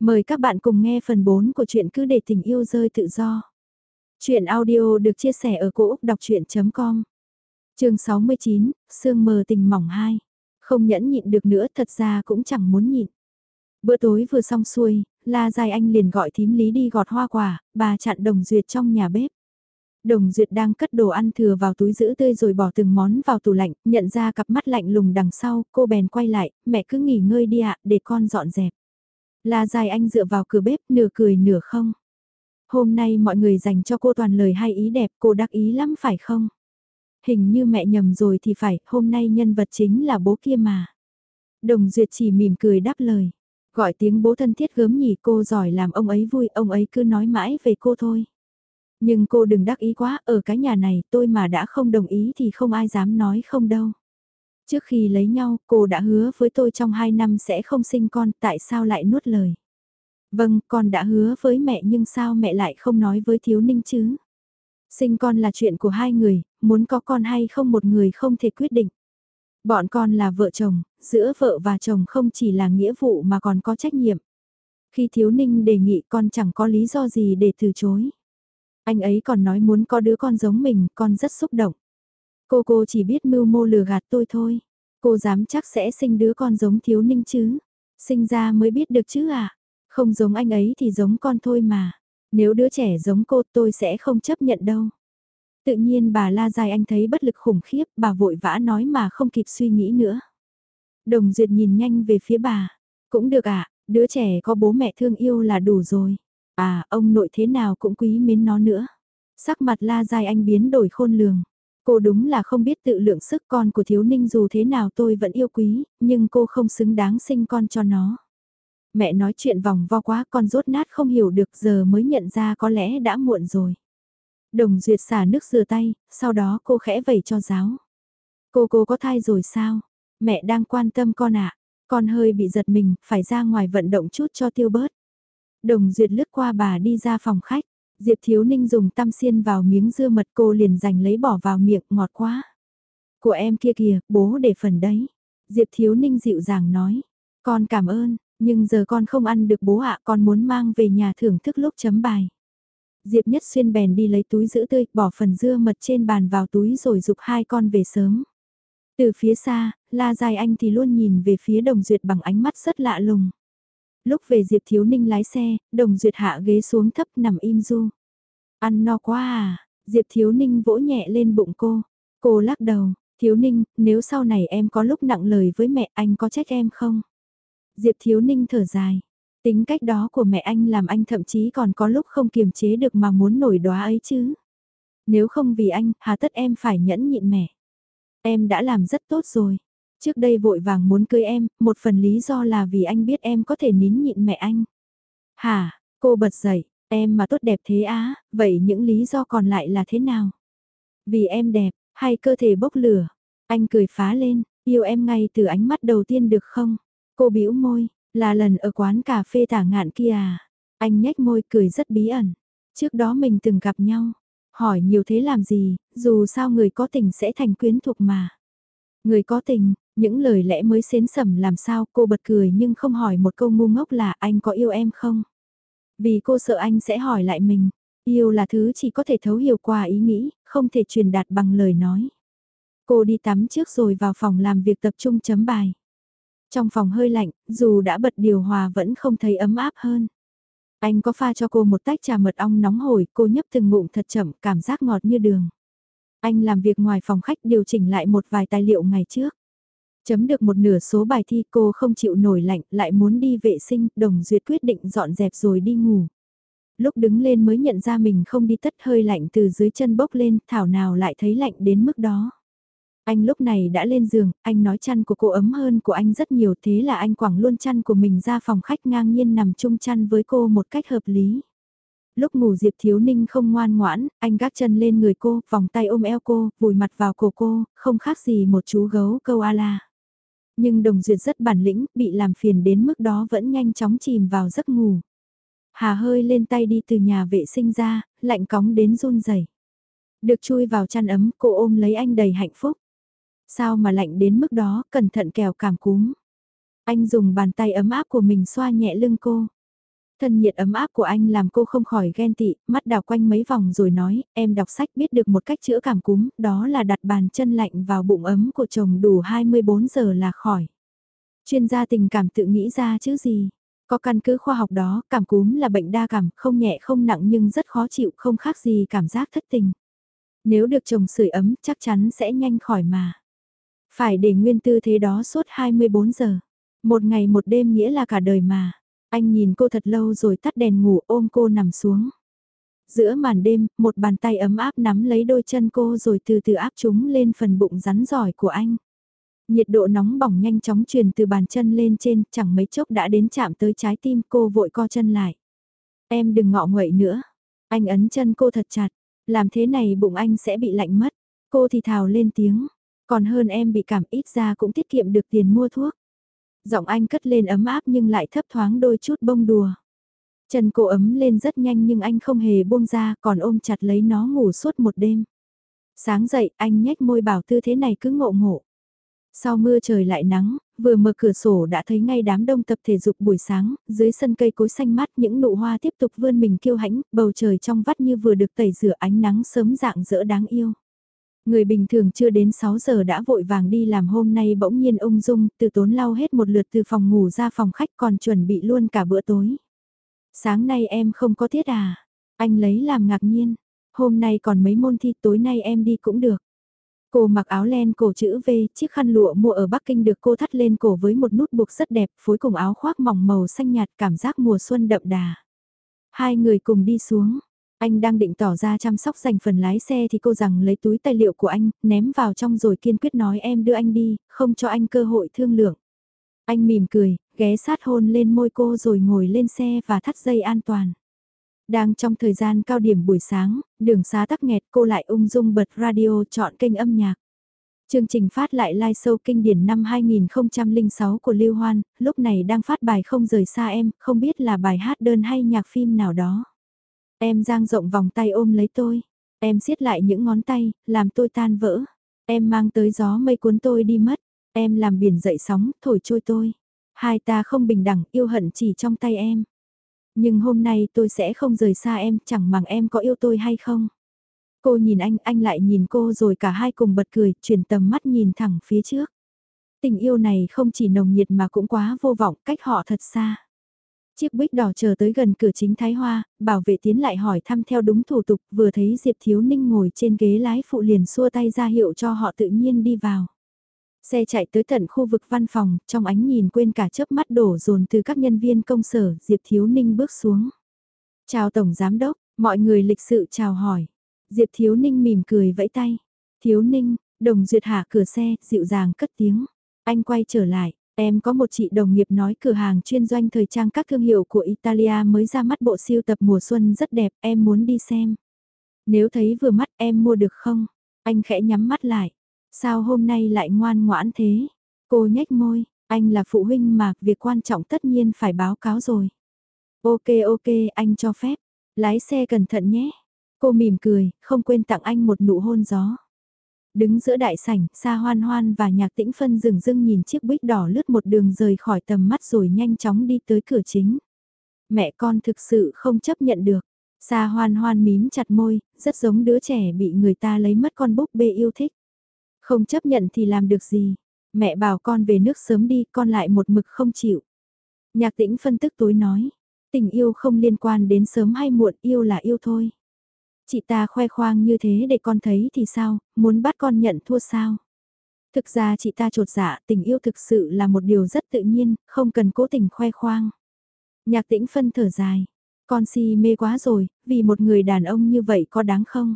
Mời các bạn cùng nghe phần 4 của truyện cứ để tình yêu rơi tự do. Chuyện audio được chia sẻ ở cỗ đọc chuyện.com Trường 69, Sương mờ tình mỏng 2. Không nhẫn nhịn được nữa thật ra cũng chẳng muốn nhịn. Bữa tối vừa xong xuôi, La Dài Anh liền gọi thím lý đi gọt hoa quả, bà chặn Đồng Duyệt trong nhà bếp. Đồng Duyệt đang cất đồ ăn thừa vào túi giữ tươi rồi bỏ từng món vào tủ lạnh, nhận ra cặp mắt lạnh lùng đằng sau, cô bèn quay lại, mẹ cứ nghỉ ngơi đi ạ, để con dọn dẹp. La dài anh dựa vào cửa bếp nửa cười nửa không. Hôm nay mọi người dành cho cô toàn lời hay ý đẹp cô đắc ý lắm phải không? Hình như mẹ nhầm rồi thì phải, hôm nay nhân vật chính là bố kia mà. Đồng Duyệt chỉ mỉm cười đáp lời. Gọi tiếng bố thân thiết gớm nhỉ cô giỏi làm ông ấy vui, ông ấy cứ nói mãi về cô thôi. Nhưng cô đừng đắc ý quá, ở cái nhà này tôi mà đã không đồng ý thì không ai dám nói không đâu. Trước khi lấy nhau, cô đã hứa với tôi trong 2 năm sẽ không sinh con, tại sao lại nuốt lời? Vâng, con đã hứa với mẹ nhưng sao mẹ lại không nói với thiếu ninh chứ? Sinh con là chuyện của hai người, muốn có con hay không một người không thể quyết định. Bọn con là vợ chồng, giữa vợ và chồng không chỉ là nghĩa vụ mà còn có trách nhiệm. Khi thiếu ninh đề nghị con chẳng có lý do gì để từ chối. Anh ấy còn nói muốn có đứa con giống mình, con rất xúc động. Cô cô chỉ biết mưu mô lừa gạt tôi thôi. Cô dám chắc sẽ sinh đứa con giống thiếu ninh chứ. Sinh ra mới biết được chứ à. Không giống anh ấy thì giống con thôi mà. Nếu đứa trẻ giống cô tôi sẽ không chấp nhận đâu. Tự nhiên bà la dài anh thấy bất lực khủng khiếp, bà vội vã nói mà không kịp suy nghĩ nữa. Đồng Duyệt nhìn nhanh về phía bà. Cũng được à, đứa trẻ có bố mẹ thương yêu là đủ rồi. À, ông nội thế nào cũng quý mến nó nữa. Sắc mặt la dài anh biến đổi khôn lường. Cô đúng là không biết tự lượng sức con của thiếu ninh dù thế nào tôi vẫn yêu quý, nhưng cô không xứng đáng sinh con cho nó. Mẹ nói chuyện vòng vo quá con rốt nát không hiểu được giờ mới nhận ra có lẽ đã muộn rồi. Đồng duyệt xả nước rửa tay, sau đó cô khẽ vẩy cho giáo. Cô cô có thai rồi sao? Mẹ đang quan tâm con ạ. Con hơi bị giật mình, phải ra ngoài vận động chút cho tiêu bớt. Đồng duyệt lướt qua bà đi ra phòng khách. Diệp Thiếu Ninh dùng tăm xiên vào miếng dưa mật cô liền giành lấy bỏ vào miệng ngọt quá. Của em kia kìa, bố để phần đấy. Diệp Thiếu Ninh dịu dàng nói. Con cảm ơn, nhưng giờ con không ăn được bố ạ, con muốn mang về nhà thưởng thức lúc chấm bài. Diệp Nhất Xuyên bèn đi lấy túi giữ tươi, bỏ phần dưa mật trên bàn vào túi rồi dục hai con về sớm. Từ phía xa, La Dài Anh thì luôn nhìn về phía Đồng Duyệt bằng ánh mắt rất lạ lùng. Lúc về Diệp Thiếu Ninh lái xe, Đồng Duyệt hạ ghế xuống thấp nằm im du. Ăn no quá à, Diệp Thiếu Ninh vỗ nhẹ lên bụng cô. Cô lắc đầu, Thiếu Ninh, nếu sau này em có lúc nặng lời với mẹ anh có trách em không? Diệp Thiếu Ninh thở dài. Tính cách đó của mẹ anh làm anh thậm chí còn có lúc không kiềm chế được mà muốn nổi đóa ấy chứ. Nếu không vì anh, hà tất em phải nhẫn nhịn mẹ. Em đã làm rất tốt rồi. Trước đây vội vàng muốn cưới em, một phần lý do là vì anh biết em có thể nín nhịn mẹ anh. Hả, cô bật dậy, em mà tốt đẹp thế á, vậy những lý do còn lại là thế nào? Vì em đẹp, hay cơ thể bốc lửa? Anh cười phá lên, yêu em ngay từ ánh mắt đầu tiên được không? Cô bĩu môi, là lần ở quán cà phê tả ngạn kia à? Anh nhếch môi cười rất bí ẩn. Trước đó mình từng gặp nhau. Hỏi nhiều thế làm gì, dù sao người có tình sẽ thành quyến thuộc mà. Người có tình, những lời lẽ mới xến sầm làm sao cô bật cười nhưng không hỏi một câu ngu ngốc là anh có yêu em không? Vì cô sợ anh sẽ hỏi lại mình. Yêu là thứ chỉ có thể thấu hiểu qua ý nghĩ, không thể truyền đạt bằng lời nói. Cô đi tắm trước rồi vào phòng làm việc tập trung chấm bài. Trong phòng hơi lạnh, dù đã bật điều hòa vẫn không thấy ấm áp hơn. Anh có pha cho cô một tách trà mật ong nóng hổi, cô nhấp từng ngụm thật chậm, cảm giác ngọt như đường. Anh làm việc ngoài phòng khách điều chỉnh lại một vài tài liệu ngày trước. Chấm được một nửa số bài thi cô không chịu nổi lạnh, lại muốn đi vệ sinh, đồng duyệt quyết định dọn dẹp rồi đi ngủ. Lúc đứng lên mới nhận ra mình không đi tất hơi lạnh từ dưới chân bốc lên, thảo nào lại thấy lạnh đến mức đó. Anh lúc này đã lên giường, anh nói chăn của cô ấm hơn của anh rất nhiều thế là anh quẳng luôn chăn của mình ra phòng khách ngang nhiên nằm chung chăn với cô một cách hợp lý. Lúc ngủ Diệp Thiếu Ninh không ngoan ngoãn, anh gác chân lên người cô, vòng tay ôm eo cô, vùi mặt vào cổ cô, không khác gì một chú gấu câu a la. Nhưng Đồng Duyệt rất bản lĩnh, bị làm phiền đến mức đó vẫn nhanh chóng chìm vào giấc ngủ. Hà hơi lên tay đi từ nhà vệ sinh ra, lạnh cóng đến run rẩy. Được chui vào chăn ấm, cô ôm lấy anh đầy hạnh phúc. Sao mà lạnh đến mức đó, cẩn thận kèo cảm cúm. Anh dùng bàn tay ấm áp của mình xoa nhẹ lưng cô. Thân nhiệt ấm áp của anh làm cô không khỏi ghen tị, mắt đào quanh mấy vòng rồi nói, em đọc sách biết được một cách chữa cảm cúm, đó là đặt bàn chân lạnh vào bụng ấm của chồng đủ 24 giờ là khỏi. Chuyên gia tình cảm tự nghĩ ra chứ gì. Có căn cứ khoa học đó, cảm cúm là bệnh đa cảm, không nhẹ không nặng nhưng rất khó chịu, không khác gì cảm giác thất tình. Nếu được chồng sưởi ấm chắc chắn sẽ nhanh khỏi mà. Phải để nguyên tư thế đó suốt 24 giờ. Một ngày một đêm nghĩa là cả đời mà. Anh nhìn cô thật lâu rồi tắt đèn ngủ ôm cô nằm xuống. Giữa màn đêm, một bàn tay ấm áp nắm lấy đôi chân cô rồi từ từ áp chúng lên phần bụng rắn giỏi của anh. Nhiệt độ nóng bỏng nhanh chóng truyền từ bàn chân lên trên, chẳng mấy chốc đã đến chạm tới trái tim cô vội co chân lại. Em đừng ngọ nguậy nữa. Anh ấn chân cô thật chặt, làm thế này bụng anh sẽ bị lạnh mất. Cô thì thào lên tiếng, còn hơn em bị cảm ít ra cũng tiết kiệm được tiền mua thuốc. Giọng anh cất lên ấm áp nhưng lại thấp thoáng đôi chút bông đùa. Chân cô ấm lên rất nhanh nhưng anh không hề buông ra còn ôm chặt lấy nó ngủ suốt một đêm. Sáng dậy anh nhếch môi bảo tư thế này cứ ngộ ngộ. Sau mưa trời lại nắng, vừa mở cửa sổ đã thấy ngay đám đông tập thể dục buổi sáng, dưới sân cây cối xanh mát những nụ hoa tiếp tục vươn mình kiêu hãnh, bầu trời trong vắt như vừa được tẩy rửa ánh nắng sớm dạng dỡ đáng yêu. Người bình thường chưa đến 6 giờ đã vội vàng đi làm hôm nay bỗng nhiên ung dung, từ tốn lau hết một lượt từ phòng ngủ ra phòng khách còn chuẩn bị luôn cả bữa tối. Sáng nay em không có tiết à? Anh lấy làm ngạc nhiên. Hôm nay còn mấy môn thi tối nay em đi cũng được. Cô mặc áo len cổ chữ V, chiếc khăn lụa mua ở Bắc Kinh được cô thắt lên cổ với một nút buộc rất đẹp, phối cùng áo khoác mỏng màu xanh nhạt cảm giác mùa xuân đậm đà. Hai người cùng đi xuống, anh đang định tỏ ra chăm sóc dành phần lái xe thì cô rằng lấy túi tài liệu của anh, ném vào trong rồi kiên quyết nói em đưa anh đi, không cho anh cơ hội thương lượng. Anh mỉm cười, ghé sát hôn lên môi cô rồi ngồi lên xe và thắt dây an toàn. Đang trong thời gian cao điểm buổi sáng, đường xá tắc nghẹt cô lại ung dung bật radio chọn kênh âm nhạc. Chương trình phát lại live show kinh điển năm 2006 của Lưu Hoan, lúc này đang phát bài không rời xa em, không biết là bài hát đơn hay nhạc phim nào đó. Em giang rộng vòng tay ôm lấy tôi. Em siết lại những ngón tay, làm tôi tan vỡ. Em mang tới gió mây cuốn tôi đi mất. Em làm biển dậy sóng, thổi trôi tôi. Hai ta không bình đẳng, yêu hận chỉ trong tay em. Nhưng hôm nay tôi sẽ không rời xa em, chẳng màng em có yêu tôi hay không. Cô nhìn anh, anh lại nhìn cô rồi cả hai cùng bật cười, chuyển tầm mắt nhìn thẳng phía trước. Tình yêu này không chỉ nồng nhiệt mà cũng quá vô vọng, cách họ thật xa. Chiếc bích đỏ chờ tới gần cửa chính Thái Hoa, bảo vệ tiến lại hỏi thăm theo đúng thủ tục, vừa thấy Diệp Thiếu Ninh ngồi trên ghế lái phụ liền xua tay ra hiệu cho họ tự nhiên đi vào. Xe chạy tới tận khu vực văn phòng, trong ánh nhìn quên cả chớp mắt đổ dồn từ các nhân viên công sở, Diệp Thiếu Ninh bước xuống. Chào Tổng Giám Đốc, mọi người lịch sự chào hỏi. Diệp Thiếu Ninh mỉm cười vẫy tay. Thiếu Ninh, đồng duyệt hạ cửa xe, dịu dàng cất tiếng. Anh quay trở lại, Em có một chị đồng nghiệp nói cửa hàng chuyên doanh thời trang các thương hiệu của Italia mới ra mắt bộ siêu tập mùa xuân rất đẹp, em muốn đi xem. Nếu thấy vừa mắt em mua được không? Anh khẽ nhắm mắt lại. Sao hôm nay lại ngoan ngoãn thế? Cô nhếch môi, anh là phụ huynh mà, việc quan trọng tất nhiên phải báo cáo rồi. Ok ok, anh cho phép. Lái xe cẩn thận nhé. Cô mỉm cười, không quên tặng anh một nụ hôn gió. Đứng giữa đại sảnh, xa hoan hoan và nhạc tĩnh phân rừng rưng nhìn chiếc bích đỏ lướt một đường rời khỏi tầm mắt rồi nhanh chóng đi tới cửa chính. Mẹ con thực sự không chấp nhận được. Xa hoan hoan mím chặt môi, rất giống đứa trẻ bị người ta lấy mất con búp bê yêu thích. Không chấp nhận thì làm được gì. Mẹ bảo con về nước sớm đi, con lại một mực không chịu. Nhạc tĩnh phân tức tối nói. Tình yêu không liên quan đến sớm hay muộn, yêu là yêu thôi. Chị ta khoe khoang như thế để con thấy thì sao, muốn bắt con nhận thua sao? Thực ra chị ta trột dạ tình yêu thực sự là một điều rất tự nhiên, không cần cố tình khoe khoang. Nhạc tĩnh phân thở dài. Con si mê quá rồi, vì một người đàn ông như vậy có đáng không?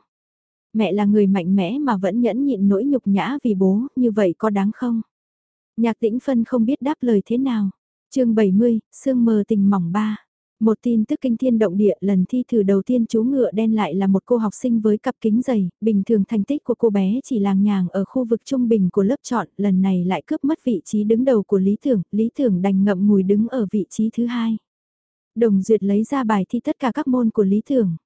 Mẹ là người mạnh mẽ mà vẫn nhẫn nhịn nỗi nhục nhã vì bố, như vậy có đáng không? Nhạc tĩnh phân không biết đáp lời thế nào. chương 70, sương mờ tình mỏng ba. Một tin tức kinh thiên động địa lần thi thử đầu tiên chú ngựa đen lại là một cô học sinh với cặp kính dày, bình thường thành tích của cô bé chỉ làng nhàng ở khu vực trung bình của lớp chọn, lần này lại cướp mất vị trí đứng đầu của Lý Thưởng, Lý Thưởng đành ngậm ngùi đứng ở vị trí thứ hai. Đồng Duyệt lấy ra bài thi tất cả các môn của Lý Thưởng.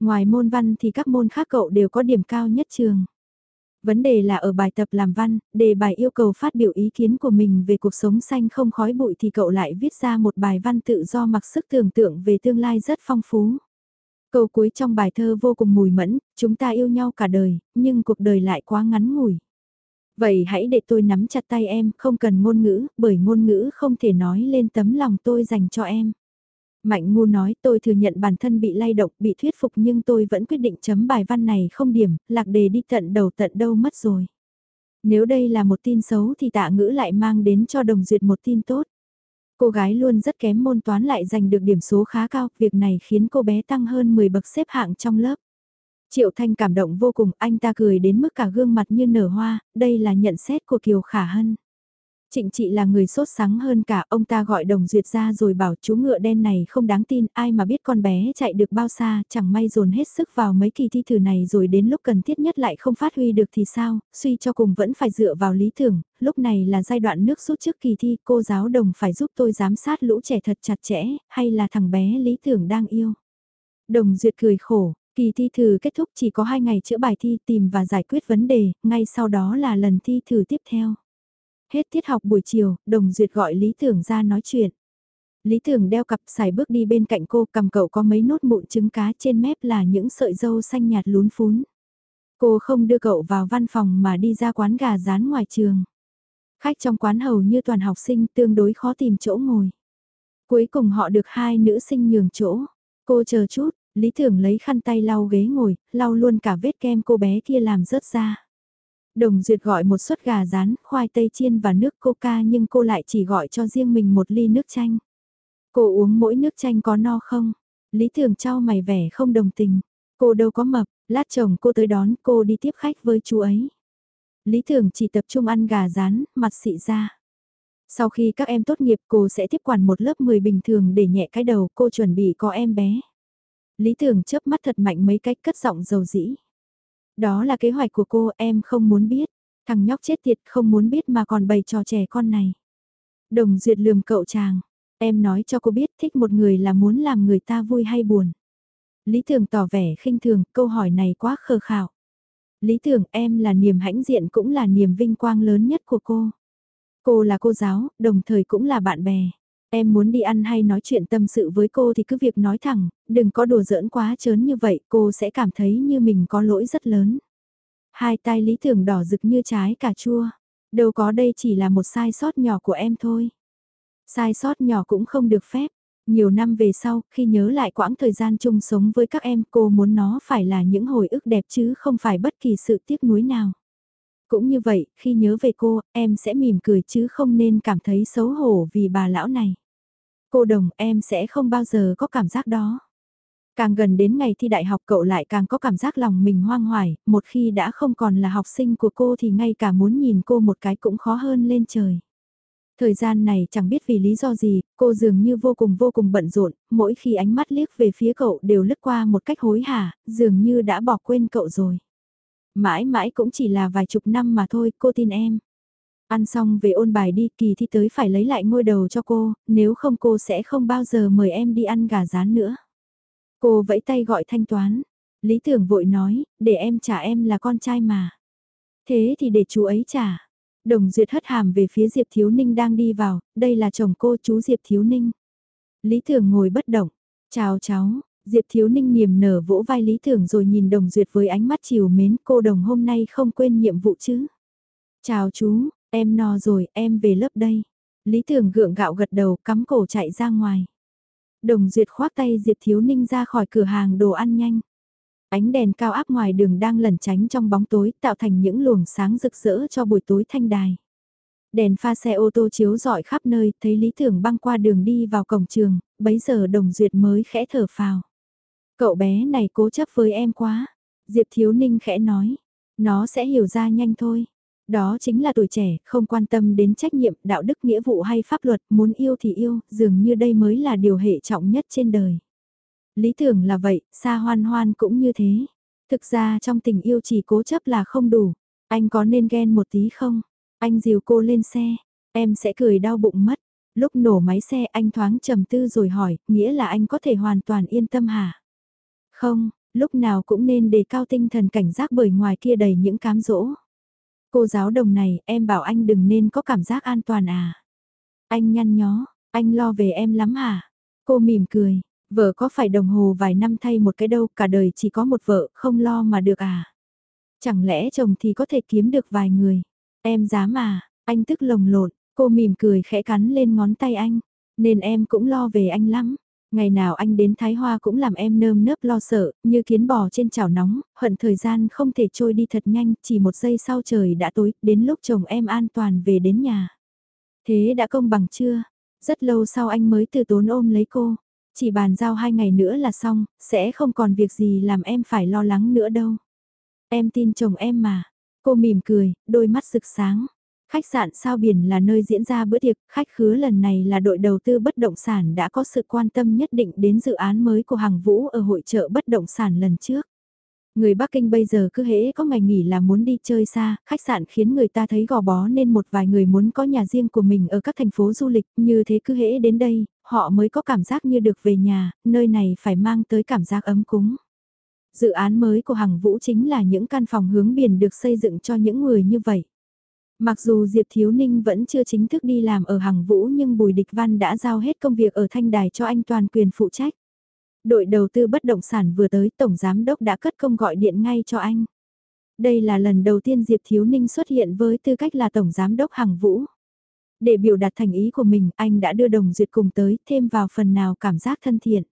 Ngoài môn văn thì các môn khác cậu đều có điểm cao nhất trường. Vấn đề là ở bài tập làm văn, đề bài yêu cầu phát biểu ý kiến của mình về cuộc sống xanh không khói bụi thì cậu lại viết ra một bài văn tự do mặc sức tưởng tượng về tương lai rất phong phú. Câu cuối trong bài thơ vô cùng mùi mẫn, chúng ta yêu nhau cả đời, nhưng cuộc đời lại quá ngắn ngủi. Vậy hãy để tôi nắm chặt tay em, không cần ngôn ngữ, bởi ngôn ngữ không thể nói lên tấm lòng tôi dành cho em. Mạnh ngu nói tôi thừa nhận bản thân bị lay động, bị thuyết phục nhưng tôi vẫn quyết định chấm bài văn này không điểm, lạc đề đi tận đầu tận đâu mất rồi. Nếu đây là một tin xấu thì tạ ngữ lại mang đến cho đồng duyệt một tin tốt. Cô gái luôn rất kém môn toán lại giành được điểm số khá cao, việc này khiến cô bé tăng hơn 10 bậc xếp hạng trong lớp. Triệu Thanh cảm động vô cùng, anh ta cười đến mức cả gương mặt như nở hoa, đây là nhận xét của Kiều Khả Hân. Trịnh trị là người sốt sáng hơn cả, ông ta gọi đồng duyệt ra rồi bảo chú ngựa đen này không đáng tin, ai mà biết con bé chạy được bao xa, chẳng may dồn hết sức vào mấy kỳ thi thử này rồi đến lúc cần thiết nhất lại không phát huy được thì sao, suy cho cùng vẫn phải dựa vào lý tưởng, lúc này là giai đoạn nước rút trước kỳ thi, cô giáo đồng phải giúp tôi giám sát lũ trẻ thật chặt chẽ, hay là thằng bé lý tưởng đang yêu. Đồng duyệt cười khổ, Kỳ thi thử kết thúc chỉ có 2 ngày chữa bài thi tìm và giải quyết vấn đề, ngay sau đó là lần thi thử tiếp theo. Hết tiết học buổi chiều, Đồng Duyệt gọi Lý Tưởng ra nói chuyện. Lý Tưởng đeo cặp xài bước đi bên cạnh cô cầm cậu có mấy nốt mụn trứng cá trên mép là những sợi dâu xanh nhạt lún phún. Cô không đưa cậu vào văn phòng mà đi ra quán gà rán ngoài trường. Khách trong quán hầu như toàn học sinh tương đối khó tìm chỗ ngồi. Cuối cùng họ được hai nữ sinh nhường chỗ. Cô chờ chút, Lý Thường lấy khăn tay lau ghế ngồi, lau luôn cả vết kem cô bé kia làm rớt ra. Đồng Duyệt gọi một suất gà rán, khoai tây chiên và nước coca nhưng cô lại chỉ gọi cho riêng mình một ly nước chanh. Cô uống mỗi nước chanh có no không? Lý Thường trao mày vẻ không đồng tình. Cô đâu có mập, lát chồng cô tới đón cô đi tiếp khách với chú ấy. Lý Thường chỉ tập trung ăn gà rán, mặt xị ra. Sau khi các em tốt nghiệp cô sẽ tiếp quản một lớp 10 bình thường để nhẹ cái đầu cô chuẩn bị có em bé. Lý Thường chớp mắt thật mạnh mấy cách cất giọng dầu dĩ. Đó là kế hoạch của cô em không muốn biết. Thằng nhóc chết tiệt không muốn biết mà còn bày trò trẻ con này. Đồng duyệt lườm cậu chàng. Em nói cho cô biết thích một người là muốn làm người ta vui hay buồn. Lý Thường tỏ vẻ khinh thường, câu hỏi này quá khờ khảo. Lý Thường em là niềm hãnh diện cũng là niềm vinh quang lớn nhất của cô. Cô là cô giáo, đồng thời cũng là bạn bè. Em muốn đi ăn hay nói chuyện tâm sự với cô thì cứ việc nói thẳng, đừng có đùa giỡn quá chớn như vậy, cô sẽ cảm thấy như mình có lỗi rất lớn. Hai tai lý tưởng đỏ rực như trái cà chua. Đâu có đây chỉ là một sai sót nhỏ của em thôi. Sai sót nhỏ cũng không được phép. Nhiều năm về sau, khi nhớ lại quãng thời gian chung sống với các em, cô muốn nó phải là những hồi ức đẹp chứ không phải bất kỳ sự tiếc nuối nào. Cũng như vậy, khi nhớ về cô, em sẽ mỉm cười chứ không nên cảm thấy xấu hổ vì bà lão này. Cô đồng em sẽ không bao giờ có cảm giác đó. Càng gần đến ngày thi đại học cậu lại càng có cảm giác lòng mình hoang hoài, một khi đã không còn là học sinh của cô thì ngay cả muốn nhìn cô một cái cũng khó hơn lên trời. Thời gian này chẳng biết vì lý do gì, cô dường như vô cùng vô cùng bận rộn, mỗi khi ánh mắt liếc về phía cậu đều lướt qua một cách hối hả, dường như đã bỏ quên cậu rồi. Mãi mãi cũng chỉ là vài chục năm mà thôi, cô tin em. Ăn xong về ôn bài đi, kỳ thi tới phải lấy lại ngôi đầu cho cô, nếu không cô sẽ không bao giờ mời em đi ăn gà rán nữa. Cô vẫy tay gọi thanh toán. Lý tưởng vội nói, để em trả em là con trai mà. Thế thì để chú ấy trả. Đồng Duyệt hất hàm về phía Diệp Thiếu Ninh đang đi vào, đây là chồng cô chú Diệp Thiếu Ninh. Lý Thường ngồi bất động, chào cháu, Diệp Thiếu Ninh niềm nở vỗ vai Lý Thường rồi nhìn Đồng Duyệt với ánh mắt chiều mến cô Đồng hôm nay không quên nhiệm vụ chứ. Chào chú, Em no rồi, em về lớp đây. Lý Thường gượng gạo gật đầu cắm cổ chạy ra ngoài. Đồng Duyệt khoác tay Diệp Thiếu Ninh ra khỏi cửa hàng đồ ăn nhanh. Ánh đèn cao áp ngoài đường đang lẩn tránh trong bóng tối tạo thành những luồng sáng rực rỡ cho buổi tối thanh đài. Đèn pha xe ô tô chiếu rọi khắp nơi, thấy Lý Thường băng qua đường đi vào cổng trường, bấy giờ Đồng Duyệt mới khẽ thở phào. Cậu bé này cố chấp với em quá. Diệp Thiếu Ninh khẽ nói, nó sẽ hiểu ra nhanh thôi. Đó chính là tuổi trẻ, không quan tâm đến trách nhiệm, đạo đức nghĩa vụ hay pháp luật, muốn yêu thì yêu, dường như đây mới là điều hệ trọng nhất trên đời. Lý tưởng là vậy, xa hoan hoan cũng như thế. Thực ra trong tình yêu chỉ cố chấp là không đủ. Anh có nên ghen một tí không? Anh dìu cô lên xe, em sẽ cười đau bụng mất. Lúc nổ máy xe anh thoáng trầm tư rồi hỏi, nghĩa là anh có thể hoàn toàn yên tâm hả? Không, lúc nào cũng nên đề cao tinh thần cảnh giác bởi ngoài kia đầy những cám dỗ. Cô giáo đồng này, em bảo anh đừng nên có cảm giác an toàn à. Anh nhăn nhó, anh lo về em lắm hả? Cô mỉm cười, vợ có phải đồng hồ vài năm thay một cái đâu, cả đời chỉ có một vợ, không lo mà được à? Chẳng lẽ chồng thì có thể kiếm được vài người? Em dám à? Anh tức lồng lộn, cô mỉm cười khẽ cắn lên ngón tay anh, nên em cũng lo về anh lắm. Ngày nào anh đến Thái Hoa cũng làm em nơm nớp lo sợ, như kiến bò trên chảo nóng, hận thời gian không thể trôi đi thật nhanh, chỉ một giây sau trời đã tối, đến lúc chồng em an toàn về đến nhà. Thế đã công bằng chưa? Rất lâu sau anh mới từ tốn ôm lấy cô. Chỉ bàn giao hai ngày nữa là xong, sẽ không còn việc gì làm em phải lo lắng nữa đâu. Em tin chồng em mà. Cô mỉm cười, đôi mắt rực sáng. Khách sạn sao biển là nơi diễn ra bữa tiệc, khách khứa lần này là đội đầu tư bất động sản đã có sự quan tâm nhất định đến dự án mới của hàng vũ ở hội trợ bất động sản lần trước. Người Bắc Kinh bây giờ cứ hễ có ngày nghỉ là muốn đi chơi xa, khách sạn khiến người ta thấy gò bó nên một vài người muốn có nhà riêng của mình ở các thành phố du lịch, như thế cứ hễ đến đây, họ mới có cảm giác như được về nhà, nơi này phải mang tới cảm giác ấm cúng. Dự án mới của Hằng Vũ chính là những căn phòng hướng biển được xây dựng cho những người như vậy. Mặc dù Diệp Thiếu Ninh vẫn chưa chính thức đi làm ở Hằng Vũ nhưng Bùi Địch Văn đã giao hết công việc ở Thanh Đài cho anh toàn quyền phụ trách. Đội đầu tư bất động sản vừa tới Tổng Giám Đốc đã cất công gọi điện ngay cho anh. Đây là lần đầu tiên Diệp Thiếu Ninh xuất hiện với tư cách là Tổng Giám Đốc Hằng Vũ. Để biểu đạt thành ý của mình, anh đã đưa Đồng Duyệt cùng tới, thêm vào phần nào cảm giác thân thiện.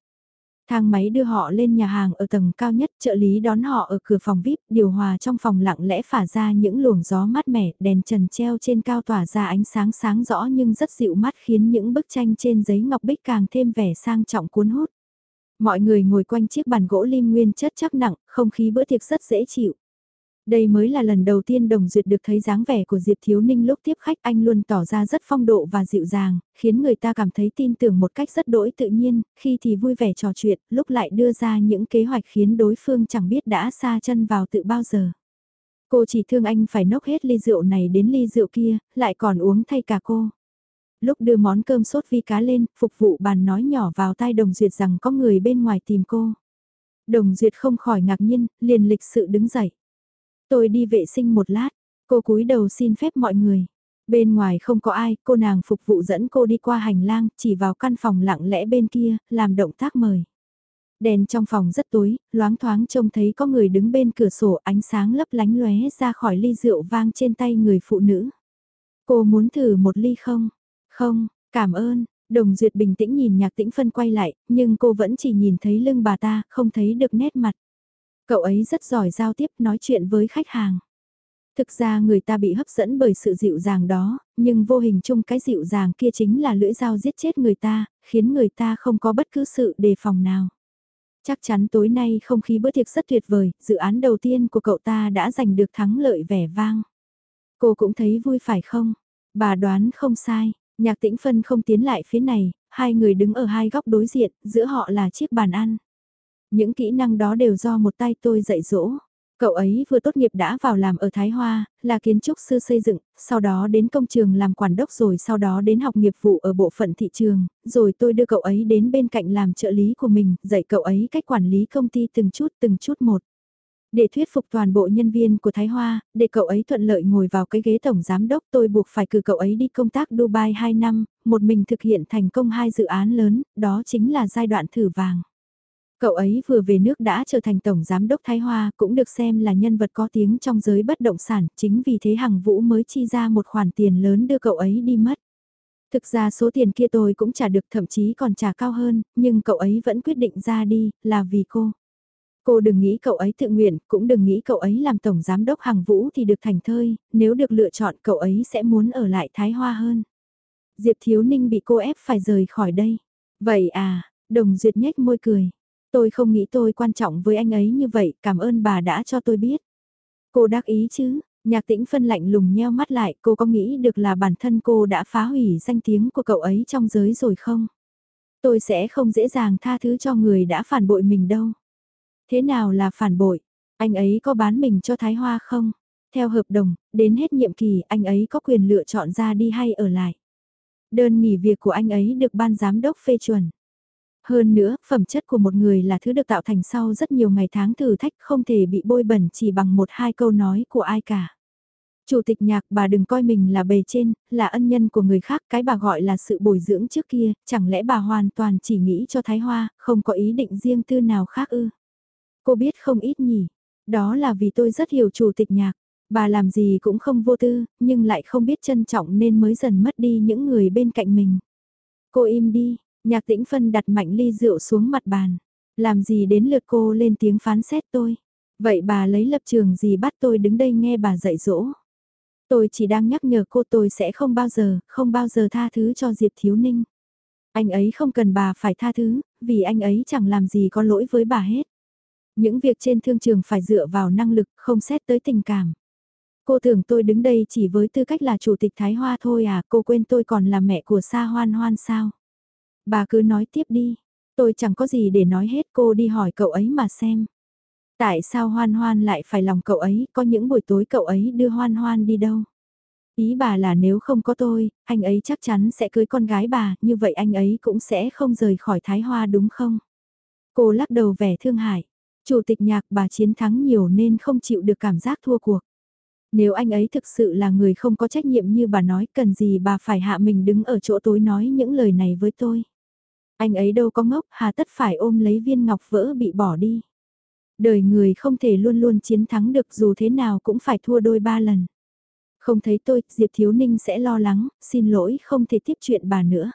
Thang máy đưa họ lên nhà hàng ở tầng cao nhất, trợ lý đón họ ở cửa phòng VIP, điều hòa trong phòng lặng lẽ phả ra những luồng gió mát mẻ, đèn trần treo trên cao tỏa ra ánh sáng sáng rõ nhưng rất dịu mắt khiến những bức tranh trên giấy ngọc bích càng thêm vẻ sang trọng cuốn hút. Mọi người ngồi quanh chiếc bàn gỗ lim nguyên chất chắc nặng, không khí bữa tiệc rất dễ chịu. Đây mới là lần đầu tiên Đồng Duyệt được thấy dáng vẻ của Diệp Thiếu Ninh lúc tiếp khách anh luôn tỏ ra rất phong độ và dịu dàng, khiến người ta cảm thấy tin tưởng một cách rất đỗi tự nhiên, khi thì vui vẻ trò chuyện, lúc lại đưa ra những kế hoạch khiến đối phương chẳng biết đã xa chân vào tự bao giờ. Cô chỉ thương anh phải nốc hết ly rượu này đến ly rượu kia, lại còn uống thay cả cô. Lúc đưa món cơm sốt vi cá lên, phục vụ bàn nói nhỏ vào tai Đồng Duyệt rằng có người bên ngoài tìm cô. Đồng Duyệt không khỏi ngạc nhiên, liền lịch sự đứng dậy. Tôi đi vệ sinh một lát, cô cúi đầu xin phép mọi người. Bên ngoài không có ai, cô nàng phục vụ dẫn cô đi qua hành lang, chỉ vào căn phòng lặng lẽ bên kia, làm động tác mời. Đèn trong phòng rất tối, loáng thoáng trông thấy có người đứng bên cửa sổ ánh sáng lấp lánh lóe ra khỏi ly rượu vang trên tay người phụ nữ. Cô muốn thử một ly không? Không, cảm ơn. Đồng Duyệt bình tĩnh nhìn nhạc tĩnh phân quay lại, nhưng cô vẫn chỉ nhìn thấy lưng bà ta, không thấy được nét mặt. Cậu ấy rất giỏi giao tiếp nói chuyện với khách hàng. Thực ra người ta bị hấp dẫn bởi sự dịu dàng đó, nhưng vô hình chung cái dịu dàng kia chính là lưỡi dao giết chết người ta, khiến người ta không có bất cứ sự đề phòng nào. Chắc chắn tối nay không khí bữa tiệc rất tuyệt vời, dự án đầu tiên của cậu ta đã giành được thắng lợi vẻ vang. Cô cũng thấy vui phải không? Bà đoán không sai, nhạc tĩnh phân không tiến lại phía này, hai người đứng ở hai góc đối diện, giữa họ là chiếc bàn ăn. Những kỹ năng đó đều do một tay tôi dạy dỗ. Cậu ấy vừa tốt nghiệp đã vào làm ở Thái Hoa, là kiến trúc sư xây dựng, sau đó đến công trường làm quản đốc rồi sau đó đến học nghiệp vụ ở bộ phận thị trường, rồi tôi đưa cậu ấy đến bên cạnh làm trợ lý của mình, dạy cậu ấy cách quản lý công ty từng chút từng chút một. Để thuyết phục toàn bộ nhân viên của Thái Hoa, để cậu ấy thuận lợi ngồi vào cái ghế tổng giám đốc tôi buộc phải cử cậu ấy đi công tác Dubai 2 năm, một mình thực hiện thành công hai dự án lớn, đó chính là giai đoạn thử vàng. Cậu ấy vừa về nước đã trở thành Tổng Giám đốc Thái Hoa, cũng được xem là nhân vật có tiếng trong giới bất động sản, chính vì thế Hằng Vũ mới chi ra một khoản tiền lớn đưa cậu ấy đi mất. Thực ra số tiền kia tôi cũng trả được thậm chí còn trả cao hơn, nhưng cậu ấy vẫn quyết định ra đi, là vì cô. Cô đừng nghĩ cậu ấy tự nguyện, cũng đừng nghĩ cậu ấy làm tổng giám đốc hàng vũ thì được thành thơi, nếu được lựa chọn cậu ấy sẽ muốn ở lại Thái Hoa hơn. Diệp Thiếu Ninh bị cô ép phải rời khỏi đây. Vậy à, đồng duyệt nhếch môi cười. Tôi không nghĩ tôi quan trọng với anh ấy như vậy, cảm ơn bà đã cho tôi biết. Cô đắc ý chứ, nhạc tĩnh phân lạnh lùng nheo mắt lại, cô có nghĩ được là bản thân cô đã phá hủy danh tiếng của cậu ấy trong giới rồi không? Tôi sẽ không dễ dàng tha thứ cho người đã phản bội mình đâu. Thế nào là phản bội? Anh ấy có bán mình cho Thái Hoa không? Theo hợp đồng, đến hết nhiệm kỳ anh ấy có quyền lựa chọn ra đi hay ở lại. Đơn nghỉ việc của anh ấy được ban giám đốc phê chuẩn. Hơn nữa, phẩm chất của một người là thứ được tạo thành sau rất nhiều ngày tháng thử thách không thể bị bôi bẩn chỉ bằng một hai câu nói của ai cả. Chủ tịch nhạc bà đừng coi mình là bề trên, là ân nhân của người khác, cái bà gọi là sự bồi dưỡng trước kia, chẳng lẽ bà hoàn toàn chỉ nghĩ cho Thái Hoa, không có ý định riêng tư nào khác ư? Cô biết không ít nhỉ, đó là vì tôi rất hiểu chủ tịch nhạc, bà làm gì cũng không vô tư, nhưng lại không biết trân trọng nên mới dần mất đi những người bên cạnh mình. Cô im đi, nhạc tĩnh phân đặt mạnh ly rượu xuống mặt bàn, làm gì đến lượt cô lên tiếng phán xét tôi. Vậy bà lấy lập trường gì bắt tôi đứng đây nghe bà dạy dỗ? Tôi chỉ đang nhắc nhở cô tôi sẽ không bao giờ, không bao giờ tha thứ cho Diệp Thiếu Ninh. Anh ấy không cần bà phải tha thứ, vì anh ấy chẳng làm gì có lỗi với bà hết. Những việc trên thương trường phải dựa vào năng lực, không xét tới tình cảm. Cô tưởng tôi đứng đây chỉ với tư cách là chủ tịch Thái Hoa thôi à, cô quên tôi còn là mẹ của Sa Hoan Hoan sao? Bà cứ nói tiếp đi, tôi chẳng có gì để nói hết cô đi hỏi cậu ấy mà xem. Tại sao hoan hoan lại phải lòng cậu ấy, có những buổi tối cậu ấy đưa hoan hoan đi đâu? Ý bà là nếu không có tôi, anh ấy chắc chắn sẽ cưới con gái bà, như vậy anh ấy cũng sẽ không rời khỏi Thái Hoa đúng không? Cô lắc đầu vẻ thương hại. Chủ tịch nhạc bà chiến thắng nhiều nên không chịu được cảm giác thua cuộc. Nếu anh ấy thực sự là người không có trách nhiệm như bà nói cần gì bà phải hạ mình đứng ở chỗ tối nói những lời này với tôi. Anh ấy đâu có ngốc hà tất phải ôm lấy viên ngọc vỡ bị bỏ đi. Đời người không thể luôn luôn chiến thắng được dù thế nào cũng phải thua đôi ba lần. Không thấy tôi, Diệp Thiếu Ninh sẽ lo lắng, xin lỗi không thể tiếp chuyện bà nữa.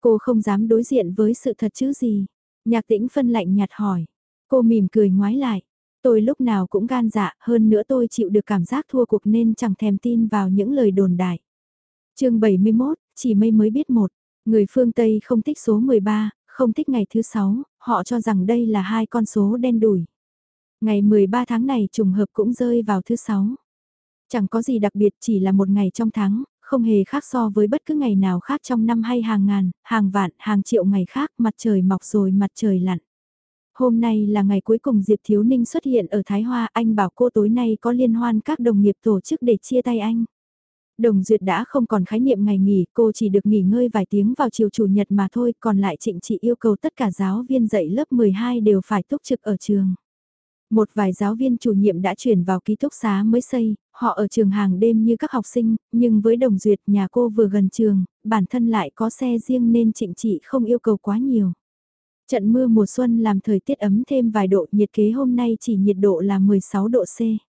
Cô không dám đối diện với sự thật chứ gì. Nhạc tĩnh phân lạnh nhạt hỏi. Cô mỉm cười ngoái lại. Tôi lúc nào cũng gan dạ, hơn nữa tôi chịu được cảm giác thua cuộc nên chẳng thèm tin vào những lời đồn đại. chương 71, chỉ mây mới biết một. Người phương Tây không thích số 13, không thích ngày thứ 6, họ cho rằng đây là hai con số đen đủi. Ngày 13 tháng này trùng hợp cũng rơi vào thứ 6. Chẳng có gì đặc biệt chỉ là một ngày trong tháng, không hề khác so với bất cứ ngày nào khác trong năm hay hàng ngàn, hàng vạn, hàng triệu ngày khác mặt trời mọc rồi mặt trời lặn. Hôm nay là ngày cuối cùng Diệp Thiếu Ninh xuất hiện ở Thái Hoa, anh bảo cô tối nay có liên hoan các đồng nghiệp tổ chức để chia tay anh. Đồng Duyệt đã không còn khái niệm ngày nghỉ, cô chỉ được nghỉ ngơi vài tiếng vào chiều chủ nhật mà thôi, còn lại trịnh trị yêu cầu tất cả giáo viên dạy lớp 12 đều phải túc trực ở trường. Một vài giáo viên chủ nhiệm đã chuyển vào ký túc xá mới xây, họ ở trường hàng đêm như các học sinh, nhưng với Đồng Duyệt nhà cô vừa gần trường, bản thân lại có xe riêng nên trịnh trị không yêu cầu quá nhiều. Trận mưa mùa xuân làm thời tiết ấm thêm vài độ nhiệt kế hôm nay chỉ nhiệt độ là 16 độ C.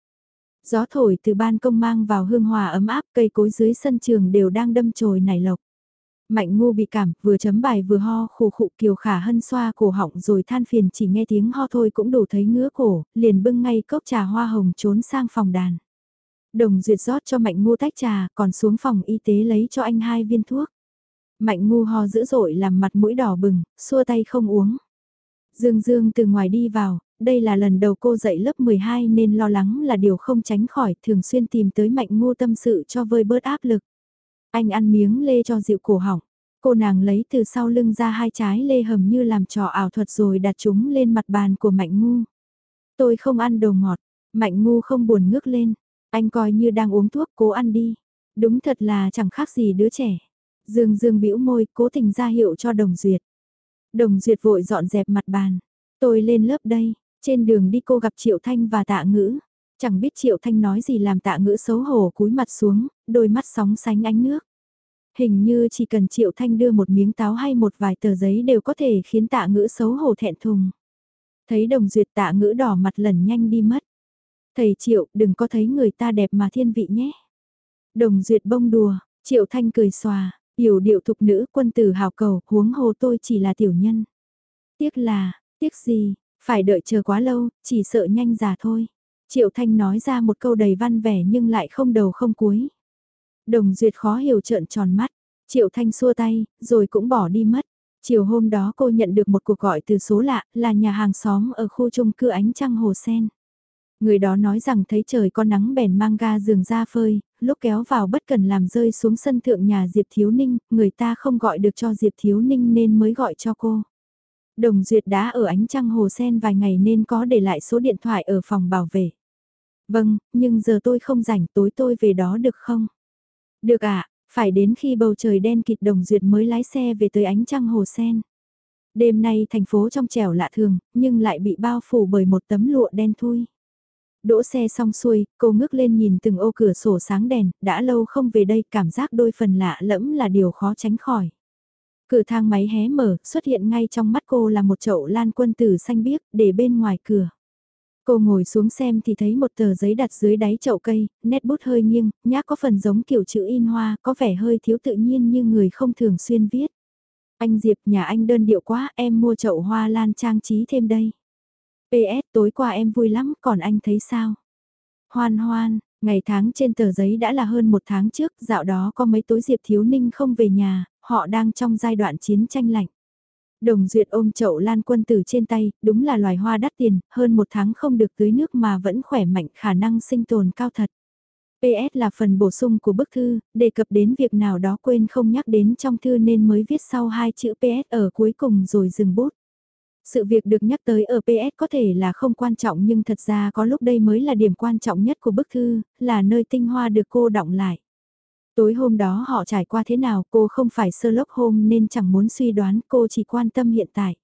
Gió thổi từ ban công mang vào hương hòa ấm áp cây cối dưới sân trường đều đang đâm chồi nảy lộc. Mạnh ngu bị cảm, vừa chấm bài vừa ho khủ khụ kiều khả hân xoa cổ họng rồi than phiền chỉ nghe tiếng ho thôi cũng đủ thấy ngứa cổ, liền bưng ngay cốc trà hoa hồng trốn sang phòng đàn. Đồng duyệt rót cho mạnh ngu tách trà, còn xuống phòng y tế lấy cho anh hai viên thuốc. Mạnh ngu ho dữ dội làm mặt mũi đỏ bừng, xua tay không uống. Dương Dương từ ngoài đi vào, đây là lần đầu cô dạy lớp 12 nên lo lắng là điều không tránh khỏi, thường xuyên tìm tới mạnh ngu tâm sự cho vơi bớt áp lực. Anh ăn miếng lê cho dịu cổ họng, cô nàng lấy từ sau lưng ra hai trái lê hầm như làm trò ảo thuật rồi đặt chúng lên mặt bàn của mạnh ngu. Tôi không ăn đồ ngọt, mạnh ngu không buồn ngước lên, anh coi như đang uống thuốc cố ăn đi. Đúng thật là chẳng khác gì đứa trẻ. Dương Dương bĩu môi cố tình ra hiệu cho Đồng Duyệt. Đồng Duyệt vội dọn dẹp mặt bàn. Tôi lên lớp đây, trên đường đi cô gặp Triệu Thanh và Tạ Ngữ. Chẳng biết Triệu Thanh nói gì làm Tạ Ngữ xấu hổ cúi mặt xuống, đôi mắt sóng sánh ánh nước. Hình như chỉ cần Triệu Thanh đưa một miếng táo hay một vài tờ giấy đều có thể khiến Tạ Ngữ xấu hổ thẹn thùng. Thấy Đồng Duyệt Tạ Ngữ đỏ mặt lần nhanh đi mất. Thầy Triệu, đừng có thấy người ta đẹp mà thiên vị nhé. Đồng Duyệt bông đùa, Triệu Thanh cười xòa, Hiểu điệu thục nữ quân tử hào cầu, huống hồ tôi chỉ là tiểu nhân. Tiếc là, tiếc gì, phải đợi chờ quá lâu, chỉ sợ nhanh già thôi. Triệu Thanh nói ra một câu đầy văn vẻ nhưng lại không đầu không cuối. Đồng Duyệt khó hiểu trợn tròn mắt, Triệu Thanh xua tay, rồi cũng bỏ đi mất. Chiều hôm đó cô nhận được một cuộc gọi từ số lạ, là nhà hàng xóm ở khu chung cư ánh trăng hồ sen. Người đó nói rằng thấy trời có nắng bèn mang ga giường ra phơi, lúc kéo vào bất cần làm rơi xuống sân thượng nhà Diệp Thiếu Ninh, người ta không gọi được cho Diệp Thiếu Ninh nên mới gọi cho cô. Đồng Duyệt đã ở ánh trăng hồ sen vài ngày nên có để lại số điện thoại ở phòng bảo vệ. Vâng, nhưng giờ tôi không rảnh tối tôi về đó được không? Được ạ, phải đến khi bầu trời đen kịt Đồng Duyệt mới lái xe về tới ánh trăng hồ sen. Đêm nay thành phố trong trẻo lạ thường, nhưng lại bị bao phủ bởi một tấm lụa đen thui. Đỗ xe xong xuôi, cô ngước lên nhìn từng ô cửa sổ sáng đèn, đã lâu không về đây, cảm giác đôi phần lạ lẫm là điều khó tránh khỏi. Cửa thang máy hé mở, xuất hiện ngay trong mắt cô là một chậu lan quân tử xanh biếc, để bên ngoài cửa. Cô ngồi xuống xem thì thấy một tờ giấy đặt dưới đáy chậu cây, nét bút hơi nghiêng, nhác có phần giống kiểu chữ in hoa, có vẻ hơi thiếu tự nhiên như người không thường xuyên viết. Anh Diệp nhà anh đơn điệu quá, em mua chậu hoa lan trang trí thêm đây. PS tối qua em vui lắm, còn anh thấy sao? Hoan hoan, ngày tháng trên tờ giấy đã là hơn một tháng trước, dạo đó có mấy tối Diệp Thiếu Ninh không về nhà, họ đang trong giai đoạn chiến tranh lạnh. Đồng Duyệt ôm chậu lan quân tử trên tay, đúng là loài hoa đắt tiền, hơn một tháng không được tưới nước mà vẫn khỏe mạnh khả năng sinh tồn cao thật. PS là phần bổ sung của bức thư, đề cập đến việc nào đó quên không nhắc đến trong thư nên mới viết sau hai chữ PS ở cuối cùng rồi dừng bút. Sự việc được nhắc tới ở PS có thể là không quan trọng nhưng thật ra có lúc đây mới là điểm quan trọng nhất của bức thư, là nơi tinh hoa được cô đọng lại. Tối hôm đó họ trải qua thế nào cô không phải Sherlock Holmes nên chẳng muốn suy đoán cô chỉ quan tâm hiện tại.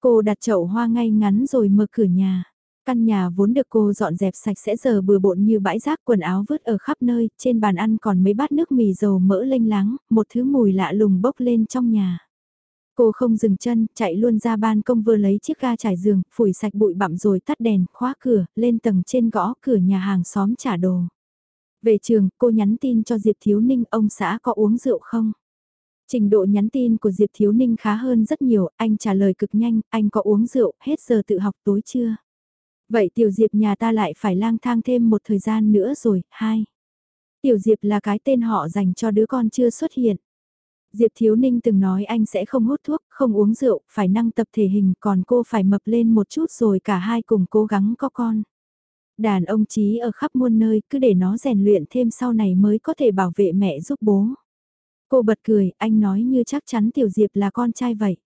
Cô đặt chậu hoa ngay ngắn rồi mở cửa nhà. Căn nhà vốn được cô dọn dẹp sạch sẽ giờ bừa bộn như bãi rác quần áo vứt ở khắp nơi, trên bàn ăn còn mấy bát nước mì dầu mỡ lênh láng, một thứ mùi lạ lùng bốc lên trong nhà. Cô không dừng chân, chạy luôn ra ban công vừa lấy chiếc ga trải giường, phủi sạch bụi bặm rồi tắt đèn, khóa cửa, lên tầng trên gõ cửa nhà hàng xóm trả đồ. Về trường, cô nhắn tin cho Diệp Thiếu Ninh ông xã có uống rượu không? Trình độ nhắn tin của Diệp Thiếu Ninh khá hơn rất nhiều, anh trả lời cực nhanh, anh có uống rượu, hết giờ tự học tối chưa? Vậy Tiểu Diệp nhà ta lại phải lang thang thêm một thời gian nữa rồi, hai. Tiểu Diệp là cái tên họ dành cho đứa con chưa xuất hiện. Diệp Thiếu Ninh từng nói anh sẽ không hút thuốc, không uống rượu, phải năng tập thể hình, còn cô phải mập lên một chút rồi cả hai cùng cố gắng có con. Đàn ông trí ở khắp muôn nơi, cứ để nó rèn luyện thêm sau này mới có thể bảo vệ mẹ giúp bố. Cô bật cười, anh nói như chắc chắn Tiểu Diệp là con trai vậy.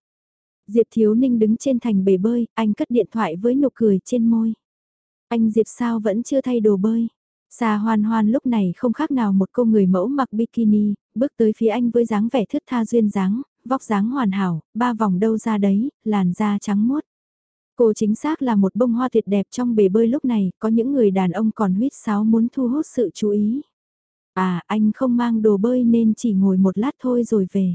Diệp Thiếu Ninh đứng trên thành bể bơi, anh cất điện thoại với nụ cười trên môi. Anh Diệp sao vẫn chưa thay đồ bơi? Sa hoan hoan lúc này không khác nào một cô người mẫu mặc bikini, bước tới phía anh với dáng vẻ thướt tha duyên dáng, vóc dáng hoàn hảo, ba vòng đâu ra đấy, làn da trắng muốt. Cô chính xác là một bông hoa tuyệt đẹp trong bể bơi lúc này, có những người đàn ông còn huyết sáo muốn thu hút sự chú ý. À, anh không mang đồ bơi nên chỉ ngồi một lát thôi rồi về.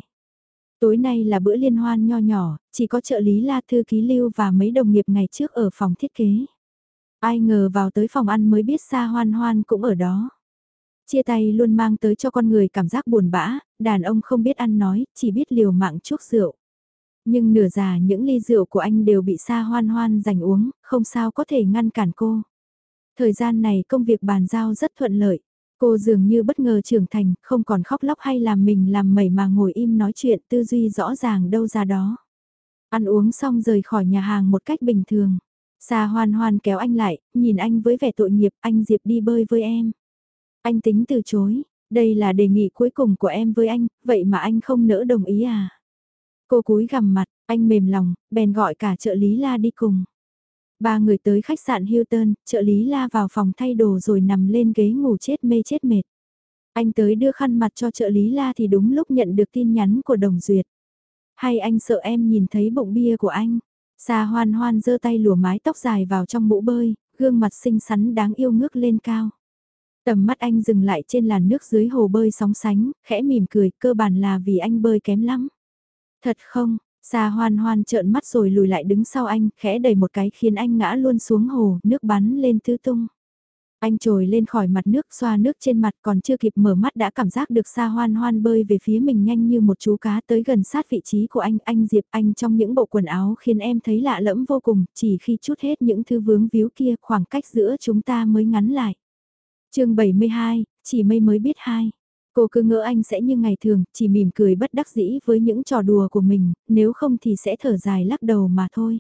Tối nay là bữa liên hoan nho nhỏ, chỉ có trợ lý La Thư Ký Lưu và mấy đồng nghiệp ngày trước ở phòng thiết kế. Ai ngờ vào tới phòng ăn mới biết xa hoan hoan cũng ở đó. Chia tay luôn mang tới cho con người cảm giác buồn bã, đàn ông không biết ăn nói, chỉ biết liều mạng chuốc rượu. Nhưng nửa già những ly rượu của anh đều bị xa hoan hoan giành uống, không sao có thể ngăn cản cô. Thời gian này công việc bàn giao rất thuận lợi. Cô dường như bất ngờ trưởng thành, không còn khóc lóc hay làm mình làm mẩy mà ngồi im nói chuyện tư duy rõ ràng đâu ra đó. Ăn uống xong rời khỏi nhà hàng một cách bình thường. Sa hoan hoan kéo anh lại, nhìn anh với vẻ tội nghiệp, anh Diệp đi bơi với em. Anh tính từ chối, đây là đề nghị cuối cùng của em với anh, vậy mà anh không nỡ đồng ý à? Cô cúi gằm mặt, anh mềm lòng, bèn gọi cả trợ lý La đi cùng. Ba người tới khách sạn Hilton, trợ lý La vào phòng thay đồ rồi nằm lên ghế ngủ chết mê chết mệt. Anh tới đưa khăn mặt cho trợ lý La thì đúng lúc nhận được tin nhắn của Đồng Duyệt. Hay anh sợ em nhìn thấy bụng bia của anh? Sa hoan hoan giơ tay lùa mái tóc dài vào trong mũ bơi, gương mặt xinh xắn đáng yêu ngước lên cao. Tầm mắt anh dừng lại trên làn nước dưới hồ bơi sóng sánh, khẽ mỉm cười, cơ bản là vì anh bơi kém lắm. Thật không, Sa hoan hoan trợn mắt rồi lùi lại đứng sau anh, khẽ đẩy một cái khiến anh ngã luôn xuống hồ, nước bắn lên tứ tung. Anh trồi lên khỏi mặt nước xoa nước trên mặt còn chưa kịp mở mắt đã cảm giác được xa hoan hoan bơi về phía mình nhanh như một chú cá tới gần sát vị trí của anh. Anh Diệp anh trong những bộ quần áo khiến em thấy lạ lẫm vô cùng, chỉ khi chút hết những thứ vướng víu kia khoảng cách giữa chúng ta mới ngắn lại. chương 72, chỉ mây mới biết hai. Cô cứ ngỡ anh sẽ như ngày thường, chỉ mỉm cười bất đắc dĩ với những trò đùa của mình, nếu không thì sẽ thở dài lắc đầu mà thôi.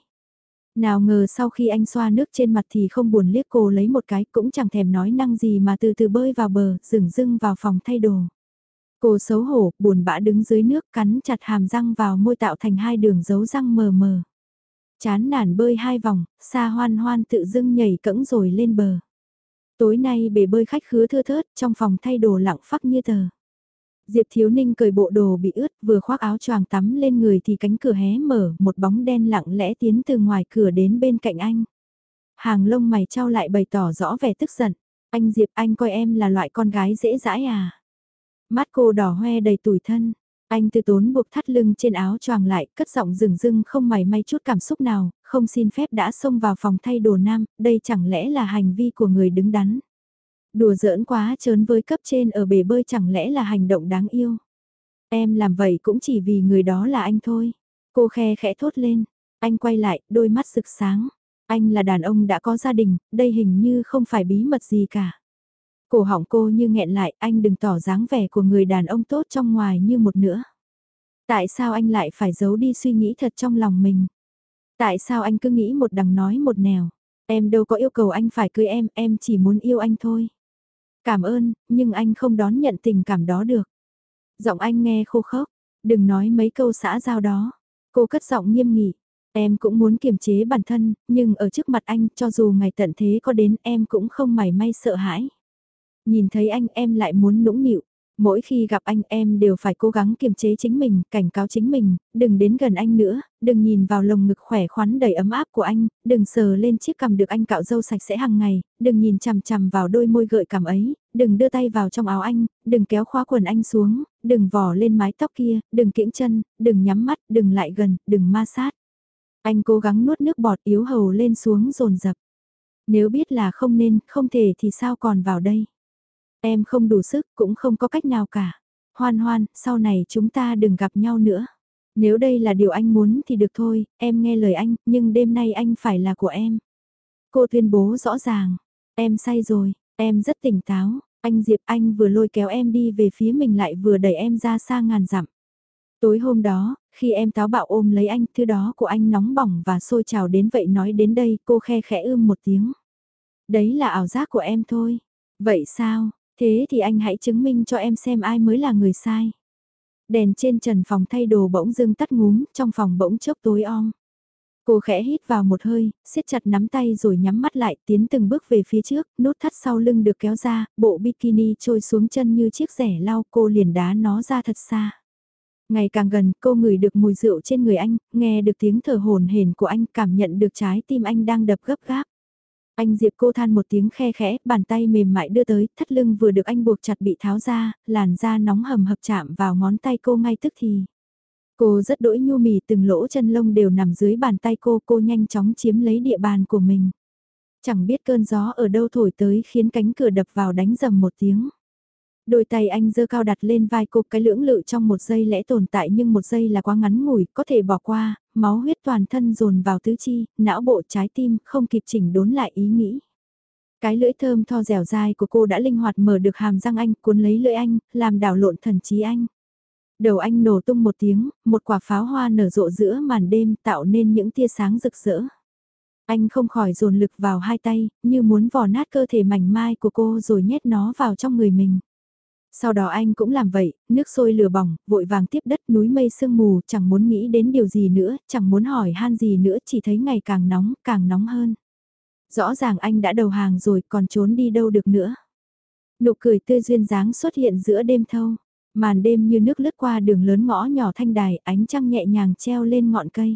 Nào ngờ sau khi anh xoa nước trên mặt thì không buồn liếc cô lấy một cái cũng chẳng thèm nói năng gì mà từ từ bơi vào bờ, dừng dưng vào phòng thay đồ. Cô xấu hổ, buồn bã đứng dưới nước cắn chặt hàm răng vào môi tạo thành hai đường dấu răng mờ mờ. Chán nản bơi hai vòng, xa hoan hoan tự dưng nhảy cẫng rồi lên bờ. Tối nay bể bơi khách khứa thưa thớt trong phòng thay đồ lặng phắc như tờ. Diệp Thiếu Ninh cởi bộ đồ bị ướt vừa khoác áo choàng tắm lên người thì cánh cửa hé mở, một bóng đen lặng lẽ tiến từ ngoài cửa đến bên cạnh anh. Hàng lông mày trao lại bày tỏ rõ vẻ tức giận. Anh Diệp anh coi em là loại con gái dễ dãi à. Mắt cô đỏ hoe đầy tủi thân. Anh từ tốn buộc thắt lưng trên áo choàng lại, cất giọng rừng rưng không mảy may chút cảm xúc nào, không xin phép đã xông vào phòng thay đồ nam, đây chẳng lẽ là hành vi của người đứng đắn. Đùa giỡn quá trớn với cấp trên ở bể bơi chẳng lẽ là hành động đáng yêu. Em làm vậy cũng chỉ vì người đó là anh thôi. Cô khe khẽ thốt lên, anh quay lại, đôi mắt rực sáng. Anh là đàn ông đã có gia đình, đây hình như không phải bí mật gì cả. Cổ họng cô như nghẹn lại, anh đừng tỏ dáng vẻ của người đàn ông tốt trong ngoài như một nữa. Tại sao anh lại phải giấu đi suy nghĩ thật trong lòng mình? Tại sao anh cứ nghĩ một đằng nói một nẻo? Em đâu có yêu cầu anh phải cưới em, em chỉ muốn yêu anh thôi. Cảm ơn, nhưng anh không đón nhận tình cảm đó được. Giọng anh nghe khô khốc, đừng nói mấy câu xã giao đó. Cô cất giọng nghiêm nghị, em cũng muốn kiềm chế bản thân, nhưng ở trước mặt anh cho dù ngày tận thế có đến em cũng không mảy may sợ hãi. Nhìn thấy anh em lại muốn nũng nịu. Mỗi khi gặp anh em đều phải cố gắng kiềm chế chính mình, cảnh cáo chính mình, đừng đến gần anh nữa, đừng nhìn vào lồng ngực khỏe khoắn đầy ấm áp của anh, đừng sờ lên chiếc cằm được anh cạo râu sạch sẽ hàng ngày, đừng nhìn chằm chằm vào đôi môi gợi cảm ấy, đừng đưa tay vào trong áo anh, đừng kéo khóa quần anh xuống, đừng vò lên mái tóc kia, đừng kiễng chân, đừng nhắm mắt, đừng lại gần, đừng ma sát. Anh cố gắng nuốt nước bọt yếu hầu lên xuống rồn rập. Nếu biết là không nên, không thể thì sao còn vào đây. Em không đủ sức, cũng không có cách nào cả. Hoan hoan, sau này chúng ta đừng gặp nhau nữa. Nếu đây là điều anh muốn thì được thôi, em nghe lời anh, nhưng đêm nay anh phải là của em. Cô tuyên bố rõ ràng, em say rồi, em rất tỉnh táo, anh Diệp anh vừa lôi kéo em đi về phía mình lại vừa đẩy em ra xa ngàn dặm. Tối hôm đó, khi em táo bạo ôm lấy anh, thứ đó của anh nóng bỏng và sôi trào đến vậy nói đến đây, cô khe khẽ ưm một tiếng. Đấy là ảo giác của em thôi. Vậy sao, Thế thì anh hãy chứng minh cho em xem ai mới là người sai. Đèn trên trần phòng thay đồ bỗng dưng tắt ngúm, trong phòng bỗng chốc tối om. Cô khẽ hít vào một hơi, siết chặt nắm tay rồi nhắm mắt lại, tiến từng bước về phía trước, nút thắt sau lưng được kéo ra, bộ bikini trôi xuống chân như chiếc rẻ lau, cô liền đá nó ra thật xa. Ngày càng gần, cô ngửi được mùi rượu trên người anh, nghe được tiếng thở hồn hển của anh, cảm nhận được trái tim anh đang đập gấp gáp. Anh Diệp cô than một tiếng khe khẽ, bàn tay mềm mại đưa tới, thắt lưng vừa được anh buộc chặt bị tháo ra, làn da nóng hầm hập chạm vào ngón tay cô ngay tức thì. Cô rất đỗi nhu mì từng lỗ chân lông đều nằm dưới bàn tay cô, cô nhanh chóng chiếm lấy địa bàn của mình. Chẳng biết cơn gió ở đâu thổi tới khiến cánh cửa đập vào đánh dầm một tiếng. Đôi tay anh dơ cao đặt lên vai cô cái lưỡng lự trong một giây lẽ tồn tại nhưng một giây là quá ngắn ngủi, có thể bỏ qua, máu huyết toàn thân dồn vào tứ chi, não bộ trái tim không kịp chỉnh đốn lại ý nghĩ. Cái lưỡi thơm tho dẻo dai của cô đã linh hoạt mở được hàm răng anh, cuốn lấy lưỡi anh, làm đảo lộn thần trí anh. Đầu anh nổ tung một tiếng, một quả pháo hoa nở rộ giữa màn đêm tạo nên những tia sáng rực rỡ. Anh không khỏi dồn lực vào hai tay, như muốn vò nát cơ thể mảnh mai của cô rồi nhét nó vào trong người mình. Sau đó anh cũng làm vậy, nước sôi lửa bỏng, vội vàng tiếp đất núi mây sương mù, chẳng muốn nghĩ đến điều gì nữa, chẳng muốn hỏi han gì nữa, chỉ thấy ngày càng nóng, càng nóng hơn. Rõ ràng anh đã đầu hàng rồi, còn trốn đi đâu được nữa. Nụ cười tươi duyên dáng xuất hiện giữa đêm thâu, màn đêm như nước lướt qua đường lớn ngõ nhỏ thanh đài, ánh trăng nhẹ nhàng treo lên ngọn cây.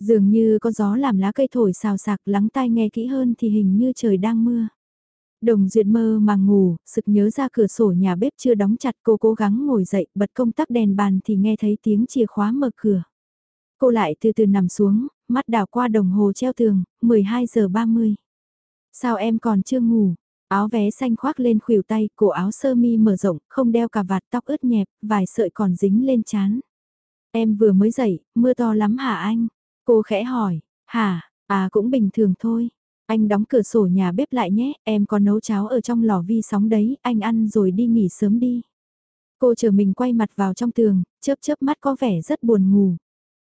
Dường như có gió làm lá cây thổi xào sạc lắng tai nghe kỹ hơn thì hình như trời đang mưa. Đồng Duyệt mơ màng ngủ, sực nhớ ra cửa sổ nhà bếp chưa đóng chặt cô cố gắng ngồi dậy bật công tắc đèn bàn thì nghe thấy tiếng chìa khóa mở cửa. Cô lại từ từ nằm xuống, mắt đảo qua đồng hồ treo tường, 12 giờ 30. Sao em còn chưa ngủ? Áo vé xanh khoác lên khuỷu tay, cổ áo sơ mi mở rộng, không đeo cà vạt tóc ướt nhẹp, vài sợi còn dính lên chán. Em vừa mới dậy, mưa to lắm hả anh? Cô khẽ hỏi, hả, à cũng bình thường thôi. Anh đóng cửa sổ nhà bếp lại nhé, em có nấu cháo ở trong lò vi sóng đấy, anh ăn rồi đi nghỉ sớm đi. Cô chờ mình quay mặt vào trong tường, chớp chớp mắt có vẻ rất buồn ngủ.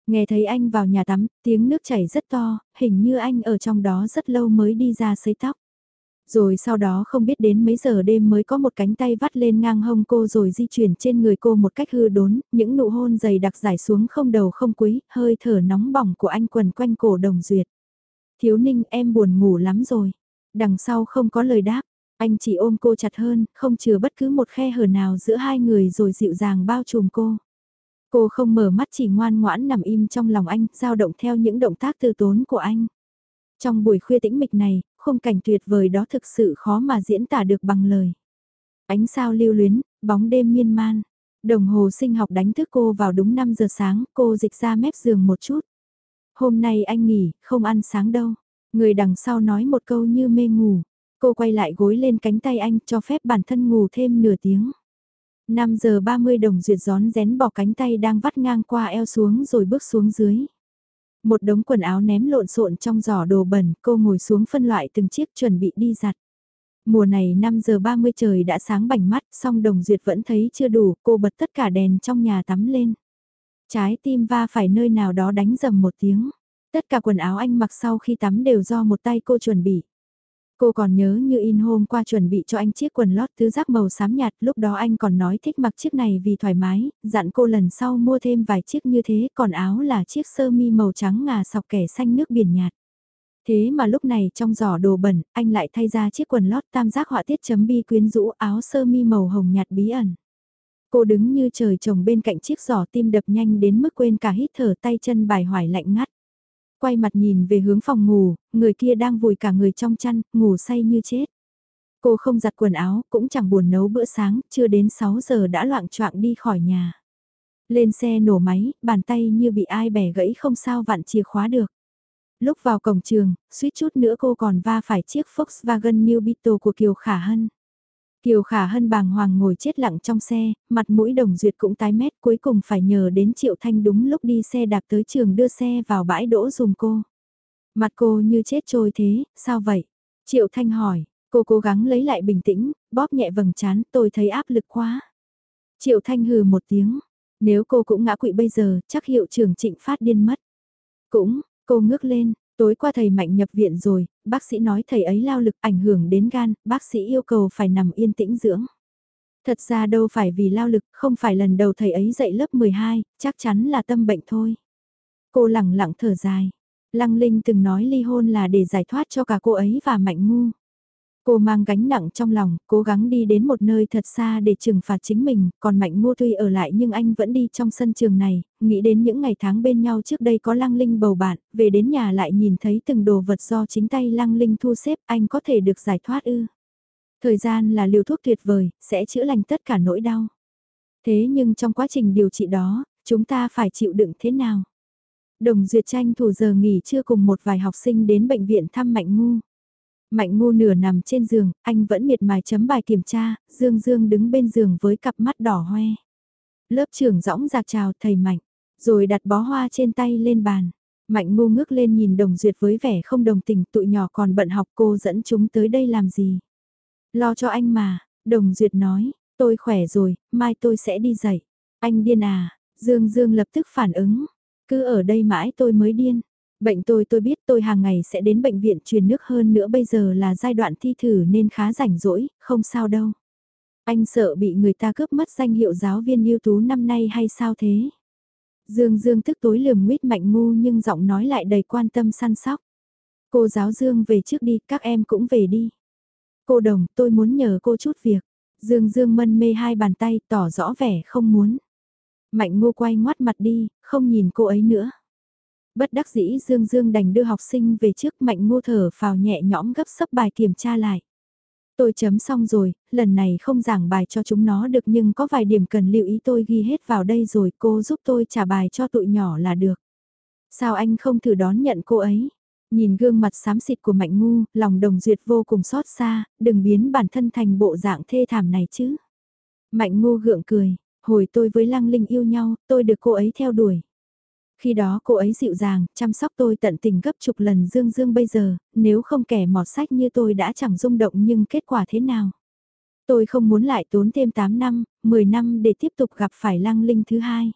Nghe thấy anh vào nhà tắm, tiếng nước chảy rất to, hình như anh ở trong đó rất lâu mới đi ra sấy tóc. Rồi sau đó không biết đến mấy giờ đêm mới có một cánh tay vắt lên ngang hông cô rồi di chuyển trên người cô một cách hư đốn, những nụ hôn dày đặc giải xuống không đầu không quý, hơi thở nóng bỏng của anh quần quanh cổ đồng duyệt. Thiếu ninh em buồn ngủ lắm rồi. Đằng sau không có lời đáp, anh chỉ ôm cô chặt hơn, không chừa bất cứ một khe hở nào giữa hai người rồi dịu dàng bao trùm cô. Cô không mở mắt chỉ ngoan ngoãn nằm im trong lòng anh, dao động theo những động tác từ tốn của anh. Trong buổi khuya tĩnh mịch này, khung cảnh tuyệt vời đó thực sự khó mà diễn tả được bằng lời. Ánh sao lưu luyến, bóng đêm miên man. Đồng hồ sinh học đánh thức cô vào đúng 5 giờ sáng, cô dịch ra mép giường một chút. Hôm nay anh nghỉ, không ăn sáng đâu. Người đằng sau nói một câu như mê ngủ. Cô quay lại gối lên cánh tay anh cho phép bản thân ngủ thêm nửa tiếng. 5 giờ 30 đồng duyệt gión rén bỏ cánh tay đang vắt ngang qua eo xuống rồi bước xuống dưới. Một đống quần áo ném lộn xộn trong giỏ đồ bẩn, cô ngồi xuống phân loại từng chiếc chuẩn bị đi giặt. Mùa này 5 giờ 30 trời đã sáng bảnh mắt, song đồng duyệt vẫn thấy chưa đủ, cô bật tất cả đèn trong nhà tắm lên. Trái tim va phải nơi nào đó đánh dầm một tiếng. Tất cả quần áo anh mặc sau khi tắm đều do một tay cô chuẩn bị. Cô còn nhớ như in hôm qua chuẩn bị cho anh chiếc quần lót tứ giác màu xám nhạt, lúc đó anh còn nói thích mặc chiếc này vì thoải mái, dặn cô lần sau mua thêm vài chiếc như thế, còn áo là chiếc sơ mi màu trắng ngà sọc kẻ xanh nước biển nhạt. Thế mà lúc này trong giỏ đồ bẩn, anh lại thay ra chiếc quần lót tam giác họa tiết chấm bi quyến rũ áo sơ mi màu hồng nhạt bí ẩn. Cô đứng như trời trồng bên cạnh chiếc giỏ tim đập nhanh đến mức quên cả hít thở tay chân bài hoài lạnh ngắt quay mặt nhìn về hướng phòng ngủ, người kia đang vùi cả người trong chăn, ngủ say như chết. Cô không giặt quần áo, cũng chẳng buồn nấu bữa sáng, chưa đến 6 giờ đã loạn choạng đi khỏi nhà. Lên xe nổ máy, bàn tay như bị ai bẻ gãy không sao vặn chìa khóa được. Lúc vào cổng trường, suýt chút nữa cô còn va phải chiếc Volkswagen New Beetle của Kiều Khả Hân. Kiều Khả Hân bàng hoàng ngồi chết lặng trong xe, mặt mũi đồng duyệt cũng tái mét cuối cùng phải nhờ đến Triệu Thanh đúng lúc đi xe đạp tới trường đưa xe vào bãi đỗ dùm cô. Mặt cô như chết trôi thế, sao vậy? Triệu Thanh hỏi, cô cố gắng lấy lại bình tĩnh, bóp nhẹ vầng trán, tôi thấy áp lực quá. Triệu Thanh hừ một tiếng, nếu cô cũng ngã quỵ bây giờ, chắc hiệu trưởng trịnh phát điên mất. Cũng, cô ngước lên, Tối qua thầy Mạnh nhập viện rồi, bác sĩ nói thầy ấy lao lực ảnh hưởng đến gan, bác sĩ yêu cầu phải nằm yên tĩnh dưỡng. Thật ra đâu phải vì lao lực, không phải lần đầu thầy ấy dạy lớp 12, chắc chắn là tâm bệnh thôi. Cô lẳng lặng thở dài. Lăng Linh từng nói ly hôn là để giải thoát cho cả cô ấy và Mạnh Ngu. Cô mang gánh nặng trong lòng, cố gắng đi đến một nơi thật xa để trừng phạt chính mình, còn Mạnh Ngô tuy ở lại nhưng anh vẫn đi trong sân trường này, nghĩ đến những ngày tháng bên nhau trước đây có Lăng Linh bầu bạn, về đến nhà lại nhìn thấy từng đồ vật do chính tay Lăng Linh thu xếp, anh có thể được giải thoát ư. Thời gian là liều thuốc tuyệt vời, sẽ chữa lành tất cả nỗi đau. Thế nhưng trong quá trình điều trị đó, chúng ta phải chịu đựng thế nào? Đồng Duyệt tranh thủ giờ nghỉ trưa cùng một vài học sinh đến bệnh viện thăm Mạnh Ngu. Mạnh ngu nửa nằm trên giường, anh vẫn miệt mài chấm bài kiểm tra, Dương Dương đứng bên giường với cặp mắt đỏ hoe. Lớp trưởng rõng rạc chào thầy Mạnh, rồi đặt bó hoa trên tay lên bàn. Mạnh ngu ngước lên nhìn đồng duyệt với vẻ không đồng tình tụi nhỏ còn bận học cô dẫn chúng tới đây làm gì. Lo cho anh mà, đồng duyệt nói, tôi khỏe rồi, mai tôi sẽ đi dạy. Anh điên à, Dương Dương lập tức phản ứng, cứ ở đây mãi tôi mới điên. Bệnh tôi tôi biết tôi hàng ngày sẽ đến bệnh viện truyền nước hơn nữa bây giờ là giai đoạn thi thử nên khá rảnh rỗi, không sao đâu. Anh sợ bị người ta cướp mất danh hiệu giáo viên ưu tú năm nay hay sao thế? Dương Dương tức tối lườm nguyết mạnh ngu nhưng giọng nói lại đầy quan tâm săn sóc. Cô giáo Dương về trước đi, các em cũng về đi. Cô đồng, tôi muốn nhờ cô chút việc. Dương Dương mân mê hai bàn tay tỏ rõ vẻ không muốn. Mạnh ngu quay ngoắt mặt đi, không nhìn cô ấy nữa. Bất đắc dĩ Dương Dương đành đưa học sinh về trước mạnh ngô thở phào nhẹ nhõm gấp sấp bài kiểm tra lại. Tôi chấm xong rồi, lần này không giảng bài cho chúng nó được nhưng có vài điểm cần lưu ý tôi ghi hết vào đây rồi cô giúp tôi trả bài cho tụi nhỏ là được. Sao anh không thử đón nhận cô ấy? Nhìn gương mặt xám xịt của Mạnh Ngu, lòng đồng duyệt vô cùng xót xa, đừng biến bản thân thành bộ dạng thê thảm này chứ. Mạnh Ngu gượng cười, hồi tôi với Lăng Linh yêu nhau, tôi được cô ấy theo đuổi. Khi đó cô ấy dịu dàng, chăm sóc tôi tận tình gấp chục lần dương dương bây giờ, nếu không kẻ mọt sách như tôi đã chẳng rung động nhưng kết quả thế nào. Tôi không muốn lại tốn thêm 8 năm, 10 năm để tiếp tục gặp phải lăng linh thứ hai.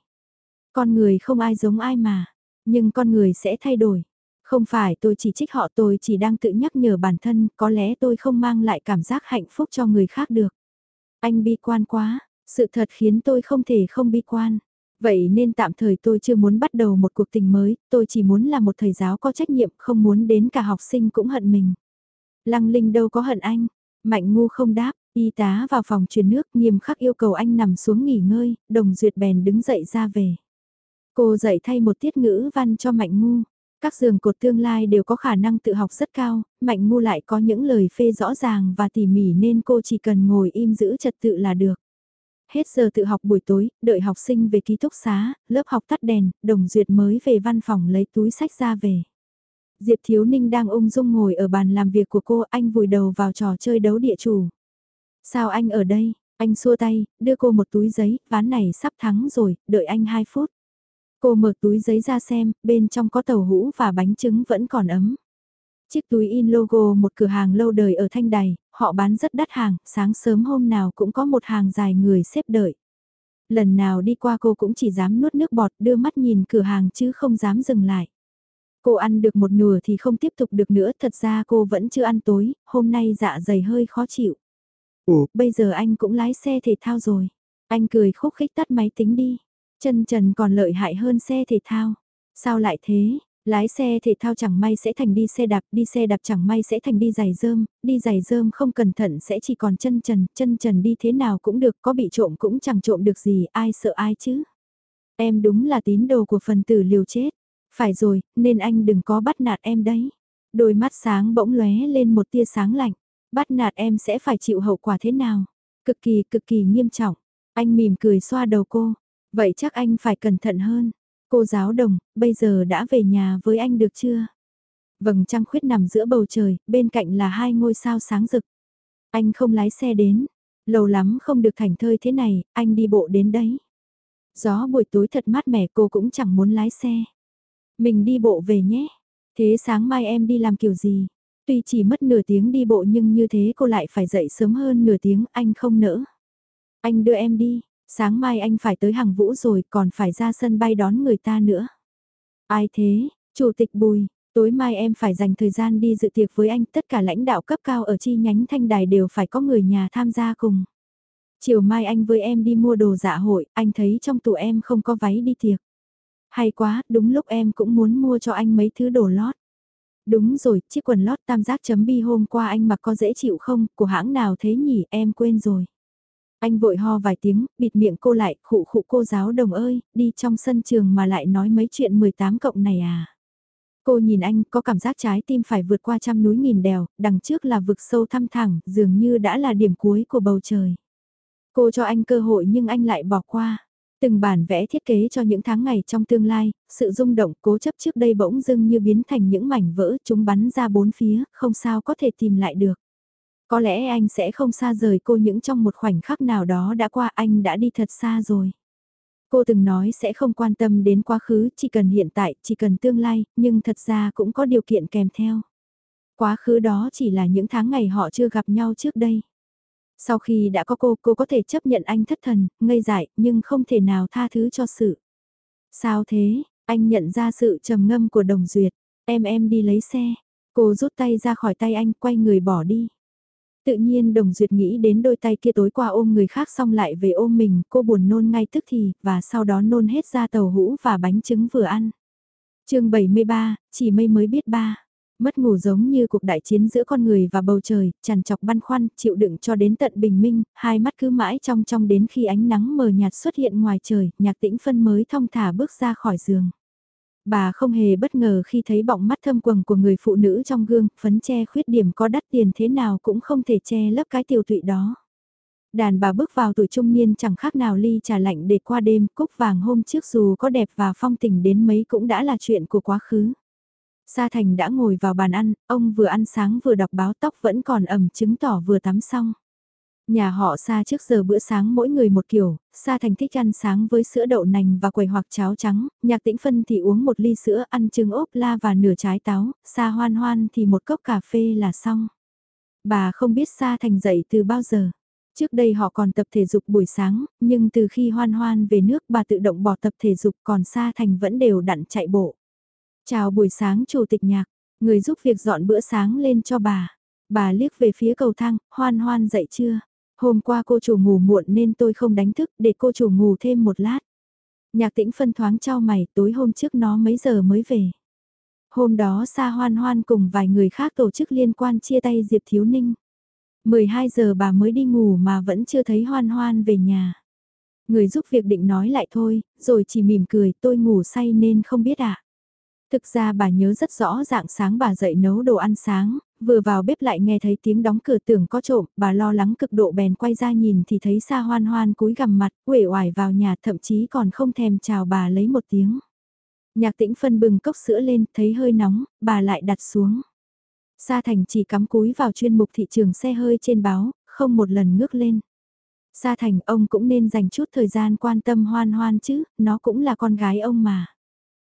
Con người không ai giống ai mà, nhưng con người sẽ thay đổi. Không phải tôi chỉ trích họ tôi chỉ đang tự nhắc nhở bản thân, có lẽ tôi không mang lại cảm giác hạnh phúc cho người khác được. Anh bi quan quá, sự thật khiến tôi không thể không bi quan. Vậy nên tạm thời tôi chưa muốn bắt đầu một cuộc tình mới, tôi chỉ muốn là một thầy giáo có trách nhiệm, không muốn đến cả học sinh cũng hận mình. Lăng Linh đâu có hận anh, Mạnh Ngu không đáp, y tá vào phòng truyền nước nghiêm khắc yêu cầu anh nằm xuống nghỉ ngơi, đồng duyệt bèn đứng dậy ra về. Cô dạy thay một tiết ngữ văn cho Mạnh Ngu, Các giường cột tương lai đều có khả năng tự học rất cao, Mạnh Ngu lại có những lời phê rõ ràng và tỉ mỉ nên cô chỉ cần ngồi im giữ trật tự là được. Hết giờ tự học buổi tối, đợi học sinh về ký túc xá, lớp học tắt đèn, Đồng Duyệt mới về văn phòng lấy túi sách ra về. Diệp Thiếu Ninh đang ung dung ngồi ở bàn làm việc của cô, anh vùi đầu vào trò chơi đấu địa chủ. Sao anh ở đây? Anh xua tay, đưa cô một túi giấy, ván này sắp thắng rồi, đợi anh 2 phút. Cô mở túi giấy ra xem, bên trong có tàu hũ và bánh trứng vẫn còn ấm. Chiếc túi in logo một cửa hàng lâu đời ở Thanh Đài, họ bán rất đắt hàng, sáng sớm hôm nào cũng có một hàng dài người xếp đợi. Lần nào đi qua cô cũng chỉ dám nuốt nước bọt đưa mắt nhìn cửa hàng chứ không dám dừng lại. Cô ăn được một nửa thì không tiếp tục được nữa, thật ra cô vẫn chưa ăn tối, hôm nay dạ dày hơi khó chịu. Ủa, bây giờ anh cũng lái xe thể thao rồi. Anh cười khúc khích tắt máy tính đi. Chân trần còn lợi hại hơn xe thể thao. Sao lại thế? Lái xe thể thao chẳng may sẽ thành đi xe đạp, đi xe đạp chẳng may sẽ thành đi giày dơm đi giày dơm không cẩn thận sẽ chỉ còn chân trần, chân trần đi thế nào cũng được, có bị trộm cũng chẳng trộm được gì, ai sợ ai chứ. Em đúng là tín đồ của phần tử liều chết. Phải rồi, nên anh đừng có bắt nạt em đấy. Đôi mắt sáng bỗng lóe lên một tia sáng lạnh. Bắt nạt em sẽ phải chịu hậu quả thế nào? Cực kỳ cực kỳ nghiêm trọng. Anh mỉm cười xoa đầu cô. Vậy chắc anh phải cẩn thận hơn. Cô giáo đồng, bây giờ đã về nhà với anh được chưa? Vầng trăng khuyết nằm giữa bầu trời, bên cạnh là hai ngôi sao sáng rực. Anh không lái xe đến. Lâu lắm không được thành thơi thế này, anh đi bộ đến đấy. Gió buổi tối thật mát mẻ cô cũng chẳng muốn lái xe. Mình đi bộ về nhé. Thế sáng mai em đi làm kiểu gì? Tuy chỉ mất nửa tiếng đi bộ nhưng như thế cô lại phải dậy sớm hơn nửa tiếng, anh không nỡ. Anh đưa em đi, sáng mai anh phải tới hàng vũ rồi còn phải ra sân bay đón người ta nữa. Ai thế, chủ tịch Bùi, tối mai em phải dành thời gian đi dự tiệc với anh, tất cả lãnh đạo cấp cao ở chi nhánh thanh đài đều phải có người nhà tham gia cùng. Chiều mai anh với em đi mua đồ dạ hội, anh thấy trong tủ em không có váy đi tiệc. Hay quá, đúng lúc em cũng muốn mua cho anh mấy thứ đồ lót. Đúng rồi, chiếc quần lót tam giác chấm bi hôm qua anh mặc có dễ chịu không, của hãng nào thế nhỉ, em quên rồi. Anh vội ho vài tiếng, bịt miệng cô lại, khụ khụ cô giáo đồng ơi, đi trong sân trường mà lại nói mấy chuyện 18 cộng này à. Cô nhìn anh, có cảm giác trái tim phải vượt qua trăm núi nghìn đèo, đằng trước là vực sâu thăm thẳng, dường như đã là điểm cuối của bầu trời. Cô cho anh cơ hội nhưng anh lại bỏ qua. Từng bản vẽ thiết kế cho những tháng ngày trong tương lai, sự rung động cố chấp trước đây bỗng dưng như biến thành những mảnh vỡ chúng bắn ra bốn phía, không sao có thể tìm lại được. Có lẽ anh sẽ không xa rời cô những trong một khoảnh khắc nào đó đã qua anh đã đi thật xa rồi. Cô từng nói sẽ không quan tâm đến quá khứ, chỉ cần hiện tại, chỉ cần tương lai, nhưng thật ra cũng có điều kiện kèm theo. Quá khứ đó chỉ là những tháng ngày họ chưa gặp nhau trước đây. Sau khi đã có cô, cô có thể chấp nhận anh thất thần, ngây dại, nhưng không thể nào tha thứ cho sự. Sao thế, anh nhận ra sự trầm ngâm của đồng duyệt, em em đi lấy xe. Cô rút tay ra khỏi tay anh, quay người bỏ đi. Tự nhiên đồng duyệt nghĩ đến đôi tay kia tối qua ôm người khác xong lại về ôm mình, cô buồn nôn ngay tức thì, và sau đó nôn hết ra tàu hũ và bánh trứng vừa ăn. chương 73, chỉ mây mới biết ba. Mất ngủ giống như cuộc đại chiến giữa con người và bầu trời, tràn chọc băn khoăn, chịu đựng cho đến tận bình minh, hai mắt cứ mãi trong trong đến khi ánh nắng mờ nhạt xuất hiện ngoài trời, nhạc tĩnh phân mới thong thả bước ra khỏi giường. Bà không hề bất ngờ khi thấy bọng mắt thâm quầng của người phụ nữ trong gương, phấn che khuyết điểm có đắt tiền thế nào cũng không thể che lấp cái tiểu tụy đó. Đàn bà bước vào tuổi trung niên chẳng khác nào ly trà lạnh để qua đêm, cúc vàng hôm trước dù có đẹp và phong tình đến mấy cũng đã là chuyện của quá khứ. Sa Thành đã ngồi vào bàn ăn, ông vừa ăn sáng vừa đọc báo tóc vẫn còn ẩm chứng tỏ vừa tắm xong. Nhà họ Sa trước giờ bữa sáng mỗi người một kiểu, Sa Thành thích ăn sáng với sữa đậu nành và quầy hoặc cháo trắng, nhạc tĩnh phân thì uống một ly sữa ăn trứng ốp la và nửa trái táo, Sa hoan hoan thì một cốc cà phê là xong. Bà không biết Sa Thành dậy từ bao giờ. Trước đây họ còn tập thể dục buổi sáng, nhưng từ khi hoan hoan về nước bà tự động bỏ tập thể dục còn Sa Thành vẫn đều đặn chạy bộ. Chào buổi sáng chủ tịch nhạc, người giúp việc dọn bữa sáng lên cho bà. Bà liếc về phía cầu thang, hoan hoan dậy chưa? Hôm qua cô chủ ngủ muộn nên tôi không đánh thức để cô chủ ngủ thêm một lát. Nhạc tĩnh phân thoáng trao mày tối hôm trước nó mấy giờ mới về. Hôm đó Sa Hoan Hoan cùng vài người khác tổ chức liên quan chia tay Diệp Thiếu Ninh. 12 giờ bà mới đi ngủ mà vẫn chưa thấy Hoan Hoan về nhà. Người giúp việc định nói lại thôi, rồi chỉ mỉm cười tôi ngủ say nên không biết ạ. À. Thực ra bà nhớ rất rõ dạng sáng bà dậy nấu đồ ăn sáng, vừa vào bếp lại nghe thấy tiếng đóng cửa tưởng có trộm, bà lo lắng cực độ bèn quay ra nhìn thì thấy xa hoan hoan cúi gằm mặt, uể oải vào nhà thậm chí còn không thèm chào bà lấy một tiếng. Nhạc tĩnh phân bừng cốc sữa lên, thấy hơi nóng, bà lại đặt xuống. Sa Thành chỉ cắm cúi vào chuyên mục thị trường xe hơi trên báo, không một lần ngước lên. Sa Thành ông cũng nên dành chút thời gian quan tâm hoan hoan chứ, nó cũng là con gái ông mà.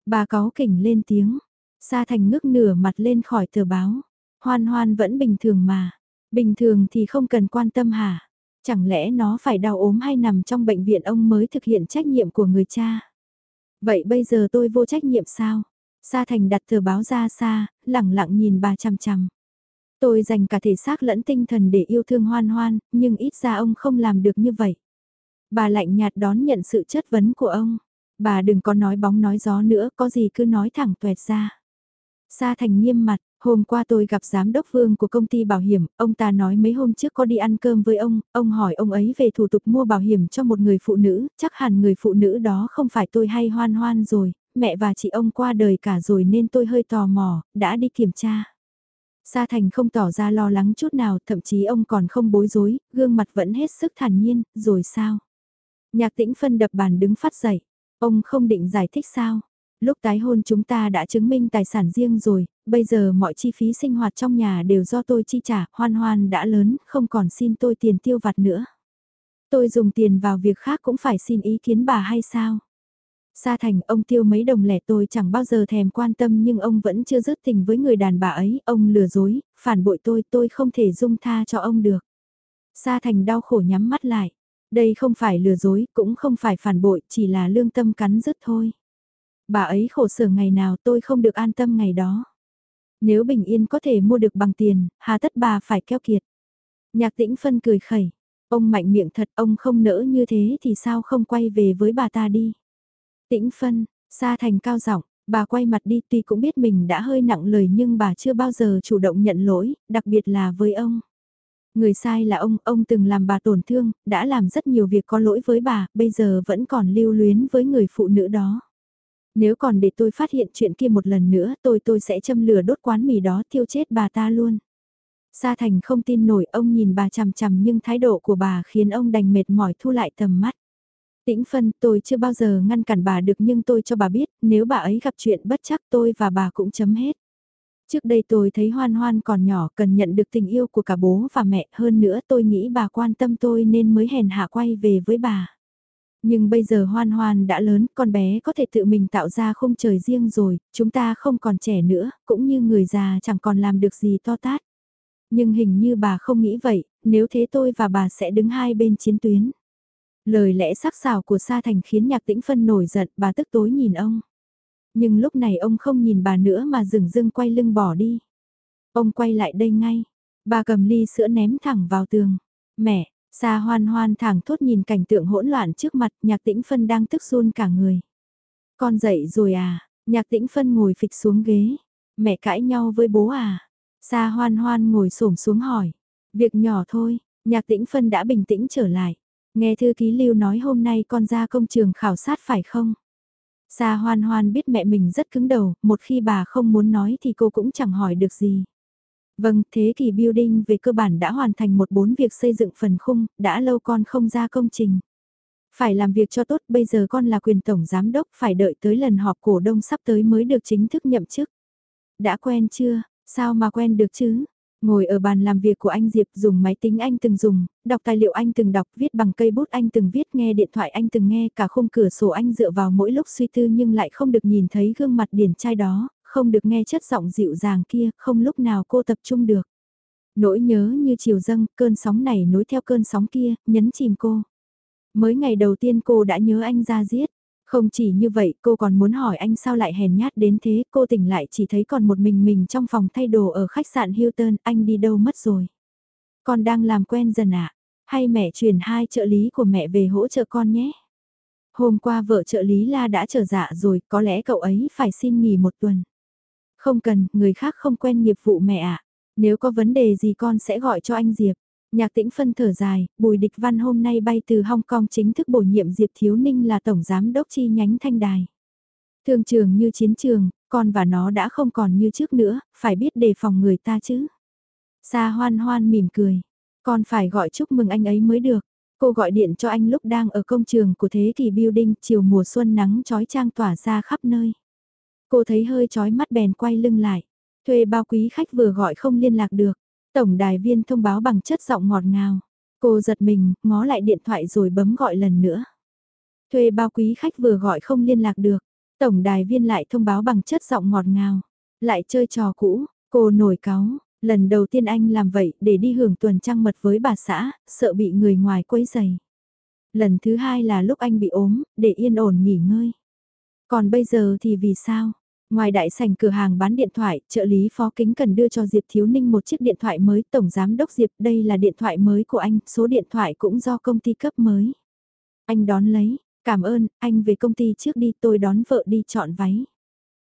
Bà có kỉnh lên tiếng, Sa Thành ngước nửa mặt lên khỏi tờ báo. Hoan hoan vẫn bình thường mà. Bình thường thì không cần quan tâm hả? Chẳng lẽ nó phải đau ốm hay nằm trong bệnh viện ông mới thực hiện trách nhiệm của người cha? Vậy bây giờ tôi vô trách nhiệm sao? Sa Thành đặt tờ báo ra xa, lẳng lặng nhìn bà chằm chằm. Tôi dành cả thể xác lẫn tinh thần để yêu thương hoan hoan, nhưng ít ra ông không làm được như vậy. Bà lạnh nhạt đón nhận sự chất vấn của ông. Bà đừng có nói bóng nói gió nữa, có gì cứ nói thẳng tuẹt ra. Sa Thành nghiêm mặt, hôm qua tôi gặp giám đốc vương của công ty bảo hiểm, ông ta nói mấy hôm trước có đi ăn cơm với ông, ông hỏi ông ấy về thủ tục mua bảo hiểm cho một người phụ nữ, chắc hẳn người phụ nữ đó không phải tôi hay hoan hoan rồi, mẹ và chị ông qua đời cả rồi nên tôi hơi tò mò, đã đi kiểm tra. Sa Thành không tỏ ra lo lắng chút nào, thậm chí ông còn không bối rối, gương mặt vẫn hết sức thản nhiên, rồi sao? Nhạc tĩnh phân đập bàn đứng phát dậy, ông không định giải thích sao? Lúc tái hôn chúng ta đã chứng minh tài sản riêng rồi, bây giờ mọi chi phí sinh hoạt trong nhà đều do tôi chi trả, hoan hoan đã lớn, không còn xin tôi tiền tiêu vặt nữa. Tôi dùng tiền vào việc khác cũng phải xin ý kiến bà hay sao? Sa thành ông tiêu mấy đồng lẻ tôi chẳng bao giờ thèm quan tâm nhưng ông vẫn chưa dứt tình với người đàn bà ấy, ông lừa dối, phản bội tôi, tôi không thể dung tha cho ông được. Sa thành đau khổ nhắm mắt lại. Đây không phải lừa dối, cũng không phải phản bội, chỉ là lương tâm cắn rứt thôi. Bà ấy khổ sở ngày nào tôi không được an tâm ngày đó. Nếu bình yên có thể mua được bằng tiền, hà tất bà phải keo kiệt. Nhạc tĩnh phân cười khẩy. Ông mạnh miệng thật, ông không nỡ như thế thì sao không quay về với bà ta đi. Tĩnh phân, xa thành cao giọng bà quay mặt đi tuy cũng biết mình đã hơi nặng lời nhưng bà chưa bao giờ chủ động nhận lỗi, đặc biệt là với ông. Người sai là ông, ông từng làm bà tổn thương, đã làm rất nhiều việc có lỗi với bà, bây giờ vẫn còn lưu luyến với người phụ nữ đó. Nếu còn để tôi phát hiện chuyện kia một lần nữa, tôi tôi sẽ châm lửa đốt quán mì đó thiêu chết bà ta luôn. Sa Thành không tin nổi ông nhìn bà chằm chằm nhưng thái độ của bà khiến ông đành mệt mỏi thu lại tầm mắt. Tĩnh phân tôi chưa bao giờ ngăn cản bà được nhưng tôi cho bà biết nếu bà ấy gặp chuyện bất chắc tôi và bà cũng chấm hết. Trước đây tôi thấy hoan hoan còn nhỏ cần nhận được tình yêu của cả bố và mẹ hơn nữa tôi nghĩ bà quan tâm tôi nên mới hèn hạ quay về với bà. Nhưng bây giờ hoan hoan đã lớn, con bé có thể tự mình tạo ra khung trời riêng rồi, chúng ta không còn trẻ nữa, cũng như người già chẳng còn làm được gì to tát. Nhưng hình như bà không nghĩ vậy, nếu thế tôi và bà sẽ đứng hai bên chiến tuyến. Lời lẽ sắc sảo của Sa Thành khiến nhạc tĩnh phân nổi giận, bà tức tối nhìn ông. Nhưng lúc này ông không nhìn bà nữa mà dừng dưng quay lưng bỏ đi. Ông quay lại đây ngay. Bà cầm ly sữa ném thẳng vào tường. Mẹ, Sa hoan hoan thẳng thốt nhìn cảnh tượng hỗn loạn trước mặt, nhạc tĩnh phân đang tức run cả người. Con dậy rồi à, nhạc tĩnh phân ngồi phịch xuống ghế. Mẹ cãi nhau với bố à? Sa hoan hoan ngồi xổm xuống hỏi. Việc nhỏ thôi, nhạc tĩnh phân đã bình tĩnh trở lại. Nghe thư ký lưu nói hôm nay con ra công trường khảo sát phải không? Sa hoan hoan biết mẹ mình rất cứng đầu, một khi bà không muốn nói thì cô cũng chẳng hỏi được gì. Vâng, thế kỷ building về cơ bản đã hoàn thành một bốn việc xây dựng phần khung, đã lâu con không ra công trình. Phải làm việc cho tốt, bây giờ con là quyền tổng giám đốc, phải đợi tới lần họp cổ đông sắp tới mới được chính thức nhậm chức. Đã quen chưa? Sao mà quen được chứ? Ngồi ở bàn làm việc của anh Diệp dùng máy tính anh từng dùng, đọc tài liệu anh từng đọc, viết bằng cây bút anh từng viết, nghe điện thoại anh từng nghe, cả khung cửa sổ anh dựa vào mỗi lúc suy tư nhưng lại không được nhìn thấy gương mặt điển trai đó, không được nghe chất giọng dịu dàng kia, không lúc nào cô tập trung được. Nỗi nhớ như chiều dâng, cơn sóng này nối theo cơn sóng kia, nhấn chìm cô. Mới ngày đầu tiên cô đã nhớ anh ra giết. Không chỉ như vậy, cô còn muốn hỏi anh sao lại hèn nhát đến thế, cô tỉnh lại chỉ thấy còn một mình mình trong phòng thay đồ ở khách sạn Hilton, anh đi đâu mất rồi. Con đang làm quen dần ạ, à? hay mẹ chuyển hai trợ lý của mẹ về hỗ trợ con nhé. Hôm qua vợ trợ lý La đã trở dạ rồi, có lẽ cậu ấy phải xin nghỉ một tuần. Không cần, người khác không quen nghiệp vụ mẹ ạ. Nếu có vấn đề gì con sẽ gọi cho anh Diệp. Nhạc tĩnh phân thở dài, Bùi Địch Văn hôm nay bay từ Hong Kong chính thức bổ nhiệm Diệp Thiếu Ninh là Tổng Giám Đốc chi nhánh Thanh Đài. Thương trường như chiến trường, con và nó đã không còn như trước nữa, phải biết đề phòng người ta chứ. Sa hoan hoan mỉm cười, con phải gọi chúc mừng anh ấy mới được. Cô gọi điện cho anh lúc đang ở công trường của Thế kỷ Building, chiều mùa xuân nắng trói trang tỏa ra khắp nơi. Cô thấy hơi chói mắt bèn quay lưng lại. Thuê bao quý khách vừa gọi không liên lạc được. Tổng đài viên thông báo bằng chất giọng ngọt ngào. Cô giật mình, ngó lại điện thoại rồi bấm gọi lần nữa. Thuê bao quý khách vừa gọi không liên lạc được. Tổng đài viên lại thông báo bằng chất giọng ngọt ngào. Lại chơi trò cũ, cô nổi cáu. Lần đầu tiên anh làm vậy để đi hưởng tuần trăng mật với bà xã, sợ bị người ngoài quấy giày. Lần thứ hai là lúc anh bị ốm, để yên ổn nghỉ ngơi. Còn bây giờ thì vì sao? Ngoài đại sảnh cửa hàng bán điện thoại, trợ lý phó kính cần đưa cho Diệp Thiếu Ninh một chiếc điện thoại mới. Tổng giám đốc Diệp đây là điện thoại mới của anh, số điện thoại cũng do công ty cấp mới. Anh đón lấy, cảm ơn, anh về công ty trước đi tôi đón vợ đi chọn váy.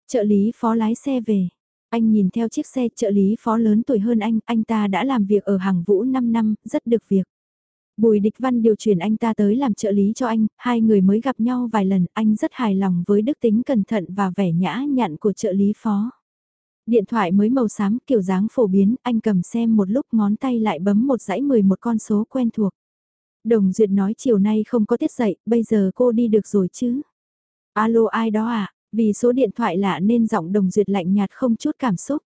Trợ lý phó lái xe về. Anh nhìn theo chiếc xe trợ lý phó lớn tuổi hơn anh, anh ta đã làm việc ở hàng vũ 5 năm, rất được việc. Bùi Địch Văn điều chuyển anh ta tới làm trợ lý cho anh, hai người mới gặp nhau vài lần, anh rất hài lòng với đức tính cẩn thận và vẻ nhã nhặn của trợ lý phó. Điện thoại mới màu xám kiểu dáng phổ biến, anh cầm xem một lúc ngón tay lại bấm một dãy 11 con số quen thuộc. Đồng Duyệt nói chiều nay không có tiết dậy, bây giờ cô đi được rồi chứ? Alo ai đó à? Vì số điện thoại lạ nên giọng Đồng Duyệt lạnh nhạt không chút cảm xúc.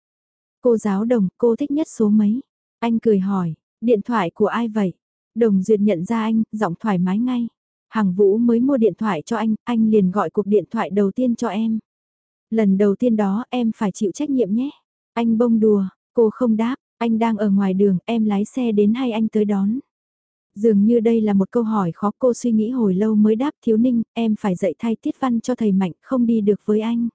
Cô giáo đồng, cô thích nhất số mấy? Anh cười hỏi, điện thoại của ai vậy? Đồng Duyệt nhận ra anh, giọng thoải mái ngay. Hằng Vũ mới mua điện thoại cho anh, anh liền gọi cuộc điện thoại đầu tiên cho em. Lần đầu tiên đó em phải chịu trách nhiệm nhé. Anh bông đùa, cô không đáp, anh đang ở ngoài đường, em lái xe đến hay anh tới đón. Dường như đây là một câu hỏi khó cô suy nghĩ hồi lâu mới đáp thiếu ninh, em phải dạy thay tiết văn cho thầy Mạnh, không đi được với anh.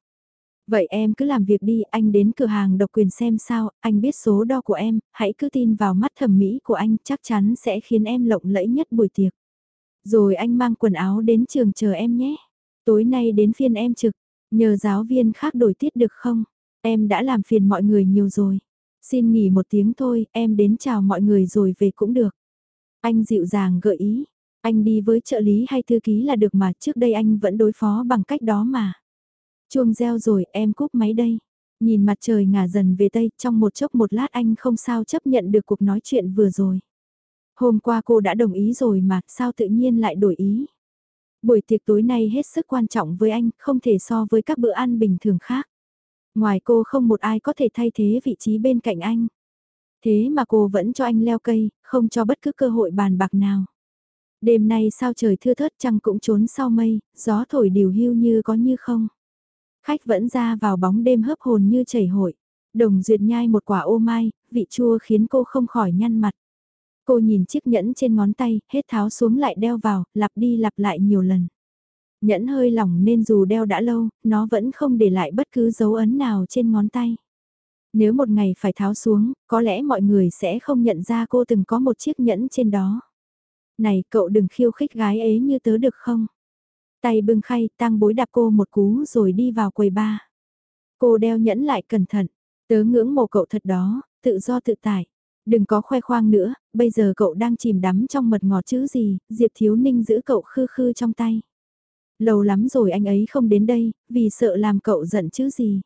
Vậy em cứ làm việc đi, anh đến cửa hàng độc quyền xem sao, anh biết số đo của em, hãy cứ tin vào mắt thẩm mỹ của anh, chắc chắn sẽ khiến em lộng lẫy nhất buổi tiệc. Rồi anh mang quần áo đến trường chờ em nhé. Tối nay đến phiên em trực, nhờ giáo viên khác đổi tiết được không? Em đã làm phiền mọi người nhiều rồi. Xin nghỉ một tiếng thôi, em đến chào mọi người rồi về cũng được. Anh dịu dàng gợi ý, anh đi với trợ lý hay thư ký là được mà trước đây anh vẫn đối phó bằng cách đó mà. Chuông reo rồi em cúp máy đây. Nhìn mặt trời ngả dần về Tây trong một chốc một lát anh không sao chấp nhận được cuộc nói chuyện vừa rồi. Hôm qua cô đã đồng ý rồi mà sao tự nhiên lại đổi ý. Buổi tiệc tối nay hết sức quan trọng với anh, không thể so với các bữa ăn bình thường khác. Ngoài cô không một ai có thể thay thế vị trí bên cạnh anh. Thế mà cô vẫn cho anh leo cây, không cho bất cứ cơ hội bàn bạc nào. Đêm nay sao trời thưa thớt trăng cũng trốn sau mây, gió thổi điều hưu như có như không. Khách vẫn ra vào bóng đêm hấp hồn như chảy hội. Đồng duyệt nhai một quả ô mai, vị chua khiến cô không khỏi nhăn mặt. Cô nhìn chiếc nhẫn trên ngón tay, hết tháo xuống lại đeo vào, lặp đi lặp lại nhiều lần. Nhẫn hơi lỏng nên dù đeo đã lâu, nó vẫn không để lại bất cứ dấu ấn nào trên ngón tay. Nếu một ngày phải tháo xuống, có lẽ mọi người sẽ không nhận ra cô từng có một chiếc nhẫn trên đó. Này cậu đừng khiêu khích gái ấy như tớ được không? Tay bưng khay tang bối đạp cô một cú rồi đi vào quầy ba. Cô đeo nhẫn lại cẩn thận, tớ ngưỡng mộ cậu thật đó, tự do tự tại. Đừng có khoe khoang nữa, bây giờ cậu đang chìm đắm trong mật ngọt chữ gì, Diệp Thiếu Ninh giữ cậu khư khư trong tay. Lâu lắm rồi anh ấy không đến đây, vì sợ làm cậu giận chứ gì.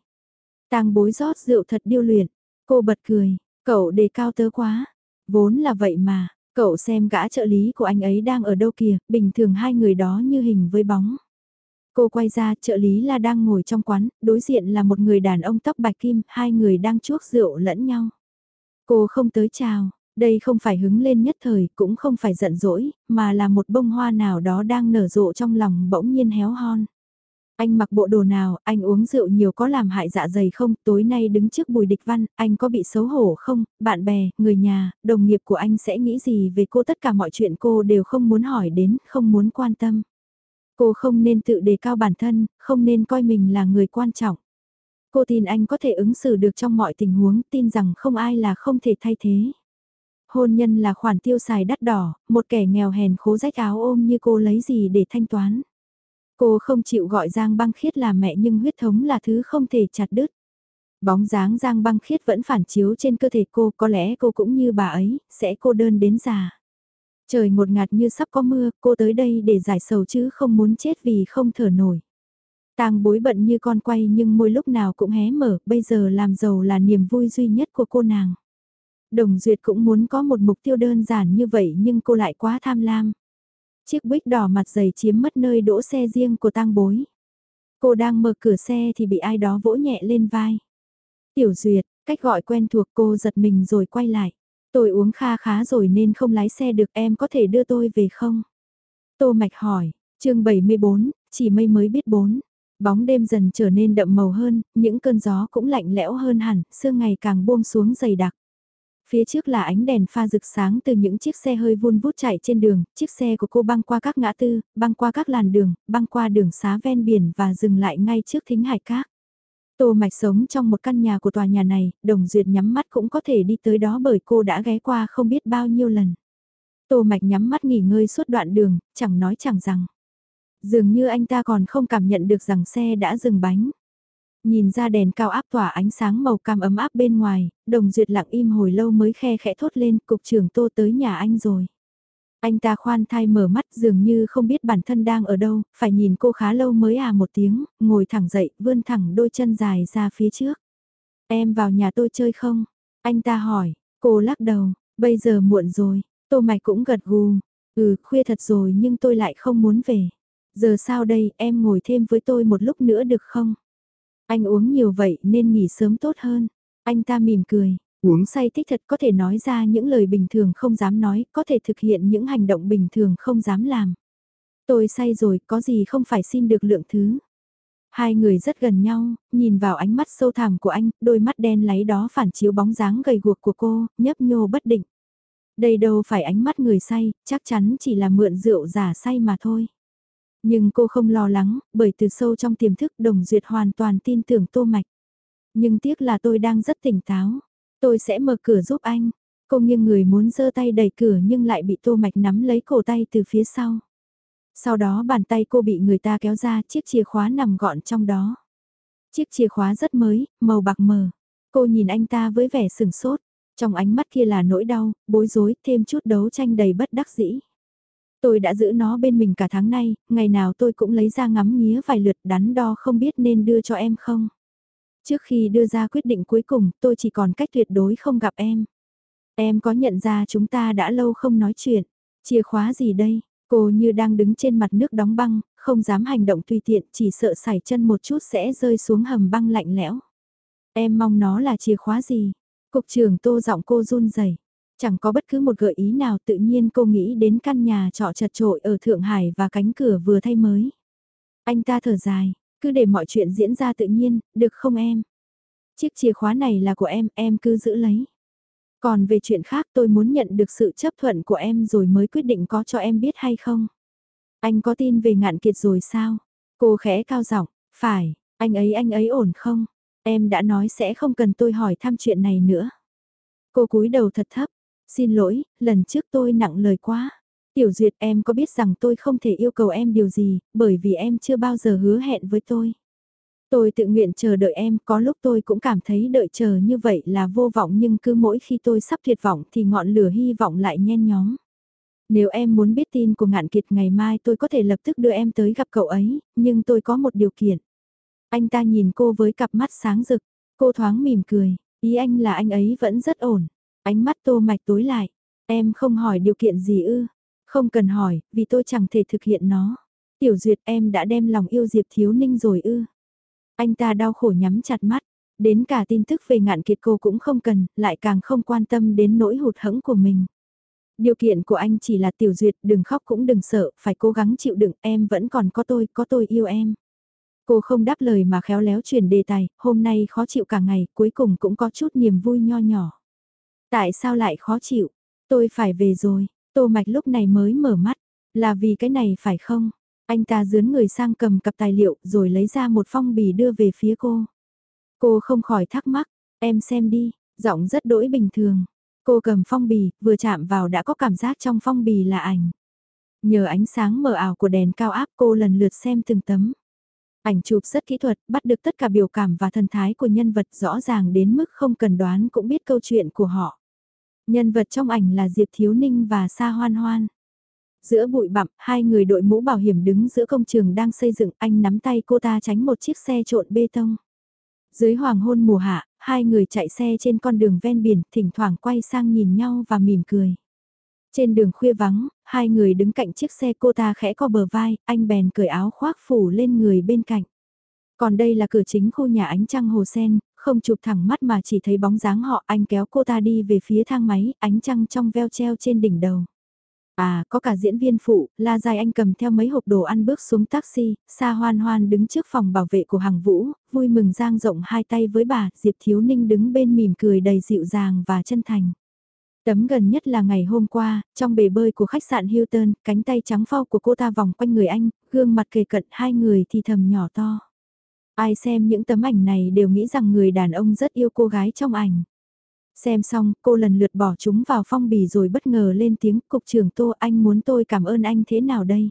Tang bối rót rượu thật điêu luyện. Cô bật cười, cậu đề cao tớ quá. Vốn là vậy mà, cậu xem gã trợ lý của anh ấy đang ở đâu kìa, bình thường hai người đó như hình với bóng. Cô quay ra, trợ lý là đang ngồi trong quán, đối diện là một người đàn ông tóc bạch kim, hai người đang chuốc rượu lẫn nhau. Cô không tới chào, đây không phải hứng lên nhất thời, cũng không phải giận dỗi, mà là một bông hoa nào đó đang nở rộ trong lòng bỗng nhiên héo hon. Anh mặc bộ đồ nào, anh uống rượu nhiều có làm hại dạ dày không, tối nay đứng trước bùi địch văn, anh có bị xấu hổ không, bạn bè, người nhà, đồng nghiệp của anh sẽ nghĩ gì về cô tất cả mọi chuyện cô đều không muốn hỏi đến, không muốn quan tâm. Cô không nên tự đề cao bản thân, không nên coi mình là người quan trọng. Cô tin anh có thể ứng xử được trong mọi tình huống, tin rằng không ai là không thể thay thế. Hôn nhân là khoản tiêu xài đắt đỏ, một kẻ nghèo hèn khố rách áo ôm như cô lấy gì để thanh toán. Cô không chịu gọi Giang băng khiết là mẹ nhưng huyết thống là thứ không thể chặt đứt. Bóng dáng Giang băng khiết vẫn phản chiếu trên cơ thể cô, có lẽ cô cũng như bà ấy, sẽ cô đơn đến già. Trời ngột ngạt như sắp có mưa, cô tới đây để giải sầu chứ không muốn chết vì không thở nổi. Tang bối bận như con quay nhưng môi lúc nào cũng hé mở, bây giờ làm giàu là niềm vui duy nhất của cô nàng. Đồng Duyệt cũng muốn có một mục tiêu đơn giản như vậy nhưng cô lại quá tham lam. Chiếc buýt đỏ mặt dày chiếm mất nơi đỗ xe riêng của tang bối. Cô đang mở cửa xe thì bị ai đó vỗ nhẹ lên vai. Tiểu Duyệt, cách gọi quen thuộc cô giật mình rồi quay lại. Tôi uống kha khá rồi nên không lái xe được em có thể đưa tôi về không? Tô Mạch hỏi, chương 74, chỉ mây mới biết bốn. Bóng đêm dần trở nên đậm màu hơn, những cơn gió cũng lạnh lẽo hơn hẳn, sương ngày càng buông xuống dày đặc. Phía trước là ánh đèn pha rực sáng từ những chiếc xe hơi vun vút chạy trên đường, chiếc xe của cô băng qua các ngã tư, băng qua các làn đường, băng qua đường xá ven biển và dừng lại ngay trước thính hải cát. Tô Mạch sống trong một căn nhà của tòa nhà này, Đồng Duyệt nhắm mắt cũng có thể đi tới đó bởi cô đã ghé qua không biết bao nhiêu lần. Tô Mạch nhắm mắt nghỉ ngơi suốt đoạn đường, chẳng nói chẳng rằng. Dường như anh ta còn không cảm nhận được rằng xe đã dừng bánh. Nhìn ra đèn cao áp tỏa ánh sáng màu cam ấm áp bên ngoài, đồng duyệt lặng im hồi lâu mới khe khẽ thốt lên cục trưởng tô tới nhà anh rồi. Anh ta khoan thai mở mắt dường như không biết bản thân đang ở đâu, phải nhìn cô khá lâu mới à một tiếng, ngồi thẳng dậy, vươn thẳng đôi chân dài ra phía trước. Em vào nhà tôi chơi không? Anh ta hỏi, cô lắc đầu, bây giờ muộn rồi, tô mạch cũng gật gù, ừ khuya thật rồi nhưng tôi lại không muốn về. Giờ sao đây, em ngồi thêm với tôi một lúc nữa được không? Anh uống nhiều vậy nên nghỉ sớm tốt hơn. Anh ta mỉm cười, uống say thích thật có thể nói ra những lời bình thường không dám nói, có thể thực hiện những hành động bình thường không dám làm. Tôi say rồi, có gì không phải xin được lượng thứ. Hai người rất gần nhau, nhìn vào ánh mắt sâu thẳm của anh, đôi mắt đen láy đó phản chiếu bóng dáng gầy guộc của cô, nhấp nhô bất định. Đây đâu phải ánh mắt người say, chắc chắn chỉ là mượn rượu giả say mà thôi. Nhưng cô không lo lắng, bởi từ sâu trong tiềm thức Đồng Duyệt hoàn toàn tin tưởng Tô Mạch. Nhưng tiếc là tôi đang rất tỉnh táo. Tôi sẽ mở cửa giúp anh. Cô nghiêng người muốn giơ tay đẩy cửa nhưng lại bị Tô Mạch nắm lấy cổ tay từ phía sau. Sau đó bàn tay cô bị người ta kéo ra chiếc chìa khóa nằm gọn trong đó. Chiếc chìa khóa rất mới, màu bạc mờ. Cô nhìn anh ta với vẻ sừng sốt. Trong ánh mắt kia là nỗi đau, bối rối, thêm chút đấu tranh đầy bất đắc dĩ. Tôi đã giữ nó bên mình cả tháng nay, ngày nào tôi cũng lấy ra ngắm nghía vài lượt đắn đo không biết nên đưa cho em không. Trước khi đưa ra quyết định cuối cùng, tôi chỉ còn cách tuyệt đối không gặp em. Em có nhận ra chúng ta đã lâu không nói chuyện. Chìa khóa gì đây? Cô như đang đứng trên mặt nước đóng băng, không dám hành động tùy tiện, chỉ sợ sải chân một chút sẽ rơi xuống hầm băng lạnh lẽo. Em mong nó là chìa khóa gì? Cục trưởng tô giọng cô run rẩy Chẳng có bất cứ một gợi ý nào tự nhiên cô nghĩ đến căn nhà trọ chật trội ở Thượng Hải và cánh cửa vừa thay mới. Anh ta thở dài, cứ để mọi chuyện diễn ra tự nhiên, được không em? Chiếc chìa khóa này là của em, em cứ giữ lấy. Còn về chuyện khác tôi muốn nhận được sự chấp thuận của em rồi mới quyết định có cho em biết hay không. Anh có tin về ngạn kiệt rồi sao? Cô khẽ cao giọng, phải, anh ấy anh ấy ổn không? Em đã nói sẽ không cần tôi hỏi thăm chuyện này nữa. Cô cúi đầu thật thấp, Xin lỗi, lần trước tôi nặng lời quá. Tiểu Duyệt em có biết rằng tôi không thể yêu cầu em điều gì, bởi vì em chưa bao giờ hứa hẹn với tôi. Tôi tự nguyện chờ đợi em, có lúc tôi cũng cảm thấy đợi chờ như vậy là vô vọng nhưng cứ mỗi khi tôi sắp tuyệt vọng thì ngọn lửa hy vọng lại nhen nhóm. Nếu em muốn biết tin của ngạn kiệt ngày mai tôi có thể lập tức đưa em tới gặp cậu ấy, nhưng tôi có một điều kiện. Anh ta nhìn cô với cặp mắt sáng rực, cô thoáng mỉm cười, ý anh là anh ấy vẫn rất ổn. Ánh mắt tô mạch tối lại. Em không hỏi điều kiện gì ư. Không cần hỏi, vì tôi chẳng thể thực hiện nó. Tiểu duyệt em đã đem lòng yêu Diệp Thiếu Ninh rồi ư. Anh ta đau khổ nhắm chặt mắt. Đến cả tin tức về ngạn kiệt cô cũng không cần, lại càng không quan tâm đến nỗi hụt hẫng của mình. Điều kiện của anh chỉ là tiểu duyệt, đừng khóc cũng đừng sợ, phải cố gắng chịu đựng, em vẫn còn có tôi, có tôi yêu em. Cô không đáp lời mà khéo léo chuyển đề tài, hôm nay khó chịu cả ngày, cuối cùng cũng có chút niềm vui nho nhỏ. Tại sao lại khó chịu? Tôi phải về rồi, Tô Mạch lúc này mới mở mắt. Là vì cái này phải không? Anh ta dướn người sang cầm cặp tài liệu rồi lấy ra một phong bì đưa về phía cô. Cô không khỏi thắc mắc, em xem đi, giọng rất đỗi bình thường. Cô cầm phong bì, vừa chạm vào đã có cảm giác trong phong bì là ảnh. Nhờ ánh sáng mờ ảo của đèn cao áp cô lần lượt xem từng tấm. Ảnh chụp rất kỹ thuật, bắt được tất cả biểu cảm và thần thái của nhân vật rõ ràng đến mức không cần đoán cũng biết câu chuyện của họ. Nhân vật trong ảnh là Diệp Thiếu Ninh và Sa Hoan Hoan. Giữa bụi bặm, hai người đội mũ bảo hiểm đứng giữa công trường đang xây dựng, anh nắm tay cô ta tránh một chiếc xe trộn bê tông. Dưới hoàng hôn mùa hạ, hai người chạy xe trên con đường ven biển, thỉnh thoảng quay sang nhìn nhau và mỉm cười. Trên đường khuya vắng, hai người đứng cạnh chiếc xe cô ta khẽ co bờ vai, anh bèn cởi áo khoác phủ lên người bên cạnh. Còn đây là cửa chính khu nhà ánh trăng hồ sen, không chụp thẳng mắt mà chỉ thấy bóng dáng họ anh kéo cô ta đi về phía thang máy, ánh trăng trong veo treo trên đỉnh đầu. À, có cả diễn viên phụ, la dài anh cầm theo mấy hộp đồ ăn bước xuống taxi, xa hoan hoan đứng trước phòng bảo vệ của hàng vũ, vui mừng giang rộng hai tay với bà, Diệp Thiếu Ninh đứng bên mỉm cười đầy dịu dàng và chân thành. Tấm gần nhất là ngày hôm qua, trong bể bơi của khách sạn Hilton, cánh tay trắng phau của cô ta vòng quanh người anh, gương mặt kề cận hai người thì thầm nhỏ to. Ai xem những tấm ảnh này đều nghĩ rằng người đàn ông rất yêu cô gái trong ảnh. Xem xong, cô lần lượt bỏ chúng vào phong bì rồi bất ngờ lên tiếng, cục trưởng Tô anh muốn tôi cảm ơn anh thế nào đây?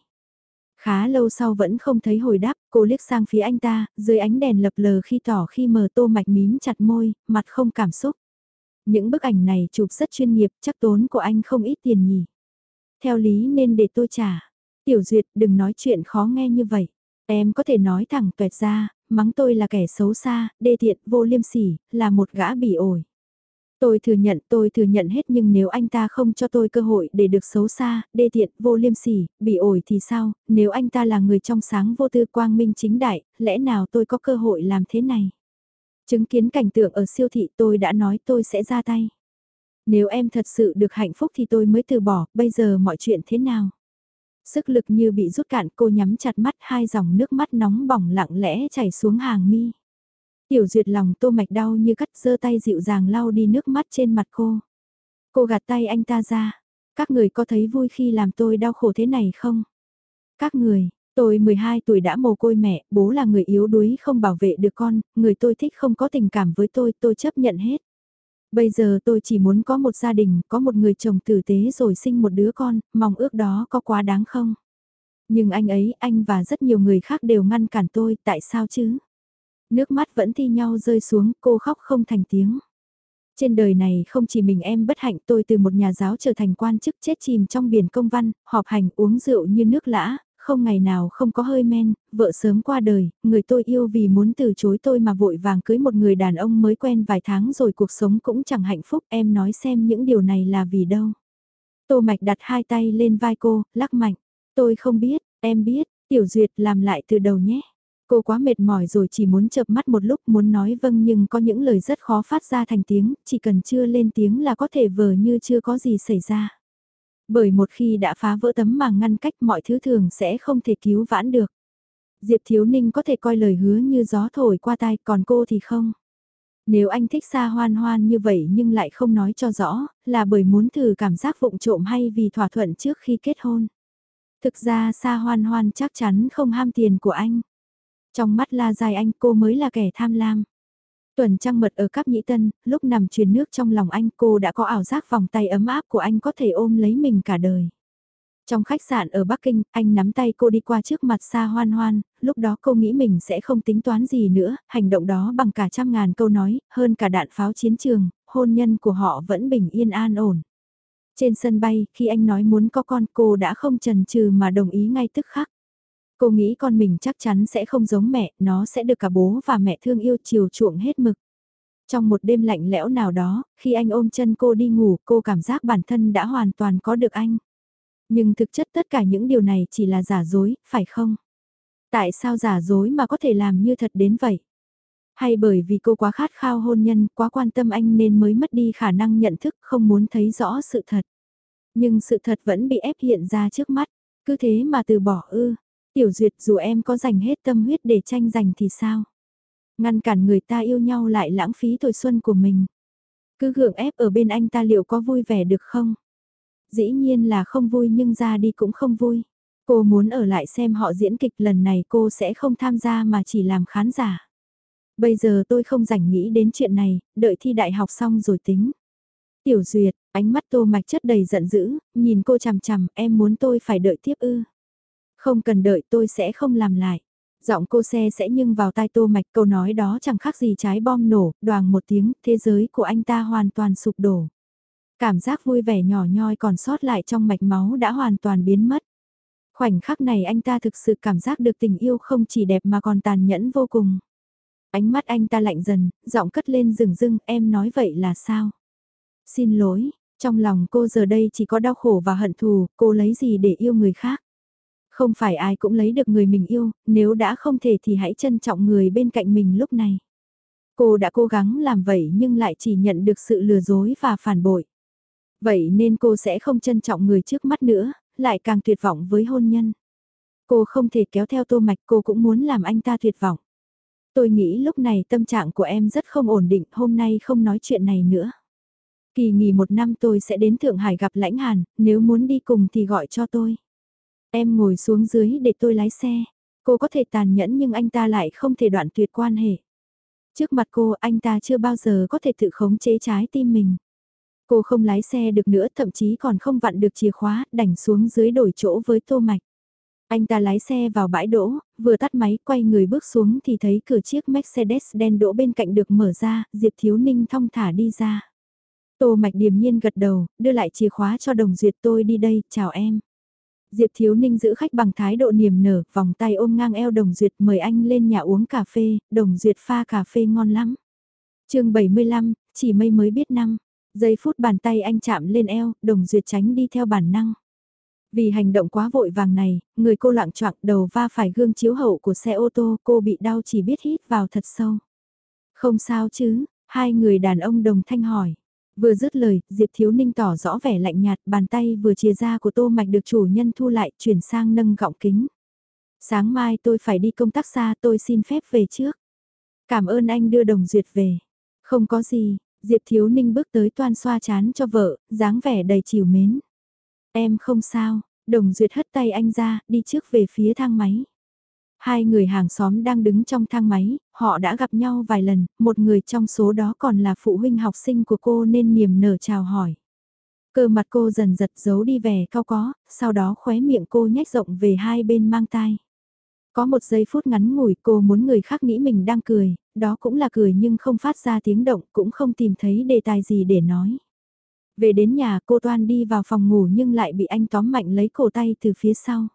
Khá lâu sau vẫn không thấy hồi đáp, cô liếc sang phía anh ta, dưới ánh đèn lập lờ khi tỏ khi mờ tô mạch mím chặt môi, mặt không cảm xúc. Những bức ảnh này chụp rất chuyên nghiệp, chắc tốn của anh không ít tiền nhỉ. Theo lý nên để tôi trả. Tiểu Duyệt đừng nói chuyện khó nghe như vậy. Em có thể nói thẳng tuệt ra, mắng tôi là kẻ xấu xa, đê tiện, vô liêm sỉ, là một gã bỉ ổi. Tôi thừa nhận tôi thừa nhận hết nhưng nếu anh ta không cho tôi cơ hội để được xấu xa, đê tiện, vô liêm sỉ, bị ổi thì sao, nếu anh ta là người trong sáng vô tư quang minh chính đại, lẽ nào tôi có cơ hội làm thế này? Chứng kiến cảnh tượng ở siêu thị tôi đã nói tôi sẽ ra tay. Nếu em thật sự được hạnh phúc thì tôi mới từ bỏ, bây giờ mọi chuyện thế nào? Sức lực như bị rút cạn cô nhắm chặt mắt hai dòng nước mắt nóng bỏng lặng lẽ chảy xuống hàng mi. Tiểu duyệt lòng tô mạch đau như cắt giơ tay dịu dàng lau đi nước mắt trên mặt cô. Cô gạt tay anh ta ra. Các người có thấy vui khi làm tôi đau khổ thế này không? Các người, tôi 12 tuổi đã mồ côi mẹ, bố là người yếu đuối không bảo vệ được con, người tôi thích không có tình cảm với tôi, tôi chấp nhận hết. Bây giờ tôi chỉ muốn có một gia đình, có một người chồng tử tế rồi sinh một đứa con, mong ước đó có quá đáng không? Nhưng anh ấy, anh và rất nhiều người khác đều ngăn cản tôi, tại sao chứ? Nước mắt vẫn thi nhau rơi xuống, cô khóc không thành tiếng. Trên đời này không chỉ mình em bất hạnh tôi từ một nhà giáo trở thành quan chức chết chìm trong biển công văn, họp hành uống rượu như nước lã, không ngày nào không có hơi men, vợ sớm qua đời, người tôi yêu vì muốn từ chối tôi mà vội vàng cưới một người đàn ông mới quen vài tháng rồi cuộc sống cũng chẳng hạnh phúc em nói xem những điều này là vì đâu. Tô Mạch đặt hai tay lên vai cô, lắc mạnh, tôi không biết, em biết, Tiểu Duyệt làm lại từ đầu nhé. Cô quá mệt mỏi rồi chỉ muốn chợp mắt một lúc muốn nói vâng nhưng có những lời rất khó phát ra thành tiếng, chỉ cần chưa lên tiếng là có thể vờ như chưa có gì xảy ra. Bởi một khi đã phá vỡ tấm màng ngăn cách mọi thứ thường sẽ không thể cứu vãn được. Diệp Thiếu Ninh có thể coi lời hứa như gió thổi qua tai còn cô thì không. Nếu anh thích xa hoan hoan như vậy nhưng lại không nói cho rõ, là bởi muốn thử cảm giác vụng trộm hay vì thỏa thuận trước khi kết hôn. Thực ra xa hoan hoan chắc chắn không ham tiền của anh. Trong mắt la dài anh cô mới là kẻ tham lam. Tuần trăng mật ở cắp nhĩ tân, lúc nằm truyền nước trong lòng anh cô đã có ảo giác vòng tay ấm áp của anh có thể ôm lấy mình cả đời. Trong khách sạn ở Bắc Kinh, anh nắm tay cô đi qua trước mặt xa hoan hoan, lúc đó cô nghĩ mình sẽ không tính toán gì nữa, hành động đó bằng cả trăm ngàn câu nói, hơn cả đạn pháo chiến trường, hôn nhân của họ vẫn bình yên an ổn. Trên sân bay, khi anh nói muốn có con cô đã không chần chừ mà đồng ý ngay tức khắc. Cô nghĩ con mình chắc chắn sẽ không giống mẹ, nó sẽ được cả bố và mẹ thương yêu chiều chuộng hết mực. Trong một đêm lạnh lẽo nào đó, khi anh ôm chân cô đi ngủ, cô cảm giác bản thân đã hoàn toàn có được anh. Nhưng thực chất tất cả những điều này chỉ là giả dối, phải không? Tại sao giả dối mà có thể làm như thật đến vậy? Hay bởi vì cô quá khát khao hôn nhân, quá quan tâm anh nên mới mất đi khả năng nhận thức, không muốn thấy rõ sự thật. Nhưng sự thật vẫn bị ép hiện ra trước mắt, cứ thế mà từ bỏ ư, Tiểu duyệt dù em có dành hết tâm huyết để tranh giành thì sao? Ngăn cản người ta yêu nhau lại lãng phí tuổi xuân của mình. Cứ gượng ép ở bên anh ta liệu có vui vẻ được không? Dĩ nhiên là không vui nhưng ra đi cũng không vui. Cô muốn ở lại xem họ diễn kịch lần này cô sẽ không tham gia mà chỉ làm khán giả. Bây giờ tôi không rảnh nghĩ đến chuyện này, đợi thi đại học xong rồi tính. Tiểu duyệt, ánh mắt tô mạch chất đầy giận dữ, nhìn cô chằm chằm, em muốn tôi phải đợi tiếp ư. Không cần đợi tôi sẽ không làm lại. Giọng cô xe sẽ nhưng vào tai tô mạch câu nói đó chẳng khác gì trái bom nổ, đoàn một tiếng, thế giới của anh ta hoàn toàn sụp đổ. Cảm giác vui vẻ nhỏ nhoi còn sót lại trong mạch máu đã hoàn toàn biến mất. Khoảnh khắc này anh ta thực sự cảm giác được tình yêu không chỉ đẹp mà còn tàn nhẫn vô cùng. Ánh mắt anh ta lạnh dần, giọng cất lên rừng rưng, em nói vậy là sao? Xin lỗi, trong lòng cô giờ đây chỉ có đau khổ và hận thù, cô lấy gì để yêu người khác? Không phải ai cũng lấy được người mình yêu, nếu đã không thể thì hãy trân trọng người bên cạnh mình lúc này. Cô đã cố gắng làm vậy nhưng lại chỉ nhận được sự lừa dối và phản bội. Vậy nên cô sẽ không trân trọng người trước mắt nữa, lại càng tuyệt vọng với hôn nhân. Cô không thể kéo theo tô mạch cô cũng muốn làm anh ta tuyệt vọng. Tôi nghĩ lúc này tâm trạng của em rất không ổn định, hôm nay không nói chuyện này nữa. Kỳ nghỉ một năm tôi sẽ đến Thượng Hải gặp Lãnh Hàn, nếu muốn đi cùng thì gọi cho tôi. Em ngồi xuống dưới để tôi lái xe. Cô có thể tàn nhẫn nhưng anh ta lại không thể đoạn tuyệt quan hệ. Trước mặt cô anh ta chưa bao giờ có thể tự khống chế trái tim mình. Cô không lái xe được nữa thậm chí còn không vặn được chìa khóa, đành xuống dưới đổi chỗ với tô mạch. Anh ta lái xe vào bãi đỗ, vừa tắt máy quay người bước xuống thì thấy cửa chiếc Mercedes đen đỗ bên cạnh được mở ra, Diệp Thiếu Ninh thong thả đi ra. Tô Mạch điềm nhiên gật đầu, đưa lại chìa khóa cho Đồng Duyệt tôi đi đây, chào em. Diệp Thiếu Ninh giữ khách bằng thái độ niềm nở, vòng tay ôm ngang eo Đồng Duyệt mời anh lên nhà uống cà phê, Đồng Duyệt pha cà phê ngon lắm. chương 75, chỉ mây mới biết năm, giây phút bàn tay anh chạm lên eo, Đồng Duyệt tránh đi theo bản năng. Vì hành động quá vội vàng này, người cô lạng choạng đầu va phải gương chiếu hậu của xe ô tô, cô bị đau chỉ biết hít vào thật sâu. Không sao chứ, hai người đàn ông đồng thanh hỏi. Vừa dứt lời, Diệp Thiếu Ninh tỏ rõ vẻ lạnh nhạt, bàn tay vừa chia ra của Tô Mạch được chủ nhân thu lại, chuyển sang nâng gọng kính. Sáng mai tôi phải đi công tác xa, tôi xin phép về trước. Cảm ơn anh đưa đồng duyệt về. Không có gì, Diệp Thiếu Ninh bước tới toan xoa chán cho vợ, dáng vẻ đầy chiều mến. Em không sao, đồng duyệt hất tay anh ra, đi trước về phía thang máy. Hai người hàng xóm đang đứng trong thang máy, họ đã gặp nhau vài lần, một người trong số đó còn là phụ huynh học sinh của cô nên niềm nở chào hỏi. Cơ mặt cô dần giật giấu đi vẻ cao có, sau đó khóe miệng cô nhếch rộng về hai bên mang tai. Có một giây phút ngắn ngủi cô muốn người khác nghĩ mình đang cười, đó cũng là cười nhưng không phát ra tiếng động, cũng không tìm thấy đề tài gì để nói. Về đến nhà cô Toan đi vào phòng ngủ nhưng lại bị anh tóm mạnh lấy cổ tay từ phía sau.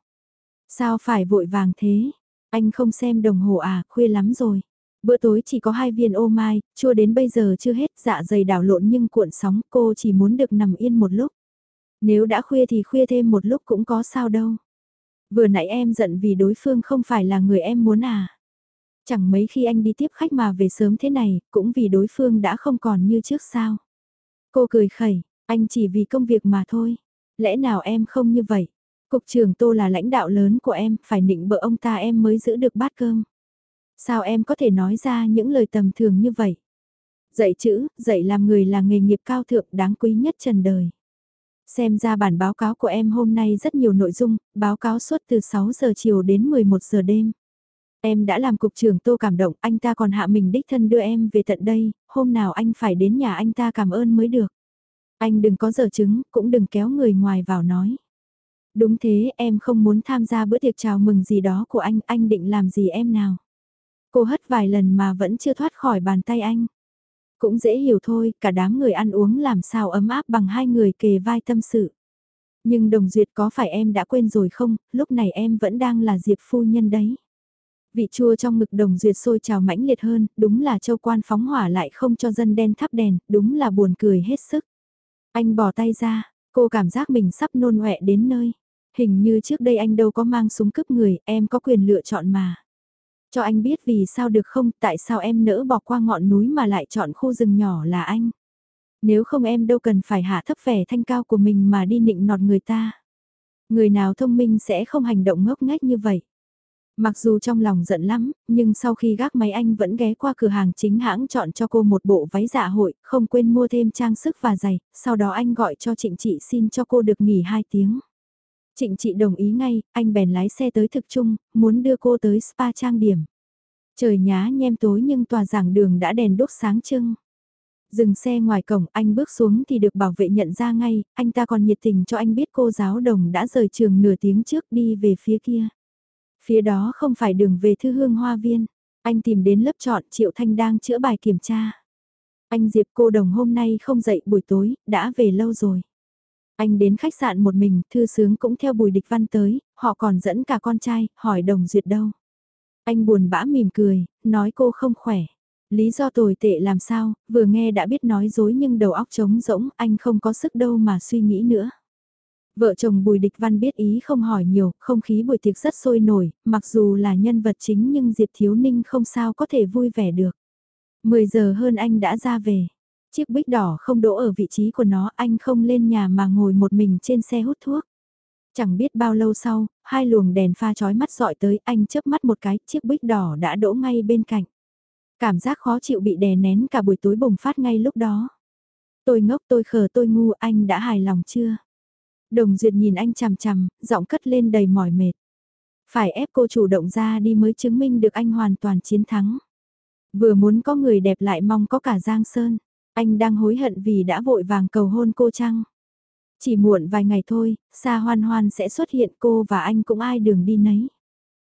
Sao phải vội vàng thế? Anh không xem đồng hồ à, khuya lắm rồi. Bữa tối chỉ có hai viên ô mai, chua đến bây giờ chưa hết, dạ dày đảo lộn nhưng cuộn sóng, cô chỉ muốn được nằm yên một lúc. Nếu đã khuya thì khuya thêm một lúc cũng có sao đâu. Vừa nãy em giận vì đối phương không phải là người em muốn à. Chẳng mấy khi anh đi tiếp khách mà về sớm thế này, cũng vì đối phương đã không còn như trước sao. Cô cười khẩy, anh chỉ vì công việc mà thôi. Lẽ nào em không như vậy? Cục trưởng Tô là lãnh đạo lớn của em, phải nịnh bợ ông ta em mới giữ được bát cơm. Sao em có thể nói ra những lời tầm thường như vậy? Dạy chữ, dạy làm người là nghề nghiệp cao thượng đáng quý nhất trần đời. Xem ra bản báo cáo của em hôm nay rất nhiều nội dung, báo cáo suốt từ 6 giờ chiều đến 11 giờ đêm. Em đã làm cục trưởng tô cảm động, anh ta còn hạ mình đích thân đưa em về tận đây, hôm nào anh phải đến nhà anh ta cảm ơn mới được. Anh đừng có giờ chứng, cũng đừng kéo người ngoài vào nói. Đúng thế, em không muốn tham gia bữa tiệc chào mừng gì đó của anh, anh định làm gì em nào? Cô hất vài lần mà vẫn chưa thoát khỏi bàn tay anh. Cũng dễ hiểu thôi, cả đám người ăn uống làm sao ấm áp bằng hai người kề vai tâm sự. Nhưng đồng duyệt có phải em đã quên rồi không, lúc này em vẫn đang là diệp phu nhân đấy. Vị chua trong ngực đồng duyệt sôi trào mãnh liệt hơn, đúng là châu quan phóng hỏa lại không cho dân đen thắp đèn, đúng là buồn cười hết sức. Anh bỏ tay ra, cô cảm giác mình sắp nôn ọe đến nơi. Hình như trước đây anh đâu có mang súng cướp người, em có quyền lựa chọn mà. Cho anh biết vì sao được không, tại sao em nỡ bỏ qua ngọn núi mà lại chọn khu rừng nhỏ là anh. Nếu không em đâu cần phải hạ thấp vẻ thanh cao của mình mà đi nịnh nọt người ta. Người nào thông minh sẽ không hành động ngốc nghếch như vậy. Mặc dù trong lòng giận lắm, nhưng sau khi gác máy anh vẫn ghé qua cửa hàng chính hãng chọn cho cô một bộ váy dạ hội, không quên mua thêm trang sức và giày, sau đó anh gọi cho trịnh chị xin cho cô được nghỉ 2 tiếng. Trịnh chị đồng ý ngay, anh bèn lái xe tới thực trung, muốn đưa cô tới spa trang điểm. Trời nhá nhem tối nhưng tòa giảng đường đã đèn đốt sáng trưng. Dừng xe ngoài cổng, anh bước xuống thì được bảo vệ nhận ra ngay, anh ta còn nhiệt tình cho anh biết cô giáo đồng đã rời trường nửa tiếng trước đi về phía kia. Phía đó không phải đường về thư hương hoa viên, anh tìm đến lớp chọn Triệu Thanh đang chữa bài kiểm tra. Anh Diệp cô đồng hôm nay không dậy buổi tối, đã về lâu rồi. Anh đến khách sạn một mình, thư sướng cũng theo bùi địch văn tới, họ còn dẫn cả con trai, hỏi đồng duyệt đâu. Anh buồn bã mỉm cười, nói cô không khỏe. Lý do tồi tệ làm sao, vừa nghe đã biết nói dối nhưng đầu óc trống rỗng, anh không có sức đâu mà suy nghĩ nữa. Vợ chồng Bùi Địch Văn biết ý không hỏi nhiều, không khí buổi tiệc rất sôi nổi, mặc dù là nhân vật chính nhưng Diệp Thiếu Ninh không sao có thể vui vẻ được. 10 giờ hơn anh đã ra về. Chiếc bích đỏ không đỗ ở vị trí của nó, anh không lên nhà mà ngồi một mình trên xe hút thuốc. Chẳng biết bao lâu sau, hai luồng đèn pha chói mắt dọi tới, anh chớp mắt một cái, chiếc bích đỏ đã đỗ ngay bên cạnh. Cảm giác khó chịu bị đè nén cả buổi tối bùng phát ngay lúc đó. Tôi ngốc tôi khờ tôi ngu anh đã hài lòng chưa? Đồng Duyệt nhìn anh chằm chằm, giọng cất lên đầy mỏi mệt. Phải ép cô chủ động ra đi mới chứng minh được anh hoàn toàn chiến thắng. Vừa muốn có người đẹp lại mong có cả Giang Sơn. Anh đang hối hận vì đã vội vàng cầu hôn cô chăng? Chỉ muộn vài ngày thôi, xa hoan hoan sẽ xuất hiện cô và anh cũng ai đường đi nấy.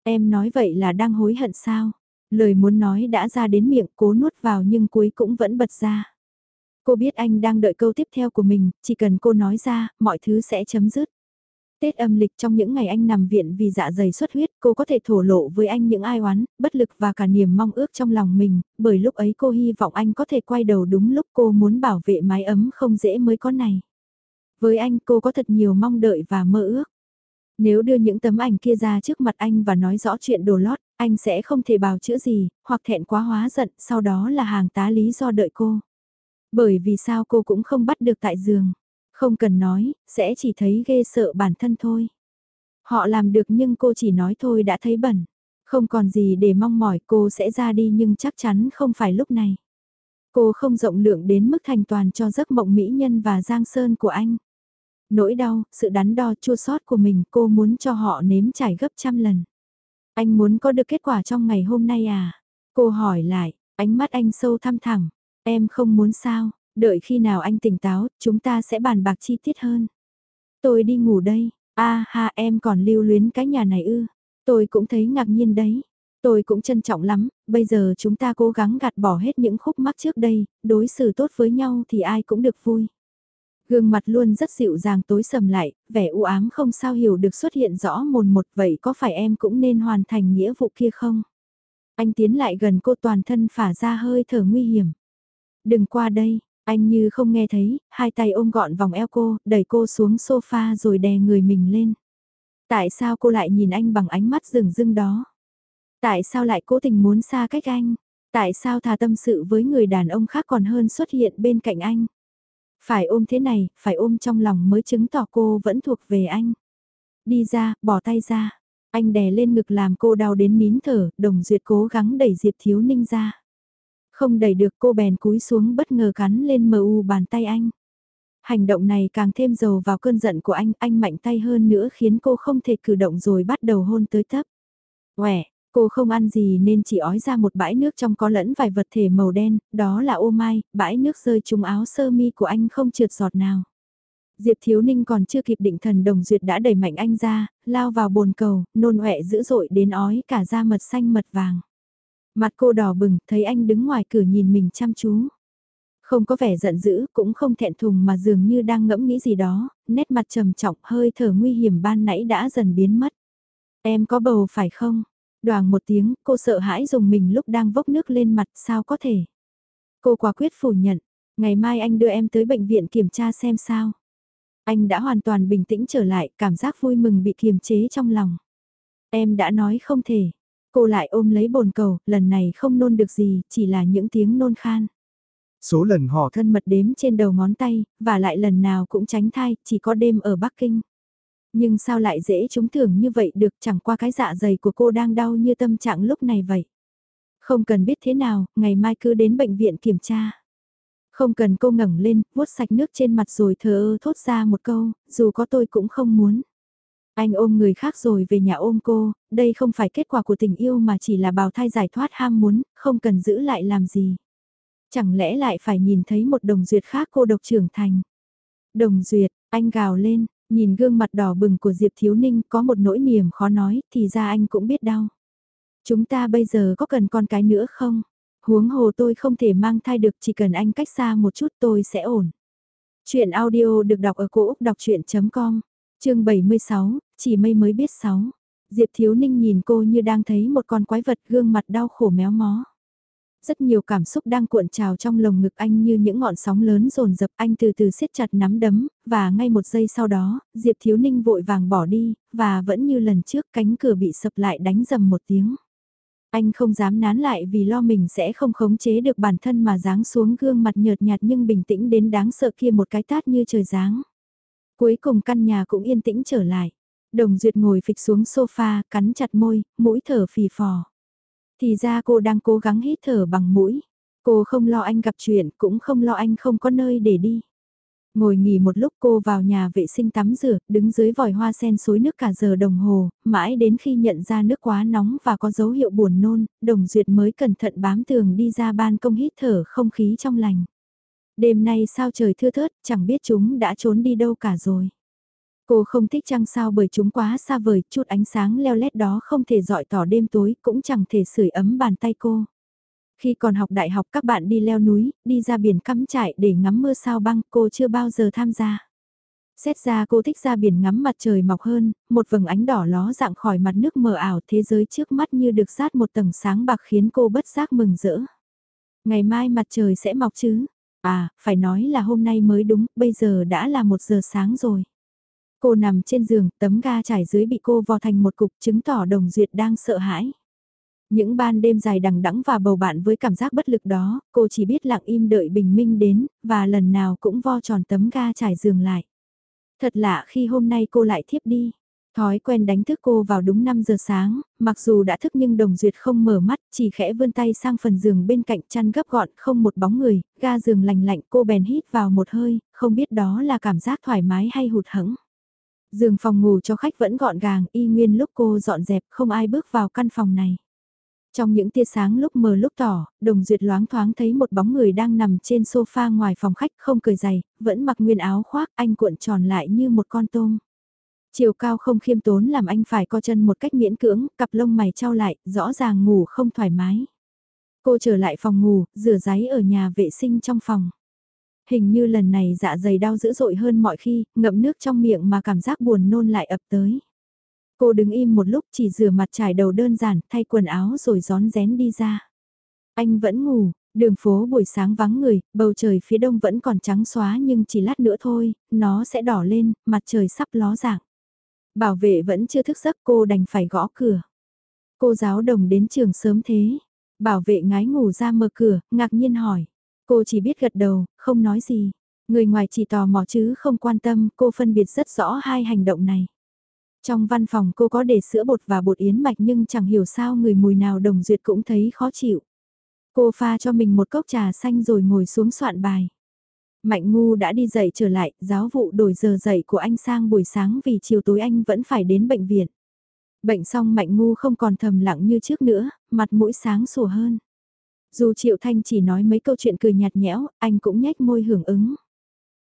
Em nói vậy là đang hối hận sao? Lời muốn nói đã ra đến miệng cố nuốt vào nhưng cuối cũng vẫn bật ra. Cô biết anh đang đợi câu tiếp theo của mình, chỉ cần cô nói ra, mọi thứ sẽ chấm dứt. Tết âm lịch trong những ngày anh nằm viện vì dạ dày xuất huyết, cô có thể thổ lộ với anh những ai oán, bất lực và cả niềm mong ước trong lòng mình, bởi lúc ấy cô hy vọng anh có thể quay đầu đúng lúc cô muốn bảo vệ mái ấm không dễ mới có này. Với anh cô có thật nhiều mong đợi và mơ ước. Nếu đưa những tấm ảnh kia ra trước mặt anh và nói rõ chuyện đồ lót, anh sẽ không thể bào chữa gì, hoặc thẹn quá hóa giận, sau đó là hàng tá lý do đợi cô. Bởi vì sao cô cũng không bắt được tại giường. Không cần nói, sẽ chỉ thấy ghê sợ bản thân thôi. Họ làm được nhưng cô chỉ nói thôi đã thấy bẩn. Không còn gì để mong mỏi cô sẽ ra đi nhưng chắc chắn không phải lúc này. Cô không rộng lượng đến mức thành toàn cho giấc mộng mỹ nhân và giang sơn của anh. Nỗi đau, sự đắn đo chua sót của mình cô muốn cho họ nếm trải gấp trăm lần. Anh muốn có được kết quả trong ngày hôm nay à? Cô hỏi lại, ánh mắt anh sâu thăm thẳm. Em không muốn sao, đợi khi nào anh tỉnh táo, chúng ta sẽ bàn bạc chi tiết hơn. Tôi đi ngủ đây, a ha em còn lưu luyến cái nhà này ư. Tôi cũng thấy ngạc nhiên đấy. Tôi cũng trân trọng lắm, bây giờ chúng ta cố gắng gạt bỏ hết những khúc mắc trước đây, đối xử tốt với nhau thì ai cũng được vui. Gương mặt luôn rất dịu dàng tối sầm lại, vẻ u ám không sao hiểu được xuất hiện rõ mồn một vậy có phải em cũng nên hoàn thành nghĩa vụ kia không? Anh tiến lại gần cô toàn thân phả ra hơi thở nguy hiểm. Đừng qua đây, anh như không nghe thấy, hai tay ôm gọn vòng eo cô, đẩy cô xuống sofa rồi đè người mình lên. Tại sao cô lại nhìn anh bằng ánh mắt rừng rưng đó? Tại sao lại cố tình muốn xa cách anh? Tại sao thà tâm sự với người đàn ông khác còn hơn xuất hiện bên cạnh anh? Phải ôm thế này, phải ôm trong lòng mới chứng tỏ cô vẫn thuộc về anh. Đi ra, bỏ tay ra. Anh đè lên ngực làm cô đau đến nín thở, đồng duyệt cố gắng đẩy Diệp Thiếu Ninh ra. Không đẩy được cô bèn cúi xuống bất ngờ cắn lên mờ u bàn tay anh. Hành động này càng thêm dầu vào cơn giận của anh, anh mạnh tay hơn nữa khiến cô không thể cử động rồi bắt đầu hôn tới tấp. Quẻ, cô không ăn gì nên chỉ ói ra một bãi nước trong có lẫn vài vật thể màu đen, đó là ô mai, bãi nước rơi trúng áo sơ mi của anh không trượt giọt nào. Diệp Thiếu Ninh còn chưa kịp định thần đồng duyệt đã đẩy mạnh anh ra, lao vào bồn cầu, nôn ọe dữ dội đến ói cả da mật xanh mật vàng. Mặt cô đỏ bừng, thấy anh đứng ngoài cửa nhìn mình chăm chú. Không có vẻ giận dữ, cũng không thẹn thùng mà dường như đang ngẫm nghĩ gì đó, nét mặt trầm trọng hơi thở nguy hiểm ban nãy đã dần biến mất. Em có bầu phải không? Đoàn một tiếng, cô sợ hãi dùng mình lúc đang vốc nước lên mặt sao có thể. Cô quả quyết phủ nhận, ngày mai anh đưa em tới bệnh viện kiểm tra xem sao. Anh đã hoàn toàn bình tĩnh trở lại, cảm giác vui mừng bị kiềm chế trong lòng. Em đã nói không thể, Cô lại ôm lấy bồn cầu, lần này không nôn được gì, chỉ là những tiếng nôn khan. Số lần họ thân mật đếm trên đầu ngón tay, và lại lần nào cũng tránh thai, chỉ có đêm ở Bắc Kinh. Nhưng sao lại dễ trúng thưởng như vậy được chẳng qua cái dạ dày của cô đang đau như tâm trạng lúc này vậy. Không cần biết thế nào, ngày mai cứ đến bệnh viện kiểm tra. Không cần cô ngẩng lên, vuốt sạch nước trên mặt rồi thờ ơ thốt ra một câu, dù có tôi cũng không muốn. Anh ôm người khác rồi về nhà ôm cô, đây không phải kết quả của tình yêu mà chỉ là bào thai giải thoát ham muốn, không cần giữ lại làm gì. Chẳng lẽ lại phải nhìn thấy một đồng duyệt khác cô độc trưởng thành. Đồng duyệt, anh gào lên, nhìn gương mặt đỏ bừng của Diệp Thiếu Ninh có một nỗi niềm khó nói, thì ra anh cũng biết đau. Chúng ta bây giờ có cần con cái nữa không? Huống hồ tôi không thể mang thai được chỉ cần anh cách xa một chút tôi sẽ ổn. Chuyện audio được đọc ở cổ Úc đọc chuyện.com, chương 76, chỉ mây mới biết 6. Diệp Thiếu Ninh nhìn cô như đang thấy một con quái vật gương mặt đau khổ méo mó. Rất nhiều cảm xúc đang cuộn trào trong lồng ngực anh như những ngọn sóng lớn rồn dập anh từ từ siết chặt nắm đấm, và ngay một giây sau đó, Diệp Thiếu Ninh vội vàng bỏ đi, và vẫn như lần trước cánh cửa bị sập lại đánh dầm một tiếng. Anh không dám nán lại vì lo mình sẽ không khống chế được bản thân mà giáng xuống gương mặt nhợt nhạt nhưng bình tĩnh đến đáng sợ kia một cái tát như trời giáng. Cuối cùng căn nhà cũng yên tĩnh trở lại. Đồng Duyệt ngồi phịch xuống sofa, cắn chặt môi, mũi thở phì phò. Thì ra cô đang cố gắng hít thở bằng mũi. Cô không lo anh gặp chuyện, cũng không lo anh không có nơi để đi. Ngồi nghỉ một lúc cô vào nhà vệ sinh tắm rửa, đứng dưới vòi hoa sen suối nước cả giờ đồng hồ, mãi đến khi nhận ra nước quá nóng và có dấu hiệu buồn nôn, đồng duyệt mới cẩn thận bám tường đi ra ban công hít thở không khí trong lành. Đêm nay sao trời thưa thớt, chẳng biết chúng đã trốn đi đâu cả rồi. Cô không thích trăng sao bởi chúng quá xa vời, chút ánh sáng leo lét đó không thể dọi tỏ đêm tối, cũng chẳng thể sưởi ấm bàn tay cô. Khi còn học đại học các bạn đi leo núi, đi ra biển cắm trại để ngắm mưa sao băng, cô chưa bao giờ tham gia. Xét ra cô thích ra biển ngắm mặt trời mọc hơn, một vầng ánh đỏ ló dạng khỏi mặt nước mờ ảo thế giới trước mắt như được sát một tầng sáng bạc khiến cô bất giác mừng rỡ. Ngày mai mặt trời sẽ mọc chứ? À, phải nói là hôm nay mới đúng, bây giờ đã là một giờ sáng rồi. Cô nằm trên giường, tấm ga trải dưới bị cô vò thành một cục chứng tỏ đồng duyệt đang sợ hãi. Những ban đêm dài đằng đẵng và bầu bạn với cảm giác bất lực đó, cô chỉ biết lặng im đợi bình minh đến, và lần nào cũng vo tròn tấm ga trải giường lại. Thật lạ khi hôm nay cô lại thiếp đi. Thói quen đánh thức cô vào đúng 5 giờ sáng, mặc dù đã thức nhưng đồng duyệt không mở mắt, chỉ khẽ vươn tay sang phần giường bên cạnh chăn gấp gọn, không một bóng người, ga giường lành lạnh cô bèn hít vào một hơi, không biết đó là cảm giác thoải mái hay hụt hẫng. Giường phòng ngủ cho khách vẫn gọn gàng, y nguyên lúc cô dọn dẹp không ai bước vào căn phòng này. Trong những tia sáng lúc mờ lúc tỏ, đồng duyệt loáng thoáng thấy một bóng người đang nằm trên sofa ngoài phòng khách không cười dày, vẫn mặc nguyên áo khoác anh cuộn tròn lại như một con tôm. Chiều cao không khiêm tốn làm anh phải co chân một cách miễn cưỡng, cặp lông mày trao lại, rõ ràng ngủ không thoải mái. Cô trở lại phòng ngủ, rửa giấy ở nhà vệ sinh trong phòng. Hình như lần này dạ dày đau dữ dội hơn mọi khi, ngậm nước trong miệng mà cảm giác buồn nôn lại ập tới. Cô đứng im một lúc chỉ rửa mặt trải đầu đơn giản, thay quần áo rồi gión rén đi ra. Anh vẫn ngủ, đường phố buổi sáng vắng người, bầu trời phía đông vẫn còn trắng xóa nhưng chỉ lát nữa thôi, nó sẽ đỏ lên, mặt trời sắp ló dạng. Bảo vệ vẫn chưa thức giấc cô đành phải gõ cửa. Cô giáo đồng đến trường sớm thế. Bảo vệ ngái ngủ ra mở cửa, ngạc nhiên hỏi. Cô chỉ biết gật đầu, không nói gì. Người ngoài chỉ tò mò chứ không quan tâm, cô phân biệt rất rõ hai hành động này. Trong văn phòng cô có để sữa bột và bột yến mạch nhưng chẳng hiểu sao người mùi nào đồng duyệt cũng thấy khó chịu. Cô pha cho mình một cốc trà xanh rồi ngồi xuống soạn bài. Mạnh ngu đã đi dậy trở lại, giáo vụ đổi giờ dậy của anh sang buổi sáng vì chiều tối anh vẫn phải đến bệnh viện. Bệnh xong mạnh ngu không còn thầm lặng như trước nữa, mặt mũi sáng sủa hơn. Dù Triệu Thanh chỉ nói mấy câu chuyện cười nhạt nhẽo, anh cũng nhếch môi hưởng ứng.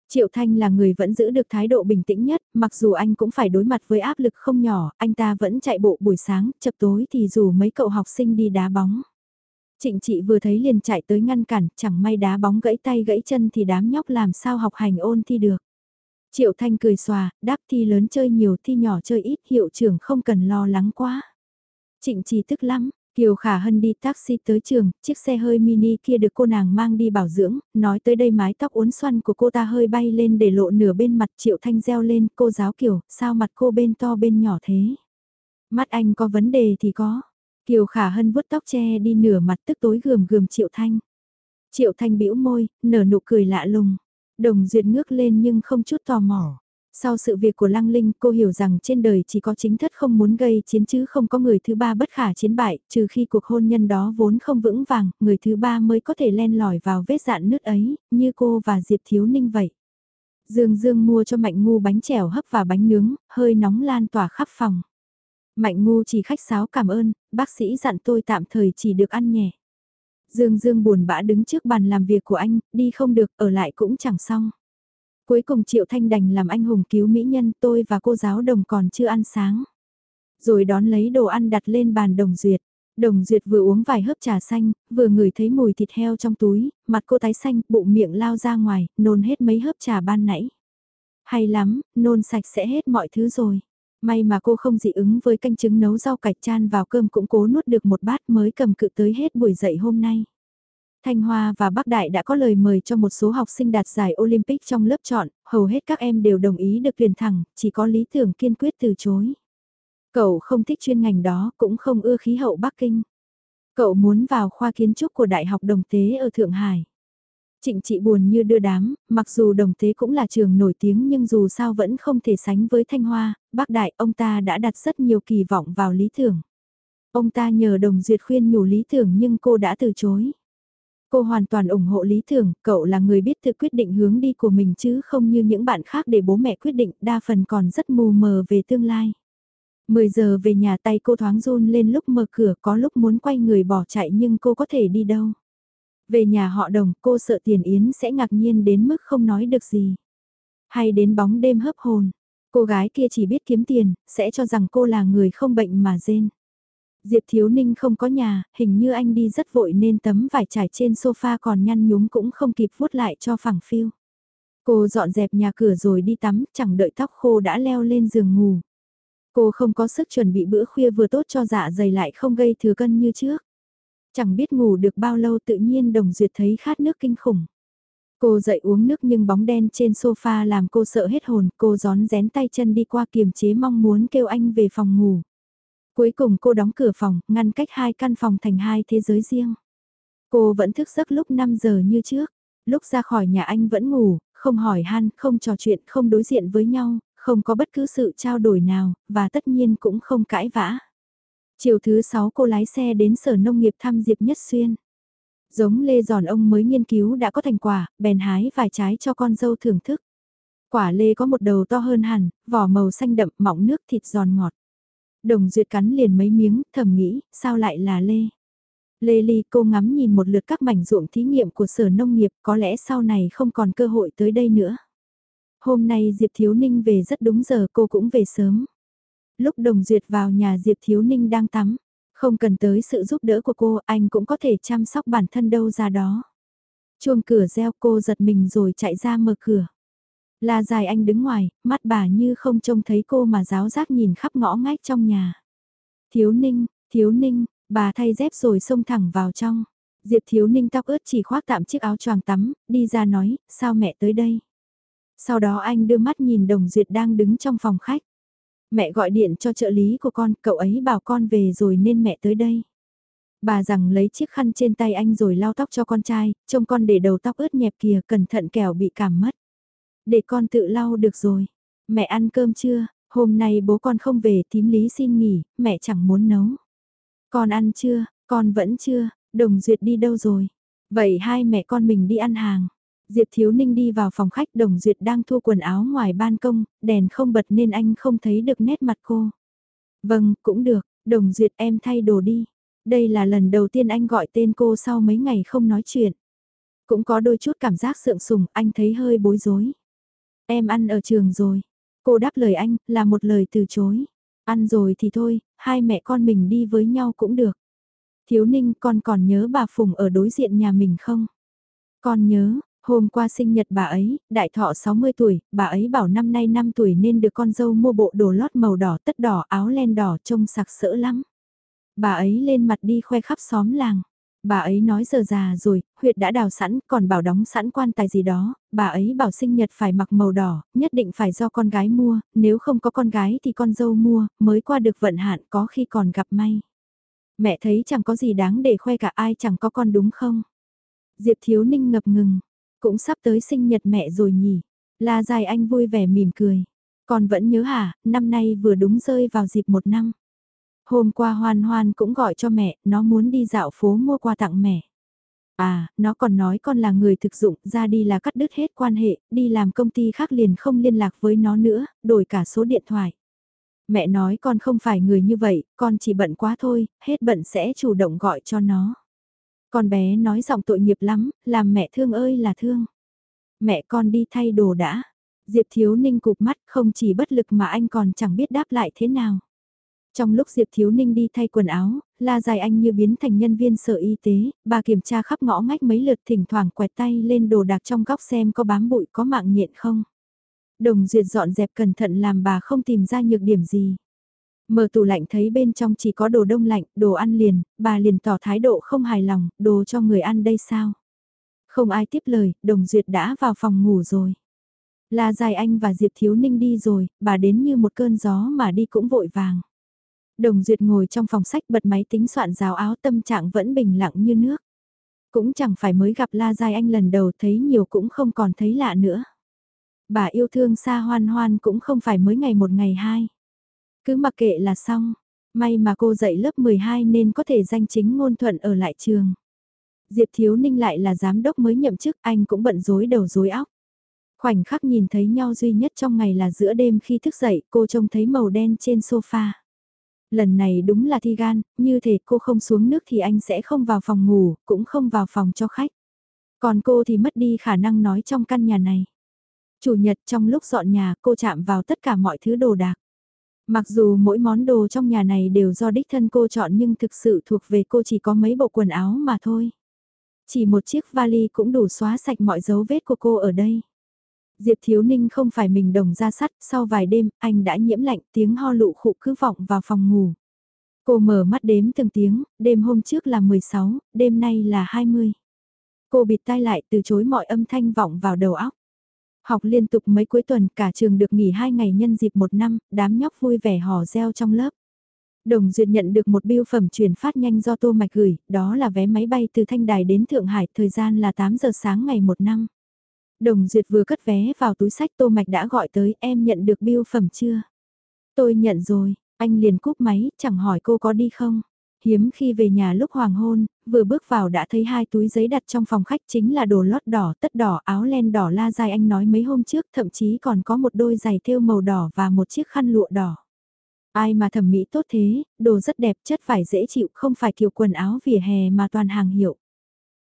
Triệu Thanh là người vẫn giữ được thái độ bình tĩnh nhất, mặc dù anh cũng phải đối mặt với áp lực không nhỏ, anh ta vẫn chạy bộ buổi sáng, chập tối thì dù mấy cậu học sinh đi đá bóng. Trịnh chị vừa thấy liền chạy tới ngăn cản, chẳng may đá bóng gãy tay gãy chân thì đám nhóc làm sao học hành ôn thi được. Triệu Thanh cười xòa, đáp thi lớn chơi nhiều thi nhỏ chơi ít hiệu trưởng không cần lo lắng quá. Trịnh chị tức lắm, Kiều Khả Hân đi taxi tới trường, chiếc xe hơi mini kia được cô nàng mang đi bảo dưỡng, nói tới đây mái tóc uốn xoăn của cô ta hơi bay lên để lộ nửa bên mặt Triệu Thanh reo lên, cô giáo Kiều, sao mặt cô bên to bên nhỏ thế? Mắt anh có vấn đề thì có. Kiều Khả Hân vuốt tóc che đi nửa mặt tức tối gườm gườm Triệu Thanh. Triệu Thanh bĩu môi, nở nụ cười lạ lùng. Đồng Duyệt ngước lên nhưng không chút tò mò. Sau sự việc của Lăng Linh, cô hiểu rằng trên đời chỉ có chính thất không muốn gây chiến chứ không có người thứ ba bất khả chiến bại, trừ khi cuộc hôn nhân đó vốn không vững vàng, người thứ ba mới có thể len lỏi vào vết dạn nứt ấy, như cô và Diệp Thiếu Ninh vậy. Dương Dương mua cho Mạnh Ngu bánh chèo hấp và bánh nướng, hơi nóng lan tỏa khắp phòng. Mạnh Ngu chỉ khách sáo cảm ơn, bác sĩ dặn tôi tạm thời chỉ được ăn nhẹ. Dương Dương buồn bã đứng trước bàn làm việc của anh, đi không được, ở lại cũng chẳng xong. Cuối cùng Triệu Thanh đành làm anh hùng cứu mỹ nhân tôi và cô giáo đồng còn chưa ăn sáng. Rồi đón lấy đồ ăn đặt lên bàn đồng duyệt. Đồng Duyệt vừa uống vài hớp trà xanh, vừa ngửi thấy mùi thịt heo trong túi, mặt cô tái xanh, bụng miệng lao ra ngoài, nôn hết mấy hớp trà ban nãy. Hay lắm, nôn sạch sẽ hết mọi thứ rồi. May mà cô không dị ứng với canh trứng nấu rau cải chan vào cơm cũng cố nuốt được một bát mới cầm cự tới hết buổi dậy hôm nay. Thanh Hoa và Bắc Đại đã có lời mời cho một số học sinh đạt giải Olympic trong lớp chọn, hầu hết các em đều đồng ý được tuyển thẳng, chỉ có lý tưởng kiên quyết từ chối. Cậu không thích chuyên ngành đó, cũng không ưa khí hậu Bắc Kinh. Cậu muốn vào khoa kiến trúc của Đại học Đồng Tế ở Thượng Hải. Trịnh trị buồn như đưa đám, mặc dù Đồng Tế cũng là trường nổi tiếng nhưng dù sao vẫn không thể sánh với Thanh Hoa, bác Đại ông ta đã đặt rất nhiều kỳ vọng vào lý tưởng. Ông ta nhờ Đồng Duyệt khuyên nhủ lý tưởng nhưng cô đã từ chối. Cô hoàn toàn ủng hộ lý tưởng, cậu là người biết tự quyết định hướng đi của mình chứ không như những bạn khác để bố mẹ quyết định, đa phần còn rất mù mờ về tương lai. 10 giờ về nhà tay cô thoáng run lên lúc mở cửa có lúc muốn quay người bỏ chạy nhưng cô có thể đi đâu. Về nhà họ đồng cô sợ tiền yến sẽ ngạc nhiên đến mức không nói được gì. Hay đến bóng đêm hấp hồn, cô gái kia chỉ biết kiếm tiền, sẽ cho rằng cô là người không bệnh mà rên. Diệp Thiếu Ninh không có nhà, hình như anh đi rất vội nên tấm vải trải trên sofa còn nhăn nhúm cũng không kịp vuốt lại cho phẳng phiu. Cô dọn dẹp nhà cửa rồi đi tắm, chẳng đợi tóc khô đã leo lên giường ngủ. Cô không có sức chuẩn bị bữa khuya vừa tốt cho dạ dày lại không gây thừa cân như trước. Chẳng biết ngủ được bao lâu tự nhiên đồng duyệt thấy khát nước kinh khủng. Cô dậy uống nước nhưng bóng đen trên sofa làm cô sợ hết hồn, cô gión rén tay chân đi qua kiềm chế mong muốn kêu anh về phòng ngủ. Cuối cùng cô đóng cửa phòng, ngăn cách hai căn phòng thành hai thế giới riêng. Cô vẫn thức giấc lúc 5 giờ như trước, lúc ra khỏi nhà anh vẫn ngủ, không hỏi han, không trò chuyện, không đối diện với nhau, không có bất cứ sự trao đổi nào, và tất nhiên cũng không cãi vã. Chiều thứ 6 cô lái xe đến sở nông nghiệp thăm Diệp Nhất Xuyên. Giống lê giòn ông mới nghiên cứu đã có thành quả, bèn hái vài trái cho con dâu thưởng thức. Quả lê có một đầu to hơn hẳn, vỏ màu xanh đậm, mọng nước thịt giòn ngọt. Đồng duyệt cắn liền mấy miếng, thầm nghĩ, sao lại là lê? Lê Ly cô ngắm nhìn một lượt các mảnh ruộng thí nghiệm của sở nông nghiệp có lẽ sau này không còn cơ hội tới đây nữa. Hôm nay Diệp Thiếu Ninh về rất đúng giờ cô cũng về sớm. Lúc Đồng Duyệt vào nhà Diệp Thiếu Ninh đang tắm, không cần tới sự giúp đỡ của cô anh cũng có thể chăm sóc bản thân đâu ra đó. Chuông cửa reo cô giật mình rồi chạy ra mở cửa. La dài anh đứng ngoài, mắt bà như không trông thấy cô mà giáo giác nhìn khắp ngõ ngách trong nhà. Thiếu ninh, thiếu ninh, bà thay dép rồi xông thẳng vào trong. Diệp thiếu ninh tóc ướt chỉ khoác tạm chiếc áo choàng tắm, đi ra nói, sao mẹ tới đây? Sau đó anh đưa mắt nhìn Đồng Duyệt đang đứng trong phòng khách. Mẹ gọi điện cho trợ lý của con, cậu ấy bảo con về rồi nên mẹ tới đây. Bà rằng lấy chiếc khăn trên tay anh rồi lau tóc cho con trai, trông con để đầu tóc ướt nhẹp kìa, cẩn thận kẻo bị cảm mất. Để con tự lau được rồi. Mẹ ăn cơm chưa? Hôm nay bố con không về, tím lý xin nghỉ, mẹ chẳng muốn nấu. Con ăn chưa? Con vẫn chưa, đồng duyệt đi đâu rồi? Vậy hai mẹ con mình đi ăn hàng. Diệp Thiếu Ninh đi vào phòng khách Đồng Duyệt đang thu quần áo ngoài ban công, đèn không bật nên anh không thấy được nét mặt cô. Vâng, cũng được, Đồng Duyệt em thay đồ đi. Đây là lần đầu tiên anh gọi tên cô sau mấy ngày không nói chuyện. Cũng có đôi chút cảm giác sượng sùng, anh thấy hơi bối rối. Em ăn ở trường rồi. Cô đáp lời anh, là một lời từ chối. Ăn rồi thì thôi, hai mẹ con mình đi với nhau cũng được. Thiếu ninh con còn nhớ bà Phùng ở đối diện nhà mình không? Con nhớ, Hôm qua sinh nhật bà ấy, đại thọ 60 tuổi, bà ấy bảo năm nay 5 tuổi nên được con dâu mua bộ đồ lót màu đỏ tất đỏ áo len đỏ trông sặc sỡ lắm. Bà ấy lên mặt đi khoe khắp xóm làng. Bà ấy nói giờ già rồi, huyệt đã đào sẵn, còn bảo đóng sẵn quan tài gì đó, bà ấy bảo sinh nhật phải mặc màu đỏ, nhất định phải do con gái mua, nếu không có con gái thì con dâu mua, mới qua được vận hạn có khi còn gặp may. Mẹ thấy chẳng có gì đáng để khoe cả ai chẳng có con đúng không? Diệp Thiếu Ninh ngập ngừng, cũng sắp tới sinh nhật mẹ rồi nhỉ. La dài anh vui vẻ mỉm cười. còn vẫn nhớ hả, năm nay vừa đúng rơi vào dịp một năm. Hôm qua Hoan Hoan cũng gọi cho mẹ, nó muốn đi dạo phố mua quà tặng mẹ. À, nó còn nói con là người thực dụng, ra đi là cắt đứt hết quan hệ, đi làm công ty khác liền không liên lạc với nó nữa, đổi cả số điện thoại. Mẹ nói con không phải người như vậy, con chỉ bận quá thôi, hết bận sẽ chủ động gọi cho nó. Con bé nói giọng tội nghiệp lắm, làm mẹ thương ơi là thương. Mẹ con đi thay đồ đã. Diệp Thiếu Ninh cụp mắt không chỉ bất lực mà anh còn chẳng biết đáp lại thế nào. Trong lúc Diệp Thiếu Ninh đi thay quần áo, La Dài Anh như biến thành nhân viên sở y tế, bà kiểm tra khắp ngõ ngách mấy lượt thỉnh thoảng quẹt tay lên đồ đạc trong góc xem có bám bụi có mạng nhện không. Đồng duyệt dọn dẹp cẩn thận làm bà không tìm ra nhược điểm gì. Mở tủ lạnh thấy bên trong chỉ có đồ đông lạnh, đồ ăn liền, bà liền tỏ thái độ không hài lòng, đồ cho người ăn đây sao? Không ai tiếp lời, đồng duyệt đã vào phòng ngủ rồi. La Dài Anh và Diệp Thiếu Ninh đi rồi, bà đến như một cơn gió mà đi cũng vội vàng. Đồng Duyệt ngồi trong phòng sách bật máy tính soạn rào áo tâm trạng vẫn bình lặng như nước. Cũng chẳng phải mới gặp La Giai Anh lần đầu thấy nhiều cũng không còn thấy lạ nữa. Bà yêu thương xa hoan hoan cũng không phải mới ngày một ngày hai. Cứ mặc kệ là xong, may mà cô dạy lớp 12 nên có thể danh chính ngôn thuận ở lại trường. Diệp Thiếu Ninh lại là giám đốc mới nhậm chức anh cũng bận rối đầu rối óc. Khoảnh khắc nhìn thấy nhau duy nhất trong ngày là giữa đêm khi thức dậy cô trông thấy màu đen trên sofa lần này đúng là thi gan, như thể cô không xuống nước thì anh sẽ không vào phòng ngủ, cũng không vào phòng cho khách. Còn cô thì mất đi khả năng nói trong căn nhà này. Chủ nhật trong lúc dọn nhà cô chạm vào tất cả mọi thứ đồ đạc. Mặc dù mỗi món đồ trong nhà này đều do đích thân cô chọn nhưng thực sự thuộc về cô chỉ có mấy bộ quần áo mà thôi. Chỉ một chiếc vali cũng đủ xóa sạch mọi dấu vết của cô ở đây. Diệp Thiếu Ninh không phải mình đồng ra sắt, sau vài đêm, anh đã nhiễm lạnh tiếng ho lụ khụ cứ vọng vào phòng ngủ. Cô mở mắt đếm từng tiếng, đêm hôm trước là 16, đêm nay là 20. Cô bịt tai lại từ chối mọi âm thanh vọng vào đầu óc. Học liên tục mấy cuối tuần cả trường được nghỉ 2 ngày nhân dịp một năm, đám nhóc vui vẻ hò reo trong lớp. Đồng Duyệt nhận được một biêu phẩm chuyển phát nhanh do Tô Mạch gửi, đó là vé máy bay từ Thanh Đài đến Thượng Hải, thời gian là 8 giờ sáng ngày một năm. Đồng Duyệt vừa cất vé vào túi sách Tô Mạch đã gọi tới em nhận được biêu phẩm chưa? Tôi nhận rồi, anh liền cúp máy, chẳng hỏi cô có đi không? Hiếm khi về nhà lúc hoàng hôn, vừa bước vào đã thấy hai túi giấy đặt trong phòng khách chính là đồ lót đỏ, tất đỏ, áo len đỏ la dài anh nói mấy hôm trước, thậm chí còn có một đôi giày thêu màu đỏ và một chiếc khăn lụa đỏ. Ai mà thẩm mỹ tốt thế, đồ rất đẹp, chất phải dễ chịu, không phải kiểu quần áo vỉa hè mà toàn hàng hiệu.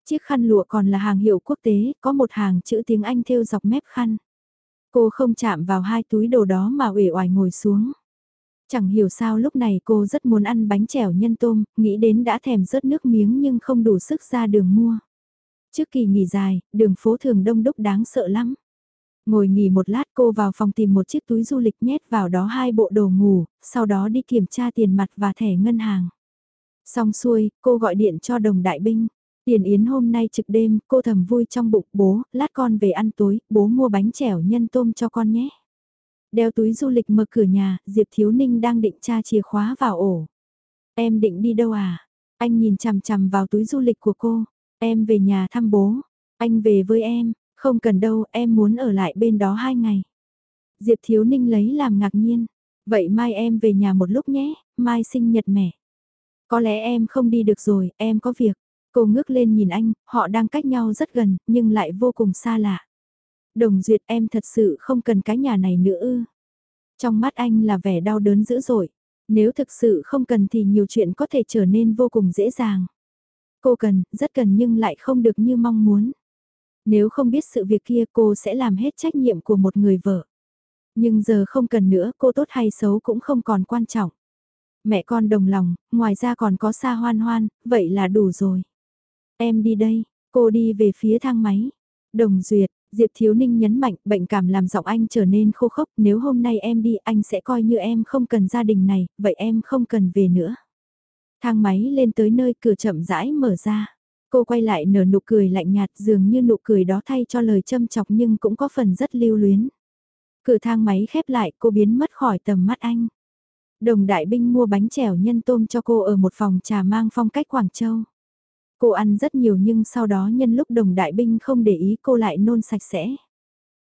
Chiếc khăn lụa còn là hàng hiệu quốc tế, có một hàng chữ tiếng Anh thêu dọc mép khăn. Cô không chạm vào hai túi đồ đó mà uể oải ngồi xuống. Chẳng hiểu sao lúc này cô rất muốn ăn bánh chèo nhân tôm, nghĩ đến đã thèm rớt nước miếng nhưng không đủ sức ra đường mua. Trước kỳ nghỉ dài, đường phố thường đông đúc đáng sợ lắm. Ngồi nghỉ một lát cô vào phòng tìm một chiếc túi du lịch nhét vào đó hai bộ đồ ngủ, sau đó đi kiểm tra tiền mặt và thẻ ngân hàng. Xong xuôi, cô gọi điện cho đồng đại binh. Tiền Yến hôm nay trực đêm, cô thầm vui trong bụng bố, lát con về ăn tối, bố mua bánh chèo nhân tôm cho con nhé. Đeo túi du lịch mở cửa nhà, Diệp Thiếu Ninh đang định tra chìa khóa vào ổ. Em định đi đâu à? Anh nhìn chằm chằm vào túi du lịch của cô. Em về nhà thăm bố. Anh về với em. Không cần đâu, em muốn ở lại bên đó hai ngày. Diệp Thiếu Ninh lấy làm ngạc nhiên. Vậy mai em về nhà một lúc nhé, mai sinh nhật mẹ. Có lẽ em không đi được rồi, em có việc. Cô ngước lên nhìn anh, họ đang cách nhau rất gần, nhưng lại vô cùng xa lạ. Đồng duyệt em thật sự không cần cái nhà này nữa ư. Trong mắt anh là vẻ đau đớn dữ dội. Nếu thực sự không cần thì nhiều chuyện có thể trở nên vô cùng dễ dàng. Cô cần, rất cần nhưng lại không được như mong muốn. Nếu không biết sự việc kia cô sẽ làm hết trách nhiệm của một người vợ. Nhưng giờ không cần nữa cô tốt hay xấu cũng không còn quan trọng. Mẹ con đồng lòng, ngoài ra còn có xa hoan hoan, vậy là đủ rồi. Em đi đây, cô đi về phía thang máy. Đồng duyệt, Diệp Thiếu Ninh nhấn mạnh bệnh cảm làm giọng anh trở nên khô khốc, nếu hôm nay em đi anh sẽ coi như em không cần gia đình này, vậy em không cần về nữa. Thang máy lên tới nơi cửa chậm rãi mở ra. Cô quay lại nở nụ cười lạnh nhạt dường như nụ cười đó thay cho lời châm chọc nhưng cũng có phần rất lưu luyến. Cửa thang máy khép lại cô biến mất khỏi tầm mắt anh. Đồng đại binh mua bánh chèo nhân tôm cho cô ở một phòng trà mang phong cách Quảng Châu. Cô ăn rất nhiều nhưng sau đó nhân lúc đồng đại binh không để ý cô lại nôn sạch sẽ.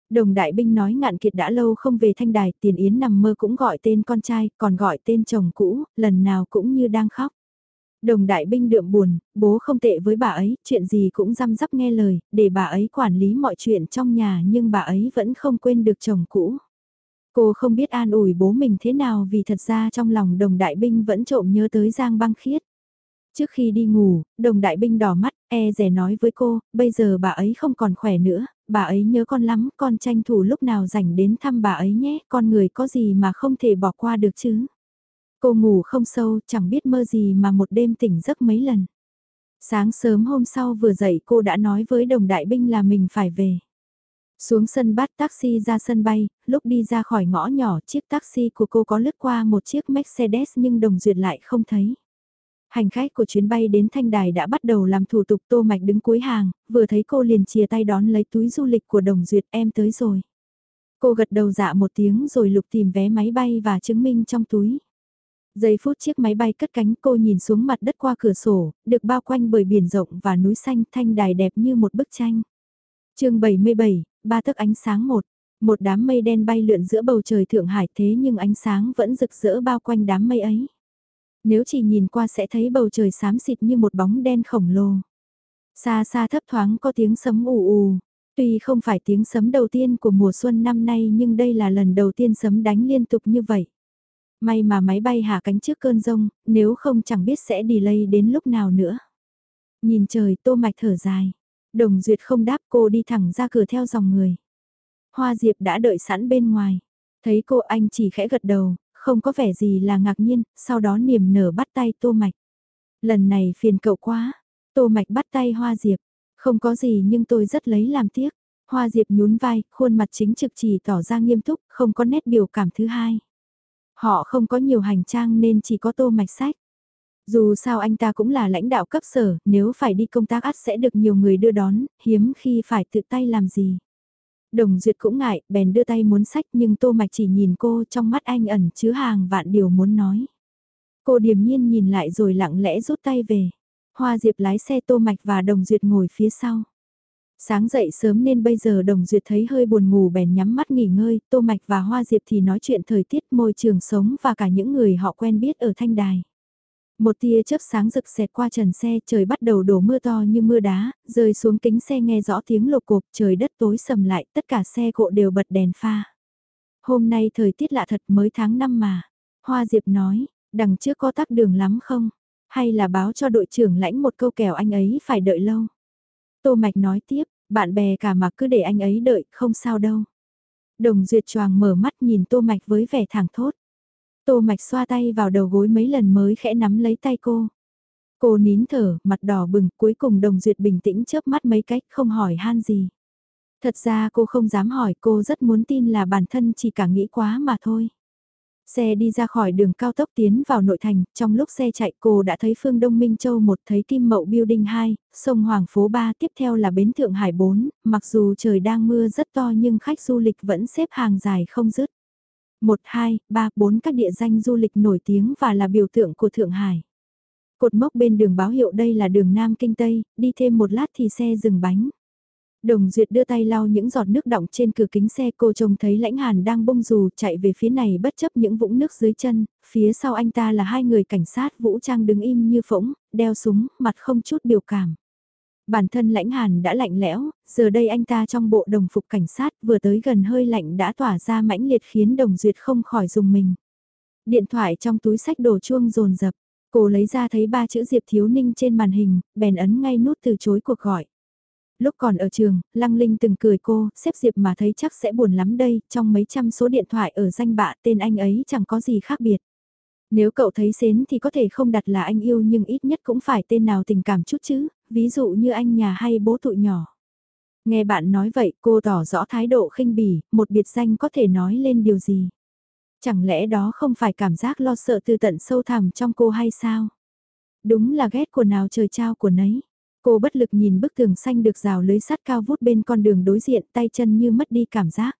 Đồng đại binh nói ngạn kiệt đã lâu không về thanh đài, tiền yến nằm mơ cũng gọi tên con trai, còn gọi tên chồng cũ, lần nào cũng như đang khóc. Đồng đại binh đượm buồn, bố không tệ với bà ấy, chuyện gì cũng răm rắp nghe lời, để bà ấy quản lý mọi chuyện trong nhà nhưng bà ấy vẫn không quên được chồng cũ. Cô không biết an ủi bố mình thế nào vì thật ra trong lòng đồng đại binh vẫn trộm nhớ tới Giang băng khiết. Trước khi đi ngủ, đồng đại binh đỏ mắt, e rẻ nói với cô, bây giờ bà ấy không còn khỏe nữa, bà ấy nhớ con lắm, con tranh thủ lúc nào rảnh đến thăm bà ấy nhé, con người có gì mà không thể bỏ qua được chứ. Cô ngủ không sâu, chẳng biết mơ gì mà một đêm tỉnh giấc mấy lần. Sáng sớm hôm sau vừa dậy cô đã nói với đồng đại binh là mình phải về. Xuống sân bắt taxi ra sân bay, lúc đi ra khỏi ngõ nhỏ chiếc taxi của cô có lướt qua một chiếc Mercedes nhưng đồng duyệt lại không thấy. Hành khách của chuyến bay đến Thanh Đài đã bắt đầu làm thủ tục tô mạch đứng cuối hàng, vừa thấy cô liền chia tay đón lấy túi du lịch của đồng duyệt em tới rồi. Cô gật đầu dạ một tiếng rồi lục tìm vé máy bay và chứng minh trong túi. Giây phút chiếc máy bay cất cánh cô nhìn xuống mặt đất qua cửa sổ, được bao quanh bởi biển rộng và núi xanh thanh đài đẹp như một bức tranh. chương 77, ba tấc ánh sáng một. Một đám mây đen bay lượn giữa bầu trời Thượng Hải thế nhưng ánh sáng vẫn rực rỡ bao quanh đám mây ấy. Nếu chỉ nhìn qua sẽ thấy bầu trời xám xịt như một bóng đen khổng lồ. Xa xa thấp thoáng có tiếng sấm ù ù. Tuy không phải tiếng sấm đầu tiên của mùa xuân năm nay nhưng đây là lần đầu tiên sấm đánh liên tục như vậy. May mà máy bay hạ cánh trước cơn rông, nếu không chẳng biết sẽ delay đến lúc nào nữa. Nhìn trời tô mạch thở dài. Đồng duyệt không đáp cô đi thẳng ra cửa theo dòng người. Hoa Diệp đã đợi sẵn bên ngoài. Thấy cô anh chỉ khẽ gật đầu, không có vẻ gì là ngạc nhiên, sau đó niềm nở bắt tay tô mạch. Lần này phiền cậu quá. Tô mạch bắt tay Hoa Diệp. Không có gì nhưng tôi rất lấy làm tiếc. Hoa Diệp nhún vai, khuôn mặt chính trực chỉ tỏ ra nghiêm túc, không có nét biểu cảm thứ hai. Họ không có nhiều hành trang nên chỉ có tô mạch sách. Dù sao anh ta cũng là lãnh đạo cấp sở, nếu phải đi công tác ắt sẽ được nhiều người đưa đón, hiếm khi phải tự tay làm gì. Đồng Duyệt cũng ngại, bèn đưa tay muốn sách nhưng Tô Mạch chỉ nhìn cô trong mắt anh ẩn chứa hàng vạn điều muốn nói. Cô điềm nhiên nhìn lại rồi lặng lẽ rút tay về. Hoa Diệp lái xe Tô Mạch và Đồng Duyệt ngồi phía sau. Sáng dậy sớm nên bây giờ Đồng Duyệt thấy hơi buồn ngủ bèn nhắm mắt nghỉ ngơi, Tô Mạch và Hoa Diệp thì nói chuyện thời tiết môi trường sống và cả những người họ quen biết ở Thanh Đài. Một tia chớp sáng rực xẹt qua trần xe, trời bắt đầu đổ mưa to như mưa đá, rơi xuống kính xe nghe rõ tiếng lục cộp, trời đất tối sầm lại, tất cả xe cộ đều bật đèn pha. Hôm nay thời tiết lạ thật mới tháng 5 mà. Hoa Diệp nói, đằng trước có tắc đường lắm không? Hay là báo cho đội trưởng lãnh một câu kèo anh ấy phải đợi lâu? Tô Mạch nói tiếp, bạn bè cả mà cứ để anh ấy đợi, không sao đâu. Đồng Duyệt choàng mở mắt nhìn Tô Mạch với vẻ thẳng thốt. Tô Mạch xoa tay vào đầu gối mấy lần mới khẽ nắm lấy tay cô. Cô nín thở, mặt đỏ bừng, cuối cùng Đồng Duyệt bình tĩnh chớp mắt mấy cách không hỏi han gì. Thật ra cô không dám hỏi cô rất muốn tin là bản thân chỉ cả nghĩ quá mà thôi. Xe đi ra khỏi đường cao tốc tiến vào nội thành, trong lúc xe chạy cô đã thấy phương Đông Minh Châu 1 thấy Kim Mậu Building 2, sông Hoàng Phố 3 tiếp theo là bến Thượng Hải 4, mặc dù trời đang mưa rất to nhưng khách du lịch vẫn xếp hàng dài không dứt. 1, 2, 3, 4 các địa danh du lịch nổi tiếng và là biểu tượng của Thượng Hải. Cột mốc bên đường báo hiệu đây là đường Nam Kinh Tây, đi thêm một lát thì xe dừng bánh. Đồng Duyệt đưa tay lau những giọt nước đọng trên cửa kính xe cô trông thấy lãnh hàn đang bông dù chạy về phía này bất chấp những vũng nước dưới chân, phía sau anh ta là hai người cảnh sát vũ trang đứng im như phỗng, đeo súng, mặt không chút biểu cảm. Bản thân lãnh hàn đã lạnh lẽo, giờ đây anh ta trong bộ đồng phục cảnh sát vừa tới gần hơi lạnh đã tỏa ra mãnh liệt khiến đồng duyệt không khỏi dùng mình. Điện thoại trong túi sách đổ chuông rồn rập, cô lấy ra thấy ba chữ Diệp Thiếu Ninh trên màn hình, bèn ấn ngay nút từ chối cuộc gọi. Lúc còn ở trường, Lăng Linh từng cười cô, xếp Diệp mà thấy chắc sẽ buồn lắm đây, trong mấy trăm số điện thoại ở danh bạ tên anh ấy chẳng có gì khác biệt. Nếu cậu thấy xến thì có thể không đặt là anh yêu nhưng ít nhất cũng phải tên nào tình cảm chút chứ, ví dụ như anh nhà hay bố tụi nhỏ. Nghe bạn nói vậy cô tỏ rõ thái độ khinh bỉ, một biệt danh có thể nói lên điều gì. Chẳng lẽ đó không phải cảm giác lo sợ từ tận sâu thẳm trong cô hay sao? Đúng là ghét của nào trời trao của nấy. Cô bất lực nhìn bức tường xanh được rào lưới sắt cao vút bên con đường đối diện tay chân như mất đi cảm giác.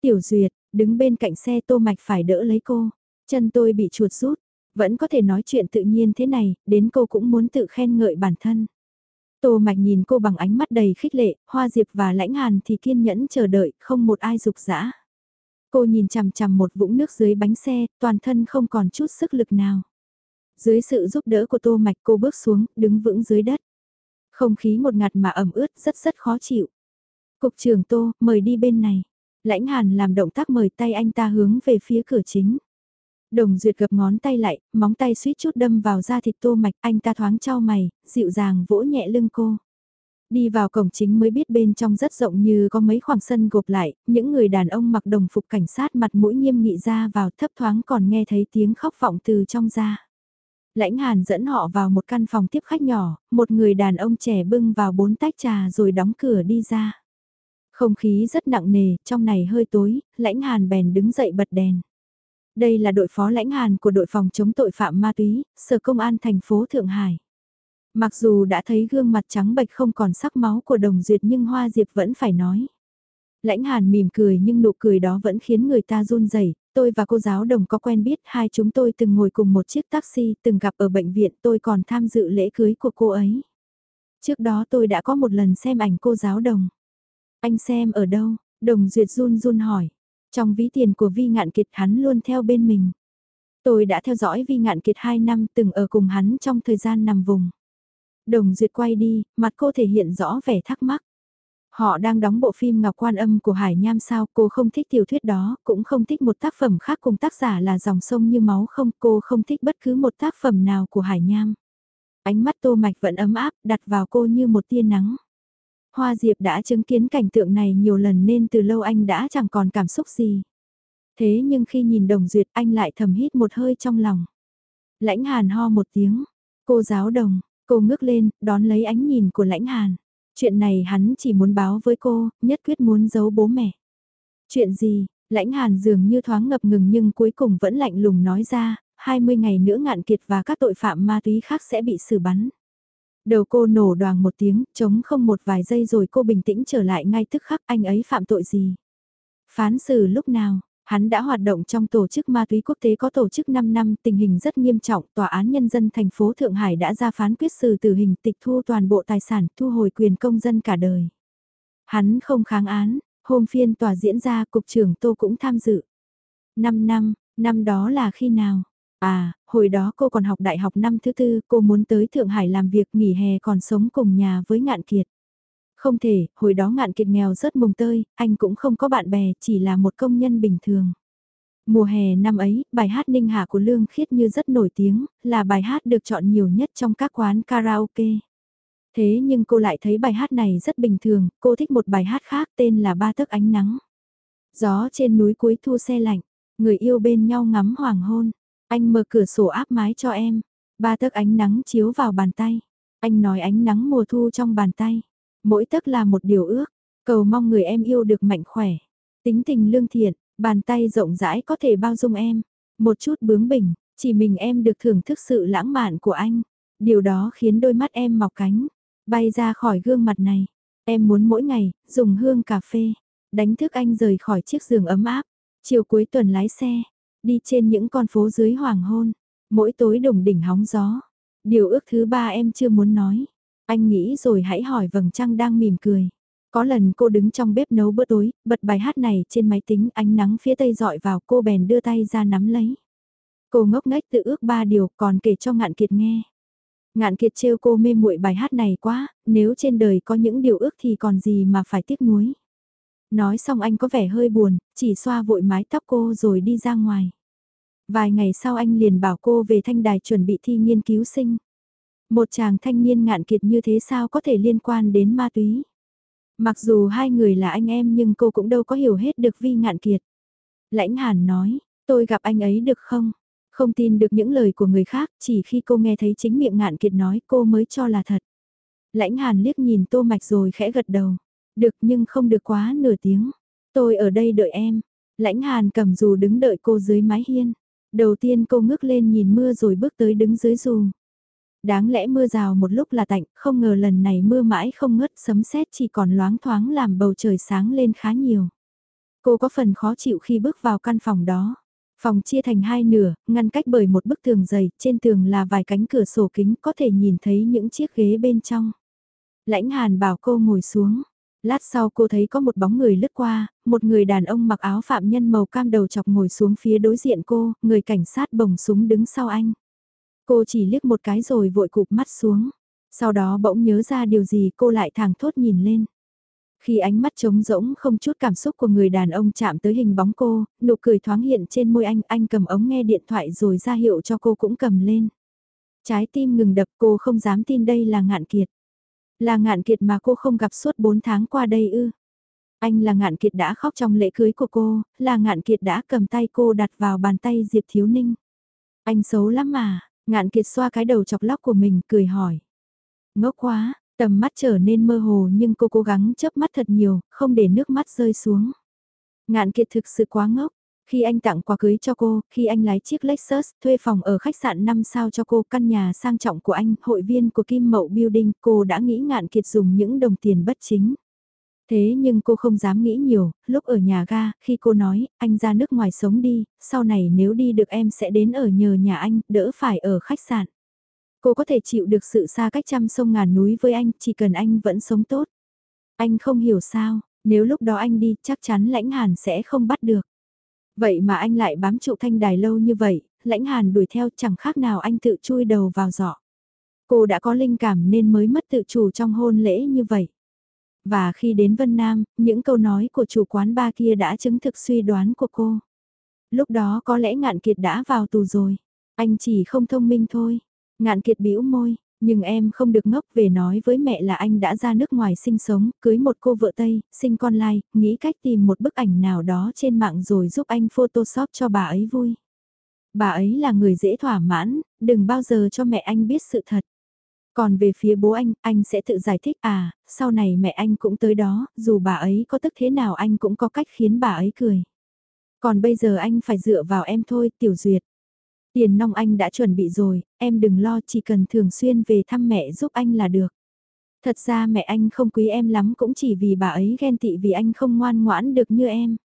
Tiểu Duyệt, đứng bên cạnh xe tô mạch phải đỡ lấy cô. Chân tôi bị chuột rút, vẫn có thể nói chuyện tự nhiên thế này, đến cô cũng muốn tự khen ngợi bản thân. Tô Mạch nhìn cô bằng ánh mắt đầy khích lệ, Hoa Diệp và Lãnh Hàn thì kiên nhẫn chờ đợi, không một ai dục dã. Cô nhìn chằm chằm một vũng nước dưới bánh xe, toàn thân không còn chút sức lực nào. Dưới sự giúp đỡ của Tô Mạch cô bước xuống, đứng vững dưới đất. Không khí một ngạt mà ẩm ướt rất rất khó chịu. Cục trưởng Tô, mời đi bên này. Lãnh Hàn làm động tác mời tay anh ta hướng về phía cửa chính. Đồng duyệt gập ngón tay lại, móng tay suýt chút đâm vào da thịt tô mạch, anh ta thoáng trao mày, dịu dàng vỗ nhẹ lưng cô. Đi vào cổng chính mới biết bên trong rất rộng như có mấy khoảng sân gộp lại, những người đàn ông mặc đồng phục cảnh sát mặt mũi nghiêm nghị ra vào thấp thoáng còn nghe thấy tiếng khóc vọng từ trong ra. Lãnh Hàn dẫn họ vào một căn phòng tiếp khách nhỏ, một người đàn ông trẻ bưng vào bốn tách trà rồi đóng cửa đi ra. Không khí rất nặng nề, trong này hơi tối, Lãnh Hàn bèn đứng dậy bật đèn. Đây là đội phó lãnh hàn của đội phòng chống tội phạm ma túy, sở công an thành phố Thượng Hải. Mặc dù đã thấy gương mặt trắng bệch không còn sắc máu của đồng duyệt nhưng Hoa Diệp vẫn phải nói. Lãnh hàn mỉm cười nhưng nụ cười đó vẫn khiến người ta run rẩy. tôi và cô giáo đồng có quen biết hai chúng tôi từng ngồi cùng một chiếc taxi, từng gặp ở bệnh viện tôi còn tham dự lễ cưới của cô ấy. Trước đó tôi đã có một lần xem ảnh cô giáo đồng. Anh xem ở đâu? Đồng duyệt run run hỏi. Trong ví tiền của Vi Ngạn Kiệt hắn luôn theo bên mình. Tôi đã theo dõi Vi Ngạn Kiệt 2 năm từng ở cùng hắn trong thời gian nằm vùng. Đồng Duyệt quay đi, mặt cô thể hiện rõ vẻ thắc mắc. Họ đang đóng bộ phim Ngọc Quan Âm của Hải Nham sao, cô không thích tiểu thuyết đó, cũng không thích một tác phẩm khác cùng tác giả là dòng sông như máu không, cô không thích bất cứ một tác phẩm nào của Hải Nham. Ánh mắt tô mạch vẫn ấm áp, đặt vào cô như một tia nắng. Hoa Diệp đã chứng kiến cảnh tượng này nhiều lần nên từ lâu anh đã chẳng còn cảm xúc gì. Thế nhưng khi nhìn đồng duyệt anh lại thầm hít một hơi trong lòng. Lãnh hàn ho một tiếng. Cô giáo đồng, cô ngước lên, đón lấy ánh nhìn của lãnh hàn. Chuyện này hắn chỉ muốn báo với cô, nhất quyết muốn giấu bố mẹ. Chuyện gì, lãnh hàn dường như thoáng ngập ngừng nhưng cuối cùng vẫn lạnh lùng nói ra, 20 ngày nữa ngạn kiệt và các tội phạm ma túy khác sẽ bị xử bắn. Đầu cô nổ đoàn một tiếng, chống không một vài giây rồi cô bình tĩnh trở lại ngay tức khắc anh ấy phạm tội gì. Phán xử lúc nào, hắn đã hoạt động trong tổ chức ma túy quốc tế có tổ chức 5 năm, tình hình rất nghiêm trọng, tòa án nhân dân thành phố Thượng Hải đã ra phán quyết xử tử hình tịch thu toàn bộ tài sản, thu hồi quyền công dân cả đời. Hắn không kháng án, hôm phiên tòa diễn ra cục trưởng Tô cũng tham dự. 5 năm, năm đó là khi nào? À, hồi đó cô còn học đại học năm thứ tư, cô muốn tới Thượng Hải làm việc nghỉ hè còn sống cùng nhà với ngạn kiệt. Không thể, hồi đó ngạn kiệt nghèo rất mùng tơi, anh cũng không có bạn bè, chỉ là một công nhân bình thường. Mùa hè năm ấy, bài hát Ninh Hạ của Lương Khiết như rất nổi tiếng, là bài hát được chọn nhiều nhất trong các quán karaoke. Thế nhưng cô lại thấy bài hát này rất bình thường, cô thích một bài hát khác tên là Ba tấc ánh nắng. Gió trên núi cuối thu xe lạnh, người yêu bên nhau ngắm hoàng hôn. Anh mở cửa sổ áp mái cho em. Ba tấc ánh nắng chiếu vào bàn tay. Anh nói ánh nắng mùa thu trong bàn tay. Mỗi tấc là một điều ước. Cầu mong người em yêu được mạnh khỏe. Tính tình lương thiện, bàn tay rộng rãi có thể bao dung em. Một chút bướng bỉnh, chỉ mình em được thưởng thức sự lãng mạn của anh. Điều đó khiến đôi mắt em mọc cánh, bay ra khỏi gương mặt này. Em muốn mỗi ngày, dùng hương cà phê, đánh thức anh rời khỏi chiếc giường ấm áp. Chiều cuối tuần lái xe, đi trên những con phố dưới hoàng hôn, mỗi tối đồng đỉnh hóng gió. Điều ước thứ ba em chưa muốn nói. Anh nghĩ rồi hãy hỏi vầng trăng đang mỉm cười. Có lần cô đứng trong bếp nấu bữa tối, bật bài hát này trên máy tính ánh nắng phía tây dọi vào cô bèn đưa tay ra nắm lấy. Cô ngốc nghếch tự ước ba điều còn kể cho ngạn kiệt nghe. Ngạn kiệt trêu cô mê muội bài hát này quá, nếu trên đời có những điều ước thì còn gì mà phải tiếc nuối. Nói xong anh có vẻ hơi buồn, chỉ xoa vội mái tóc cô rồi đi ra ngoài. Vài ngày sau anh liền bảo cô về thanh đài chuẩn bị thi nghiên cứu sinh. Một chàng thanh niên ngạn kiệt như thế sao có thể liên quan đến ma túy. Mặc dù hai người là anh em nhưng cô cũng đâu có hiểu hết được vi ngạn kiệt. Lãnh Hàn nói, tôi gặp anh ấy được không? Không tin được những lời của người khác, chỉ khi cô nghe thấy chính miệng ngạn kiệt nói cô mới cho là thật. Lãnh Hàn liếc nhìn Tô Mạch rồi khẽ gật đầu. Được nhưng không được quá nửa tiếng. Tôi ở đây đợi em. Lãnh Hàn cầm dù đứng đợi cô dưới mái hiên. Đầu tiên cô ngước lên nhìn mưa rồi bước tới đứng dưới dù. Đáng lẽ mưa rào một lúc là tạnh, không ngờ lần này mưa mãi không ngớt sấm sét chỉ còn loáng thoáng làm bầu trời sáng lên khá nhiều. Cô có phần khó chịu khi bước vào căn phòng đó. Phòng chia thành hai nửa, ngăn cách bởi một bức tường dày, trên tường là vài cánh cửa sổ kính có thể nhìn thấy những chiếc ghế bên trong. Lãnh Hàn bảo cô ngồi xuống, Lát sau cô thấy có một bóng người lướt qua, một người đàn ông mặc áo phạm nhân màu cam đầu chọc ngồi xuống phía đối diện cô, người cảnh sát bồng súng đứng sau anh. Cô chỉ liếc một cái rồi vội cụp mắt xuống. Sau đó bỗng nhớ ra điều gì cô lại thẳng thốt nhìn lên. Khi ánh mắt trống rỗng không chút cảm xúc của người đàn ông chạm tới hình bóng cô, nụ cười thoáng hiện trên môi anh, anh cầm ống nghe điện thoại rồi ra hiệu cho cô cũng cầm lên. Trái tim ngừng đập cô không dám tin đây là ngạn kiệt. Là ngạn kiệt mà cô không gặp suốt 4 tháng qua đây ư. Anh là ngạn kiệt đã khóc trong lễ cưới của cô, là ngạn kiệt đã cầm tay cô đặt vào bàn tay Diệp Thiếu Ninh. Anh xấu lắm mà, ngạn kiệt xoa cái đầu chọc lóc của mình cười hỏi. Ngốc quá, tầm mắt trở nên mơ hồ nhưng cô cố gắng chớp mắt thật nhiều, không để nước mắt rơi xuống. Ngạn kiệt thực sự quá ngốc, khi anh tặng quà cưới cho cô, khi anh lái chiếc Lexus thuê phòng ở khách sạn 5 sao cho cô căn nhà sang trọng của anh, hội viên của Kim Mậu Building, cô đã nghĩ ngạn kiệt dùng những đồng tiền bất chính. Thế nhưng cô không dám nghĩ nhiều, lúc ở nhà ga, khi cô nói, anh ra nước ngoài sống đi, sau này nếu đi được em sẽ đến ở nhờ nhà anh, đỡ phải ở khách sạn. Cô có thể chịu được sự xa cách trăm sông ngàn núi với anh, chỉ cần anh vẫn sống tốt. Anh không hiểu sao, nếu lúc đó anh đi, chắc chắn lãnh hàn sẽ không bắt được. Vậy mà anh lại bám trụ thanh đài lâu như vậy, lãnh hàn đuổi theo chẳng khác nào anh tự chui đầu vào giỏ. Cô đã có linh cảm nên mới mất tự chủ trong hôn lễ như vậy. Và khi đến Vân Nam, những câu nói của chủ quán ba kia đã chứng thực suy đoán của cô. Lúc đó có lẽ ngạn kiệt đã vào tù rồi. Anh chỉ không thông minh thôi. Ngạn kiệt bĩu môi, nhưng em không được ngốc về nói với mẹ là anh đã ra nước ngoài sinh sống, cưới một cô vợ Tây, sinh con lai, nghĩ cách tìm một bức ảnh nào đó trên mạng rồi giúp anh photoshop cho bà ấy vui. Bà ấy là người dễ thỏa mãn, đừng bao giờ cho mẹ anh biết sự thật. Còn về phía bố anh, anh sẽ tự giải thích à, sau này mẹ anh cũng tới đó, dù bà ấy có tức thế nào anh cũng có cách khiến bà ấy cười. Còn bây giờ anh phải dựa vào em thôi, Tiểu Duyệt. Tiền nong anh đã chuẩn bị rồi, em đừng lo chỉ cần thường xuyên về thăm mẹ giúp anh là được. Thật ra mẹ anh không quý em lắm cũng chỉ vì bà ấy ghen tị vì anh không ngoan ngoãn được như em.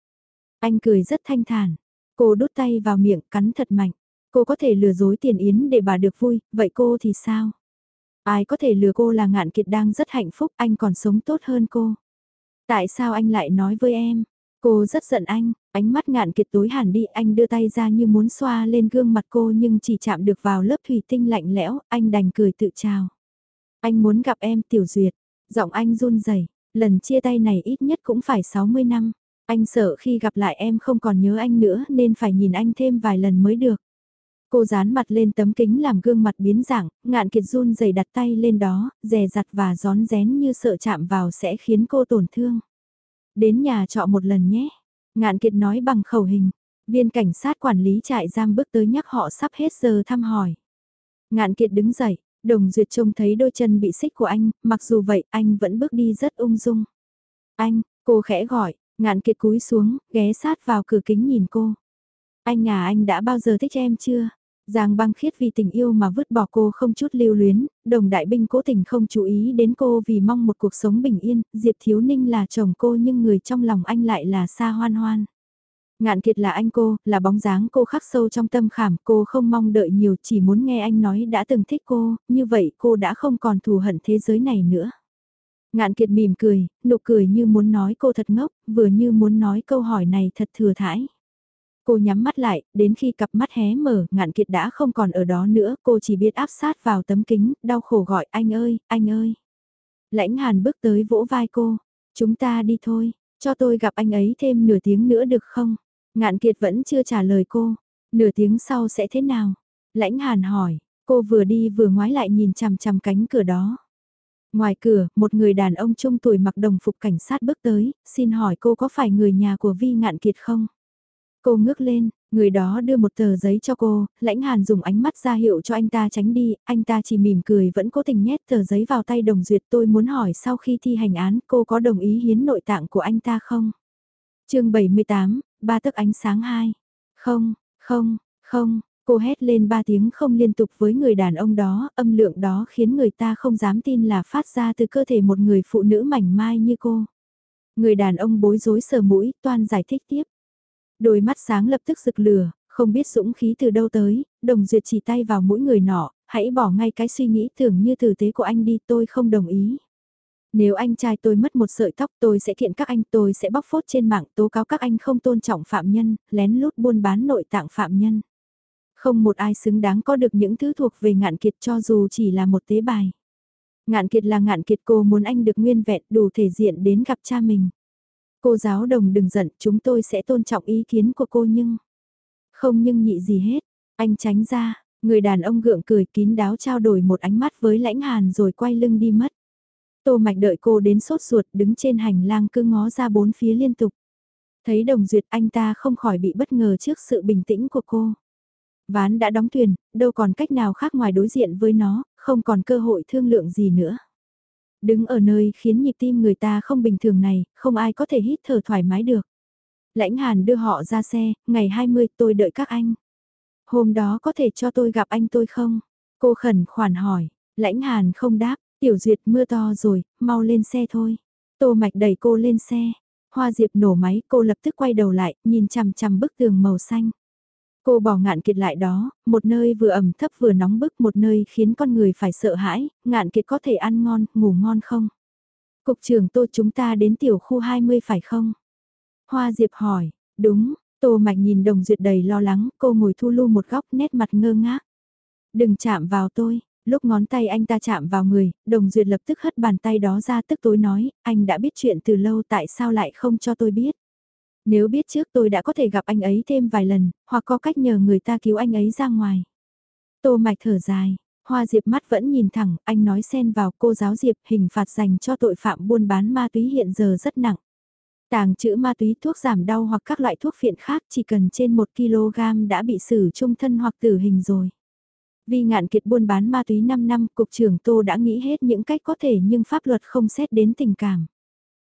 Anh cười rất thanh thản. Cô đút tay vào miệng cắn thật mạnh. Cô có thể lừa dối tiền yến để bà được vui, vậy cô thì sao? Ai có thể lừa cô là ngạn kiệt đang rất hạnh phúc, anh còn sống tốt hơn cô. Tại sao anh lại nói với em? Cô rất giận anh, ánh mắt ngạn kiệt tối hẳn đi, anh đưa tay ra như muốn xoa lên gương mặt cô nhưng chỉ chạm được vào lớp thủy tinh lạnh lẽo, anh đành cười tự chào. Anh muốn gặp em tiểu duyệt, giọng anh run rẩy lần chia tay này ít nhất cũng phải 60 năm. Anh sợ khi gặp lại em không còn nhớ anh nữa nên phải nhìn anh thêm vài lần mới được. Cô dán mặt lên tấm kính làm gương mặt biến dạng, ngạn kiệt run rẩy đặt tay lên đó, dè dặt và gión rén như sợ chạm vào sẽ khiến cô tổn thương. Đến nhà trọ một lần nhé. Ngạn kiệt nói bằng khẩu hình. Viên cảnh sát quản lý trại giam bước tới nhắc họ sắp hết giờ thăm hỏi. Ngạn kiệt đứng dậy, đồng duyệt trông thấy đôi chân bị xích của anh, mặc dù vậy anh vẫn bước đi rất ung dung. Anh, cô khẽ gọi, ngạn kiệt cúi xuống, ghé sát vào cửa kính nhìn cô. Anh à anh đã bao giờ thích em chưa? Giang băng khiết vì tình yêu mà vứt bỏ cô không chút lưu luyến, đồng đại binh cố tình không chú ý đến cô vì mong một cuộc sống bình yên, Diệp Thiếu Ninh là chồng cô nhưng người trong lòng anh lại là Sa Hoan Hoan. Ngạn kiệt là anh cô, là bóng dáng cô khắc sâu trong tâm khảm, cô không mong đợi nhiều chỉ muốn nghe anh nói đã từng thích cô, như vậy cô đã không còn thù hận thế giới này nữa. Ngạn kiệt mỉm cười, nụ cười như muốn nói cô thật ngốc, vừa như muốn nói câu hỏi này thật thừa thãi. Cô nhắm mắt lại, đến khi cặp mắt hé mở, ngạn kiệt đã không còn ở đó nữa, cô chỉ biết áp sát vào tấm kính, đau khổ gọi anh ơi, anh ơi. Lãnh hàn bước tới vỗ vai cô, chúng ta đi thôi, cho tôi gặp anh ấy thêm nửa tiếng nữa được không? Ngạn kiệt vẫn chưa trả lời cô, nửa tiếng sau sẽ thế nào? Lãnh hàn hỏi, cô vừa đi vừa ngoái lại nhìn chằm chằm cánh cửa đó. Ngoài cửa, một người đàn ông trung tuổi mặc đồng phục cảnh sát bước tới, xin hỏi cô có phải người nhà của Vi Ngạn Kiệt không? Cô ngước lên, người đó đưa một tờ giấy cho cô, lãnh hàn dùng ánh mắt ra hiệu cho anh ta tránh đi, anh ta chỉ mỉm cười vẫn cố tình nhét tờ giấy vào tay đồng duyệt tôi muốn hỏi sau khi thi hành án cô có đồng ý hiến nội tạng của anh ta không? chương 78, ba tấc ánh sáng 2. Không, không, không, cô hét lên ba tiếng không liên tục với người đàn ông đó, âm lượng đó khiến người ta không dám tin là phát ra từ cơ thể một người phụ nữ mảnh mai như cô. Người đàn ông bối rối sờ mũi, toan giải thích tiếp. Đôi mắt sáng lập tức rực lửa, không biết dũng khí từ đâu tới, đồng duyệt chỉ tay vào mỗi người nọ, hãy bỏ ngay cái suy nghĩ tưởng như tử tế của anh đi tôi không đồng ý. Nếu anh trai tôi mất một sợi tóc tôi sẽ kiện các anh tôi sẽ bóc phốt trên mạng tố cáo các anh không tôn trọng phạm nhân, lén lút buôn bán nội tạng phạm nhân. Không một ai xứng đáng có được những thứ thuộc về ngạn kiệt cho dù chỉ là một tế bài. Ngạn kiệt là ngạn kiệt cô muốn anh được nguyên vẹn đủ thể diện đến gặp cha mình. Cô giáo đồng đừng giận, chúng tôi sẽ tôn trọng ý kiến của cô nhưng... Không nhưng nhị gì hết, anh tránh ra, người đàn ông gượng cười kín đáo trao đổi một ánh mắt với lãnh hàn rồi quay lưng đi mất. Tô Mạch đợi cô đến sốt ruột đứng trên hành lang cứ ngó ra bốn phía liên tục. Thấy đồng duyệt anh ta không khỏi bị bất ngờ trước sự bình tĩnh của cô. Ván đã đóng thuyền, đâu còn cách nào khác ngoài đối diện với nó, không còn cơ hội thương lượng gì nữa. Đứng ở nơi khiến nhịp tim người ta không bình thường này, không ai có thể hít thở thoải mái được. Lãnh Hàn đưa họ ra xe, ngày 20 tôi đợi các anh. Hôm đó có thể cho tôi gặp anh tôi không? Cô khẩn khoản hỏi, Lãnh Hàn không đáp, Tiểu Duyệt mưa to rồi, mau lên xe thôi. Tô Mạch đẩy cô lên xe. Hoa Diệp nổ máy, cô lập tức quay đầu lại, nhìn chằm chằm bức tường màu xanh. Cô bỏ ngạn kiệt lại đó, một nơi vừa ẩm thấp vừa nóng bức, một nơi khiến con người phải sợ hãi, ngạn kiệt có thể ăn ngon, ngủ ngon không? Cục trưởng Tô chúng ta đến tiểu khu 20 phải không? Hoa Diệp hỏi, đúng, Tô Mạch nhìn Đồng Duyệt đầy lo lắng, cô ngồi thu lưu một góc nét mặt ngơ ngác. Đừng chạm vào tôi, lúc ngón tay anh ta chạm vào người, Đồng Duyệt lập tức hất bàn tay đó ra tức tối nói, anh đã biết chuyện từ lâu tại sao lại không cho tôi biết. Nếu biết trước tôi đã có thể gặp anh ấy thêm vài lần, hoặc có cách nhờ người ta cứu anh ấy ra ngoài. Tô Mạch thở dài, Hoa Diệp mắt vẫn nhìn thẳng, anh nói xen vào cô giáo Diệp hình phạt dành cho tội phạm buôn bán ma túy hiện giờ rất nặng. Tàng trữ ma túy thuốc giảm đau hoặc các loại thuốc phiện khác chỉ cần trên 1kg đã bị xử trung thân hoặc tử hình rồi. Vì ngạn kiệt buôn bán ma túy 5 năm, Cục trưởng Tô đã nghĩ hết những cách có thể nhưng pháp luật không xét đến tình cảm.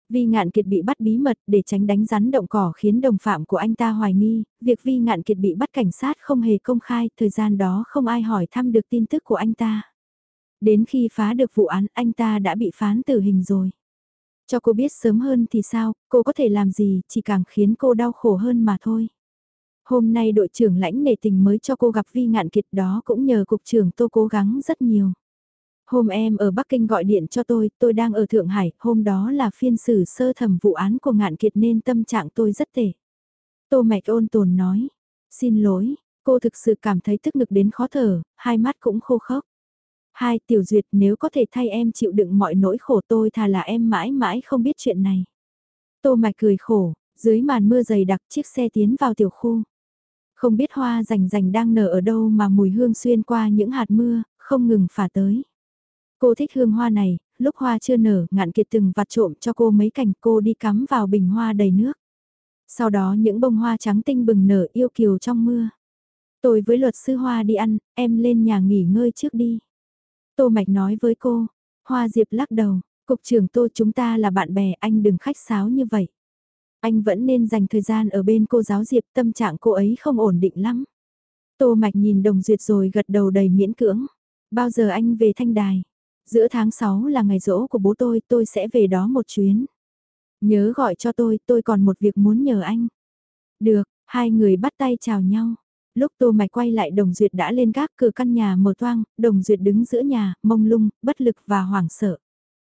Vi ngạn kiệt bị bắt bí mật để tránh đánh rắn động cỏ khiến đồng phạm của anh ta hoài nghi, việc vi ngạn kiệt bị bắt cảnh sát không hề công khai, thời gian đó không ai hỏi thăm được tin tức của anh ta. Đến khi phá được vụ án anh ta đã bị phán tử hình rồi. Cho cô biết sớm hơn thì sao, cô có thể làm gì, chỉ càng khiến cô đau khổ hơn mà thôi. Hôm nay đội trưởng lãnh nề tình mới cho cô gặp vi ngạn kiệt đó cũng nhờ cục trưởng tô cố gắng rất nhiều. Hôm em ở Bắc Kinh gọi điện cho tôi, tôi đang ở Thượng Hải, hôm đó là phiên xử sơ thẩm vụ án của ngạn kiệt nên tâm trạng tôi rất tệ. Tô Mạch ôn tồn nói, xin lỗi, cô thực sự cảm thấy tức ngực đến khó thở, hai mắt cũng khô khốc. Hai tiểu duyệt nếu có thể thay em chịu đựng mọi nỗi khổ tôi thà là em mãi mãi không biết chuyện này. Tô Mạch cười khổ, dưới màn mưa dày đặc chiếc xe tiến vào tiểu khu. Không biết hoa rành rành đang nở ở đâu mà mùi hương xuyên qua những hạt mưa, không ngừng phả tới. Cô thích hương hoa này, lúc hoa chưa nở, ngạn kiệt từng vặt trộm cho cô mấy cành cô đi cắm vào bình hoa đầy nước. Sau đó những bông hoa trắng tinh bừng nở yêu kiều trong mưa. Tôi với luật sư hoa đi ăn, em lên nhà nghỉ ngơi trước đi. Tô Mạch nói với cô, Hoa Diệp lắc đầu, cục trưởng Tô chúng ta là bạn bè anh đừng khách sáo như vậy. Anh vẫn nên dành thời gian ở bên cô giáo Diệp tâm trạng cô ấy không ổn định lắm. Tô Mạch nhìn Đồng Duyệt rồi gật đầu đầy miễn cưỡng. Bao giờ anh về Thanh Đài? Giữa tháng 6 là ngày rỗ của bố tôi, tôi sẽ về đó một chuyến. Nhớ gọi cho tôi, tôi còn một việc muốn nhờ anh. Được, hai người bắt tay chào nhau. Lúc Tô Mạch quay lại Đồng Duyệt đã lên gác cửa căn nhà mở toang, Đồng Duyệt đứng giữa nhà, mông lung, bất lực và hoảng sợ.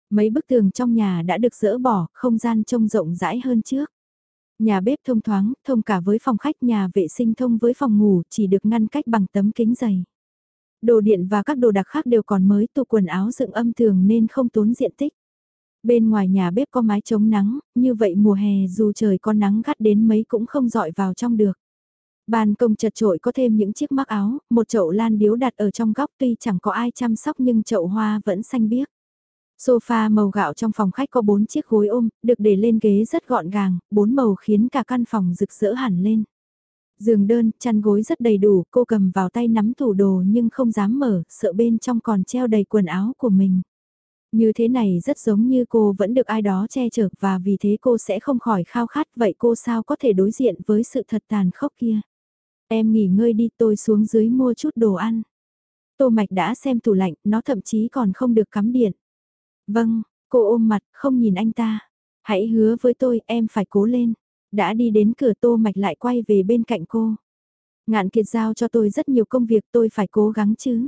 Mấy bức tường trong nhà đã được dỡ bỏ, không gian trông rộng rãi hơn trước. Nhà bếp thông thoáng, thông cả với phòng khách nhà vệ sinh thông với phòng ngủ, chỉ được ngăn cách bằng tấm kính dày. Đồ điện và các đồ đặc khác đều còn mới, tụ quần áo dựng âm thường nên không tốn diện tích. Bên ngoài nhà bếp có mái chống nắng, như vậy mùa hè dù trời có nắng gắt đến mấy cũng không dọi vào trong được. Ban công chật trội có thêm những chiếc mắc áo, một chậu lan điếu đặt ở trong góc tuy chẳng có ai chăm sóc nhưng chậu hoa vẫn xanh biếc. Sofa màu gạo trong phòng khách có bốn chiếc gối ôm, được để lên ghế rất gọn gàng, bốn màu khiến cả căn phòng rực rỡ hẳn lên. Giường đơn, chăn gối rất đầy đủ, cô cầm vào tay nắm tủ đồ nhưng không dám mở, sợ bên trong còn treo đầy quần áo của mình. Như thế này rất giống như cô vẫn được ai đó che chở và vì thế cô sẽ không khỏi khao khát vậy cô sao có thể đối diện với sự thật tàn khốc kia. Em nghỉ ngơi đi tôi xuống dưới mua chút đồ ăn. Tô Mạch đã xem tủ lạnh, nó thậm chí còn không được cắm điện. Vâng, cô ôm mặt, không nhìn anh ta. Hãy hứa với tôi, em phải cố lên. Đã đi đến cửa Tô Mạch lại quay về bên cạnh cô. Ngạn kiệt giao cho tôi rất nhiều công việc tôi phải cố gắng chứ.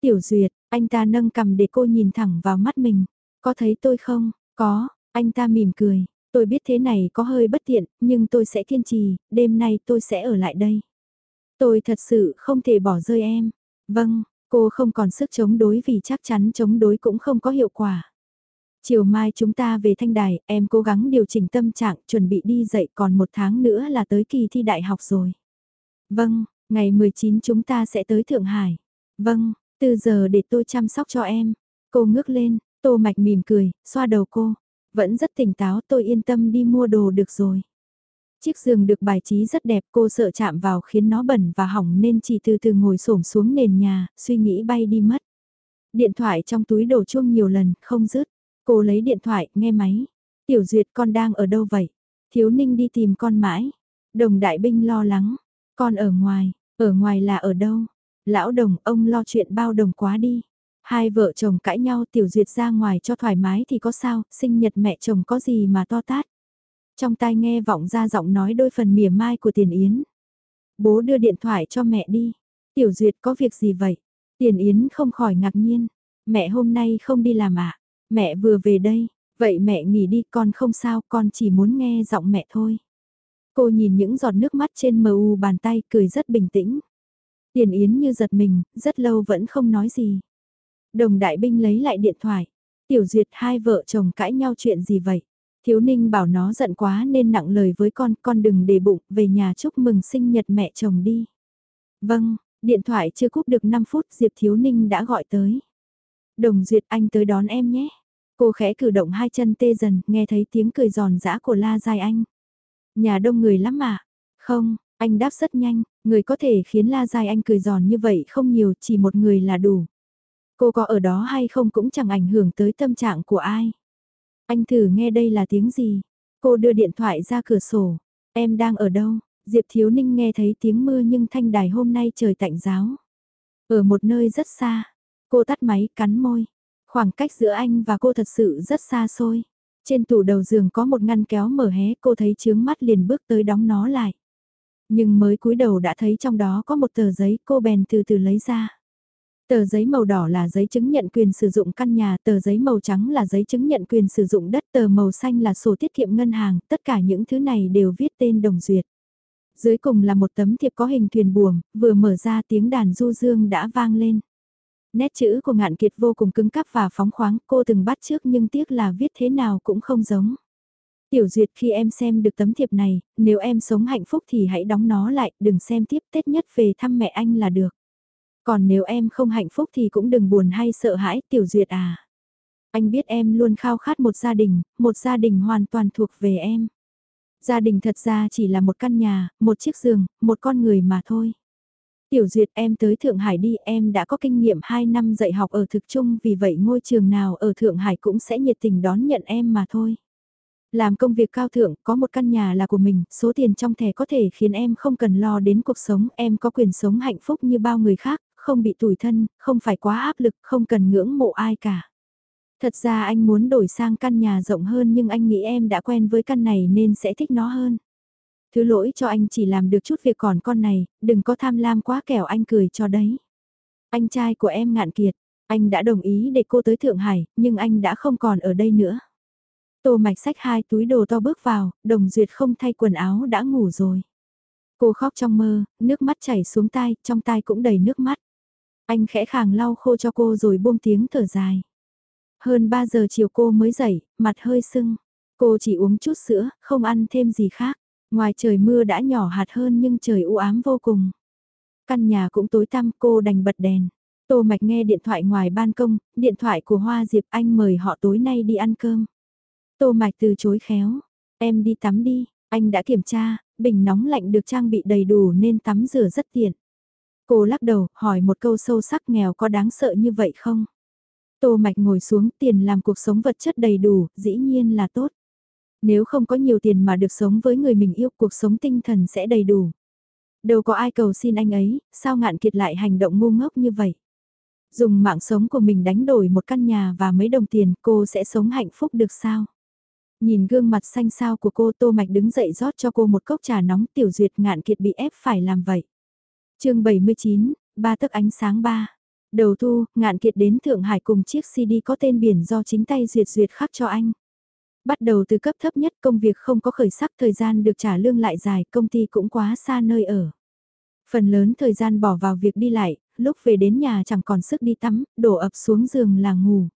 Tiểu Duyệt, anh ta nâng cầm để cô nhìn thẳng vào mắt mình. Có thấy tôi không? Có, anh ta mỉm cười. Tôi biết thế này có hơi bất tiện, nhưng tôi sẽ kiên trì, đêm nay tôi sẽ ở lại đây. Tôi thật sự không thể bỏ rơi em. Vâng, cô không còn sức chống đối vì chắc chắn chống đối cũng không có hiệu quả. Chiều mai chúng ta về thanh đài, em cố gắng điều chỉnh tâm trạng, chuẩn bị đi dậy còn một tháng nữa là tới kỳ thi đại học rồi. Vâng, ngày 19 chúng ta sẽ tới Thượng Hải. Vâng, từ giờ để tôi chăm sóc cho em. Cô ngước lên, Tô Mạch mỉm cười, xoa đầu cô. Vẫn rất tỉnh táo tôi yên tâm đi mua đồ được rồi. Chiếc giường được bài trí rất đẹp cô sợ chạm vào khiến nó bẩn và hỏng nên chỉ từ từ ngồi xổm xuống nền nhà, suy nghĩ bay đi mất. Điện thoại trong túi đổ chuông nhiều lần, không dứt. Cô lấy điện thoại, nghe máy. Tiểu Duyệt con đang ở đâu vậy? Thiếu Ninh đi tìm con mãi. Đồng đại binh lo lắng. Con ở ngoài, ở ngoài là ở đâu? Lão đồng, ông lo chuyện bao đồng quá đi. Hai vợ chồng cãi nhau Tiểu Duyệt ra ngoài cho thoải mái thì có sao, sinh nhật mẹ chồng có gì mà to tát. Trong tai nghe vọng ra giọng nói đôi phần mỉa mai của Tiền Yến. Bố đưa điện thoại cho mẹ đi. Tiểu Duyệt có việc gì vậy? Tiền Yến không khỏi ngạc nhiên. Mẹ hôm nay không đi làm ạ. À? Mẹ vừa về đây. Vậy mẹ nghỉ đi con không sao con chỉ muốn nghe giọng mẹ thôi. Cô nhìn những giọt nước mắt trên mờ u bàn tay cười rất bình tĩnh. Tiền Yến như giật mình, rất lâu vẫn không nói gì. Đồng đại binh lấy lại điện thoại. Tiểu duyệt hai vợ chồng cãi nhau chuyện gì vậy? Thiếu ninh bảo nó giận quá nên nặng lời với con, con đừng để bụng, về nhà chúc mừng sinh nhật mẹ chồng đi. Vâng, điện thoại chưa cúp được 5 phút Diệp Thiếu Ninh đã gọi tới. Đồng duyệt anh tới đón em nhé. Cô khẽ cử động hai chân tê dần, nghe thấy tiếng cười giòn giã của La Giai Anh. Nhà đông người lắm mà. Không, anh đáp rất nhanh, người có thể khiến La Giai Anh cười giòn như vậy không nhiều, chỉ một người là đủ. Cô có ở đó hay không cũng chẳng ảnh hưởng tới tâm trạng của ai. Anh thử nghe đây là tiếng gì. Cô đưa điện thoại ra cửa sổ. Em đang ở đâu? Diệp Thiếu Ninh nghe thấy tiếng mưa nhưng thanh đài hôm nay trời tạnh giáo. Ở một nơi rất xa. Cô tắt máy cắn môi. Khoảng cách giữa anh và cô thật sự rất xa xôi. Trên tủ đầu giường có một ngăn kéo mở hé cô thấy chướng mắt liền bước tới đóng nó lại. Nhưng mới cúi đầu đã thấy trong đó có một tờ giấy cô bèn từ từ lấy ra. Tờ giấy màu đỏ là giấy chứng nhận quyền sử dụng căn nhà, tờ giấy màu trắng là giấy chứng nhận quyền sử dụng đất, tờ màu xanh là sổ tiết kiệm ngân hàng, tất cả những thứ này đều viết tên đồng duyệt. Dưới cùng là một tấm thiệp có hình thuyền buồm, vừa mở ra tiếng đàn du dương đã vang lên. Nét chữ của ngạn kiệt vô cùng cứng cáp và phóng khoáng, cô từng bắt trước nhưng tiếc là viết thế nào cũng không giống. Tiểu duyệt khi em xem được tấm thiệp này, nếu em sống hạnh phúc thì hãy đóng nó lại, đừng xem tiếp Tết nhất về thăm mẹ anh là được. Còn nếu em không hạnh phúc thì cũng đừng buồn hay sợ hãi, tiểu duyệt à. Anh biết em luôn khao khát một gia đình, một gia đình hoàn toàn thuộc về em. Gia đình thật ra chỉ là một căn nhà, một chiếc giường, một con người mà thôi. Tiểu Duyệt em tới Thượng Hải đi, em đã có kinh nghiệm 2 năm dạy học ở thực trung vì vậy ngôi trường nào ở Thượng Hải cũng sẽ nhiệt tình đón nhận em mà thôi. Làm công việc cao thượng, có một căn nhà là của mình, số tiền trong thẻ có thể khiến em không cần lo đến cuộc sống, em có quyền sống hạnh phúc như bao người khác, không bị tủi thân, không phải quá áp lực, không cần ngưỡng mộ ai cả. Thật ra anh muốn đổi sang căn nhà rộng hơn nhưng anh nghĩ em đã quen với căn này nên sẽ thích nó hơn. Thứ lỗi cho anh chỉ làm được chút việc còn con này, đừng có tham lam quá kẻo anh cười cho đấy. Anh trai của em ngạn kiệt, anh đã đồng ý để cô tới Thượng Hải, nhưng anh đã không còn ở đây nữa. Tô mạch sách hai túi đồ to bước vào, đồng duyệt không thay quần áo đã ngủ rồi. Cô khóc trong mơ, nước mắt chảy xuống tai, trong tai cũng đầy nước mắt. Anh khẽ khàng lau khô cho cô rồi buông tiếng thở dài. Hơn 3 giờ chiều cô mới dậy, mặt hơi sưng. Cô chỉ uống chút sữa, không ăn thêm gì khác. Ngoài trời mưa đã nhỏ hạt hơn nhưng trời u ám vô cùng. Căn nhà cũng tối tăm cô đành bật đèn. Tô Mạch nghe điện thoại ngoài ban công, điện thoại của Hoa Diệp Anh mời họ tối nay đi ăn cơm. Tô Mạch từ chối khéo. Em đi tắm đi, anh đã kiểm tra, bình nóng lạnh được trang bị đầy đủ nên tắm rửa rất tiện. Cô lắc đầu, hỏi một câu sâu sắc nghèo có đáng sợ như vậy không? Tô Mạch ngồi xuống tiền làm cuộc sống vật chất đầy đủ, dĩ nhiên là tốt. Nếu không có nhiều tiền mà được sống với người mình yêu cuộc sống tinh thần sẽ đầy đủ. Đâu có ai cầu xin anh ấy, sao ngạn kiệt lại hành động ngu ngốc như vậy? Dùng mạng sống của mình đánh đổi một căn nhà và mấy đồng tiền cô sẽ sống hạnh phúc được sao? Nhìn gương mặt xanh xao của cô Tô Mạch đứng dậy rót cho cô một cốc trà nóng tiểu duyệt ngạn kiệt bị ép phải làm vậy. chương 79, ba tấc ánh sáng ba. Đầu thu, ngạn kiệt đến Thượng Hải cùng chiếc CD có tên biển do chính tay duyệt duyệt khắc cho anh. Bắt đầu từ cấp thấp nhất công việc không có khởi sắc thời gian được trả lương lại dài, công ty cũng quá xa nơi ở. Phần lớn thời gian bỏ vào việc đi lại, lúc về đến nhà chẳng còn sức đi tắm, đổ ập xuống giường là ngủ.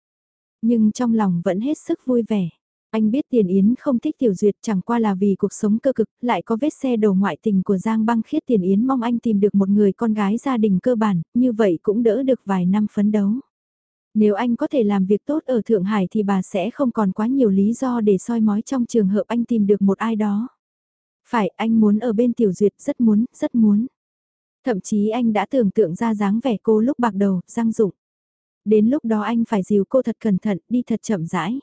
Nhưng trong lòng vẫn hết sức vui vẻ. Anh biết Tiền Yến không thích Tiểu Duyệt chẳng qua là vì cuộc sống cơ cực, lại có vết xe đầu ngoại tình của Giang băng khiết Tiền Yến mong anh tìm được một người con gái gia đình cơ bản, như vậy cũng đỡ được vài năm phấn đấu. Nếu anh có thể làm việc tốt ở Thượng Hải thì bà sẽ không còn quá nhiều lý do để soi mói trong trường hợp anh tìm được một ai đó. Phải, anh muốn ở bên Tiểu Duyệt, rất muốn, rất muốn. Thậm chí anh đã tưởng tượng ra dáng vẻ cô lúc bạc đầu, răng rụng. Đến lúc đó anh phải dìu cô thật cẩn thận, đi thật chậm rãi.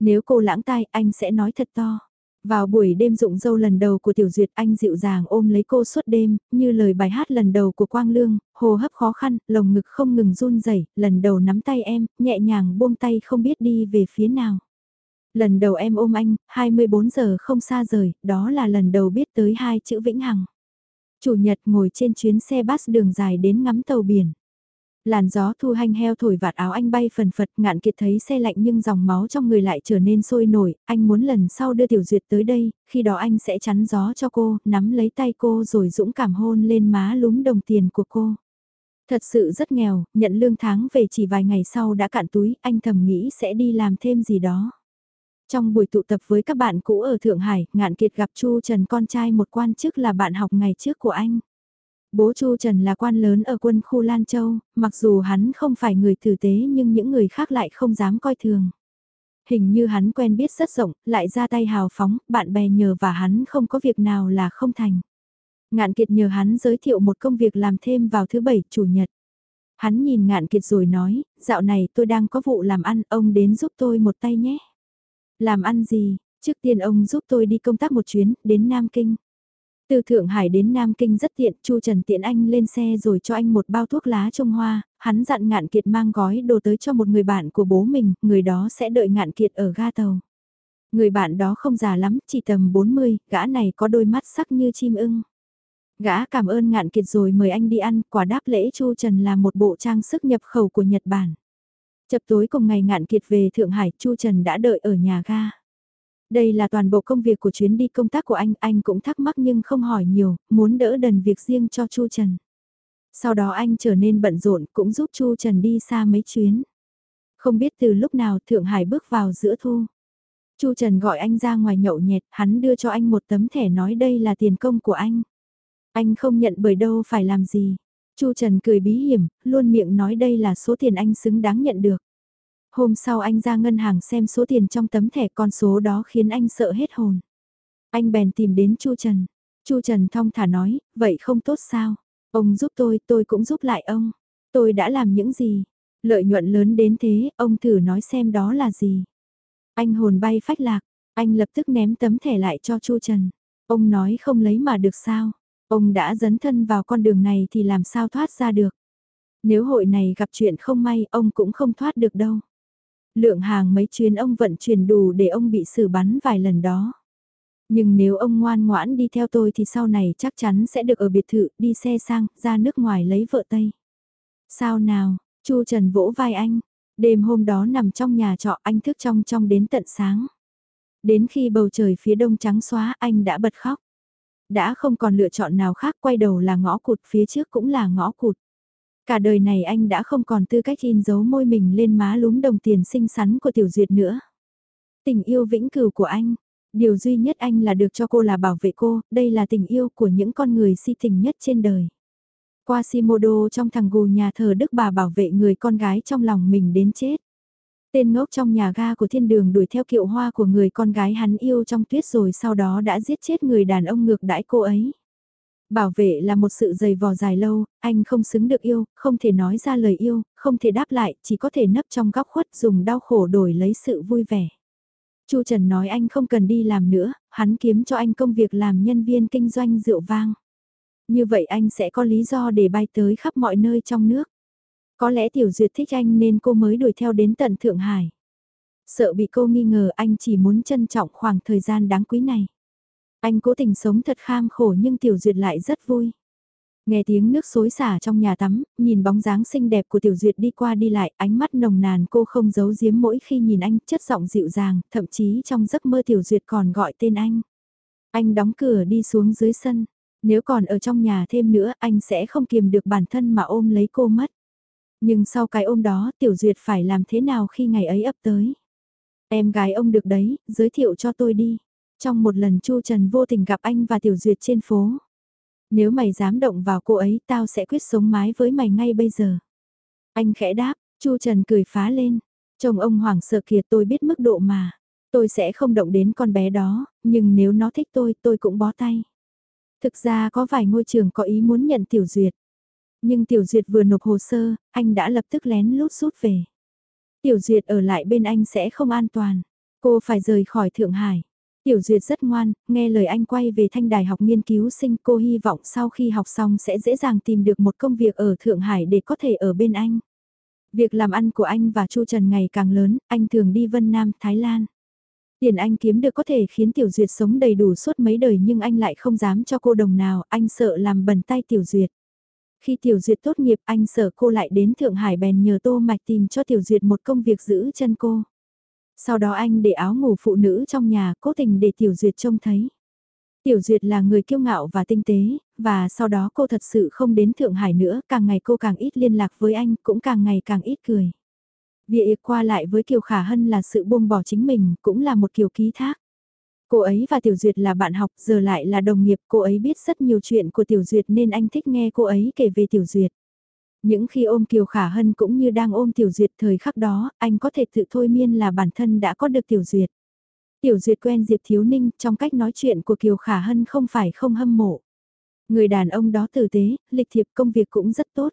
Nếu cô lãng tai, anh sẽ nói thật to. Vào buổi đêm dụng dâu lần đầu của Tiểu Duyệt anh dịu dàng ôm lấy cô suốt đêm, như lời bài hát lần đầu của Quang Lương, hồ hấp khó khăn, lồng ngực không ngừng run rẩy lần đầu nắm tay em, nhẹ nhàng buông tay không biết đi về phía nào. Lần đầu em ôm anh, 24 giờ không xa rời, đó là lần đầu biết tới hai chữ Vĩnh Hằng. Chủ nhật ngồi trên chuyến xe bus đường dài đến ngắm tàu biển. Làn gió thu hanh heo thổi vạt áo anh bay phần phật ngạn kiệt thấy xe lạnh nhưng dòng máu trong người lại trở nên sôi nổi, anh muốn lần sau đưa Tiểu Duyệt tới đây, khi đó anh sẽ chắn gió cho cô, nắm lấy tay cô rồi dũng cảm hôn lên má lúm đồng tiền của cô. Thật sự rất nghèo, nhận lương tháng về chỉ vài ngày sau đã cạn túi, anh thầm nghĩ sẽ đi làm thêm gì đó. Trong buổi tụ tập với các bạn cũ ở Thượng Hải, Ngạn Kiệt gặp Chu Trần con trai một quan chức là bạn học ngày trước của anh. Bố Chu Trần là quan lớn ở quân khu Lan Châu, mặc dù hắn không phải người tử tế nhưng những người khác lại không dám coi thường. Hình như hắn quen biết rất rộng, lại ra tay hào phóng, bạn bè nhờ và hắn không có việc nào là không thành. Ngạn Kiệt nhờ hắn giới thiệu một công việc làm thêm vào thứ bảy, chủ nhật. Hắn nhìn Ngạn Kiệt rồi nói, dạo này tôi đang có vụ làm ăn, ông đến giúp tôi một tay nhé. Làm ăn gì, trước tiên ông giúp tôi đi công tác một chuyến, đến Nam Kinh. Từ Thượng Hải đến Nam Kinh rất tiện, Chu Trần tiện anh lên xe rồi cho anh một bao thuốc lá trông hoa, hắn dặn ngạn kiệt mang gói đồ tới cho một người bạn của bố mình, người đó sẽ đợi ngạn kiệt ở ga tàu. Người bạn đó không già lắm, chỉ tầm 40, gã này có đôi mắt sắc như chim ưng. Gã cảm ơn ngạn kiệt rồi mời anh đi ăn, quả đáp lễ Chu Trần là một bộ trang sức nhập khẩu của Nhật Bản. Chập tối cùng ngày ngạn kiệt về Thượng Hải, Chu Trần đã đợi ở nhà ga. Đây là toàn bộ công việc của chuyến đi công tác của anh, anh cũng thắc mắc nhưng không hỏi nhiều, muốn đỡ đần việc riêng cho Chu Trần. Sau đó anh trở nên bận rộn cũng giúp Chu Trần đi xa mấy chuyến. Không biết từ lúc nào Thượng Hải bước vào giữa thu. Chu Trần gọi anh ra ngoài nhậu nhẹt, hắn đưa cho anh một tấm thẻ nói đây là tiền công của anh. Anh không nhận bởi đâu phải làm gì. Chu Trần cười bí hiểm, luôn miệng nói đây là số tiền anh xứng đáng nhận được. Hôm sau anh ra ngân hàng xem số tiền trong tấm thẻ con số đó khiến anh sợ hết hồn. Anh bèn tìm đến Chu Trần. Chu Trần thong thả nói, vậy không tốt sao? Ông giúp tôi, tôi cũng giúp lại ông. Tôi đã làm những gì? Lợi nhuận lớn đến thế, ông thử nói xem đó là gì? Anh hồn bay phách lạc, anh lập tức ném tấm thẻ lại cho Chu Trần. Ông nói không lấy mà được sao? Ông đã dấn thân vào con đường này thì làm sao thoát ra được? Nếu hội này gặp chuyện không may, ông cũng không thoát được đâu. Lượng hàng mấy chuyến ông vận chuyển đủ để ông bị xử bắn vài lần đó. Nhưng nếu ông ngoan ngoãn đi theo tôi thì sau này chắc chắn sẽ được ở biệt thự, đi xe sang, ra nước ngoài lấy vợ Tây. Sao nào, Chu Trần vỗ vai anh. Đêm hôm đó nằm trong nhà trọ anh thức trong trong đến tận sáng. Đến khi bầu trời phía đông trắng xóa anh đã bật khóc. Đã không còn lựa chọn nào khác quay đầu là ngõ cụt phía trước cũng là ngõ cụt. Cả đời này anh đã không còn tư cách in dấu môi mình lên má lúm đồng tiền xinh xắn của Tiểu Duyệt nữa. Tình yêu vĩnh cửu của anh, điều duy nhất anh là được cho cô là bảo vệ cô, đây là tình yêu của những con người si tình nhất trên đời. Quasimodo trong thằng gù nhà thờ Đức bà bảo vệ người con gái trong lòng mình đến chết. Tên ngốc trong nhà ga của thiên đường đuổi theo kiệu hoa của người con gái hắn yêu trong tuyết rồi sau đó đã giết chết người đàn ông ngược đãi cô ấy. Bảo vệ là một sự dày vò dài lâu, anh không xứng được yêu, không thể nói ra lời yêu, không thể đáp lại, chỉ có thể nấp trong góc khuất dùng đau khổ đổi lấy sự vui vẻ. Chu Trần nói anh không cần đi làm nữa, hắn kiếm cho anh công việc làm nhân viên kinh doanh rượu vang. Như vậy anh sẽ có lý do để bay tới khắp mọi nơi trong nước. Có lẽ Tiểu Duyệt thích anh nên cô mới đuổi theo đến tận Thượng Hải. Sợ bị cô nghi ngờ anh chỉ muốn trân trọng khoảng thời gian đáng quý này. Anh cố tình sống thật kham khổ nhưng Tiểu Duyệt lại rất vui. Nghe tiếng nước xối xả trong nhà tắm, nhìn bóng dáng xinh đẹp của Tiểu Duyệt đi qua đi lại, ánh mắt nồng nàn cô không giấu giếm mỗi khi nhìn anh, chất giọng dịu dàng, thậm chí trong giấc mơ Tiểu Duyệt còn gọi tên anh. Anh đóng cửa đi xuống dưới sân, nếu còn ở trong nhà thêm nữa anh sẽ không kiềm được bản thân mà ôm lấy cô mất. Nhưng sau cái ôm đó Tiểu Duyệt phải làm thế nào khi ngày ấy ấp tới? Em gái ông được đấy, giới thiệu cho tôi đi. Trong một lần Chu Trần vô tình gặp anh và Tiểu Duyệt trên phố. Nếu mày dám động vào cô ấy tao sẽ quyết sống mái với mày ngay bây giờ. Anh khẽ đáp, Chu Trần cười phá lên, chồng ông hoàng sợ kìa tôi biết mức độ mà. Tôi sẽ không động đến con bé đó, nhưng nếu nó thích tôi, tôi cũng bó tay. Thực ra có vài ngôi trường có ý muốn nhận Tiểu Duyệt. Nhưng Tiểu Duyệt vừa nộp hồ sơ, anh đã lập tức lén lút rút về. Tiểu Duyệt ở lại bên anh sẽ không an toàn. Cô phải rời khỏi Thượng Hải. Tiểu Duyệt rất ngoan, nghe lời anh quay về thanh đài học nghiên cứu sinh cô hy vọng sau khi học xong sẽ dễ dàng tìm được một công việc ở Thượng Hải để có thể ở bên anh. Việc làm ăn của anh và Chu Trần ngày càng lớn, anh thường đi Vân Nam, Thái Lan. Tiền anh kiếm được có thể khiến Tiểu Duyệt sống đầy đủ suốt mấy đời nhưng anh lại không dám cho cô đồng nào, anh sợ làm bẩn tay Tiểu Duyệt. Khi Tiểu Duyệt tốt nghiệp anh sợ cô lại đến Thượng Hải bèn nhờ Tô Mạch tìm cho Tiểu Duyệt một công việc giữ chân cô. Sau đó anh để áo ngủ phụ nữ trong nhà cố tình để Tiểu Duyệt trông thấy. Tiểu Duyệt là người kiêu ngạo và tinh tế, và sau đó cô thật sự không đến Thượng Hải nữa, càng ngày cô càng ít liên lạc với anh, cũng càng ngày càng ít cười. Việc qua lại với Kiều Khả Hân là sự buông bỏ chính mình, cũng là một kiểu ký thác. Cô ấy và Tiểu Duyệt là bạn học, giờ lại là đồng nghiệp, cô ấy biết rất nhiều chuyện của Tiểu Duyệt nên anh thích nghe cô ấy kể về Tiểu Duyệt. Những khi ôm Kiều Khả Hân cũng như đang ôm Tiểu Duyệt thời khắc đó, anh có thể tự thôi miên là bản thân đã có được Tiểu Duyệt. Tiểu Duyệt quen Diệp Thiếu Ninh, trong cách nói chuyện của Kiều Khả Hân không phải không hâm mộ. Người đàn ông đó tử tế, lịch thiệp công việc cũng rất tốt.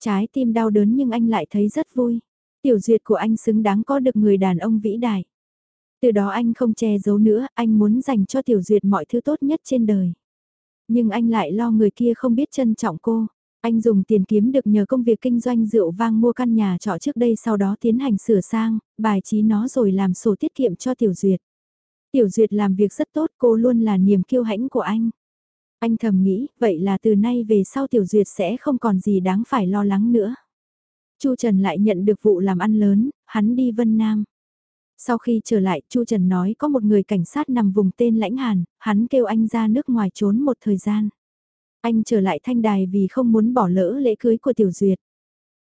Trái tim đau đớn nhưng anh lại thấy rất vui. Tiểu Duyệt của anh xứng đáng có được người đàn ông vĩ đại. Từ đó anh không che giấu nữa, anh muốn dành cho Tiểu Duyệt mọi thứ tốt nhất trên đời. Nhưng anh lại lo người kia không biết trân trọng cô. Anh dùng tiền kiếm được nhờ công việc kinh doanh rượu vang mua căn nhà trọ trước đây sau đó tiến hành sửa sang, bài trí nó rồi làm sổ tiết kiệm cho Tiểu Duyệt. Tiểu Duyệt làm việc rất tốt, cô luôn là niềm kiêu hãnh của anh. Anh thầm nghĩ, vậy là từ nay về sau Tiểu Duyệt sẽ không còn gì đáng phải lo lắng nữa. Chu Trần lại nhận được vụ làm ăn lớn, hắn đi Vân Nam. Sau khi trở lại, Chu Trần nói có một người cảnh sát nằm vùng tên Lãnh Hàn, hắn kêu anh ra nước ngoài trốn một thời gian. Anh trở lại thanh đài vì không muốn bỏ lỡ lễ cưới của Tiểu Duyệt.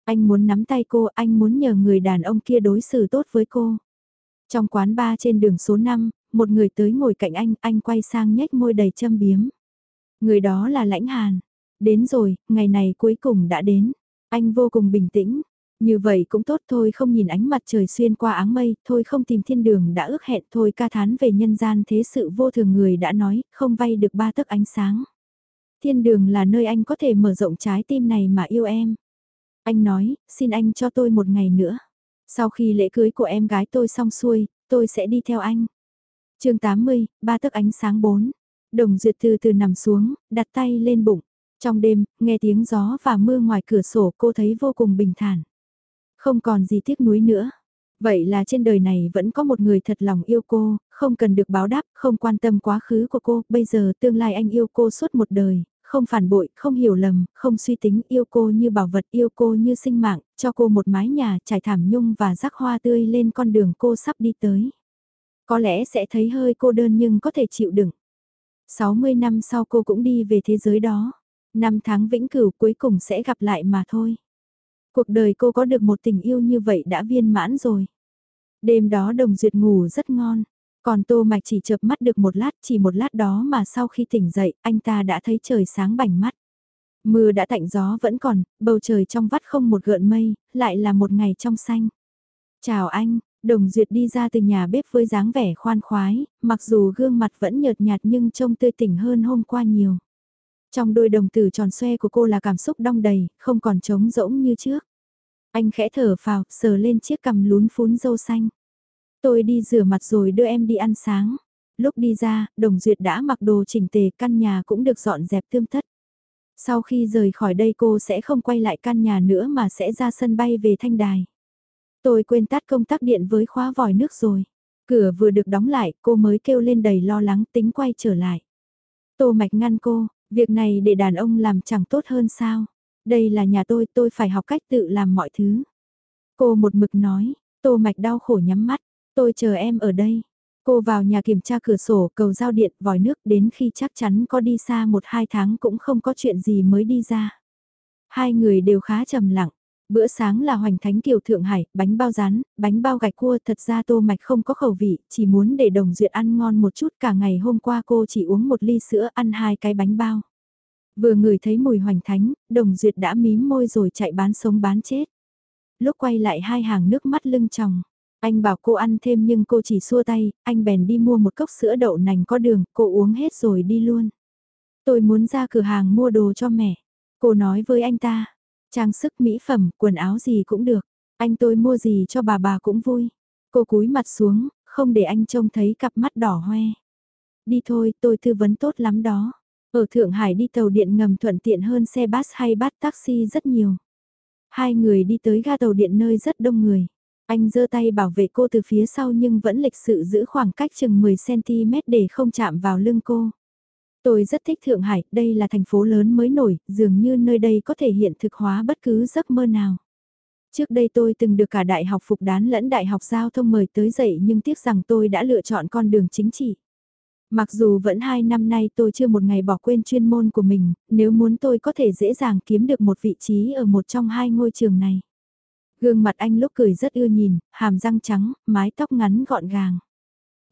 Anh muốn nắm tay cô, anh muốn nhờ người đàn ông kia đối xử tốt với cô. Trong quán bar trên đường số 5, một người tới ngồi cạnh anh, anh quay sang nhếch môi đầy châm biếm. Người đó là Lãnh Hàn. Đến rồi, ngày này cuối cùng đã đến. Anh vô cùng bình tĩnh. Như vậy cũng tốt thôi không nhìn ánh mặt trời xuyên qua áng mây, thôi không tìm thiên đường đã ước hẹn thôi ca thán về nhân gian thế sự vô thường người đã nói, không vay được ba tấc ánh sáng. Thiên đường là nơi anh có thể mở rộng trái tim này mà yêu em. Anh nói, xin anh cho tôi một ngày nữa. Sau khi lễ cưới của em gái tôi xong xuôi, tôi sẽ đi theo anh. chương 80, ba tấc ánh sáng 4. Đồng duyệt từ từ nằm xuống, đặt tay lên bụng. Trong đêm, nghe tiếng gió và mưa ngoài cửa sổ cô thấy vô cùng bình thản. Không còn gì tiếc nuối nữa. Vậy là trên đời này vẫn có một người thật lòng yêu cô, không cần được báo đáp, không quan tâm quá khứ của cô, bây giờ tương lai anh yêu cô suốt một đời, không phản bội, không hiểu lầm, không suy tính, yêu cô như bảo vật, yêu cô như sinh mạng, cho cô một mái nhà trải thảm nhung và rắc hoa tươi lên con đường cô sắp đi tới. Có lẽ sẽ thấy hơi cô đơn nhưng có thể chịu đựng. 60 năm sau cô cũng đi về thế giới đó. Năm tháng vĩnh cửu cuối cùng sẽ gặp lại mà thôi. Cuộc đời cô có được một tình yêu như vậy đã viên mãn rồi. Đêm đó đồng duyệt ngủ rất ngon. Còn Tô Mạch chỉ chợp mắt được một lát, chỉ một lát đó mà sau khi tỉnh dậy, anh ta đã thấy trời sáng bảnh mắt. Mưa đã tạnh gió vẫn còn, bầu trời trong vắt không một gợn mây, lại là một ngày trong xanh. Chào anh, Đồng Duyệt đi ra từ nhà bếp với dáng vẻ khoan khoái, mặc dù gương mặt vẫn nhợt nhạt nhưng trông tươi tỉnh hơn hôm qua nhiều. Trong đôi đồng tử tròn xoe của cô là cảm xúc đong đầy, không còn trống rỗng như trước. Anh khẽ thở phào, sờ lên chiếc cằm lún phún dâu xanh. Tôi đi rửa mặt rồi đưa em đi ăn sáng. Lúc đi ra, Đồng Duyệt đã mặc đồ chỉnh tề, căn nhà cũng được dọn dẹp tươm tất. Sau khi rời khỏi đây cô sẽ không quay lại căn nhà nữa mà sẽ ra sân bay về Thanh Đài. Tôi quên tắt công tắc điện với khóa vòi nước rồi. Cửa vừa được đóng lại, cô mới kêu lên đầy lo lắng tính quay trở lại. Tô Mạch ngăn cô, việc này để đàn ông làm chẳng tốt hơn sao. Đây là nhà tôi, tôi phải học cách tự làm mọi thứ. Cô một mực nói, Tô Mạch đau khổ nhắm mắt, tôi chờ em ở đây. Cô vào nhà kiểm tra cửa sổ, cầu giao điện, vòi nước đến khi chắc chắn có đi xa một hai tháng cũng không có chuyện gì mới đi ra. Hai người đều khá trầm lặng. Bữa sáng là hoành thánh kiều Thượng Hải, bánh bao rán, bánh bao gạch cua thật ra tô mạch không có khẩu vị, chỉ muốn để đồng duyệt ăn ngon một chút cả ngày hôm qua cô chỉ uống một ly sữa ăn hai cái bánh bao. Vừa ngửi thấy mùi hoành thánh, đồng duyệt đã mím môi rồi chạy bán sống bán chết. lúc quay lại hai hàng nước mắt lưng tròng. Anh bảo cô ăn thêm nhưng cô chỉ xua tay, anh bèn đi mua một cốc sữa đậu nành có đường, cô uống hết rồi đi luôn. Tôi muốn ra cửa hàng mua đồ cho mẹ. Cô nói với anh ta, trang sức mỹ phẩm, quần áo gì cũng được. Anh tôi mua gì cho bà bà cũng vui. Cô cúi mặt xuống, không để anh trông thấy cặp mắt đỏ hoe. Đi thôi, tôi tư vấn tốt lắm đó. Ở Thượng Hải đi tàu điện ngầm thuận tiện hơn xe bus hay bắt taxi rất nhiều. Hai người đi tới ga tàu điện nơi rất đông người. Anh giơ tay bảo vệ cô từ phía sau nhưng vẫn lịch sự giữ khoảng cách chừng 10cm để không chạm vào lưng cô. Tôi rất thích Thượng Hải, đây là thành phố lớn mới nổi, dường như nơi đây có thể hiện thực hóa bất cứ giấc mơ nào. Trước đây tôi từng được cả đại học phục đán lẫn đại học giao thông mời tới dạy nhưng tiếc rằng tôi đã lựa chọn con đường chính trị. Mặc dù vẫn hai năm nay tôi chưa một ngày bỏ quên chuyên môn của mình, nếu muốn tôi có thể dễ dàng kiếm được một vị trí ở một trong hai ngôi trường này. Gương mặt anh lúc cười rất ưa nhìn, hàm răng trắng, mái tóc ngắn gọn gàng.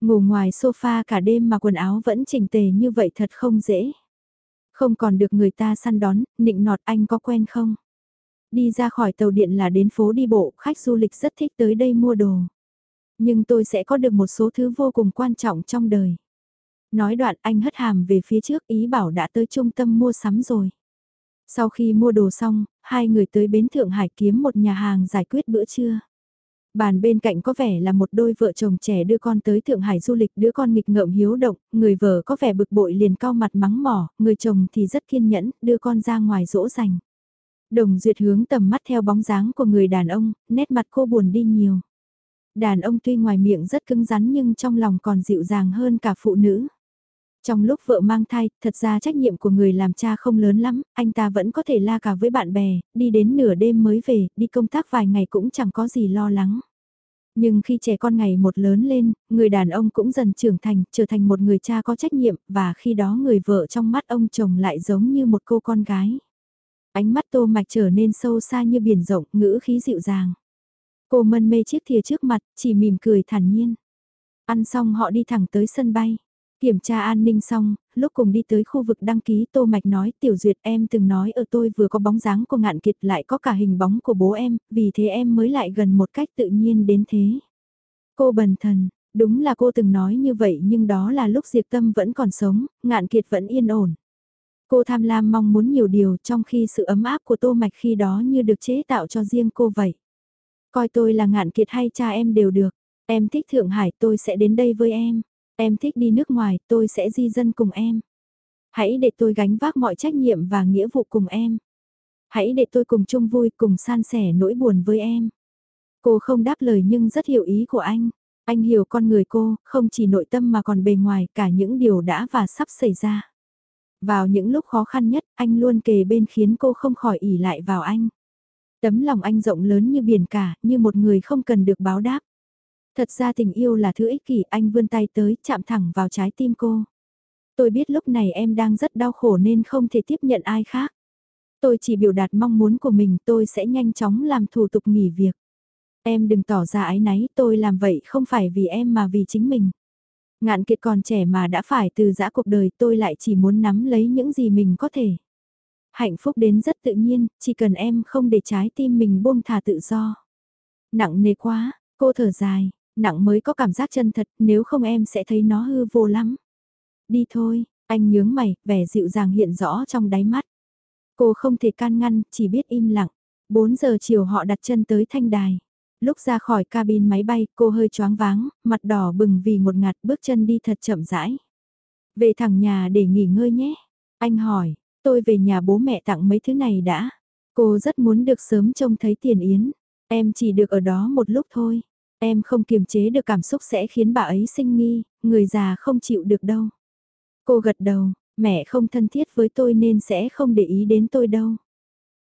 Ngủ ngoài sofa cả đêm mà quần áo vẫn chỉnh tề như vậy thật không dễ. Không còn được người ta săn đón, nịnh nọt anh có quen không? Đi ra khỏi tàu điện là đến phố đi bộ, khách du lịch rất thích tới đây mua đồ. Nhưng tôi sẽ có được một số thứ vô cùng quan trọng trong đời. Nói đoạn anh hất hàm về phía trước ý bảo đã tới trung tâm mua sắm rồi. Sau khi mua đồ xong, hai người tới bến Thượng Hải kiếm một nhà hàng giải quyết bữa trưa. Bàn bên cạnh có vẻ là một đôi vợ chồng trẻ đưa con tới Thượng Hải du lịch đứa con nghịch ngợm hiếu động, người vợ có vẻ bực bội liền cao mặt mắng mỏ, người chồng thì rất kiên nhẫn, đưa con ra ngoài dỗ dành. Đồng duyệt hướng tầm mắt theo bóng dáng của người đàn ông, nét mặt cô buồn đi nhiều. Đàn ông tuy ngoài miệng rất cứng rắn nhưng trong lòng còn dịu dàng hơn cả phụ nữ. Trong lúc vợ mang thai, thật ra trách nhiệm của người làm cha không lớn lắm, anh ta vẫn có thể la cả với bạn bè, đi đến nửa đêm mới về, đi công tác vài ngày cũng chẳng có gì lo lắng. Nhưng khi trẻ con ngày một lớn lên, người đàn ông cũng dần trưởng thành, trở thành một người cha có trách nhiệm, và khi đó người vợ trong mắt ông chồng lại giống như một cô con gái. Ánh mắt tô mạch trở nên sâu xa như biển rộng, ngữ khí dịu dàng. Cô mân mê chiếc thìa trước mặt, chỉ mỉm cười thản nhiên. Ăn xong họ đi thẳng tới sân bay. Kiểm tra an ninh xong, lúc cùng đi tới khu vực đăng ký Tô Mạch nói Tiểu Duyệt em từng nói ở tôi vừa có bóng dáng của ngạn kiệt lại có cả hình bóng của bố em, vì thế em mới lại gần một cách tự nhiên đến thế. Cô bần thần, đúng là cô từng nói như vậy nhưng đó là lúc Diệp Tâm vẫn còn sống, ngạn kiệt vẫn yên ổn. Cô tham lam mong muốn nhiều điều trong khi sự ấm áp của Tô Mạch khi đó như được chế tạo cho riêng cô vậy. Coi tôi là ngạn kiệt hay cha em đều được, em thích Thượng Hải tôi sẽ đến đây với em. Em thích đi nước ngoài, tôi sẽ di dân cùng em. Hãy để tôi gánh vác mọi trách nhiệm và nghĩa vụ cùng em. Hãy để tôi cùng chung vui, cùng san sẻ nỗi buồn với em. Cô không đáp lời nhưng rất hiểu ý của anh. Anh hiểu con người cô, không chỉ nội tâm mà còn bề ngoài cả những điều đã và sắp xảy ra. Vào những lúc khó khăn nhất, anh luôn kề bên khiến cô không khỏi ỉ lại vào anh. Tấm lòng anh rộng lớn như biển cả, như một người không cần được báo đáp. Thật ra tình yêu là thứ ích kỷ, anh vươn tay tới, chạm thẳng vào trái tim cô. Tôi biết lúc này em đang rất đau khổ nên không thể tiếp nhận ai khác. Tôi chỉ biểu đạt mong muốn của mình, tôi sẽ nhanh chóng làm thủ tục nghỉ việc. Em đừng tỏ ra ái náy, tôi làm vậy không phải vì em mà vì chính mình. Ngạn kiệt còn trẻ mà đã phải từ giã cuộc đời tôi lại chỉ muốn nắm lấy những gì mình có thể. Hạnh phúc đến rất tự nhiên, chỉ cần em không để trái tim mình buông thả tự do. Nặng nề quá, cô thở dài, nặng mới có cảm giác chân thật, nếu không em sẽ thấy nó hư vô lắm. Đi thôi, anh nhướng mày, vẻ dịu dàng hiện rõ trong đáy mắt. Cô không thể can ngăn, chỉ biết im lặng. 4 giờ chiều họ đặt chân tới thanh đài. Lúc ra khỏi cabin máy bay, cô hơi choáng váng, mặt đỏ bừng vì một ngạt bước chân đi thật chậm rãi. Về thẳng nhà để nghỉ ngơi nhé. Anh hỏi, tôi về nhà bố mẹ tặng mấy thứ này đã. Cô rất muốn được sớm trông thấy tiền yến. Em chỉ được ở đó một lúc thôi. Em không kiềm chế được cảm xúc sẽ khiến bà ấy sinh nghi, người già không chịu được đâu. Cô gật đầu, mẹ không thân thiết với tôi nên sẽ không để ý đến tôi đâu.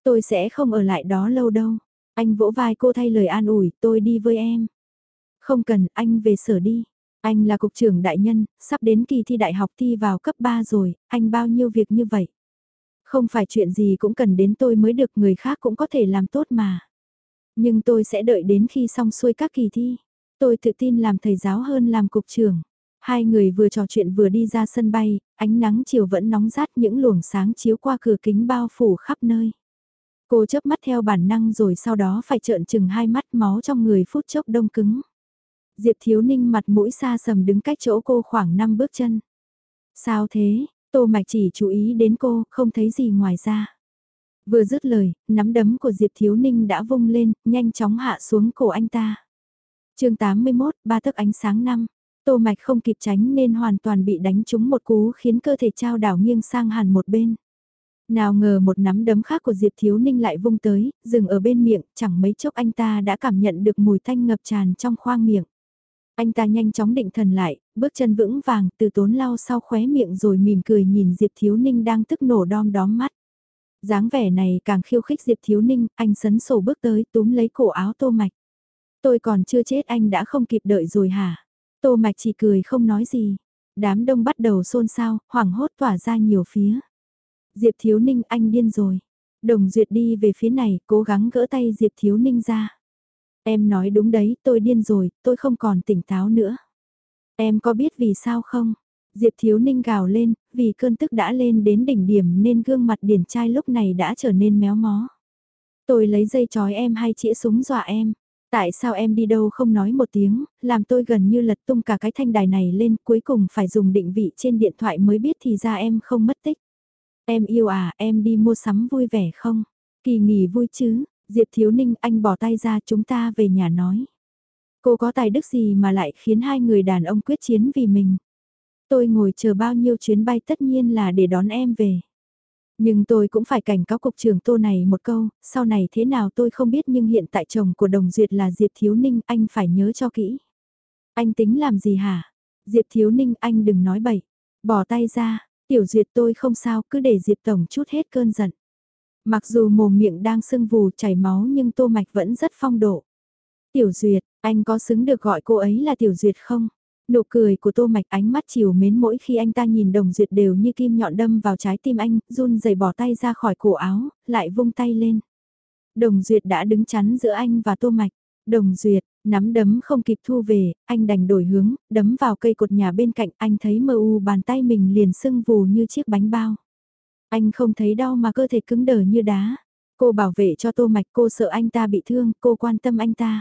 Tôi sẽ không ở lại đó lâu đâu. Anh vỗ vai cô thay lời an ủi, tôi đi với em. Không cần, anh về sở đi. Anh là cục trưởng đại nhân, sắp đến kỳ thi đại học thi vào cấp 3 rồi, anh bao nhiêu việc như vậy. Không phải chuyện gì cũng cần đến tôi mới được người khác cũng có thể làm tốt mà. Nhưng tôi sẽ đợi đến khi xong xuôi các kỳ thi. Tôi tự tin làm thầy giáo hơn làm cục trưởng. Hai người vừa trò chuyện vừa đi ra sân bay, ánh nắng chiều vẫn nóng rát những luồng sáng chiếu qua cửa kính bao phủ khắp nơi. Cô chớp mắt theo bản năng rồi sau đó phải trợn chừng hai mắt máu trong người phút chốc đông cứng. Diệp Thiếu Ninh mặt mũi xa sầm đứng cách chỗ cô khoảng 5 bước chân. Sao thế, Tô Mạch chỉ chú ý đến cô, không thấy gì ngoài ra. Vừa dứt lời, nắm đấm của Diệp Thiếu Ninh đã vung lên, nhanh chóng hạ xuống cổ anh ta. chương 81, ba tấc ánh sáng năm. Tô Mạch không kịp tránh nên hoàn toàn bị đánh trúng một cú khiến cơ thể trao đảo nghiêng sang hẳn một bên. Nào ngờ một nắm đấm khác của Diệp Thiếu Ninh lại vung tới, dừng ở bên miệng, chẳng mấy chốc anh ta đã cảm nhận được mùi thanh ngập tràn trong khoang miệng. Anh ta nhanh chóng định thần lại, bước chân vững vàng từ tốn lau sau khóe miệng rồi mỉm cười nhìn Diệp Thiếu Ninh đang tức nổ đom đóm mắt dáng vẻ này càng khiêu khích Diệp Thiếu Ninh, anh sấn sổ bước tới túm lấy cổ áo Tô Mạch. Tôi còn chưa chết anh đã không kịp đợi rồi hả? Tô Mạch chỉ cười không nói gì. Đám đông bắt đầu xôn xao, hoảng hốt tỏa ra nhiều phía. Diệp Thiếu Ninh anh điên rồi. Đồng Duyệt đi về phía này, cố gắng gỡ tay Diệp Thiếu Ninh ra. Em nói đúng đấy, tôi điên rồi, tôi không còn tỉnh táo nữa. Em có biết vì sao không? Diệp Thiếu Ninh gào lên, vì cơn tức đã lên đến đỉnh điểm nên gương mặt điển trai lúc này đã trở nên méo mó. Tôi lấy dây chói em hay chĩa súng dọa em. Tại sao em đi đâu không nói một tiếng, làm tôi gần như lật tung cả cái thanh đài này lên cuối cùng phải dùng định vị trên điện thoại mới biết thì ra em không mất tích. Em yêu à, em đi mua sắm vui vẻ không? Kỳ nghỉ vui chứ, Diệp Thiếu Ninh anh bỏ tay ra chúng ta về nhà nói. Cô có tài đức gì mà lại khiến hai người đàn ông quyết chiến vì mình? Tôi ngồi chờ bao nhiêu chuyến bay tất nhiên là để đón em về. Nhưng tôi cũng phải cảnh cáo cục trưởng tô này một câu, sau này thế nào tôi không biết nhưng hiện tại chồng của Đồng Duyệt là Diệp Thiếu Ninh, anh phải nhớ cho kỹ. Anh tính làm gì hả? Diệp Thiếu Ninh anh đừng nói bậy. Bỏ tay ra, Tiểu Duyệt tôi không sao, cứ để Diệp Tổng chút hết cơn giận. Mặc dù mồm miệng đang sưng vù chảy máu nhưng Tô Mạch vẫn rất phong độ. Tiểu Duyệt, anh có xứng được gọi cô ấy là Tiểu Duyệt không? Nụ cười của Tô Mạch ánh mắt chiều mến mỗi khi anh ta nhìn Đồng Duyệt đều như kim nhọn đâm vào trái tim anh, run rẩy bỏ tay ra khỏi cổ áo, lại vung tay lên. Đồng Duyệt đã đứng chắn giữa anh và Tô Mạch. Đồng Duyệt, nắm đấm không kịp thu về, anh đành đổi hướng, đấm vào cây cột nhà bên cạnh, anh thấy mơ u bàn tay mình liền sưng vù như chiếc bánh bao. Anh không thấy đau mà cơ thể cứng đờ như đá. Cô bảo vệ cho Tô Mạch, cô sợ anh ta bị thương, cô quan tâm anh ta.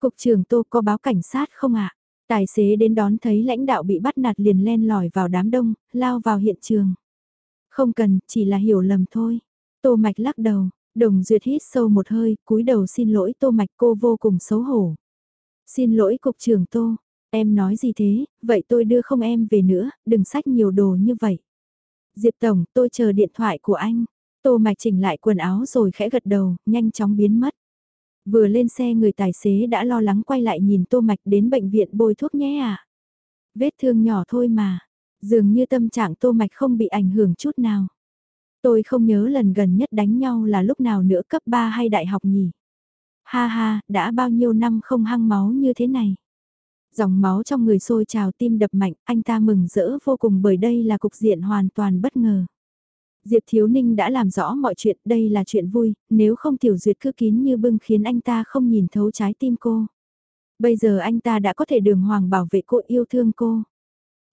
Cục trưởng Tô có báo cảnh sát không ạ? Tài xế đến đón thấy lãnh đạo bị bắt nạt liền len lỏi vào đám đông, lao vào hiện trường. Không cần, chỉ là hiểu lầm thôi. Tô Mạch lắc đầu, đồng duyệt hít sâu một hơi, cúi đầu xin lỗi Tô Mạch cô vô cùng xấu hổ. Xin lỗi cục trưởng Tô, em nói gì thế, vậy tôi đưa không em về nữa, đừng sách nhiều đồ như vậy. Diệp Tổng, tôi chờ điện thoại của anh. Tô Mạch chỉnh lại quần áo rồi khẽ gật đầu, nhanh chóng biến mất. Vừa lên xe người tài xế đã lo lắng quay lại nhìn Tô Mạch đến bệnh viện bôi thuốc nhé à. Vết thương nhỏ thôi mà, dường như tâm trạng Tô Mạch không bị ảnh hưởng chút nào. Tôi không nhớ lần gần nhất đánh nhau là lúc nào nữa cấp 3 hay đại học nhỉ. Ha ha, đã bao nhiêu năm không hăng máu như thế này. Dòng máu trong người sôi trào tim đập mạnh, anh ta mừng rỡ vô cùng bởi đây là cục diện hoàn toàn bất ngờ. Diệp Thiếu Ninh đã làm rõ mọi chuyện, đây là chuyện vui, nếu không Tiểu Duyệt cứ kín như bưng khiến anh ta không nhìn thấu trái tim cô. Bây giờ anh ta đã có thể đường hoàng bảo vệ cô yêu thương cô.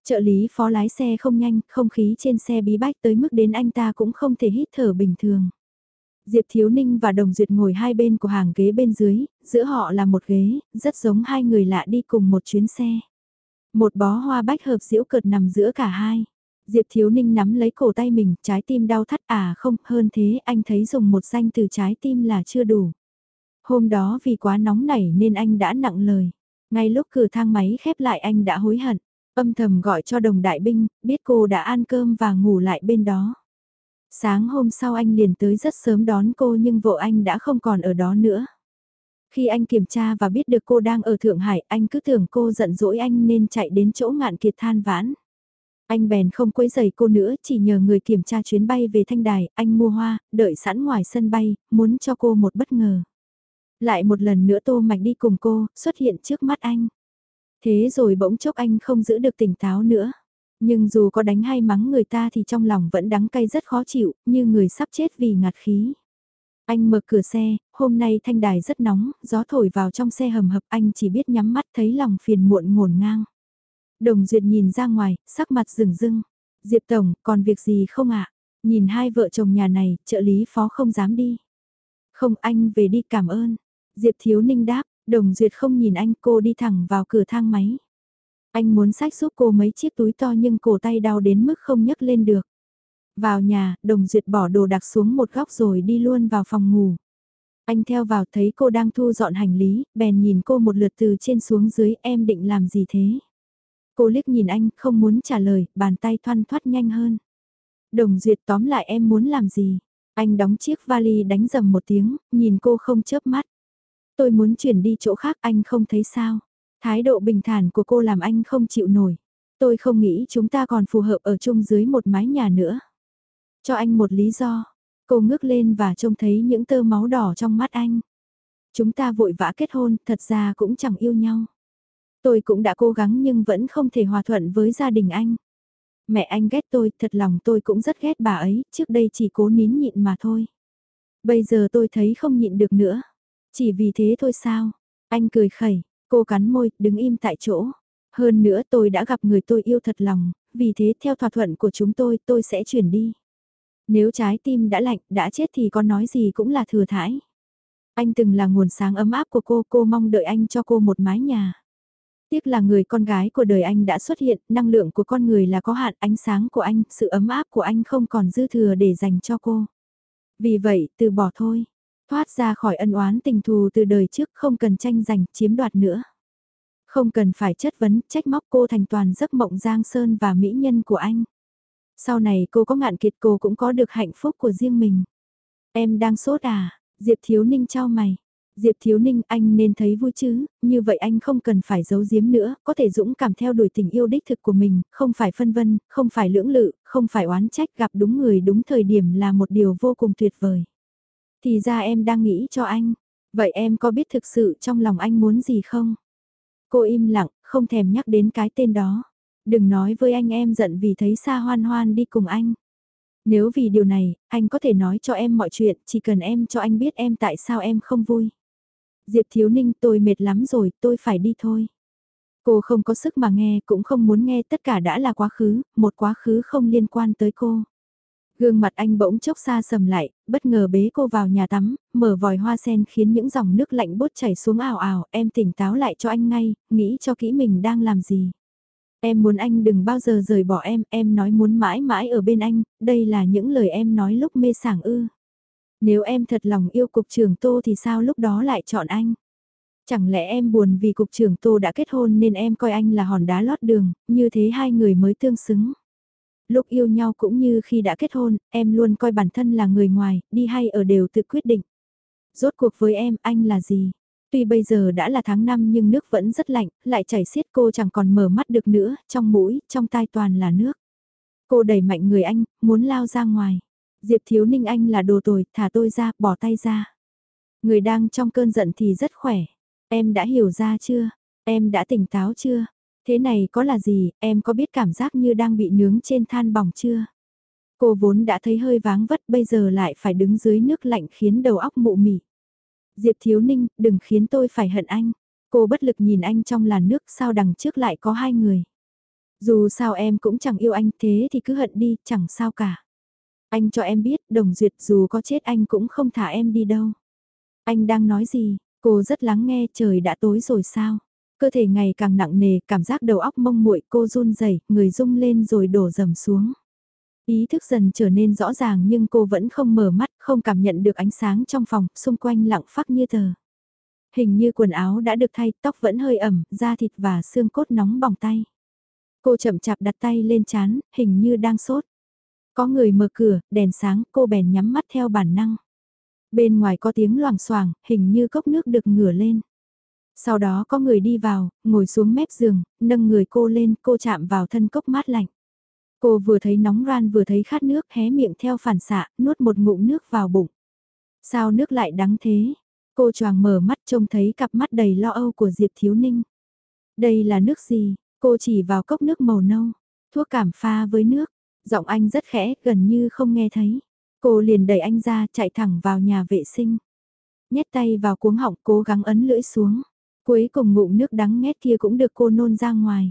Trợ lý phó lái xe không nhanh, không khí trên xe bí bách tới mức đến anh ta cũng không thể hít thở bình thường. Diệp Thiếu Ninh và Đồng Duyệt ngồi hai bên của hàng ghế bên dưới, giữa họ là một ghế, rất giống hai người lạ đi cùng một chuyến xe. Một bó hoa bách hợp diễu cợt nằm giữa cả hai. Diệp Thiếu Ninh nắm lấy cổ tay mình, trái tim đau thắt à không, hơn thế anh thấy dùng một danh từ trái tim là chưa đủ. Hôm đó vì quá nóng nảy nên anh đã nặng lời. Ngay lúc cửa thang máy khép lại anh đã hối hận. Âm thầm gọi cho đồng đại binh, biết cô đã ăn cơm và ngủ lại bên đó. Sáng hôm sau anh liền tới rất sớm đón cô nhưng vợ anh đã không còn ở đó nữa. Khi anh kiểm tra và biết được cô đang ở Thượng Hải, anh cứ tưởng cô giận dỗi anh nên chạy đến chỗ ngạn kiệt than vãn. Anh bèn không quấy giày cô nữa, chỉ nhờ người kiểm tra chuyến bay về Thanh Đài, anh mua hoa, đợi sẵn ngoài sân bay, muốn cho cô một bất ngờ. Lại một lần nữa Tô Mạch đi cùng cô, xuất hiện trước mắt anh. Thế rồi bỗng chốc anh không giữ được tỉnh táo nữa. Nhưng dù có đánh hay mắng người ta thì trong lòng vẫn đắng cay rất khó chịu, như người sắp chết vì ngạt khí. Anh mở cửa xe, hôm nay thanh đài rất nóng, gió thổi vào trong xe hầm hập anh chỉ biết nhắm mắt thấy lòng phiền muộn ngổn ngang. Đồng Duyệt nhìn ra ngoài, sắc mặt rừng rưng. Diệp Tổng, còn việc gì không ạ? Nhìn hai vợ chồng nhà này, trợ lý phó không dám đi. Không anh về đi cảm ơn. Diệp Thiếu Ninh đáp, Đồng Duyệt không nhìn anh cô đi thẳng vào cửa thang máy. Anh muốn sách giúp cô mấy chiếc túi to nhưng cổ tay đau đến mức không nhấc lên được. Vào nhà, Đồng Duyệt bỏ đồ đặc xuống một góc rồi đi luôn vào phòng ngủ. Anh theo vào thấy cô đang thu dọn hành lý, bèn nhìn cô một lượt từ trên xuống dưới em định làm gì thế? Cô liếc nhìn anh, không muốn trả lời, bàn tay thoăn thoát nhanh hơn. Đồng Duyệt tóm lại em muốn làm gì? Anh đóng chiếc vali đánh dầm một tiếng, nhìn cô không chớp mắt. Tôi muốn chuyển đi chỗ khác anh không thấy sao. Thái độ bình thản của cô làm anh không chịu nổi. Tôi không nghĩ chúng ta còn phù hợp ở chung dưới một mái nhà nữa. Cho anh một lý do. Cô ngước lên và trông thấy những tơ máu đỏ trong mắt anh. Chúng ta vội vã kết hôn, thật ra cũng chẳng yêu nhau. Tôi cũng đã cố gắng nhưng vẫn không thể hòa thuận với gia đình anh. Mẹ anh ghét tôi, thật lòng tôi cũng rất ghét bà ấy, trước đây chỉ cố nín nhịn mà thôi. Bây giờ tôi thấy không nhịn được nữa. Chỉ vì thế thôi sao? Anh cười khẩy, cô cắn môi, đứng im tại chỗ. Hơn nữa tôi đã gặp người tôi yêu thật lòng, vì thế theo thỏa thuận của chúng tôi tôi sẽ chuyển đi. Nếu trái tim đã lạnh, đã chết thì có nói gì cũng là thừa thải. Anh từng là nguồn sáng ấm áp của cô, cô mong đợi anh cho cô một mái nhà. Tiếc là người con gái của đời anh đã xuất hiện, năng lượng của con người là có hạn, ánh sáng của anh, sự ấm áp của anh không còn dư thừa để dành cho cô. Vì vậy, từ bỏ thôi. Thoát ra khỏi ân oán tình thù từ đời trước không cần tranh giành, chiếm đoạt nữa. Không cần phải chất vấn, trách móc cô thành toàn giấc mộng giang sơn và mỹ nhân của anh. Sau này cô có ngạn kiệt cô cũng có được hạnh phúc của riêng mình. Em đang sốt à? Diệp Thiếu Ninh trao mày. Diệp Thiếu Ninh anh nên thấy vui chứ, như vậy anh không cần phải giấu giếm nữa, có thể dũng cảm theo đuổi tình yêu đích thực của mình, không phải phân vân, không phải lưỡng lự, không phải oán trách gặp đúng người đúng thời điểm là một điều vô cùng tuyệt vời. Thì ra em đang nghĩ cho anh, vậy em có biết thực sự trong lòng anh muốn gì không? Cô im lặng, không thèm nhắc đến cái tên đó. Đừng nói với anh em giận vì thấy xa hoan hoan đi cùng anh. Nếu vì điều này, anh có thể nói cho em mọi chuyện, chỉ cần em cho anh biết em tại sao em không vui. Diệp Thiếu Ninh tôi mệt lắm rồi, tôi phải đi thôi. Cô không có sức mà nghe, cũng không muốn nghe tất cả đã là quá khứ, một quá khứ không liên quan tới cô. Gương mặt anh bỗng chốc xa sầm lại, bất ngờ bế cô vào nhà tắm, mở vòi hoa sen khiến những dòng nước lạnh bốt chảy xuống ảo ảo, em tỉnh táo lại cho anh ngay, nghĩ cho kỹ mình đang làm gì. Em muốn anh đừng bao giờ rời bỏ em, em nói muốn mãi mãi ở bên anh, đây là những lời em nói lúc mê sảng ư. Nếu em thật lòng yêu cục trưởng Tô thì sao lúc đó lại chọn anh? Chẳng lẽ em buồn vì cục trưởng Tô đã kết hôn nên em coi anh là hòn đá lót đường, như thế hai người mới tương xứng. Lúc yêu nhau cũng như khi đã kết hôn, em luôn coi bản thân là người ngoài, đi hay ở đều tự quyết định. Rốt cuộc với em, anh là gì? Tuy bây giờ đã là tháng 5 nhưng nước vẫn rất lạnh, lại chảy xiết cô chẳng còn mở mắt được nữa, trong mũi, trong tai toàn là nước. Cô đẩy mạnh người anh, muốn lao ra ngoài. Diệp Thiếu Ninh Anh là đồ tồi, thả tôi ra, bỏ tay ra. Người đang trong cơn giận thì rất khỏe. Em đã hiểu ra chưa? Em đã tỉnh táo chưa? Thế này có là gì, em có biết cảm giác như đang bị nướng trên than bỏng chưa? Cô vốn đã thấy hơi váng vất bây giờ lại phải đứng dưới nước lạnh khiến đầu óc mụ mị. Diệp Thiếu Ninh, đừng khiến tôi phải hận anh. Cô bất lực nhìn anh trong làn nước sao đằng trước lại có hai người. Dù sao em cũng chẳng yêu anh thế thì cứ hận đi, chẳng sao cả. Anh cho em biết, đồng duyệt dù có chết anh cũng không thả em đi đâu. Anh đang nói gì, cô rất lắng nghe trời đã tối rồi sao. Cơ thể ngày càng nặng nề, cảm giác đầu óc mông muội cô run rẩy người rung lên rồi đổ dầm xuống. Ý thức dần trở nên rõ ràng nhưng cô vẫn không mở mắt, không cảm nhận được ánh sáng trong phòng, xung quanh lặng phắc như tờ. Hình như quần áo đã được thay, tóc vẫn hơi ẩm, da thịt và xương cốt nóng bỏng tay. Cô chậm chạp đặt tay lên chán, hình như đang sốt. Có người mở cửa, đèn sáng, cô bèn nhắm mắt theo bản năng. Bên ngoài có tiếng loảng xoảng, hình như cốc nước được ngửa lên. Sau đó có người đi vào, ngồi xuống mép giường, nâng người cô lên, cô chạm vào thân cốc mát lạnh. Cô vừa thấy nóng ran vừa thấy khát nước hé miệng theo phản xạ, nuốt một ngụm nước vào bụng. Sao nước lại đắng thế? Cô choàng mở mắt trông thấy cặp mắt đầy lo âu của Diệp Thiếu Ninh. Đây là nước gì? Cô chỉ vào cốc nước màu nâu. Thuốc cảm pha với nước. Giọng anh rất khẽ, gần như không nghe thấy. Cô liền đẩy anh ra, chạy thẳng vào nhà vệ sinh. Nhét tay vào cuống họng cố gắng ấn lưỡi xuống. Cuối cùng ngụm nước đắng nghét kia cũng được cô nôn ra ngoài.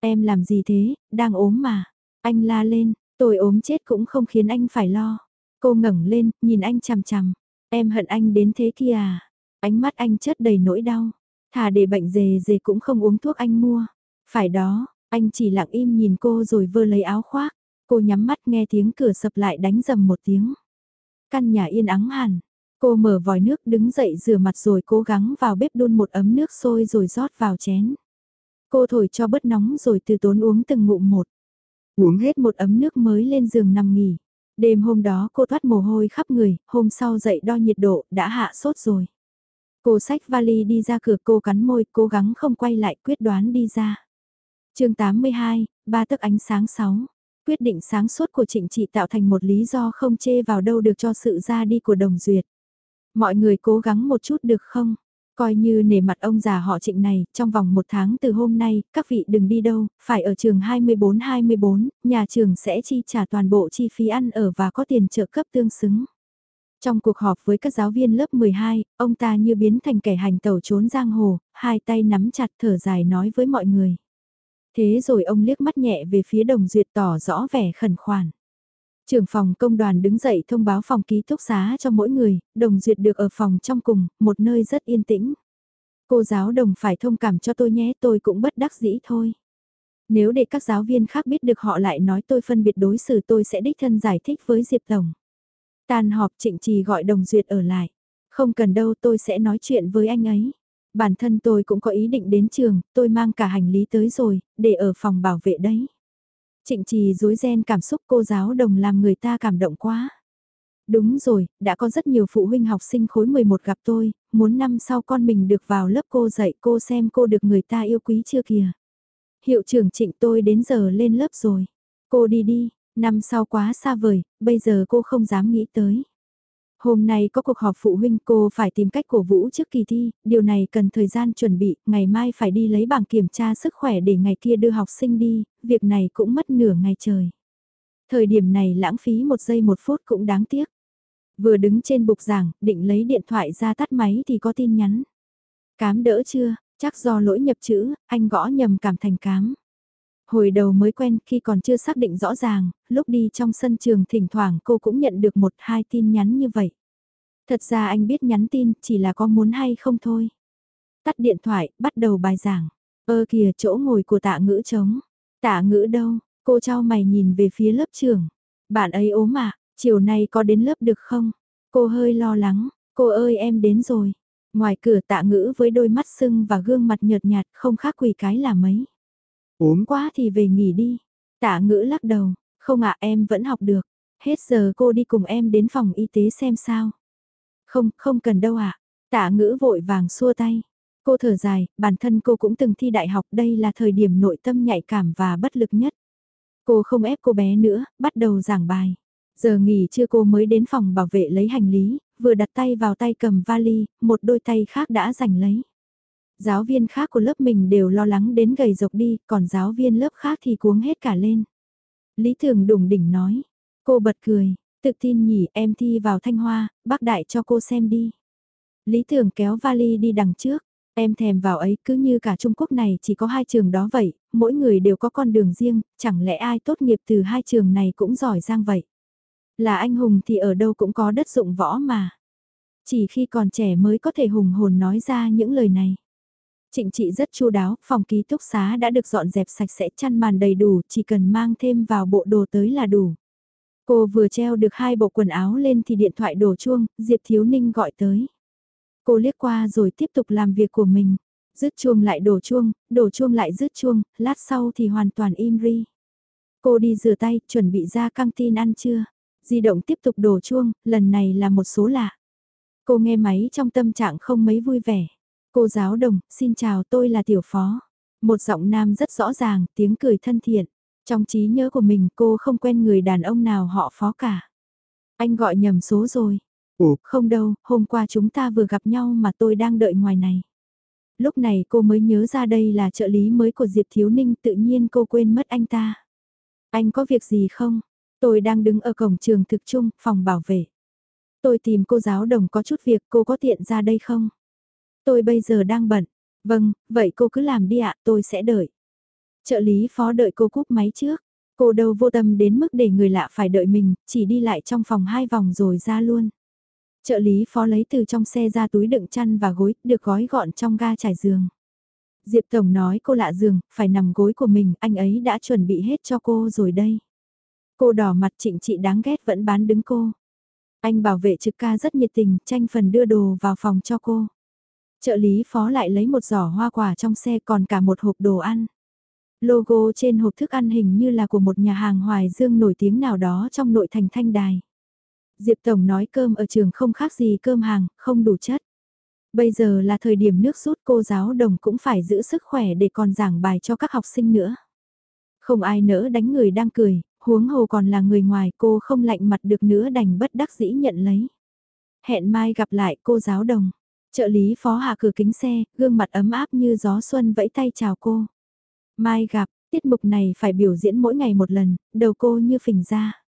Em làm gì thế, đang ốm mà. Anh la lên, tôi ốm chết cũng không khiến anh phải lo. Cô ngẩng lên, nhìn anh chằm chằm. Em hận anh đến thế kia à? Ánh mắt anh chất đầy nỗi đau. Thà để bệnh dề dề cũng không uống thuốc anh mua. Phải đó, anh chỉ lặng im nhìn cô rồi vơ lấy áo khoác. Cô nhắm mắt nghe tiếng cửa sập lại đánh dầm một tiếng. Căn nhà yên ắng hẳn. Cô mở vòi nước đứng dậy rửa mặt rồi cố gắng vào bếp đun một ấm nước sôi rồi rót vào chén. Cô thổi cho bớt nóng rồi từ tốn uống từng ngụm một. Uống hết một ấm nước mới lên giường nằm nghỉ. Đêm hôm đó cô thoát mồ hôi khắp người, hôm sau dậy đo nhiệt độ, đã hạ sốt rồi. Cô xách vali đi ra cửa cô cắn môi, cố gắng không quay lại quyết đoán đi ra. chương 82, ba tấc ánh sáng 6. Quyết định sáng suốt của trịnh trị tạo thành một lý do không chê vào đâu được cho sự ra đi của đồng duyệt. Mọi người cố gắng một chút được không? Coi như nể mặt ông già họ trịnh này, trong vòng một tháng từ hôm nay, các vị đừng đi đâu, phải ở trường 24-24, nhà trường sẽ chi trả toàn bộ chi phí ăn ở và có tiền trợ cấp tương xứng. Trong cuộc họp với các giáo viên lớp 12, ông ta như biến thành kẻ hành tẩu trốn giang hồ, hai tay nắm chặt thở dài nói với mọi người. Thế rồi ông liếc mắt nhẹ về phía đồng duyệt tỏ rõ vẻ khẩn khoản. Trưởng phòng công đoàn đứng dậy thông báo phòng ký túc xá cho mỗi người, đồng duyệt được ở phòng trong cùng, một nơi rất yên tĩnh. Cô giáo đồng phải thông cảm cho tôi nhé, tôi cũng bất đắc dĩ thôi. Nếu để các giáo viên khác biết được họ lại nói tôi phân biệt đối xử tôi sẽ đích thân giải thích với Diệp Tổng. Tan họp trịnh trì gọi đồng duyệt ở lại. Không cần đâu tôi sẽ nói chuyện với anh ấy. Bản thân tôi cũng có ý định đến trường, tôi mang cả hành lý tới rồi, để ở phòng bảo vệ đấy. Trịnh trì dối ren cảm xúc cô giáo đồng làm người ta cảm động quá. Đúng rồi, đã có rất nhiều phụ huynh học sinh khối 11 gặp tôi, muốn năm sau con mình được vào lớp cô dạy cô xem cô được người ta yêu quý chưa kìa. Hiệu trưởng trịnh tôi đến giờ lên lớp rồi. Cô đi đi, năm sau quá xa vời, bây giờ cô không dám nghĩ tới. Hôm nay có cuộc họp phụ huynh cô phải tìm cách cổ vũ trước kỳ thi, điều này cần thời gian chuẩn bị, ngày mai phải đi lấy bảng kiểm tra sức khỏe để ngày kia đưa học sinh đi, việc này cũng mất nửa ngày trời. Thời điểm này lãng phí một giây một phút cũng đáng tiếc. Vừa đứng trên bục giảng, định lấy điện thoại ra tắt máy thì có tin nhắn. Cám đỡ chưa, chắc do lỗi nhập chữ, anh gõ nhầm cảm thành cám. Hồi đầu mới quen khi còn chưa xác định rõ ràng, lúc đi trong sân trường thỉnh thoảng cô cũng nhận được một hai tin nhắn như vậy. Thật ra anh biết nhắn tin chỉ là có muốn hay không thôi. Tắt điện thoại, bắt đầu bài giảng. Ơ kìa chỗ ngồi của tạ ngữ trống. Tạ ngữ đâu, cô trao mày nhìn về phía lớp trường. Bạn ấy ốm à, chiều nay có đến lớp được không? Cô hơi lo lắng, cô ơi em đến rồi. Ngoài cửa tạ ngữ với đôi mắt sưng và gương mặt nhợt nhạt không khác quỳ cái là mấy. Ốm quá thì về nghỉ đi. Tạ ngữ lắc đầu, không ạ em vẫn học được. Hết giờ cô đi cùng em đến phòng y tế xem sao. Không, không cần đâu ạ. Tạ ngữ vội vàng xua tay. Cô thở dài, bản thân cô cũng từng thi đại học đây là thời điểm nội tâm nhạy cảm và bất lực nhất. Cô không ép cô bé nữa, bắt đầu giảng bài. Giờ nghỉ chưa cô mới đến phòng bảo vệ lấy hành lý, vừa đặt tay vào tay cầm vali, một đôi tay khác đã giành lấy. Giáo viên khác của lớp mình đều lo lắng đến gầy rộc đi, còn giáo viên lớp khác thì cuống hết cả lên. Lý Thường đủng đỉnh nói, cô bật cười, tự tin nhỉ em thi vào Thanh Hoa, bác đại cho cô xem đi. Lý Thường kéo vali đi đằng trước, em thèm vào ấy cứ như cả Trung Quốc này chỉ có hai trường đó vậy, mỗi người đều có con đường riêng, chẳng lẽ ai tốt nghiệp từ hai trường này cũng giỏi giang vậy. Là anh hùng thì ở đâu cũng có đất dụng võ mà. Chỉ khi còn trẻ mới có thể hùng hồn nói ra những lời này. Trịnh trị rất chu đáo, phòng ký túc xá đã được dọn dẹp sạch sẽ chăn màn đầy đủ, chỉ cần mang thêm vào bộ đồ tới là đủ. Cô vừa treo được hai bộ quần áo lên thì điện thoại đổ chuông, Diệp Thiếu Ninh gọi tới. Cô liếc qua rồi tiếp tục làm việc của mình. Dứt chuông lại đổ chuông, đổ chuông lại dứt chuông, lát sau thì hoàn toàn im ri. Cô đi rửa tay, chuẩn bị ra căng tin ăn trưa. Di động tiếp tục đổ chuông, lần này là một số lạ. Cô nghe máy trong tâm trạng không mấy vui vẻ. Cô giáo đồng, xin chào tôi là tiểu phó. Một giọng nam rất rõ ràng, tiếng cười thân thiện. Trong trí nhớ của mình cô không quen người đàn ông nào họ phó cả. Anh gọi nhầm số rồi. Ủa, không đâu, hôm qua chúng ta vừa gặp nhau mà tôi đang đợi ngoài này. Lúc này cô mới nhớ ra đây là trợ lý mới của Diệp Thiếu Ninh tự nhiên cô quên mất anh ta. Anh có việc gì không? Tôi đang đứng ở cổng trường thực trung, phòng bảo vệ. Tôi tìm cô giáo đồng có chút việc cô có tiện ra đây không? Tôi bây giờ đang bận. Vâng, vậy cô cứ làm đi ạ, tôi sẽ đợi. Trợ lý phó đợi cô cúp máy trước. Cô đâu vô tâm đến mức để người lạ phải đợi mình, chỉ đi lại trong phòng hai vòng rồi ra luôn. Trợ lý phó lấy từ trong xe ra túi đựng chăn và gối, được gói gọn trong ga trải giường. Diệp Tổng nói cô lạ giường, phải nằm gối của mình, anh ấy đã chuẩn bị hết cho cô rồi đây. Cô đỏ mặt trịnh trị đáng ghét vẫn bán đứng cô. Anh bảo vệ trực ca rất nhiệt tình, tranh phần đưa đồ vào phòng cho cô. Trợ lý phó lại lấy một giỏ hoa quả trong xe còn cả một hộp đồ ăn. Logo trên hộp thức ăn hình như là của một nhà hàng Hoài Dương nổi tiếng nào đó trong nội thành Thanh Đài. Diệp Tổng nói cơm ở trường không khác gì cơm hàng, không đủ chất. Bây giờ là thời điểm nước rút cô giáo đồng cũng phải giữ sức khỏe để còn giảng bài cho các học sinh nữa. Không ai nỡ đánh người đang cười, huống hồ còn là người ngoài cô không lạnh mặt được nữa đành bất đắc dĩ nhận lấy. Hẹn mai gặp lại cô giáo đồng. Trợ lý phó hạ cửa kính xe, gương mặt ấm áp như gió xuân vẫy tay chào cô. Mai gặp, tiết mục này phải biểu diễn mỗi ngày một lần, đầu cô như phình ra.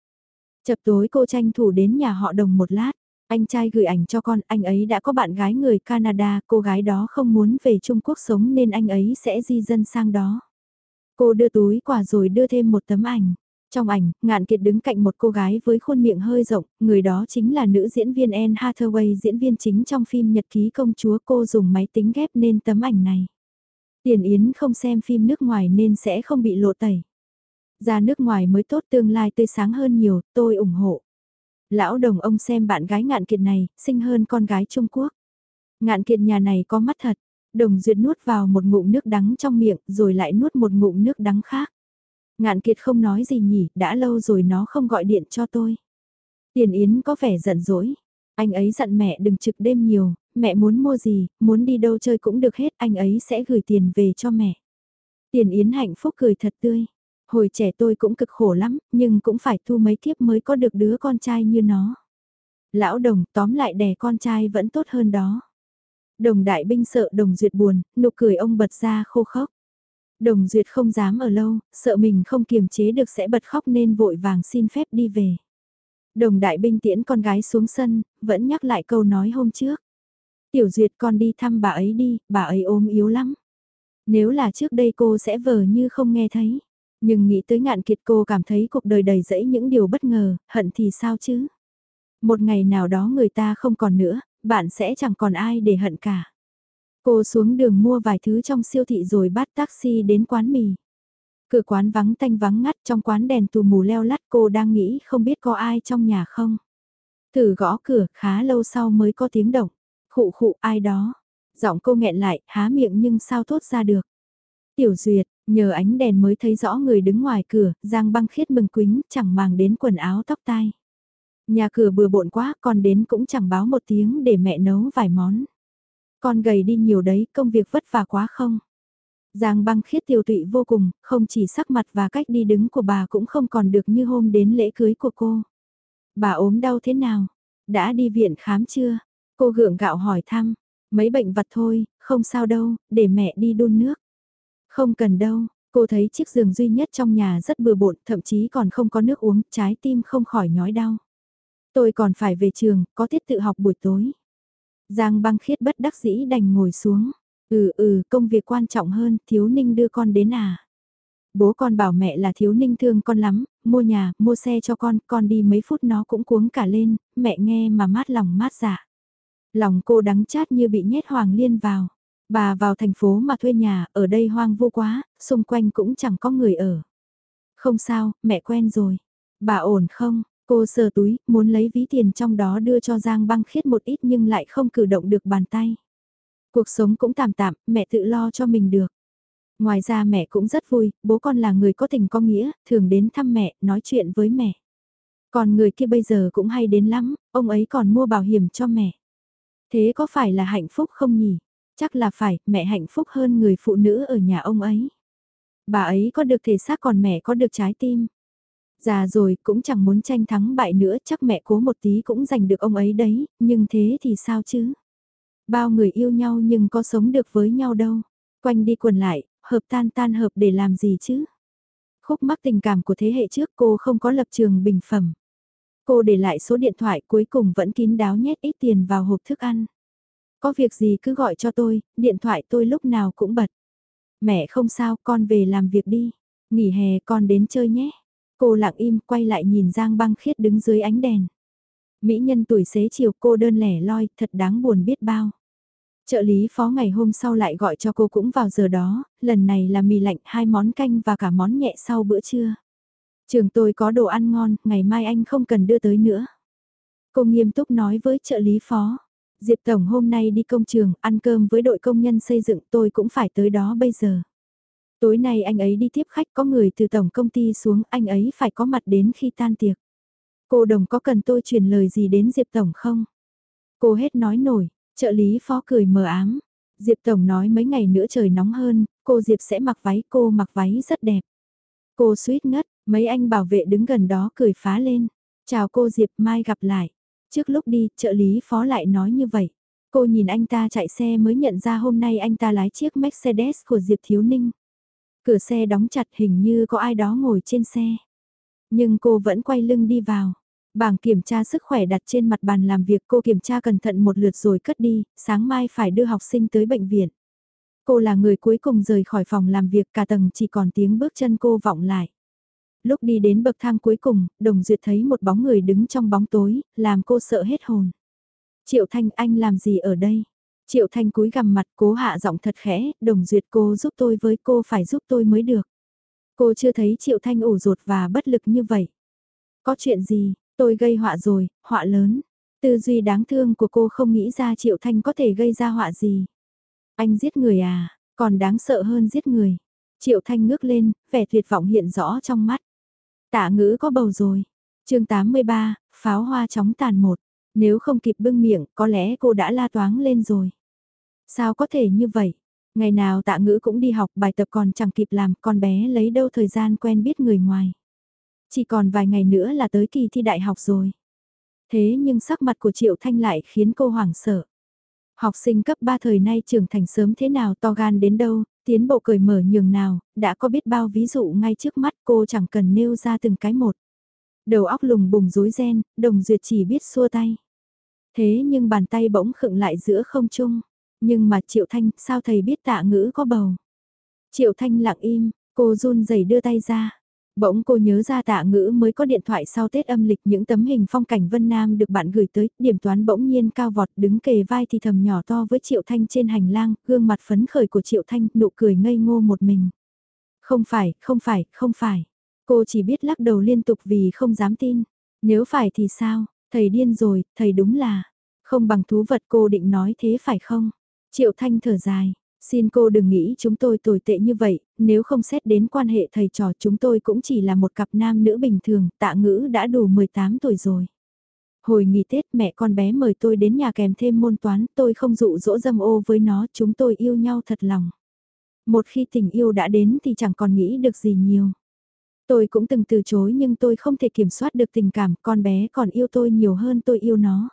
Chập tối cô tranh thủ đến nhà họ đồng một lát. Anh trai gửi ảnh cho con, anh ấy đã có bạn gái người Canada, cô gái đó không muốn về Trung Quốc sống nên anh ấy sẽ di dân sang đó. Cô đưa túi quà rồi đưa thêm một tấm ảnh. Trong ảnh, Ngạn Kiệt đứng cạnh một cô gái với khuôn miệng hơi rộng, người đó chính là nữ diễn viên Anne Hathaway diễn viên chính trong phim Nhật ký công chúa cô dùng máy tính ghép nên tấm ảnh này. Tiền Yến không xem phim nước ngoài nên sẽ không bị lộ tẩy. Ra nước ngoài mới tốt tương lai tươi sáng hơn nhiều, tôi ủng hộ. Lão đồng ông xem bạn gái ngạn kiệt này, xinh hơn con gái Trung Quốc. Ngạn kiệt nhà này có mắt thật, đồng duyệt nuốt vào một ngụm nước đắng trong miệng rồi lại nuốt một ngụm nước đắng khác. Ngạn kiệt không nói gì nhỉ, đã lâu rồi nó không gọi điện cho tôi. Tiền Yến có vẻ giận dỗi. Anh ấy dặn mẹ đừng trực đêm nhiều, mẹ muốn mua gì, muốn đi đâu chơi cũng được hết, anh ấy sẽ gửi tiền về cho mẹ. Tiền Yến hạnh phúc cười thật tươi. Hồi trẻ tôi cũng cực khổ lắm, nhưng cũng phải thu mấy kiếp mới có được đứa con trai như nó. Lão đồng tóm lại đẻ con trai vẫn tốt hơn đó. Đồng đại binh sợ đồng duyệt buồn, nụ cười ông bật ra khô khốc. Đồng duyệt không dám ở lâu, sợ mình không kiềm chế được sẽ bật khóc nên vội vàng xin phép đi về. Đồng đại binh tiễn con gái xuống sân, vẫn nhắc lại câu nói hôm trước. Tiểu duyệt con đi thăm bà ấy đi, bà ấy ốm yếu lắm. Nếu là trước đây cô sẽ vờ như không nghe thấy. Nhưng nghĩ tới ngạn kiệt cô cảm thấy cuộc đời đầy rẫy những điều bất ngờ, hận thì sao chứ? Một ngày nào đó người ta không còn nữa, bạn sẽ chẳng còn ai để hận cả. Cô xuống đường mua vài thứ trong siêu thị rồi bắt taxi đến quán mì. Cửa quán vắng tanh vắng ngắt trong quán đèn tù mù leo lắt cô đang nghĩ không biết có ai trong nhà không. Thử gõ cửa khá lâu sau mới có tiếng động. Khụ khụ ai đó. Giọng cô nghẹn lại há miệng nhưng sao thốt ra được. Tiểu duyệt, nhờ ánh đèn mới thấy rõ người đứng ngoài cửa, Giang băng khiết mừng quính, chẳng màng đến quần áo tóc tai. Nhà cửa bừa bộn quá, còn đến cũng chẳng báo một tiếng để mẹ nấu vài món. Con gầy đi nhiều đấy, công việc vất vả quá không? Giang băng khiết tiêu tụy vô cùng, không chỉ sắc mặt và cách đi đứng của bà cũng không còn được như hôm đến lễ cưới của cô. Bà ốm đau thế nào? Đã đi viện khám chưa? Cô gượng gạo hỏi thăm. Mấy bệnh vặt thôi, không sao đâu, để mẹ đi đun nước. Không cần đâu, cô thấy chiếc giường duy nhất trong nhà rất bừa bộn, thậm chí còn không có nước uống, trái tim không khỏi nhói đau. Tôi còn phải về trường, có tiết tự học buổi tối. Giang băng khiết bất đắc dĩ đành ngồi xuống. Ừ ừ, công việc quan trọng hơn, thiếu ninh đưa con đến à. Bố con bảo mẹ là thiếu ninh thương con lắm, mua nhà, mua xe cho con, con đi mấy phút nó cũng cuống cả lên, mẹ nghe mà mát lòng mát dạ. Lòng cô đắng chát như bị nhét hoàng liên vào. Bà vào thành phố mà thuê nhà, ở đây hoang vô quá, xung quanh cũng chẳng có người ở. Không sao, mẹ quen rồi. Bà ổn không? Cô sờ túi, muốn lấy ví tiền trong đó đưa cho Giang băng khiết một ít nhưng lại không cử động được bàn tay. Cuộc sống cũng tạm tạm, mẹ tự lo cho mình được. Ngoài ra mẹ cũng rất vui, bố con là người có tình có nghĩa, thường đến thăm mẹ, nói chuyện với mẹ. Còn người kia bây giờ cũng hay đến lắm, ông ấy còn mua bảo hiểm cho mẹ. Thế có phải là hạnh phúc không nhỉ? Chắc là phải, mẹ hạnh phúc hơn người phụ nữ ở nhà ông ấy. Bà ấy có được thể xác còn mẹ có được trái tim. Già rồi cũng chẳng muốn tranh thắng bại nữa chắc mẹ cố một tí cũng giành được ông ấy đấy, nhưng thế thì sao chứ? Bao người yêu nhau nhưng có sống được với nhau đâu. Quanh đi quần lại, hợp tan tan hợp để làm gì chứ? Khúc mắc tình cảm của thế hệ trước cô không có lập trường bình phẩm. Cô để lại số điện thoại cuối cùng vẫn kín đáo nhét ít tiền vào hộp thức ăn. Có việc gì cứ gọi cho tôi, điện thoại tôi lúc nào cũng bật. Mẹ không sao, con về làm việc đi. Nghỉ hè con đến chơi nhé. Cô lặng im quay lại nhìn Giang băng khiết đứng dưới ánh đèn. Mỹ nhân tuổi xế chiều cô đơn lẻ loi, thật đáng buồn biết bao. Trợ lý phó ngày hôm sau lại gọi cho cô cũng vào giờ đó, lần này là mì lạnh hai món canh và cả món nhẹ sau bữa trưa. Trường tôi có đồ ăn ngon, ngày mai anh không cần đưa tới nữa. Cô nghiêm túc nói với trợ lý phó. Diệp Tổng hôm nay đi công trường, ăn cơm với đội công nhân xây dựng tôi cũng phải tới đó bây giờ. Tối nay anh ấy đi tiếp khách có người từ tổng công ty xuống, anh ấy phải có mặt đến khi tan tiệc. Cô đồng có cần tôi truyền lời gì đến Diệp Tổng không? Cô hết nói nổi, trợ lý phó cười mờ ám. Diệp Tổng nói mấy ngày nữa trời nóng hơn, cô Diệp sẽ mặc váy, cô mặc váy rất đẹp. Cô suýt ngất, mấy anh bảo vệ đứng gần đó cười phá lên. Chào cô Diệp, mai gặp lại. Trước lúc đi, trợ lý phó lại nói như vậy. Cô nhìn anh ta chạy xe mới nhận ra hôm nay anh ta lái chiếc Mercedes của Diệp Thiếu Ninh. Cửa xe đóng chặt hình như có ai đó ngồi trên xe. Nhưng cô vẫn quay lưng đi vào. Bảng kiểm tra sức khỏe đặt trên mặt bàn làm việc cô kiểm tra cẩn thận một lượt rồi cất đi, sáng mai phải đưa học sinh tới bệnh viện. Cô là người cuối cùng rời khỏi phòng làm việc cả tầng chỉ còn tiếng bước chân cô vọng lại. Lúc đi đến bậc thang cuối cùng, Đồng Duyệt thấy một bóng người đứng trong bóng tối, làm cô sợ hết hồn. Triệu Thanh anh làm gì ở đây? Triệu Thanh cúi gằm mặt cố hạ giọng thật khẽ, Đồng Duyệt cô giúp tôi với cô phải giúp tôi mới được. Cô chưa thấy Triệu Thanh ủ rột và bất lực như vậy. Có chuyện gì, tôi gây họa rồi, họa lớn. Tư duy đáng thương của cô không nghĩ ra Triệu Thanh có thể gây ra họa gì. Anh giết người à, còn đáng sợ hơn giết người. Triệu Thanh ngước lên, vẻ tuyệt vọng hiện rõ trong mắt. Tạ ngữ có bầu rồi. chương 83, pháo hoa chóng tàn một. Nếu không kịp bưng miệng, có lẽ cô đã la toáng lên rồi. Sao có thể như vậy? Ngày nào tạ ngữ cũng đi học bài tập còn chẳng kịp làm, con bé lấy đâu thời gian quen biết người ngoài. Chỉ còn vài ngày nữa là tới kỳ thi đại học rồi. Thế nhưng sắc mặt của Triệu Thanh lại khiến cô hoảng sợ. Học sinh cấp 3 thời nay trưởng thành sớm thế nào to gan đến đâu, tiến bộ cởi mở nhường nào, đã có biết bao ví dụ ngay trước mắt cô chẳng cần nêu ra từng cái một. Đầu óc lùng bùng rối ren, đồng duyệt chỉ biết xua tay. Thế nhưng bàn tay bỗng khựng lại giữa không trung. Nhưng mà Triệu Thanh, sao thầy biết tạ ngữ có bầu? Triệu Thanh lặng im, cô run rẩy đưa tay ra. Bỗng cô nhớ ra tạ ngữ mới có điện thoại sau Tết âm lịch những tấm hình phong cảnh Vân Nam được bạn gửi tới, điểm toán bỗng nhiên cao vọt đứng kề vai thì thầm nhỏ to với Triệu Thanh trên hành lang, gương mặt phấn khởi của Triệu Thanh, nụ cười ngây ngô một mình. Không phải, không phải, không phải. Cô chỉ biết lắc đầu liên tục vì không dám tin. Nếu phải thì sao, thầy điên rồi, thầy đúng là, không bằng thú vật cô định nói thế phải không? Triệu Thanh thở dài, xin cô đừng nghĩ chúng tôi tồi tệ như vậy, nếu không xét đến quan hệ thầy trò chúng tôi cũng chỉ là một cặp nam nữ bình thường, tạ ngữ đã đủ 18 tuổi rồi. Hồi nghỉ Tết mẹ con bé mời tôi đến nhà kèm thêm môn toán, tôi không dụ dỗ dâm ô với nó, chúng tôi yêu nhau thật lòng. Một khi tình yêu đã đến thì chẳng còn nghĩ được gì nhiều. Tôi cũng từng từ chối nhưng tôi không thể kiểm soát được tình cảm, con bé còn yêu tôi nhiều hơn tôi yêu nó.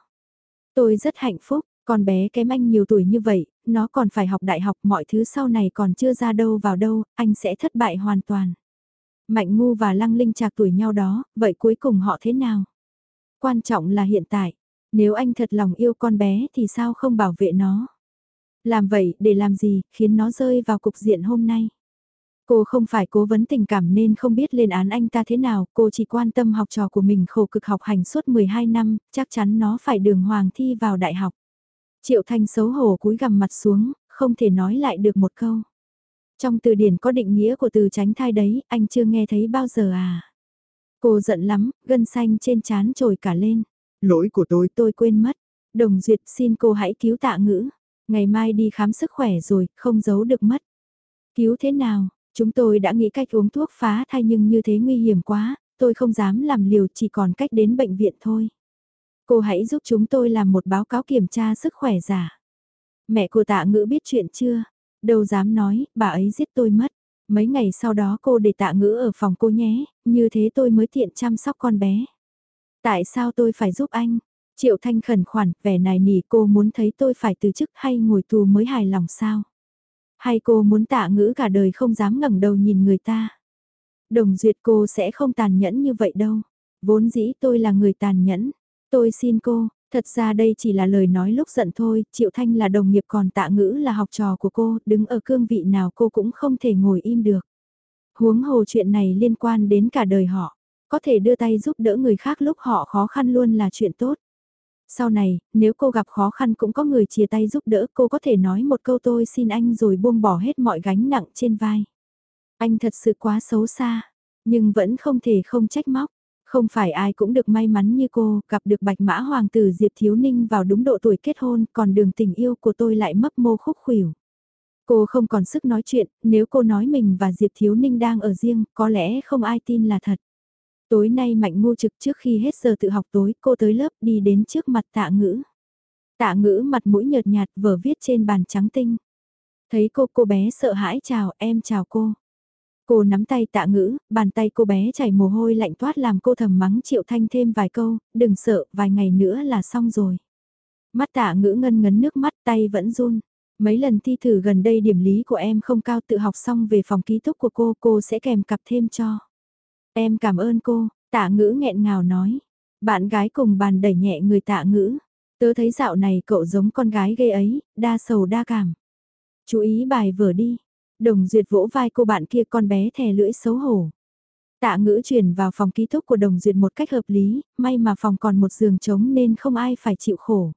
Tôi rất hạnh phúc, con bé kém anh nhiều tuổi như vậy, nó còn phải học đại học mọi thứ sau này còn chưa ra đâu vào đâu, anh sẽ thất bại hoàn toàn. Mạnh ngu và lăng linh trạc tuổi nhau đó, vậy cuối cùng họ thế nào? Quan trọng là hiện tại, nếu anh thật lòng yêu con bé thì sao không bảo vệ nó? Làm vậy để làm gì, khiến nó rơi vào cục diện hôm nay? Cô không phải cố vấn tình cảm nên không biết lên án anh ta thế nào, cô chỉ quan tâm học trò của mình khổ cực học hành suốt 12 năm, chắc chắn nó phải đường hoàng thi vào đại học. Triệu Thanh xấu hổ cúi gằm mặt xuống, không thể nói lại được một câu. Trong từ điển có định nghĩa của từ tránh thai đấy, anh chưa nghe thấy bao giờ à? Cô giận lắm, gân xanh trên trán trồi cả lên. Lỗi của tôi. Tôi quên mất. Đồng Duyệt xin cô hãy cứu tạ ngữ. Ngày mai đi khám sức khỏe rồi, không giấu được mất. Cứu thế nào? Chúng tôi đã nghĩ cách uống thuốc phá thai nhưng như thế nguy hiểm quá, tôi không dám làm liều chỉ còn cách đến bệnh viện thôi. Cô hãy giúp chúng tôi làm một báo cáo kiểm tra sức khỏe giả. Mẹ của tạ ngữ biết chuyện chưa? Đâu dám nói, bà ấy giết tôi mất. Mấy ngày sau đó cô để tạ ngữ ở phòng cô nhé, như thế tôi mới tiện chăm sóc con bé. Tại sao tôi phải giúp anh? Triệu Thanh khẩn khoản, vẻ này nỉ cô muốn thấy tôi phải từ chức hay ngồi tù mới hài lòng sao? Hay cô muốn tạ ngữ cả đời không dám ngẩng đầu nhìn người ta? Đồng duyệt cô sẽ không tàn nhẫn như vậy đâu. Vốn dĩ tôi là người tàn nhẫn. Tôi xin cô, thật ra đây chỉ là lời nói lúc giận thôi, Triệu Thanh là đồng nghiệp còn tạ ngữ là học trò của cô, đứng ở cương vị nào cô cũng không thể ngồi im được. Huống hồ chuyện này liên quan đến cả đời họ, có thể đưa tay giúp đỡ người khác lúc họ khó khăn luôn là chuyện tốt. Sau này, nếu cô gặp khó khăn cũng có người chia tay giúp đỡ cô có thể nói một câu tôi xin anh rồi buông bỏ hết mọi gánh nặng trên vai. Anh thật sự quá xấu xa, nhưng vẫn không thể không trách móc. Không phải ai cũng được may mắn như cô, gặp được bạch mã hoàng tử Diệp Thiếu Ninh vào đúng độ tuổi kết hôn, còn đường tình yêu của tôi lại mấp mô khúc khủyểu. Cô không còn sức nói chuyện, nếu cô nói mình và Diệp Thiếu Ninh đang ở riêng, có lẽ không ai tin là thật. Tối nay Mạnh Ngu Trực trước khi hết giờ tự học tối, cô tới lớp đi đến trước mặt tạ ngữ. Tạ ngữ mặt mũi nhợt nhạt vở viết trên bàn trắng tinh. Thấy cô, cô bé sợ hãi chào, em chào cô. Cô nắm tay tạ ngữ, bàn tay cô bé chảy mồ hôi lạnh toát làm cô thầm mắng Triệu Thanh thêm vài câu, đừng sợ, vài ngày nữa là xong rồi. Mắt tạ ngữ ngân ngấn nước mắt tay vẫn run. Mấy lần thi thử gần đây điểm lý của em không cao tự học xong về phòng ký túc của cô, cô sẽ kèm cặp thêm cho. Em cảm ơn cô, tạ ngữ nghẹn ngào nói. Bạn gái cùng bàn đẩy nhẹ người tạ ngữ. Tớ thấy dạo này cậu giống con gái ghê ấy, đa sầu đa cảm. Chú ý bài vở đi. Đồng duyệt vỗ vai cô bạn kia con bé thè lưỡi xấu hổ. Tạ ngữ chuyển vào phòng ký túc của đồng duyệt một cách hợp lý, may mà phòng còn một giường trống nên không ai phải chịu khổ.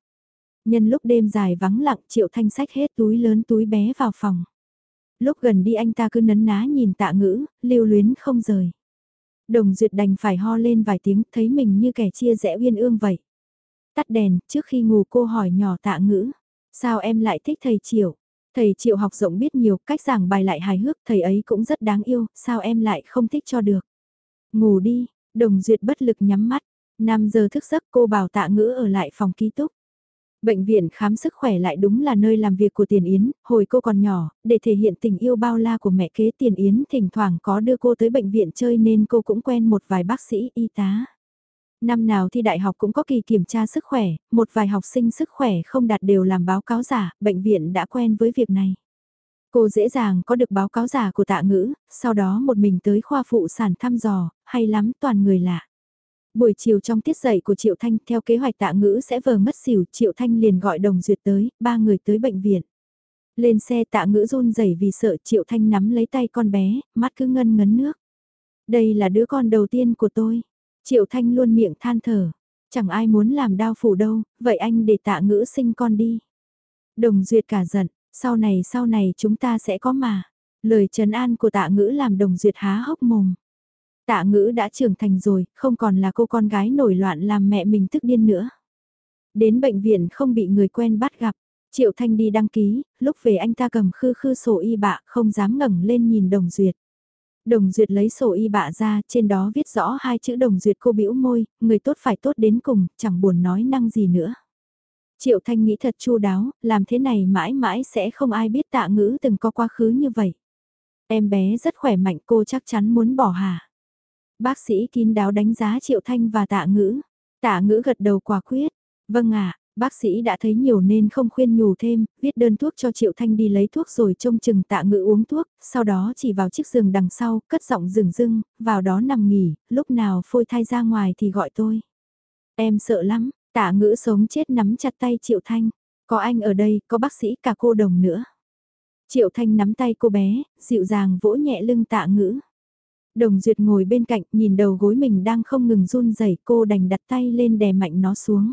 Nhân lúc đêm dài vắng lặng triệu thanh sách hết túi lớn túi bé vào phòng. Lúc gần đi anh ta cứ nấn ná nhìn tạ ngữ, lưu luyến không rời. Đồng duyệt đành phải ho lên vài tiếng thấy mình như kẻ chia rẽ uyên ương vậy. Tắt đèn, trước khi ngủ cô hỏi nhỏ tạ ngữ. Sao em lại thích thầy Triệu? Thầy Triệu học rộng biết nhiều, cách giảng bài lại hài hước, thầy ấy cũng rất đáng yêu, sao em lại không thích cho được? Ngủ đi, đồng duyệt bất lực nhắm mắt. 5 giờ thức giấc cô bảo tạ ngữ ở lại phòng ký túc. Bệnh viện khám sức khỏe lại đúng là nơi làm việc của Tiền Yến, hồi cô còn nhỏ, để thể hiện tình yêu bao la của mẹ kế Tiền Yến thỉnh thoảng có đưa cô tới bệnh viện chơi nên cô cũng quen một vài bác sĩ y tá. Năm nào thi đại học cũng có kỳ kiểm tra sức khỏe, một vài học sinh sức khỏe không đạt đều làm báo cáo giả, bệnh viện đã quen với việc này. Cô dễ dàng có được báo cáo giả của tạ ngữ, sau đó một mình tới khoa phụ sản thăm dò, hay lắm toàn người lạ. Buổi chiều trong tiết dạy của Triệu Thanh theo kế hoạch tạ ngữ sẽ vờ mất xỉu, Triệu Thanh liền gọi đồng duyệt tới, ba người tới bệnh viện. Lên xe tạ ngữ run rẩy vì sợ Triệu Thanh nắm lấy tay con bé, mắt cứ ngân ngấn nước. Đây là đứa con đầu tiên của tôi. Triệu Thanh luôn miệng than thở. Chẳng ai muốn làm đau phủ đâu, vậy anh để tạ ngữ sinh con đi. Đồng duyệt cả giận, sau này sau này chúng ta sẽ có mà. Lời trấn an của tạ ngữ làm đồng duyệt há hốc mồm. Tạ ngữ đã trưởng thành rồi, không còn là cô con gái nổi loạn làm mẹ mình tức điên nữa. Đến bệnh viện không bị người quen bắt gặp, Triệu Thanh đi đăng ký, lúc về anh ta cầm khư khư sổ y bạ không dám ngẩng lên nhìn Đồng Duyệt. Đồng Duyệt lấy sổ y bạ ra, trên đó viết rõ hai chữ Đồng Duyệt cô bĩu môi, người tốt phải tốt đến cùng, chẳng buồn nói năng gì nữa. Triệu Thanh nghĩ thật chu đáo, làm thế này mãi mãi sẽ không ai biết tạ ngữ từng có quá khứ như vậy. Em bé rất khỏe mạnh cô chắc chắn muốn bỏ hà. Bác sĩ kín đáo đánh giá Triệu Thanh và tạ ngữ. Tạ ngữ gật đầu quả quyết. Vâng ạ, bác sĩ đã thấy nhiều nên không khuyên nhủ thêm, viết đơn thuốc cho Triệu Thanh đi lấy thuốc rồi trông chừng tạ ngữ uống thuốc, sau đó chỉ vào chiếc giường đằng sau, cất giọng rừng rưng, vào đó nằm nghỉ, lúc nào phôi thai ra ngoài thì gọi tôi. Em sợ lắm, tạ ngữ sống chết nắm chặt tay Triệu Thanh, có anh ở đây, có bác sĩ cả cô đồng nữa. Triệu Thanh nắm tay cô bé, dịu dàng vỗ nhẹ lưng tạ ngữ. Đồng Duyệt ngồi bên cạnh nhìn đầu gối mình đang không ngừng run rẩy cô đành đặt tay lên đè mạnh nó xuống.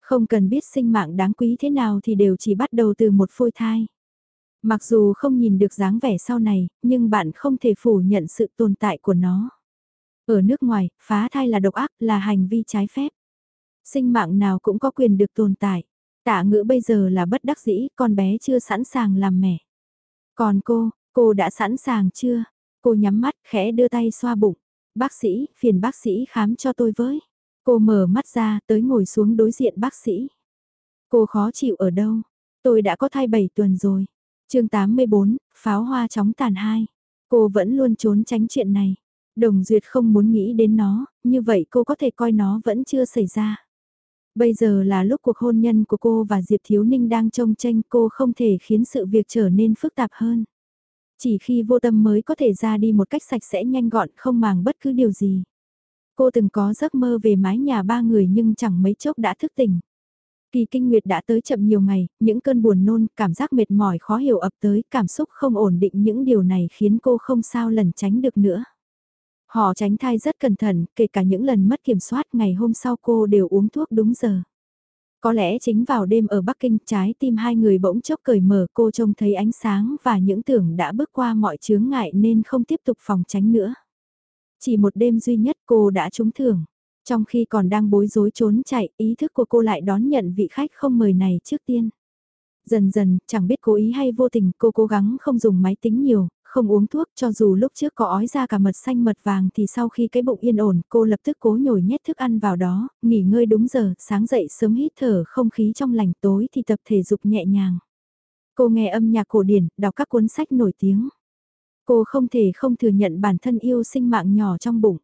Không cần biết sinh mạng đáng quý thế nào thì đều chỉ bắt đầu từ một phôi thai. Mặc dù không nhìn được dáng vẻ sau này, nhưng bạn không thể phủ nhận sự tồn tại của nó. Ở nước ngoài, phá thai là độc ác, là hành vi trái phép. Sinh mạng nào cũng có quyền được tồn tại. Tạ ngữ bây giờ là bất đắc dĩ, con bé chưa sẵn sàng làm mẹ. Còn cô, cô đã sẵn sàng chưa? Cô nhắm mắt, khẽ đưa tay xoa bụng. Bác sĩ, phiền bác sĩ khám cho tôi với. Cô mở mắt ra, tới ngồi xuống đối diện bác sĩ. Cô khó chịu ở đâu? Tôi đã có thai 7 tuần rồi. chương 84, pháo hoa chóng tàn hai. Cô vẫn luôn trốn tránh chuyện này. Đồng Duyệt không muốn nghĩ đến nó, như vậy cô có thể coi nó vẫn chưa xảy ra. Bây giờ là lúc cuộc hôn nhân của cô và Diệp Thiếu Ninh đang trông tranh cô không thể khiến sự việc trở nên phức tạp hơn. Chỉ khi vô tâm mới có thể ra đi một cách sạch sẽ nhanh gọn không màng bất cứ điều gì. Cô từng có giấc mơ về mái nhà ba người nhưng chẳng mấy chốc đã thức tỉnh. Kỳ kinh nguyệt đã tới chậm nhiều ngày, những cơn buồn nôn, cảm giác mệt mỏi khó hiểu ập tới, cảm xúc không ổn định những điều này khiến cô không sao lần tránh được nữa. Họ tránh thai rất cẩn thận, kể cả những lần mất kiểm soát ngày hôm sau cô đều uống thuốc đúng giờ. Có lẽ chính vào đêm ở Bắc Kinh trái tim hai người bỗng chốc cởi mở cô trông thấy ánh sáng và những tưởng đã bước qua mọi chướng ngại nên không tiếp tục phòng tránh nữa. Chỉ một đêm duy nhất cô đã trúng thưởng. Trong khi còn đang bối rối trốn chạy, ý thức của cô lại đón nhận vị khách không mời này trước tiên. Dần dần, chẳng biết cố ý hay vô tình, cô cố gắng không dùng máy tính nhiều, không uống thuốc cho dù lúc trước có ói ra cả mật xanh mật vàng thì sau khi cái bụng yên ổn cô lập tức cố nhồi nhét thức ăn vào đó, nghỉ ngơi đúng giờ, sáng dậy sớm hít thở không khí trong lành tối thì tập thể dục nhẹ nhàng. Cô nghe âm nhạc cổ điển, đọc các cuốn sách nổi tiếng. Cô không thể không thừa nhận bản thân yêu sinh mạng nhỏ trong bụng.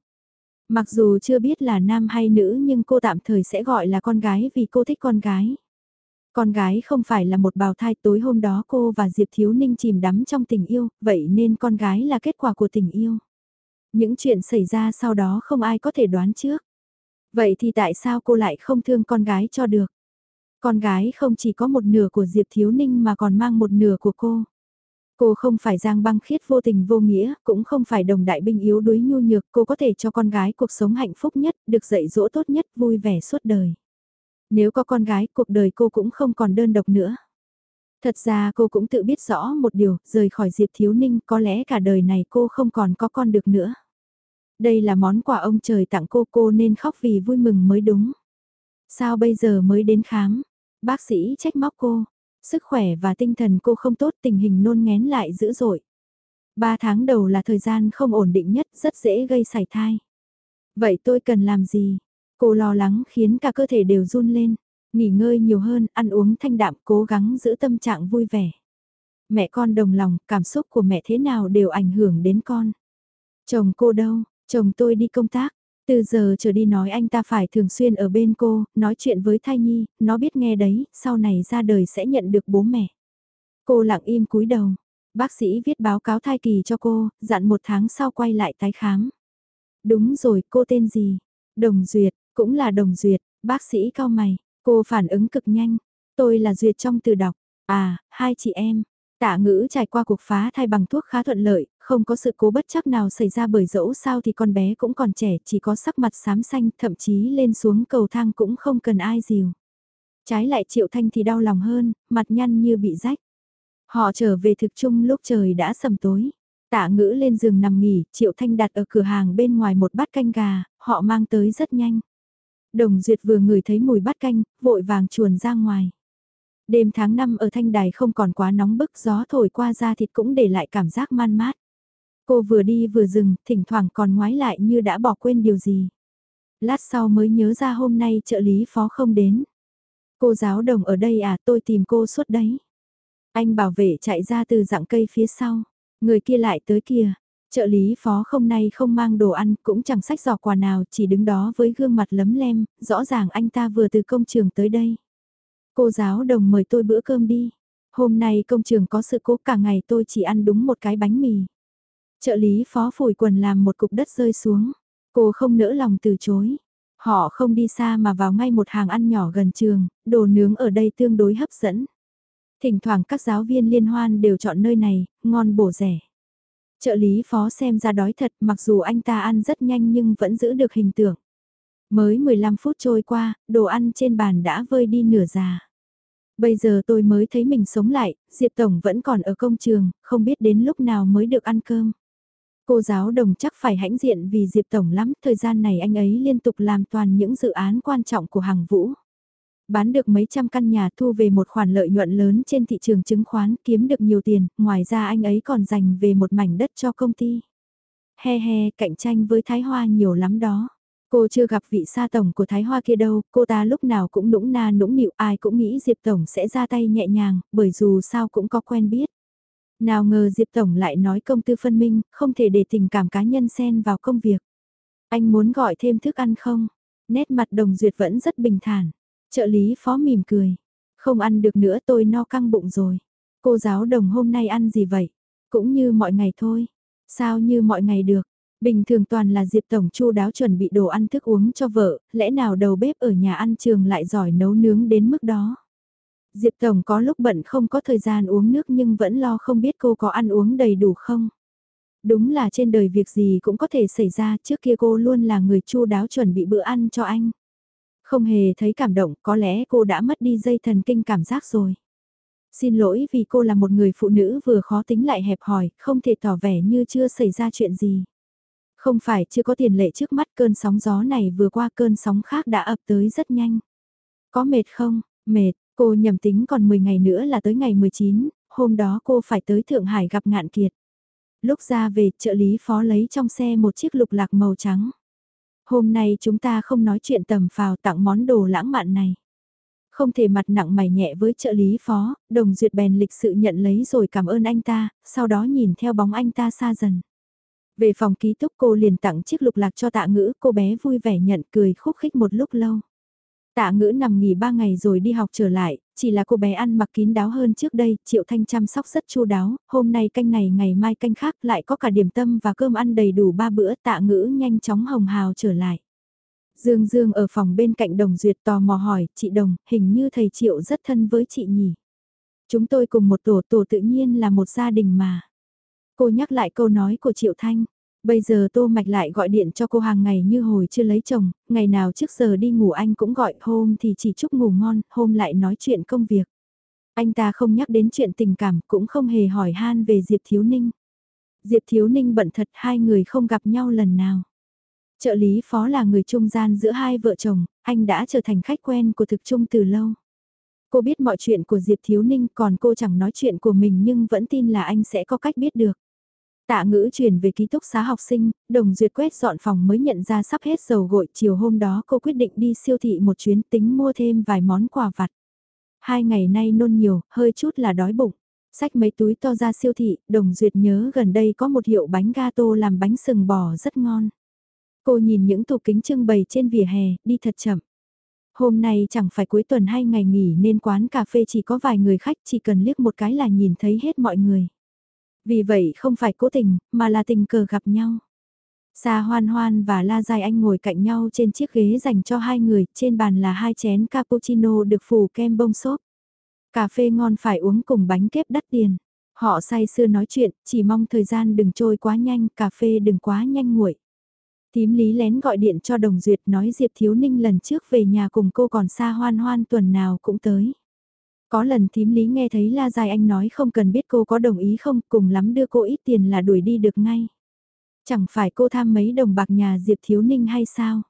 Mặc dù chưa biết là nam hay nữ nhưng cô tạm thời sẽ gọi là con gái vì cô thích con gái. Con gái không phải là một bào thai tối hôm đó cô và Diệp Thiếu Ninh chìm đắm trong tình yêu, vậy nên con gái là kết quả của tình yêu. Những chuyện xảy ra sau đó không ai có thể đoán trước. Vậy thì tại sao cô lại không thương con gái cho được? Con gái không chỉ có một nửa của Diệp Thiếu Ninh mà còn mang một nửa của cô. Cô không phải giang băng khiết vô tình vô nghĩa, cũng không phải đồng đại binh yếu đuối nhu nhược, cô có thể cho con gái cuộc sống hạnh phúc nhất, được dạy dỗ tốt nhất, vui vẻ suốt đời. Nếu có con gái, cuộc đời cô cũng không còn đơn độc nữa. Thật ra cô cũng tự biết rõ một điều, rời khỏi Diệp Thiếu Ninh có lẽ cả đời này cô không còn có con được nữa. Đây là món quà ông trời tặng cô cô nên khóc vì vui mừng mới đúng. Sao bây giờ mới đến khám? Bác sĩ trách móc cô. Sức khỏe và tinh thần cô không tốt tình hình nôn ngén lại dữ dội. Ba tháng đầu là thời gian không ổn định nhất rất dễ gây sảy thai. Vậy tôi cần làm gì? Cô lo lắng khiến cả cơ thể đều run lên, nghỉ ngơi nhiều hơn, ăn uống thanh đạm, cố gắng giữ tâm trạng vui vẻ. Mẹ con đồng lòng, cảm xúc của mẹ thế nào đều ảnh hưởng đến con. Chồng cô đâu, chồng tôi đi công tác, từ giờ trở đi nói anh ta phải thường xuyên ở bên cô, nói chuyện với thai nhi, nó biết nghe đấy, sau này ra đời sẽ nhận được bố mẹ. Cô lặng im cúi đầu, bác sĩ viết báo cáo thai kỳ cho cô, dặn một tháng sau quay lại tái khám. Đúng rồi, cô tên gì? Đồng Duyệt, cũng là đồng duyệt, bác sĩ cao mày, cô phản ứng cực nhanh. Tôi là duyệt trong từ đọc. À, hai chị em. Tạ ngữ trải qua cuộc phá thai bằng thuốc khá thuận lợi, không có sự cố bất chắc nào xảy ra bởi dẫu sao thì con bé cũng còn trẻ, chỉ có sắc mặt xám xanh, thậm chí lên xuống cầu thang cũng không cần ai dìu. Trái lại Triệu Thanh thì đau lòng hơn, mặt nhăn như bị rách. Họ trở về thực chung lúc trời đã sầm tối. Tạ ngữ lên giường nằm nghỉ, Triệu Thanh đặt ở cửa hàng bên ngoài một bát canh gà, họ mang tới rất nhanh. Đồng Duyệt vừa ngửi thấy mùi bát canh, vội vàng chuồn ra ngoài. Đêm tháng 5 ở Thanh Đài không còn quá nóng bức gió thổi qua da thịt cũng để lại cảm giác man mát. Cô vừa đi vừa dừng, thỉnh thoảng còn ngoái lại như đã bỏ quên điều gì. Lát sau mới nhớ ra hôm nay trợ lý phó không đến. Cô giáo đồng ở đây à tôi tìm cô suốt đấy. Anh bảo vệ chạy ra từ dạng cây phía sau. Người kia lại tới kia. Trợ lý phó không nay không mang đồ ăn, cũng chẳng sách giỏ quà nào, chỉ đứng đó với gương mặt lấm lem, rõ ràng anh ta vừa từ công trường tới đây. Cô giáo đồng mời tôi bữa cơm đi. Hôm nay công trường có sự cố cả ngày tôi chỉ ăn đúng một cái bánh mì. Trợ lý phó phủi quần làm một cục đất rơi xuống. Cô không nỡ lòng từ chối. Họ không đi xa mà vào ngay một hàng ăn nhỏ gần trường, đồ nướng ở đây tương đối hấp dẫn. Thỉnh thoảng các giáo viên liên hoan đều chọn nơi này, ngon bổ rẻ. Trợ lý phó xem ra đói thật mặc dù anh ta ăn rất nhanh nhưng vẫn giữ được hình tượng. Mới 15 phút trôi qua, đồ ăn trên bàn đã vơi đi nửa già. Bây giờ tôi mới thấy mình sống lại, Diệp Tổng vẫn còn ở công trường, không biết đến lúc nào mới được ăn cơm. Cô giáo đồng chắc phải hãnh diện vì Diệp Tổng lắm, thời gian này anh ấy liên tục làm toàn những dự án quan trọng của hàng vũ bán được mấy trăm căn nhà thu về một khoản lợi nhuận lớn trên thị trường chứng khoán kiếm được nhiều tiền, ngoài ra anh ấy còn dành về một mảnh đất cho công ty. He he, cạnh tranh với Thái Hoa nhiều lắm đó. Cô chưa gặp vị sa tổng của Thái Hoa kia đâu, cô ta lúc nào cũng nũng na nũng nịu ai cũng nghĩ Diệp Tổng sẽ ra tay nhẹ nhàng, bởi dù sao cũng có quen biết. Nào ngờ Diệp Tổng lại nói công tư phân minh, không thể để tình cảm cá nhân xen vào công việc. Anh muốn gọi thêm thức ăn không? Nét mặt đồng duyệt vẫn rất bình thản. Trợ lý phó mỉm cười. Không ăn được nữa tôi no căng bụng rồi. Cô giáo đồng hôm nay ăn gì vậy? Cũng như mọi ngày thôi. Sao như mọi ngày được? Bình thường toàn là Diệp Tổng chu đáo chuẩn bị đồ ăn thức uống cho vợ, lẽ nào đầu bếp ở nhà ăn trường lại giỏi nấu nướng đến mức đó. Diệp Tổng có lúc bận không có thời gian uống nước nhưng vẫn lo không biết cô có ăn uống đầy đủ không. Đúng là trên đời việc gì cũng có thể xảy ra trước kia cô luôn là người chu đáo chuẩn bị bữa ăn cho anh. Không hề thấy cảm động, có lẽ cô đã mất đi dây thần kinh cảm giác rồi. Xin lỗi vì cô là một người phụ nữ vừa khó tính lại hẹp hòi, không thể tỏ vẻ như chưa xảy ra chuyện gì. Không phải chưa có tiền lệ trước mắt cơn sóng gió này vừa qua cơn sóng khác đã ập tới rất nhanh. Có mệt không? Mệt, cô nhầm tính còn 10 ngày nữa là tới ngày 19, hôm đó cô phải tới Thượng Hải gặp ngạn kiệt. Lúc ra về, trợ lý phó lấy trong xe một chiếc lục lạc màu trắng. Hôm nay chúng ta không nói chuyện tầm phào tặng món đồ lãng mạn này. Không thể mặt nặng mày nhẹ với trợ lý phó, đồng duyệt bèn lịch sự nhận lấy rồi cảm ơn anh ta, sau đó nhìn theo bóng anh ta xa dần. Về phòng ký túc cô liền tặng chiếc lục lạc cho tạ ngữ, cô bé vui vẻ nhận cười khúc khích một lúc lâu. Tạ ngữ nằm nghỉ ba ngày rồi đi học trở lại, chỉ là cô bé ăn mặc kín đáo hơn trước đây, Triệu Thanh chăm sóc rất chu đáo, hôm nay canh này ngày mai canh khác lại có cả điểm tâm và cơm ăn đầy đủ ba bữa tạ ngữ nhanh chóng hồng hào trở lại. Dương Dương ở phòng bên cạnh Đồng Duyệt tò mò hỏi, chị Đồng, hình như thầy Triệu rất thân với chị nhỉ? Chúng tôi cùng một tổ tổ tự nhiên là một gia đình mà. Cô nhắc lại câu nói của Triệu Thanh. Bây giờ Tô Mạch lại gọi điện cho cô hàng ngày như hồi chưa lấy chồng, ngày nào trước giờ đi ngủ anh cũng gọi, hôm thì chỉ chúc ngủ ngon, hôm lại nói chuyện công việc. Anh ta không nhắc đến chuyện tình cảm, cũng không hề hỏi han về Diệp Thiếu Ninh. Diệp Thiếu Ninh bận thật hai người không gặp nhau lần nào. Trợ lý phó là người trung gian giữa hai vợ chồng, anh đã trở thành khách quen của thực trung từ lâu. Cô biết mọi chuyện của Diệp Thiếu Ninh còn cô chẳng nói chuyện của mình nhưng vẫn tin là anh sẽ có cách biết được. Tạ ngữ chuyển về ký túc xá học sinh, đồng duyệt quét dọn phòng mới nhận ra sắp hết dầu gội chiều hôm đó cô quyết định đi siêu thị một chuyến tính mua thêm vài món quà vặt. Hai ngày nay nôn nhiều, hơi chút là đói bụng. Xách mấy túi to ra siêu thị, đồng duyệt nhớ gần đây có một hiệu bánh gato làm bánh sừng bò rất ngon. Cô nhìn những tủ kính trưng bày trên vỉa hè, đi thật chậm. Hôm nay chẳng phải cuối tuần hay ngày nghỉ nên quán cà phê chỉ có vài người khách chỉ cần liếc một cái là nhìn thấy hết mọi người. Vì vậy không phải cố tình, mà là tình cờ gặp nhau. Sa Hoan Hoan và La Giai Anh ngồi cạnh nhau trên chiếc ghế dành cho hai người, trên bàn là hai chén cappuccino được phủ kem bông xốp. Cà phê ngon phải uống cùng bánh kép đắt tiền. Họ say sưa nói chuyện, chỉ mong thời gian đừng trôi quá nhanh, cà phê đừng quá nhanh nguội. Tím Lý lén gọi điện cho Đồng Duyệt nói Diệp Thiếu Ninh lần trước về nhà cùng cô còn xa hoan hoan tuần nào cũng tới. Có lần thím lý nghe thấy La Dài Anh nói không cần biết cô có đồng ý không, cùng lắm đưa cô ít tiền là đuổi đi được ngay. Chẳng phải cô tham mấy đồng bạc nhà Diệp Thiếu Ninh hay sao?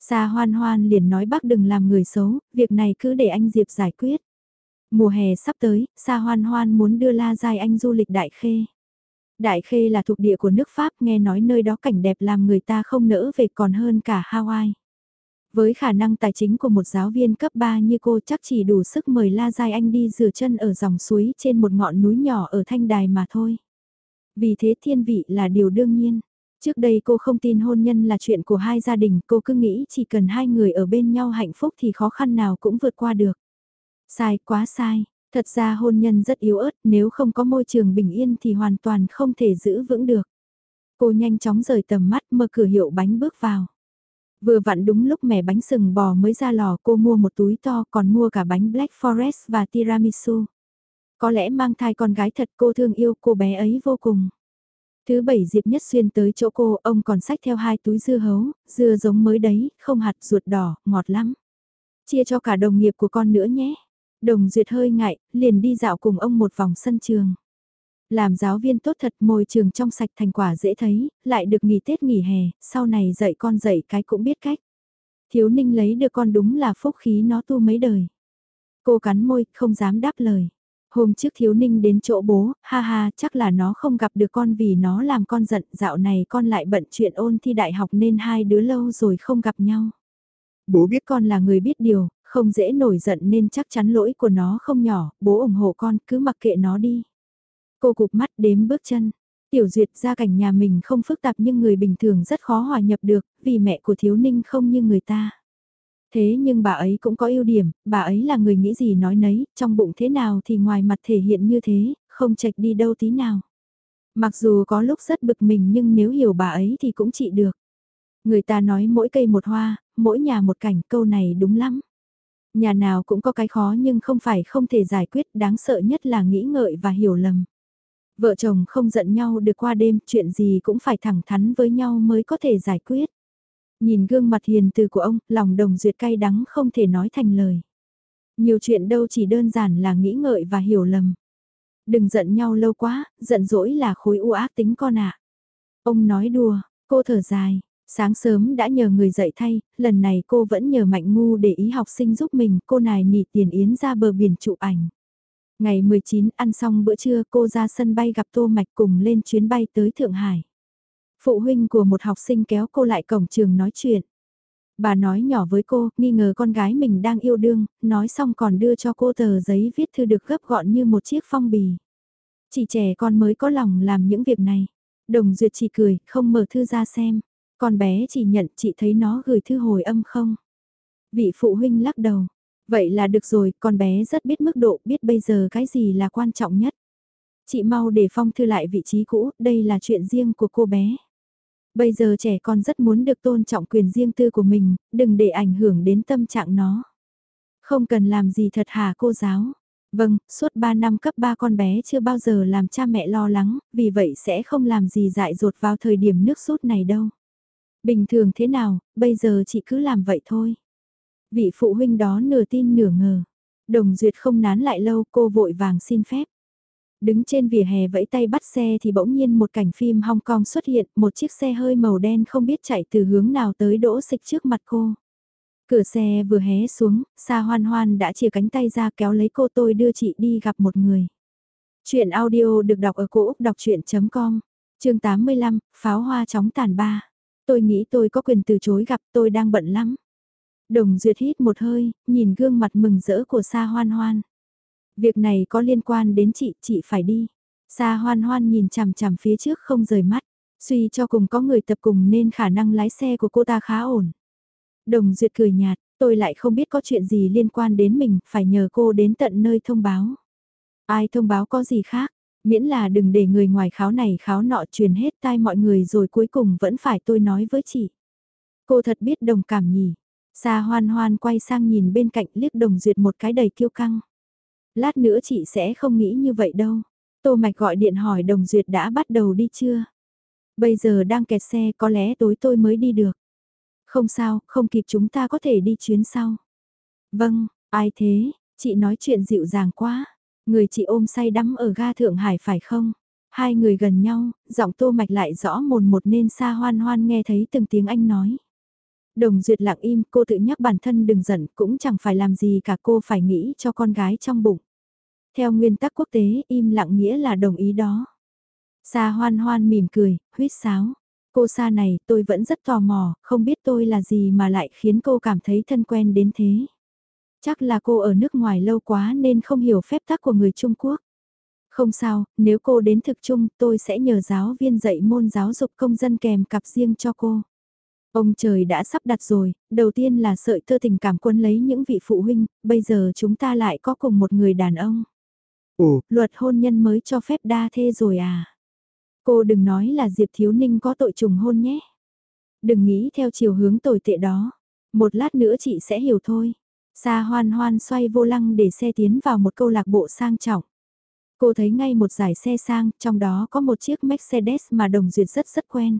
Sa hoan hoan liền nói bác đừng làm người xấu, việc này cứ để anh Diệp giải quyết. Mùa hè sắp tới, Sa hoan hoan muốn đưa La Dài Anh du lịch Đại Khê. Đại Khê là thuộc địa của nước Pháp nghe nói nơi đó cảnh đẹp làm người ta không nỡ về còn hơn cả Hawaii. Với khả năng tài chính của một giáo viên cấp 3 như cô chắc chỉ đủ sức mời La Giai Anh đi rửa chân ở dòng suối trên một ngọn núi nhỏ ở Thanh Đài mà thôi. Vì thế thiên vị là điều đương nhiên. Trước đây cô không tin hôn nhân là chuyện của hai gia đình, cô cứ nghĩ chỉ cần hai người ở bên nhau hạnh phúc thì khó khăn nào cũng vượt qua được. Sai, quá sai. Thật ra hôn nhân rất yếu ớt, nếu không có môi trường bình yên thì hoàn toàn không thể giữ vững được. Cô nhanh chóng rời tầm mắt mở cửa hiệu bánh bước vào. Vừa vặn đúng lúc mẻ bánh sừng bò mới ra lò cô mua một túi to còn mua cả bánh Black Forest và tiramisu. Có lẽ mang thai con gái thật cô thương yêu cô bé ấy vô cùng. Thứ bảy Diệp Nhất Xuyên tới chỗ cô, ông còn xách theo hai túi dưa hấu, dưa giống mới đấy, không hạt ruột đỏ, ngọt lắm. Chia cho cả đồng nghiệp của con nữa nhé. Đồng Duyệt hơi ngại, liền đi dạo cùng ông một vòng sân trường. Làm giáo viên tốt thật môi trường trong sạch thành quả dễ thấy, lại được nghỉ Tết nghỉ hè, sau này dạy con dạy cái cũng biết cách. Thiếu ninh lấy được con đúng là phúc khí nó tu mấy đời. Cô cắn môi, không dám đáp lời. Hôm trước thiếu ninh đến chỗ bố, ha ha, chắc là nó không gặp được con vì nó làm con giận, dạo này con lại bận chuyện ôn thi đại học nên hai đứa lâu rồi không gặp nhau. Bố biết con là người biết điều, không dễ nổi giận nên chắc chắn lỗi của nó không nhỏ, bố ủng hộ con, cứ mặc kệ nó đi. Cô cụp mắt đếm bước chân. Tiểu duyệt gia cảnh nhà mình không phức tạp nhưng người bình thường rất khó hòa nhập được, vì mẹ của thiếu ninh không như người ta. Thế nhưng bà ấy cũng có ưu điểm, bà ấy là người nghĩ gì nói nấy, trong bụng thế nào thì ngoài mặt thể hiện như thế, không chạch đi đâu tí nào. Mặc dù có lúc rất bực mình nhưng nếu hiểu bà ấy thì cũng trị được. Người ta nói mỗi cây một hoa, mỗi nhà một cảnh, câu này đúng lắm. Nhà nào cũng có cái khó nhưng không phải không thể giải quyết, đáng sợ nhất là nghĩ ngợi và hiểu lầm. Vợ chồng không giận nhau được qua đêm, chuyện gì cũng phải thẳng thắn với nhau mới có thể giải quyết. Nhìn gương mặt hiền từ của ông, lòng đồng duyệt cay đắng không thể nói thành lời. Nhiều chuyện đâu chỉ đơn giản là nghĩ ngợi và hiểu lầm. Đừng giận nhau lâu quá, giận dỗi là khối u ác tính con ạ. Ông nói đùa, cô thở dài, sáng sớm đã nhờ người dạy thay, lần này cô vẫn nhờ Mạnh Ngu để ý học sinh giúp mình, cô này nỉ tiền yến ra bờ biển chụp ảnh. Ngày 19 ăn xong bữa trưa cô ra sân bay gặp Tô Mạch cùng lên chuyến bay tới Thượng Hải. Phụ huynh của một học sinh kéo cô lại cổng trường nói chuyện. Bà nói nhỏ với cô, nghi ngờ con gái mình đang yêu đương, nói xong còn đưa cho cô tờ giấy viết thư được gấp gọn như một chiếc phong bì. Chỉ trẻ con mới có lòng làm những việc này. Đồng Duyệt chỉ cười, không mở thư ra xem. Con bé chỉ nhận chị thấy nó gửi thư hồi âm không. Vị phụ huynh lắc đầu. Vậy là được rồi, con bé rất biết mức độ, biết bây giờ cái gì là quan trọng nhất. Chị mau để phong thư lại vị trí cũ, đây là chuyện riêng của cô bé. Bây giờ trẻ con rất muốn được tôn trọng quyền riêng tư của mình, đừng để ảnh hưởng đến tâm trạng nó. Không cần làm gì thật hả cô giáo? Vâng, suốt 3 năm cấp 3 con bé chưa bao giờ làm cha mẹ lo lắng, vì vậy sẽ không làm gì dại dột vào thời điểm nước sút này đâu. Bình thường thế nào, bây giờ chị cứ làm vậy thôi. Vị phụ huynh đó nửa tin nửa ngờ. Đồng Duyệt không nán lại lâu cô vội vàng xin phép. Đứng trên vỉa hè vẫy tay bắt xe thì bỗng nhiên một cảnh phim Hong Kong xuất hiện, một chiếc xe hơi màu đen không biết chạy từ hướng nào tới đỗ xịch trước mặt cô. Cửa xe vừa hé xuống, Sa Hoan Hoan đã chia cánh tay ra kéo lấy cô tôi đưa chị đi gặp một người. Chuyện audio được đọc ở cổ Úc đọc chuyện.com, chương 85, Pháo hoa chóng tàn ba. Tôi nghĩ tôi có quyền từ chối gặp tôi đang bận lắm. Đồng Duyệt hít một hơi, nhìn gương mặt mừng rỡ của Sa Hoan Hoan. Việc này có liên quan đến chị, chị phải đi. Sa Hoan Hoan nhìn chằm chằm phía trước không rời mắt, suy cho cùng có người tập cùng nên khả năng lái xe của cô ta khá ổn. Đồng Duyệt cười nhạt, tôi lại không biết có chuyện gì liên quan đến mình, phải nhờ cô đến tận nơi thông báo. Ai thông báo có gì khác, miễn là đừng để người ngoài kháo này kháo nọ truyền hết tai mọi người rồi cuối cùng vẫn phải tôi nói với chị. Cô thật biết đồng cảm nhỉ. Sa hoan hoan quay sang nhìn bên cạnh liếc đồng duyệt một cái đầy kiêu căng. Lát nữa chị sẽ không nghĩ như vậy đâu. Tô Mạch gọi điện hỏi đồng duyệt đã bắt đầu đi chưa? Bây giờ đang kẹt xe có lẽ tối tôi mới đi được. Không sao, không kịp chúng ta có thể đi chuyến sau. Vâng, ai thế, chị nói chuyện dịu dàng quá. Người chị ôm say đắm ở ga Thượng Hải phải không? Hai người gần nhau, giọng tô mạch lại rõ mồn một nên xa hoan hoan nghe thấy từng tiếng anh nói. Đồng duyệt lặng im, cô tự nhắc bản thân đừng giận, cũng chẳng phải làm gì cả cô phải nghĩ cho con gái trong bụng. Theo nguyên tắc quốc tế, im lặng nghĩa là đồng ý đó. Sa hoan hoan mỉm cười, huyết sáo. Cô Sa này, tôi vẫn rất tò mò, không biết tôi là gì mà lại khiến cô cảm thấy thân quen đến thế. Chắc là cô ở nước ngoài lâu quá nên không hiểu phép tắc của người Trung Quốc. Không sao, nếu cô đến thực chung tôi sẽ nhờ giáo viên dạy môn giáo dục công dân kèm cặp riêng cho cô. Ông trời đã sắp đặt rồi, đầu tiên là sợi tơ tình cảm quân lấy những vị phụ huynh, bây giờ chúng ta lại có cùng một người đàn ông. Ồ, luật hôn nhân mới cho phép đa thê rồi à? Cô đừng nói là Diệp Thiếu Ninh có tội trùng hôn nhé. Đừng nghĩ theo chiều hướng tồi tệ đó. Một lát nữa chị sẽ hiểu thôi. Sa hoan hoan xoay vô lăng để xe tiến vào một câu lạc bộ sang trọng. Cô thấy ngay một giải xe sang, trong đó có một chiếc Mercedes mà đồng duyệt rất rất quen.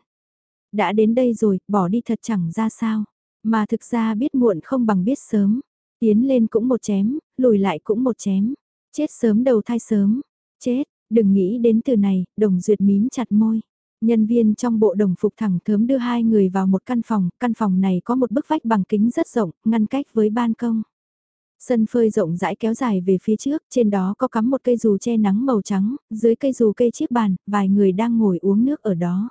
Đã đến đây rồi, bỏ đi thật chẳng ra sao. Mà thực ra biết muộn không bằng biết sớm. Tiến lên cũng một chém, lùi lại cũng một chém. Chết sớm đầu thai sớm. Chết, đừng nghĩ đến từ này, đồng duyệt mím chặt môi. Nhân viên trong bộ đồng phục thẳng thớm đưa hai người vào một căn phòng, căn phòng này có một bức vách bằng kính rất rộng, ngăn cách với ban công. Sân phơi rộng rãi kéo dài về phía trước, trên đó có cắm một cây dù che nắng màu trắng, dưới cây dù cây chiếc bàn, vài người đang ngồi uống nước ở đó.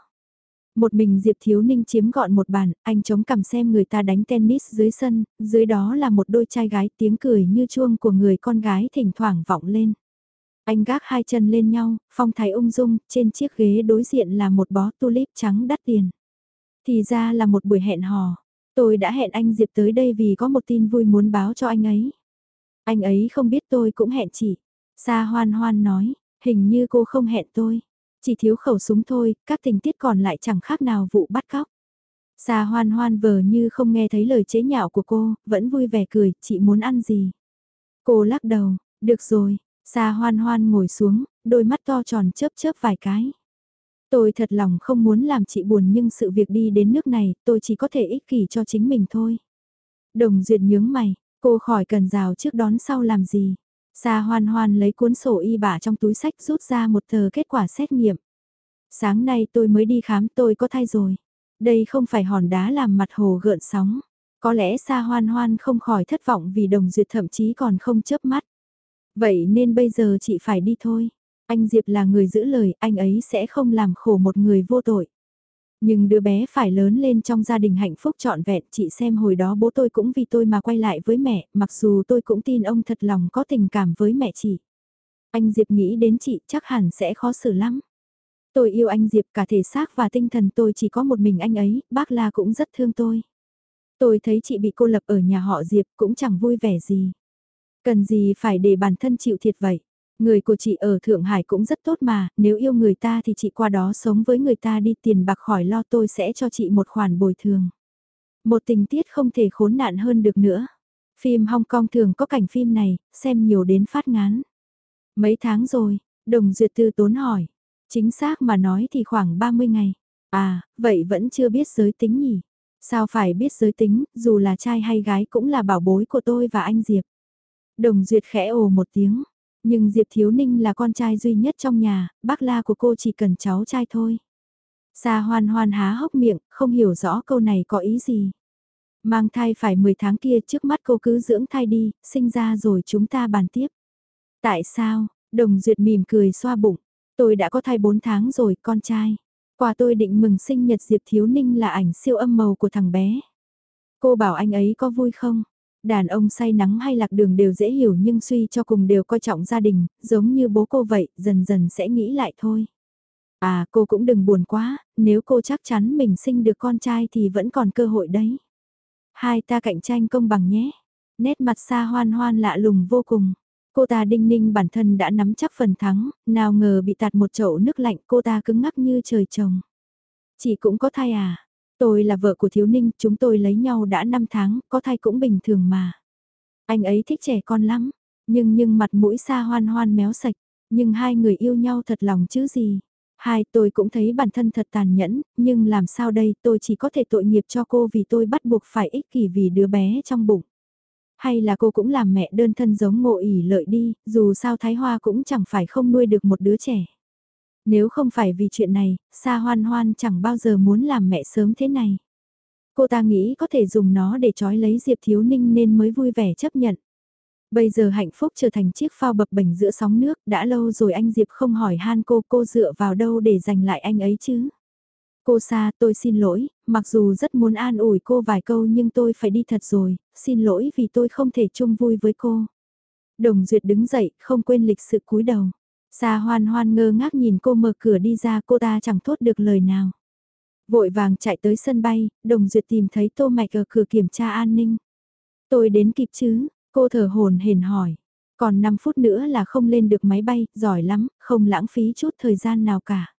Một mình Diệp Thiếu Ninh chiếm gọn một bàn, anh chống cằm xem người ta đánh tennis dưới sân, dưới đó là một đôi trai gái tiếng cười như chuông của người con gái thỉnh thoảng vọng lên. Anh gác hai chân lên nhau, phong thái ung dung, trên chiếc ghế đối diện là một bó tulip trắng đắt tiền. Thì ra là một buổi hẹn hò. Tôi đã hẹn anh Diệp tới đây vì có một tin vui muốn báo cho anh ấy. Anh ấy không biết tôi cũng hẹn chị. Sa hoan hoan nói, hình như cô không hẹn tôi. Chỉ thiếu khẩu súng thôi, các tình tiết còn lại chẳng khác nào vụ bắt cóc. Sa hoan hoan vờ như không nghe thấy lời chế nhạo của cô, vẫn vui vẻ cười, chị muốn ăn gì? Cô lắc đầu, được rồi, Sa hoan hoan ngồi xuống, đôi mắt to tròn chớp chớp vài cái. Tôi thật lòng không muốn làm chị buồn nhưng sự việc đi đến nước này, tôi chỉ có thể ích kỷ cho chính mình thôi. Đồng Duyệt nhướng mày, cô khỏi cần rào trước đón sau làm gì. Sa hoan hoan lấy cuốn sổ y bả trong túi sách rút ra một tờ kết quả xét nghiệm. Sáng nay tôi mới đi khám tôi có thai rồi. Đây không phải hòn đá làm mặt hồ gợn sóng. Có lẽ Sa hoan hoan không khỏi thất vọng vì đồng duyệt thậm chí còn không chớp mắt. Vậy nên bây giờ chị phải đi thôi. Anh Diệp là người giữ lời, anh ấy sẽ không làm khổ một người vô tội. Nhưng đứa bé phải lớn lên trong gia đình hạnh phúc trọn vẹn, chị xem hồi đó bố tôi cũng vì tôi mà quay lại với mẹ, mặc dù tôi cũng tin ông thật lòng có tình cảm với mẹ chị. Anh Diệp nghĩ đến chị chắc hẳn sẽ khó xử lắm. Tôi yêu anh Diệp cả thể xác và tinh thần tôi chỉ có một mình anh ấy, bác La cũng rất thương tôi. Tôi thấy chị bị cô lập ở nhà họ Diệp cũng chẳng vui vẻ gì. Cần gì phải để bản thân chịu thiệt vậy. Người của chị ở Thượng Hải cũng rất tốt mà, nếu yêu người ta thì chị qua đó sống với người ta đi tiền bạc khỏi lo tôi sẽ cho chị một khoản bồi thường. Một tình tiết không thể khốn nạn hơn được nữa. Phim Hong Kong thường có cảnh phim này, xem nhiều đến phát ngán. Mấy tháng rồi, Đồng Duyệt Tư tốn hỏi. Chính xác mà nói thì khoảng 30 ngày. À, vậy vẫn chưa biết giới tính nhỉ? Sao phải biết giới tính, dù là trai hay gái cũng là bảo bối của tôi và anh Diệp. Đồng Duyệt khẽ ồ một tiếng. Nhưng Diệp Thiếu Ninh là con trai duy nhất trong nhà, bác la của cô chỉ cần cháu trai thôi. Sa hoan hoan há hốc miệng, không hiểu rõ câu này có ý gì. Mang thai phải 10 tháng kia trước mắt cô cứ dưỡng thai đi, sinh ra rồi chúng ta bàn tiếp. Tại sao, đồng duyệt mỉm cười xoa bụng, tôi đã có thai 4 tháng rồi, con trai. Quà tôi định mừng sinh nhật Diệp Thiếu Ninh là ảnh siêu âm màu của thằng bé. Cô bảo anh ấy có vui không? Đàn ông say nắng hay lạc đường đều dễ hiểu nhưng suy cho cùng đều coi trọng gia đình, giống như bố cô vậy, dần dần sẽ nghĩ lại thôi. À cô cũng đừng buồn quá, nếu cô chắc chắn mình sinh được con trai thì vẫn còn cơ hội đấy. Hai ta cạnh tranh công bằng nhé. Nét mặt xa hoan hoan lạ lùng vô cùng. Cô ta đinh ninh bản thân đã nắm chắc phần thắng, nào ngờ bị tạt một chậu nước lạnh cô ta cứng ngắc như trời trồng. Chị cũng có thai à, Tôi là vợ của Thiếu Ninh, chúng tôi lấy nhau đã 5 tháng, có thai cũng bình thường mà. Anh ấy thích trẻ con lắm, nhưng nhưng mặt mũi xa hoan hoan méo sạch, nhưng hai người yêu nhau thật lòng chứ gì. Hai, tôi cũng thấy bản thân thật tàn nhẫn, nhưng làm sao đây, tôi chỉ có thể tội nghiệp cho cô vì tôi bắt buộc phải ích kỷ vì đứa bé trong bụng. Hay là cô cũng làm mẹ đơn thân giống ngộ ỉ lợi đi, dù sao Thái Hoa cũng chẳng phải không nuôi được một đứa trẻ. Nếu không phải vì chuyện này, Sa Hoan Hoan chẳng bao giờ muốn làm mẹ sớm thế này. Cô ta nghĩ có thể dùng nó để trói lấy Diệp Thiếu Ninh nên mới vui vẻ chấp nhận. Bây giờ hạnh phúc trở thành chiếc phao bập bềnh giữa sóng nước, đã lâu rồi anh Diệp không hỏi han cô cô dựa vào đâu để giành lại anh ấy chứ. Cô Sa, tôi xin lỗi, mặc dù rất muốn an ủi cô vài câu nhưng tôi phải đi thật rồi, xin lỗi vì tôi không thể chung vui với cô. Đồng Duyệt đứng dậy, không quên lịch sự cúi đầu. Sa hoan hoan ngơ ngác nhìn cô mở cửa đi ra cô ta chẳng thốt được lời nào. Vội vàng chạy tới sân bay, đồng duyệt tìm thấy tô mạch ở cửa kiểm tra an ninh. Tôi đến kịp chứ, cô thở hồn hển hỏi. Còn 5 phút nữa là không lên được máy bay, giỏi lắm, không lãng phí chút thời gian nào cả.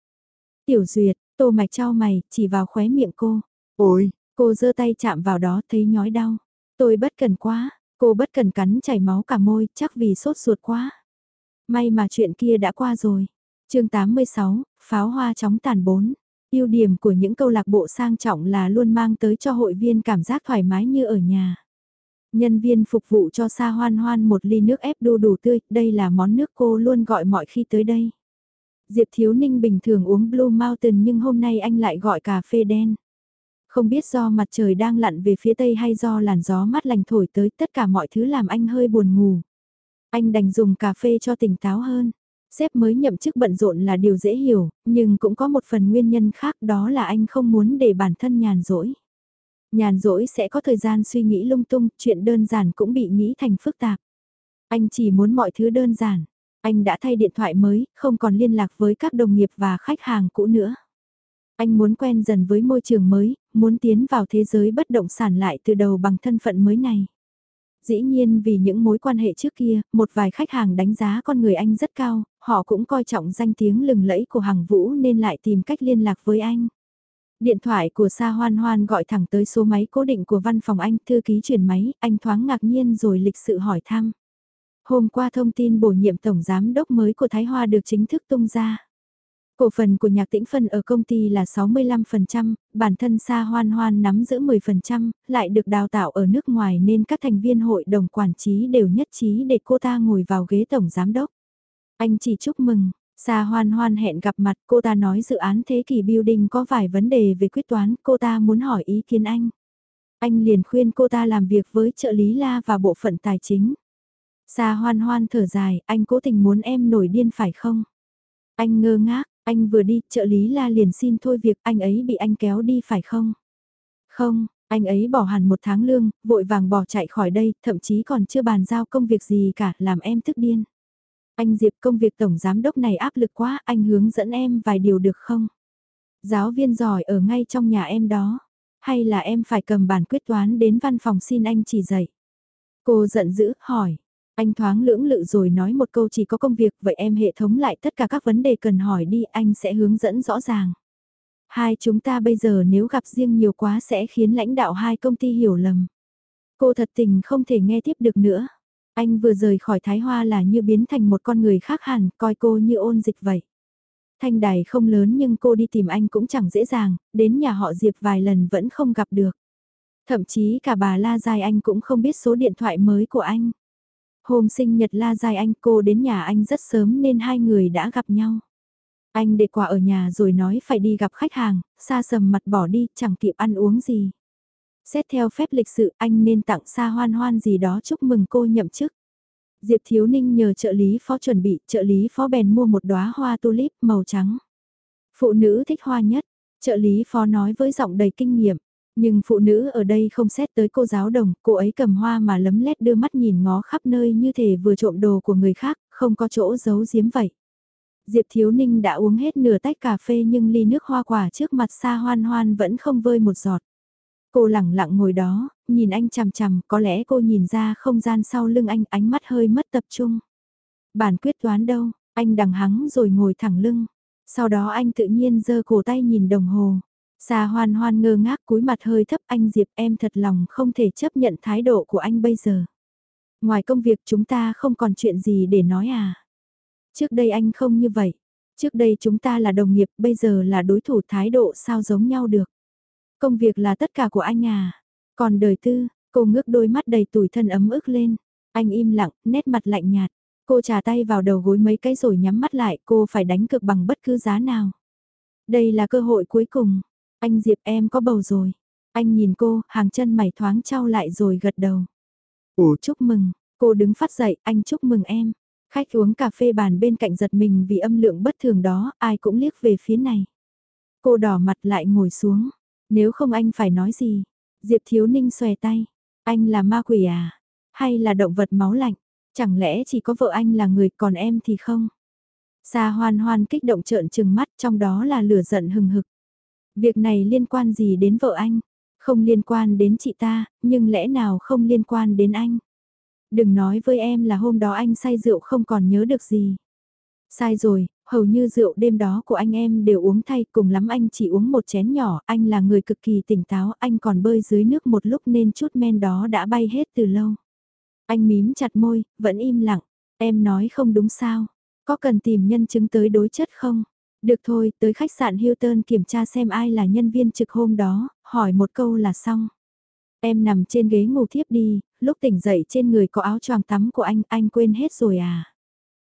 Tiểu duyệt, tô mạch trao mày, chỉ vào khóe miệng cô. Ôi, cô giơ tay chạm vào đó thấy nhói đau. Tôi bất cần quá, cô bất cần cắn chảy máu cả môi, chắc vì sốt ruột quá. May mà chuyện kia đã qua rồi. chương 86, pháo hoa chóng tàn bốn. ưu điểm của những câu lạc bộ sang trọng là luôn mang tới cho hội viên cảm giác thoải mái như ở nhà. Nhân viên phục vụ cho Sa Hoan Hoan một ly nước ép đu đủ tươi, đây là món nước cô luôn gọi mọi khi tới đây. Diệp Thiếu Ninh bình thường uống Blue Mountain nhưng hôm nay anh lại gọi cà phê đen. Không biết do mặt trời đang lặn về phía tây hay do làn gió mát lành thổi tới tất cả mọi thứ làm anh hơi buồn ngủ. Anh đành dùng cà phê cho tỉnh táo hơn. Sếp mới nhậm chức bận rộn là điều dễ hiểu, nhưng cũng có một phần nguyên nhân khác đó là anh không muốn để bản thân nhàn rỗi. Nhàn rỗi sẽ có thời gian suy nghĩ lung tung, chuyện đơn giản cũng bị nghĩ thành phức tạp. Anh chỉ muốn mọi thứ đơn giản. Anh đã thay điện thoại mới, không còn liên lạc với các đồng nghiệp và khách hàng cũ nữa. Anh muốn quen dần với môi trường mới, muốn tiến vào thế giới bất động sản lại từ đầu bằng thân phận mới này. Dĩ nhiên vì những mối quan hệ trước kia, một vài khách hàng đánh giá con người anh rất cao, họ cũng coi trọng danh tiếng lừng lẫy của hàng vũ nên lại tìm cách liên lạc với anh. Điện thoại của Sa Hoan Hoan gọi thẳng tới số máy cố định của văn phòng anh, thư ký chuyển máy, anh thoáng ngạc nhiên rồi lịch sự hỏi thăm. Hôm qua thông tin bổ nhiệm tổng giám đốc mới của Thái Hoa được chính thức tung ra. Cổ phần của nhạc tĩnh phân ở công ty là 65%, bản thân Sa Hoan Hoan nắm giữ 10%, lại được đào tạo ở nước ngoài nên các thành viên hội đồng quản trí đều nhất trí để cô ta ngồi vào ghế tổng giám đốc. Anh chỉ chúc mừng, Sa Hoan Hoan hẹn gặp mặt cô ta nói dự án thế kỷ building có vài vấn đề về quyết toán, cô ta muốn hỏi ý kiến anh. Anh liền khuyên cô ta làm việc với trợ lý La và bộ phận tài chính. Sa Hoan Hoan thở dài, anh cố tình muốn em nổi điên phải không? Anh ngơ ngác, anh vừa đi, trợ lý La liền xin thôi việc anh ấy bị anh kéo đi phải không? Không, anh ấy bỏ hẳn một tháng lương, vội vàng bỏ chạy khỏi đây, thậm chí còn chưa bàn giao công việc gì cả, làm em tức điên. Anh Diệp công việc tổng giám đốc này áp lực quá, anh hướng dẫn em vài điều được không? Giáo viên giỏi ở ngay trong nhà em đó. Hay là em phải cầm bản quyết toán đến văn phòng xin anh chỉ dạy? Cô giận dữ, hỏi. Anh thoáng lưỡng lự rồi nói một câu chỉ có công việc, vậy em hệ thống lại tất cả các vấn đề cần hỏi đi, anh sẽ hướng dẫn rõ ràng. Hai chúng ta bây giờ nếu gặp riêng nhiều quá sẽ khiến lãnh đạo hai công ty hiểu lầm. Cô thật tình không thể nghe tiếp được nữa. Anh vừa rời khỏi Thái Hoa là như biến thành một con người khác hẳn, coi cô như ôn dịch vậy. Thanh đài không lớn nhưng cô đi tìm anh cũng chẳng dễ dàng, đến nhà họ Diệp vài lần vẫn không gặp được. Thậm chí cả bà La Giai Anh cũng không biết số điện thoại mới của anh. Hôm sinh nhật La Giai Anh cô đến nhà anh rất sớm nên hai người đã gặp nhau. Anh để quà ở nhà rồi nói phải đi gặp khách hàng, xa sầm mặt bỏ đi, chẳng kịp ăn uống gì. Xét theo phép lịch sự anh nên tặng xa hoan hoan gì đó chúc mừng cô nhậm chức. Diệp Thiếu Ninh nhờ trợ lý phó chuẩn bị, trợ lý phó bèn mua một đóa hoa tulip màu trắng. Phụ nữ thích hoa nhất, trợ lý phó nói với giọng đầy kinh nghiệm. Nhưng phụ nữ ở đây không xét tới cô giáo đồng, cô ấy cầm hoa mà lấm lét đưa mắt nhìn ngó khắp nơi như thể vừa trộm đồ của người khác, không có chỗ giấu giếm vậy. Diệp Thiếu Ninh đã uống hết nửa tách cà phê nhưng ly nước hoa quả trước mặt xa hoan hoan vẫn không vơi một giọt. Cô lẳng lặng ngồi đó, nhìn anh chằm chằm, có lẽ cô nhìn ra không gian sau lưng anh ánh mắt hơi mất tập trung. Bản quyết toán đâu, anh đằng hắng rồi ngồi thẳng lưng. Sau đó anh tự nhiên giơ cổ tay nhìn đồng hồ. Xa hoan hoan ngơ ngác cúi mặt hơi thấp anh Diệp em thật lòng không thể chấp nhận thái độ của anh bây giờ. Ngoài công việc chúng ta không còn chuyện gì để nói à. Trước đây anh không như vậy. Trước đây chúng ta là đồng nghiệp bây giờ là đối thủ thái độ sao giống nhau được. Công việc là tất cả của anh à. Còn đời tư, cô ngước đôi mắt đầy tủi thân ấm ức lên. Anh im lặng, nét mặt lạnh nhạt. Cô trà tay vào đầu gối mấy cái rồi nhắm mắt lại, cô phải đánh cực bằng bất cứ giá nào. Đây là cơ hội cuối cùng. Anh Diệp em có bầu rồi. Anh nhìn cô, hàng chân mày thoáng trao lại rồi gật đầu. Ủa chúc mừng, cô đứng phát dậy, anh chúc mừng em. Khách uống cà phê bàn bên cạnh giật mình vì âm lượng bất thường đó, ai cũng liếc về phía này. Cô đỏ mặt lại ngồi xuống. Nếu không anh phải nói gì? Diệp Thiếu Ninh xòe tay. Anh là ma quỷ à? Hay là động vật máu lạnh? Chẳng lẽ chỉ có vợ anh là người còn em thì không? Sa hoan hoan kích động trợn trừng mắt trong đó là lửa giận hừng hực. Việc này liên quan gì đến vợ anh? Không liên quan đến chị ta, nhưng lẽ nào không liên quan đến anh? Đừng nói với em là hôm đó anh say rượu không còn nhớ được gì. Sai rồi, hầu như rượu đêm đó của anh em đều uống thay, cùng lắm anh chỉ uống một chén nhỏ, anh là người cực kỳ tỉnh táo, anh còn bơi dưới nước một lúc nên chút men đó đã bay hết từ lâu. Anh mím chặt môi, vẫn im lặng, em nói không đúng sao, có cần tìm nhân chứng tới đối chất không? Được thôi, tới khách sạn Hilton kiểm tra xem ai là nhân viên trực hôm đó, hỏi một câu là xong. Em nằm trên ghế ngủ thiếp đi, lúc tỉnh dậy trên người có áo choàng tắm của anh, anh quên hết rồi à?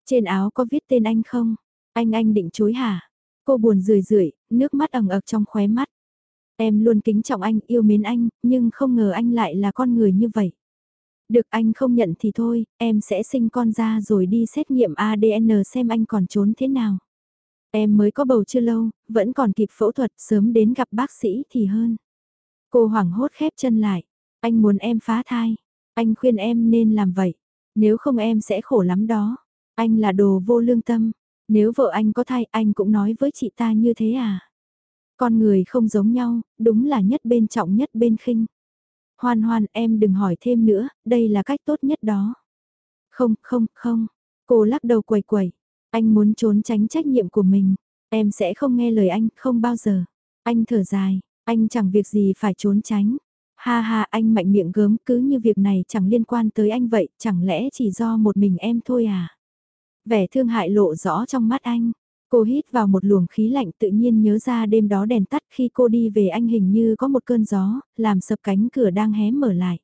Trên áo có viết tên anh không? Anh anh định chối hả? Cô buồn rười rượi, nước mắt ẩn ực trong khóe mắt. Em luôn kính trọng anh, yêu mến anh, nhưng không ngờ anh lại là con người như vậy. Được anh không nhận thì thôi, em sẽ sinh con ra rồi đi xét nghiệm ADN xem anh còn trốn thế nào. Em mới có bầu chưa lâu, vẫn còn kịp phẫu thuật, sớm đến gặp bác sĩ thì hơn. Cô hoảng hốt khép chân lại. Anh muốn em phá thai. Anh khuyên em nên làm vậy. Nếu không em sẽ khổ lắm đó. Anh là đồ vô lương tâm. Nếu vợ anh có thai anh cũng nói với chị ta như thế à? Con người không giống nhau, đúng là nhất bên trọng nhất bên khinh. Hoan hoan em đừng hỏi thêm nữa, đây là cách tốt nhất đó. Không, không, không. Cô lắc đầu quầy quầy. Anh muốn trốn tránh trách nhiệm của mình. Em sẽ không nghe lời anh, không bao giờ. Anh thở dài, anh chẳng việc gì phải trốn tránh. Ha ha anh mạnh miệng gớm cứ như việc này chẳng liên quan tới anh vậy, chẳng lẽ chỉ do một mình em thôi à? Vẻ thương hại lộ rõ trong mắt anh. Cô hít vào một luồng khí lạnh tự nhiên nhớ ra đêm đó đèn tắt khi cô đi về anh hình như có một cơn gió, làm sập cánh cửa đang hé mở lại.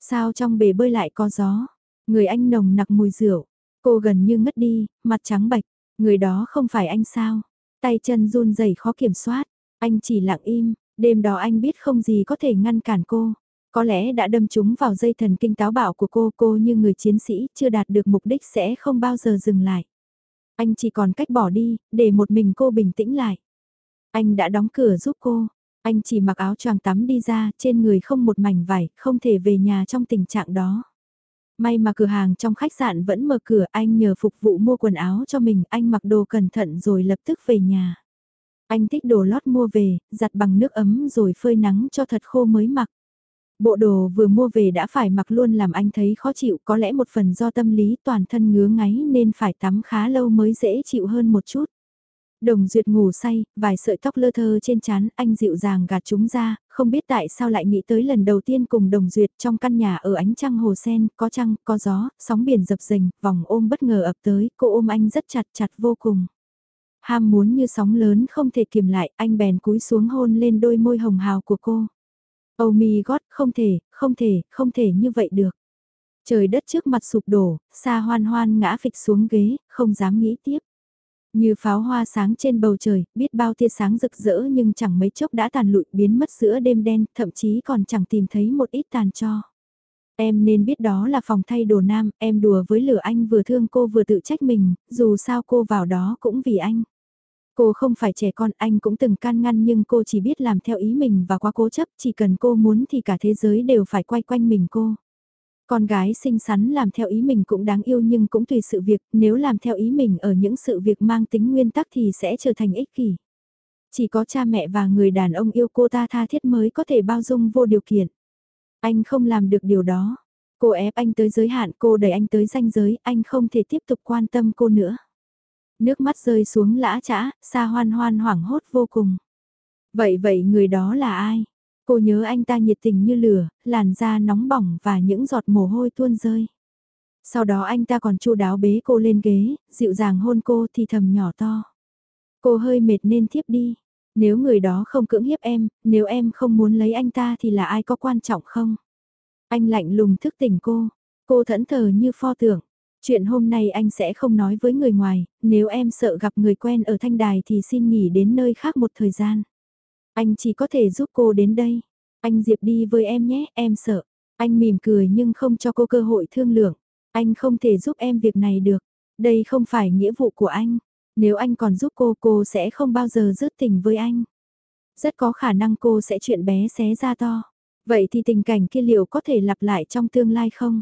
Sao trong bể bơi lại có gió? Người anh nồng nặc mùi rượu. Cô gần như ngất đi, mặt trắng bạch. Người đó không phải anh sao? Tay chân run rẩy khó kiểm soát. Anh chỉ lặng im, đêm đó anh biết không gì có thể ngăn cản cô. Có lẽ đã đâm trúng vào dây thần kinh táo bạo của cô, cô như người chiến sĩ chưa đạt được mục đích sẽ không bao giờ dừng lại. Anh chỉ còn cách bỏ đi, để một mình cô bình tĩnh lại. Anh đã đóng cửa giúp cô. Anh chỉ mặc áo choàng tắm đi ra, trên người không một mảnh vải, không thể về nhà trong tình trạng đó. May mà cửa hàng trong khách sạn vẫn mở cửa, anh nhờ phục vụ mua quần áo cho mình, anh mặc đồ cẩn thận rồi lập tức về nhà. Anh thích đồ lót mua về, giặt bằng nước ấm rồi phơi nắng cho thật khô mới mặc. Bộ đồ vừa mua về đã phải mặc luôn làm anh thấy khó chịu, có lẽ một phần do tâm lý toàn thân ngứa ngáy nên phải tắm khá lâu mới dễ chịu hơn một chút. Đồng Duyệt ngủ say, vài sợi tóc lơ thơ trên chán anh dịu dàng gạt chúng ra, không biết tại sao lại nghĩ tới lần đầu tiên cùng Đồng Duyệt trong căn nhà ở ánh trăng hồ sen, có trăng, có gió, sóng biển dập dềnh, vòng ôm bất ngờ ập tới, cô ôm anh rất chặt chặt vô cùng. Ham muốn như sóng lớn không thể kiềm lại, anh bèn cúi xuống hôn lên đôi môi hồng hào của cô. Oh my god, không thể, không thể, không thể như vậy được. Trời đất trước mặt sụp đổ, xa hoan hoan ngã phịch xuống ghế, không dám nghĩ tiếp. Như pháo hoa sáng trên bầu trời, biết bao tia sáng rực rỡ nhưng chẳng mấy chốc đã tàn lụi biến mất giữa đêm đen, thậm chí còn chẳng tìm thấy một ít tàn cho. Em nên biết đó là phòng thay đồ nam, em đùa với lửa anh vừa thương cô vừa tự trách mình, dù sao cô vào đó cũng vì anh. Cô không phải trẻ con, anh cũng từng can ngăn nhưng cô chỉ biết làm theo ý mình và quá cố chấp, chỉ cần cô muốn thì cả thế giới đều phải quay quanh mình cô. Con gái xinh xắn làm theo ý mình cũng đáng yêu nhưng cũng tùy sự việc, nếu làm theo ý mình ở những sự việc mang tính nguyên tắc thì sẽ trở thành ích kỷ. Chỉ có cha mẹ và người đàn ông yêu cô ta tha thiết mới có thể bao dung vô điều kiện. Anh không làm được điều đó. Cô ép anh tới giới hạn, cô đẩy anh tới ranh giới, anh không thể tiếp tục quan tâm cô nữa. Nước mắt rơi xuống lã trã, xa hoan hoan hoảng hốt vô cùng. Vậy vậy người đó là ai? Cô nhớ anh ta nhiệt tình như lửa, làn da nóng bỏng và những giọt mồ hôi tuôn rơi. Sau đó anh ta còn chu đáo bế cô lên ghế, dịu dàng hôn cô thì thầm nhỏ to. Cô hơi mệt nên thiếp đi. Nếu người đó không cưỡng hiếp em, nếu em không muốn lấy anh ta thì là ai có quan trọng không? Anh lạnh lùng thức tỉnh cô. Cô thẫn thờ như pho tưởng. Chuyện hôm nay anh sẽ không nói với người ngoài, nếu em sợ gặp người quen ở thanh đài thì xin nghỉ đến nơi khác một thời gian. Anh chỉ có thể giúp cô đến đây. Anh Diệp đi với em nhé, em sợ. Anh mỉm cười nhưng không cho cô cơ hội thương lượng. Anh không thể giúp em việc này được. Đây không phải nghĩa vụ của anh. Nếu anh còn giúp cô, cô sẽ không bao giờ dứt tình với anh. Rất có khả năng cô sẽ chuyện bé xé ra to. Vậy thì tình cảnh kia liệu có thể lặp lại trong tương lai không?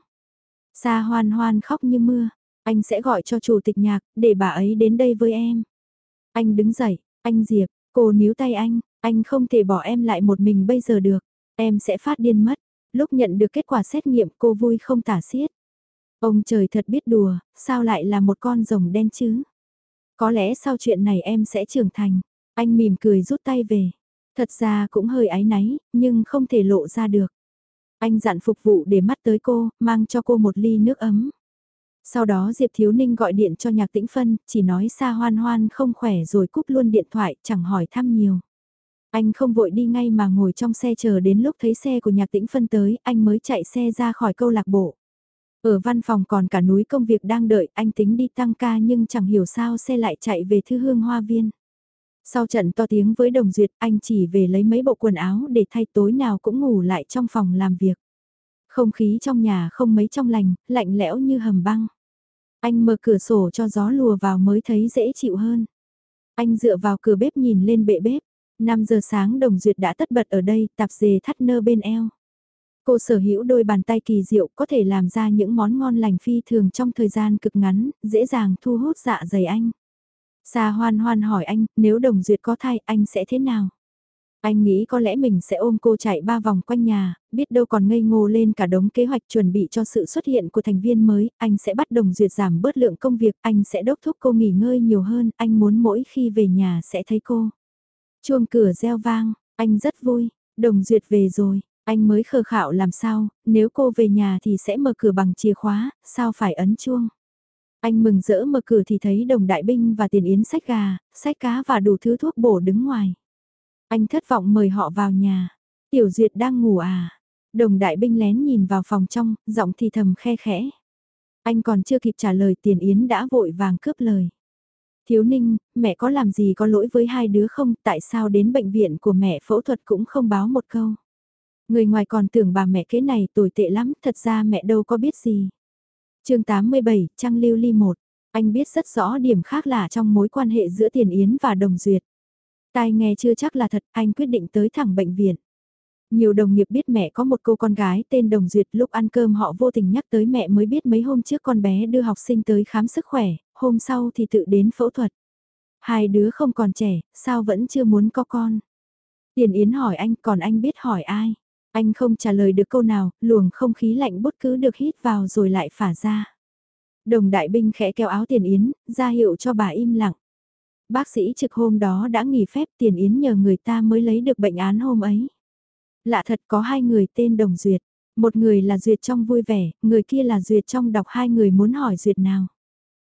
Sa hoan hoan khóc như mưa. Anh sẽ gọi cho chủ tịch nhạc, để bà ấy đến đây với em. Anh đứng dậy, anh Diệp, cô níu tay anh, anh không thể bỏ em lại một mình bây giờ được. Em sẽ phát điên mất. Lúc nhận được kết quả xét nghiệm cô vui không tả xiết. Ông trời thật biết đùa, sao lại là một con rồng đen chứ? Có lẽ sau chuyện này em sẽ trưởng thành. Anh mỉm cười rút tay về. Thật ra cũng hơi áy náy, nhưng không thể lộ ra được. Anh dặn phục vụ để mắt tới cô, mang cho cô một ly nước ấm. Sau đó Diệp Thiếu Ninh gọi điện cho Nhạc Tĩnh Phân, chỉ nói xa hoan hoan không khỏe rồi cúp luôn điện thoại, chẳng hỏi thăm nhiều. Anh không vội đi ngay mà ngồi trong xe chờ đến lúc thấy xe của Nhạc Tĩnh Phân tới, anh mới chạy xe ra khỏi câu lạc bộ. Ở văn phòng còn cả núi công việc đang đợi, anh tính đi tăng ca nhưng chẳng hiểu sao xe lại chạy về Thư Hương Hoa Viên. Sau trận to tiếng với Đồng Duyệt, anh chỉ về lấy mấy bộ quần áo để thay tối nào cũng ngủ lại trong phòng làm việc. Không khí trong nhà không mấy trong lành, lạnh lẽo như hầm băng. Anh mở cửa sổ cho gió lùa vào mới thấy dễ chịu hơn. Anh dựa vào cửa bếp nhìn lên bệ bếp. 5 giờ sáng Đồng Duyệt đã tất bật ở đây, tạp dề thắt nơ bên eo. Cô sở hữu đôi bàn tay kỳ diệu có thể làm ra những món ngon lành phi thường trong thời gian cực ngắn, dễ dàng thu hút dạ dày anh. Sa hoan hoan hỏi anh, nếu đồng duyệt có thai, anh sẽ thế nào? Anh nghĩ có lẽ mình sẽ ôm cô chạy ba vòng quanh nhà, biết đâu còn ngây ngô lên cả đống kế hoạch chuẩn bị cho sự xuất hiện của thành viên mới, anh sẽ bắt đồng duyệt giảm bớt lượng công việc, anh sẽ đốc thúc cô nghỉ ngơi nhiều hơn, anh muốn mỗi khi về nhà sẽ thấy cô. Chuông cửa reo vang, anh rất vui, đồng duyệt về rồi, anh mới khờ khạo làm sao, nếu cô về nhà thì sẽ mở cửa bằng chìa khóa, sao phải ấn chuông. Anh mừng rỡ mở cửa thì thấy đồng đại binh và tiền yến sách gà, sách cá và đủ thứ thuốc bổ đứng ngoài. Anh thất vọng mời họ vào nhà. Tiểu Duyệt đang ngủ à? Đồng đại binh lén nhìn vào phòng trong, giọng thì thầm khe khẽ. Anh còn chưa kịp trả lời tiền yến đã vội vàng cướp lời. Thiếu ninh, mẹ có làm gì có lỗi với hai đứa không, tại sao đến bệnh viện của mẹ phẫu thuật cũng không báo một câu. Người ngoài còn tưởng bà mẹ kế này tồi tệ lắm, thật ra mẹ đâu có biết gì. chương 87, Trăng Lưu Ly 1, anh biết rất rõ điểm khác lạ trong mối quan hệ giữa Tiền Yến và Đồng Duyệt. Tai nghe chưa chắc là thật, anh quyết định tới thẳng bệnh viện. Nhiều đồng nghiệp biết mẹ có một cô con gái tên Đồng Duyệt lúc ăn cơm họ vô tình nhắc tới mẹ mới biết mấy hôm trước con bé đưa học sinh tới khám sức khỏe, hôm sau thì tự đến phẫu thuật. Hai đứa không còn trẻ, sao vẫn chưa muốn có con? Tiền Yến hỏi anh còn anh biết hỏi ai? Anh không trả lời được câu nào, luồng không khí lạnh bút cứ được hít vào rồi lại phả ra. Đồng đại binh khẽ kéo áo Tiền Yến, ra hiệu cho bà im lặng. Bác sĩ trực hôm đó đã nghỉ phép Tiền Yến nhờ người ta mới lấy được bệnh án hôm ấy. Lạ thật có hai người tên Đồng Duyệt. Một người là Duyệt trong vui vẻ, người kia là Duyệt trong đọc hai người muốn hỏi Duyệt nào.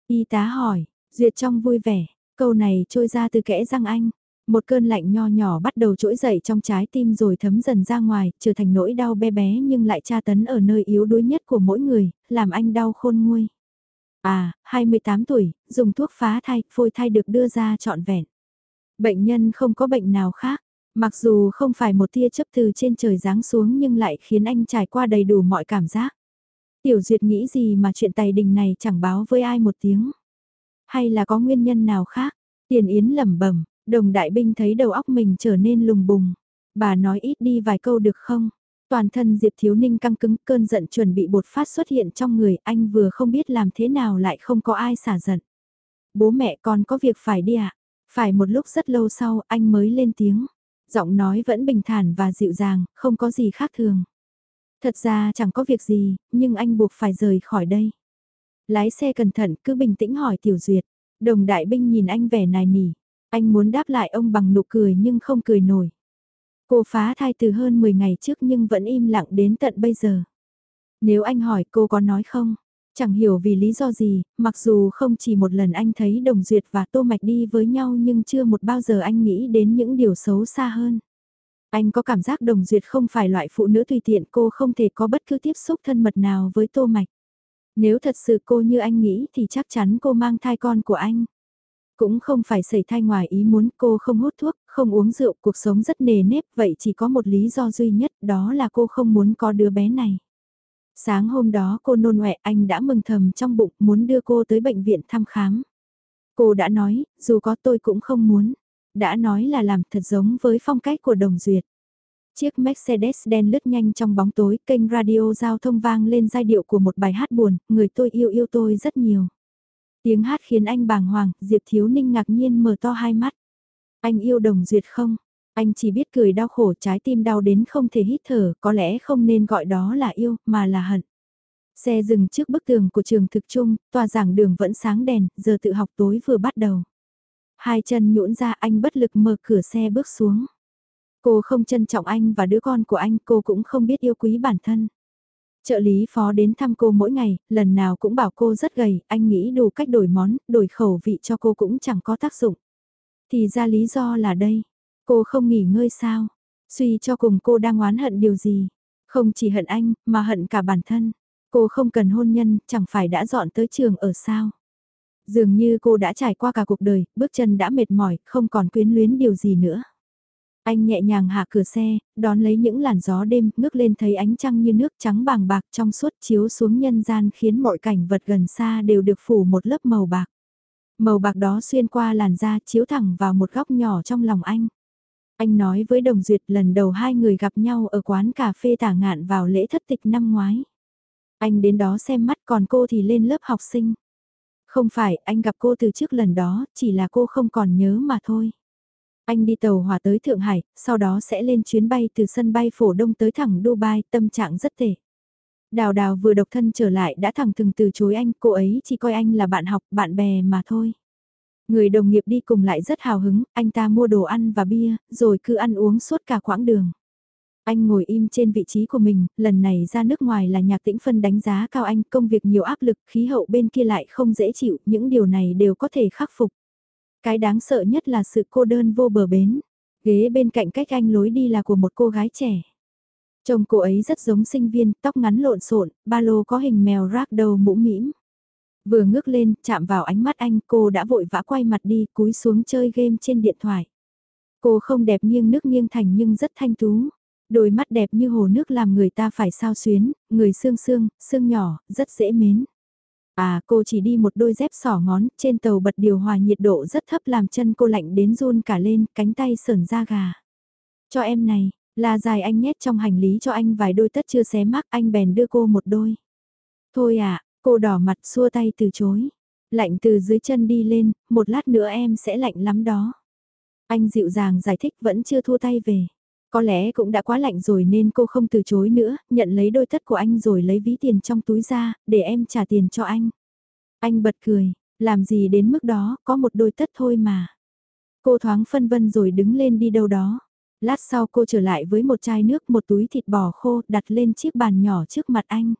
Y tá hỏi, Duyệt trong vui vẻ, câu này trôi ra từ kẽ răng anh. Một cơn lạnh nho nhỏ bắt đầu trỗi dậy trong trái tim rồi thấm dần ra ngoài, trở thành nỗi đau bé bé nhưng lại tra tấn ở nơi yếu đuối nhất của mỗi người, làm anh đau khôn nguôi. À, 28 tuổi, dùng thuốc phá thai, phôi thai được đưa ra trọn vẹn. Bệnh nhân không có bệnh nào khác, mặc dù không phải một tia chấp từ trên trời giáng xuống nhưng lại khiến anh trải qua đầy đủ mọi cảm giác. Tiểu Duyệt nghĩ gì mà chuyện tài đình này chẳng báo với ai một tiếng. Hay là có nguyên nhân nào khác? Tiền Yến lẩm bẩm, đồng đại binh thấy đầu óc mình trở nên lùng bùng. Bà nói ít đi vài câu được không? Toàn thân Diệp Thiếu Ninh căng cứng cơn giận chuẩn bị bột phát xuất hiện trong người anh vừa không biết làm thế nào lại không có ai xả giận. Bố mẹ con có việc phải đi ạ. À? Phải một lúc rất lâu sau anh mới lên tiếng. Giọng nói vẫn bình thản và dịu dàng, không có gì khác thường. Thật ra chẳng có việc gì, nhưng anh buộc phải rời khỏi đây. Lái xe cẩn thận cứ bình tĩnh hỏi Tiểu Duyệt. Đồng đại binh nhìn anh vẻ nài nỉ. Anh muốn đáp lại ông bằng nụ cười nhưng không cười nổi. Cô phá thai từ hơn 10 ngày trước nhưng vẫn im lặng đến tận bây giờ. Nếu anh hỏi cô có nói không? Chẳng hiểu vì lý do gì, mặc dù không chỉ một lần anh thấy Đồng Duyệt và Tô Mạch đi với nhau nhưng chưa một bao giờ anh nghĩ đến những điều xấu xa hơn. Anh có cảm giác Đồng Duyệt không phải loại phụ nữ tùy tiện cô không thể có bất cứ tiếp xúc thân mật nào với Tô Mạch. Nếu thật sự cô như anh nghĩ thì chắc chắn cô mang thai con của anh. Cũng không phải xảy thai ngoài ý muốn cô không hút thuốc, không uống rượu, cuộc sống rất nề nếp, vậy chỉ có một lý do duy nhất, đó là cô không muốn có đứa bé này. Sáng hôm đó cô nôn ọe anh đã mừng thầm trong bụng muốn đưa cô tới bệnh viện thăm khám. Cô đã nói, dù có tôi cũng không muốn. Đã nói là làm thật giống với phong cách của đồng duyệt. Chiếc Mercedes đen lướt nhanh trong bóng tối, kênh radio giao thông vang lên giai điệu của một bài hát buồn, người tôi yêu yêu tôi rất nhiều. Tiếng hát khiến anh bàng hoàng, Diệp Thiếu Ninh ngạc nhiên mở to hai mắt. Anh yêu đồng duyệt không? Anh chỉ biết cười đau khổ trái tim đau đến không thể hít thở, có lẽ không nên gọi đó là yêu, mà là hận. Xe dừng trước bức tường của trường thực trung, tòa giảng đường vẫn sáng đèn, giờ tự học tối vừa bắt đầu. Hai chân nhũn ra anh bất lực mở cửa xe bước xuống. Cô không trân trọng anh và đứa con của anh, cô cũng không biết yêu quý bản thân. Trợ lý phó đến thăm cô mỗi ngày, lần nào cũng bảo cô rất gầy, anh nghĩ đủ cách đổi món, đổi khẩu vị cho cô cũng chẳng có tác dụng. Thì ra lý do là đây, cô không nghỉ ngơi sao, suy cho cùng cô đang oán hận điều gì. Không chỉ hận anh, mà hận cả bản thân. Cô không cần hôn nhân, chẳng phải đã dọn tới trường ở sao. Dường như cô đã trải qua cả cuộc đời, bước chân đã mệt mỏi, không còn quyến luyến điều gì nữa. Anh nhẹ nhàng hạ cửa xe, đón lấy những làn gió đêm, ngước lên thấy ánh trăng như nước trắng bàng bạc trong suốt chiếu xuống nhân gian khiến mọi cảnh vật gần xa đều được phủ một lớp màu bạc. Màu bạc đó xuyên qua làn da chiếu thẳng vào một góc nhỏ trong lòng anh. Anh nói với Đồng Duyệt lần đầu hai người gặp nhau ở quán cà phê tả ngạn vào lễ thất tịch năm ngoái. Anh đến đó xem mắt còn cô thì lên lớp học sinh. Không phải, anh gặp cô từ trước lần đó, chỉ là cô không còn nhớ mà thôi. Anh đi tàu hỏa tới Thượng Hải, sau đó sẽ lên chuyến bay từ sân bay phổ đông tới thẳng Dubai, tâm trạng rất tệ. Đào đào vừa độc thân trở lại đã thẳng thừng từ chối anh, cô ấy chỉ coi anh là bạn học, bạn bè mà thôi. Người đồng nghiệp đi cùng lại rất hào hứng, anh ta mua đồ ăn và bia, rồi cứ ăn uống suốt cả quãng đường. Anh ngồi im trên vị trí của mình, lần này ra nước ngoài là nhạc tĩnh phân đánh giá cao anh, công việc nhiều áp lực, khí hậu bên kia lại không dễ chịu, những điều này đều có thể khắc phục. Cái đáng sợ nhất là sự cô đơn vô bờ bến. Ghế bên cạnh cách anh lối đi là của một cô gái trẻ. chồng cô ấy rất giống sinh viên, tóc ngắn lộn xộn, ba lô có hình mèo rác đầu mũ mĩm. Vừa ngước lên, chạm vào ánh mắt anh, cô đã vội vã quay mặt đi, cúi xuống chơi game trên điện thoại. Cô không đẹp nghiêng nước nghiêng thành nhưng rất thanh tú. Đôi mắt đẹp như hồ nước làm người ta phải sao xuyến, người xương xương, xương nhỏ, rất dễ mến. À cô chỉ đi một đôi dép sỏ ngón, trên tàu bật điều hòa nhiệt độ rất thấp làm chân cô lạnh đến run cả lên, cánh tay sờn da gà. Cho em này, là dài anh nhét trong hành lý cho anh vài đôi tất chưa xé mắc anh bèn đưa cô một đôi. Thôi à, cô đỏ mặt xua tay từ chối. Lạnh từ dưới chân đi lên, một lát nữa em sẽ lạnh lắm đó. Anh dịu dàng giải thích vẫn chưa thua tay về. Có lẽ cũng đã quá lạnh rồi nên cô không từ chối nữa, nhận lấy đôi tất của anh rồi lấy ví tiền trong túi ra, để em trả tiền cho anh. Anh bật cười, làm gì đến mức đó, có một đôi tất thôi mà. Cô thoáng phân vân rồi đứng lên đi đâu đó. Lát sau cô trở lại với một chai nước một túi thịt bò khô đặt lên chiếc bàn nhỏ trước mặt anh.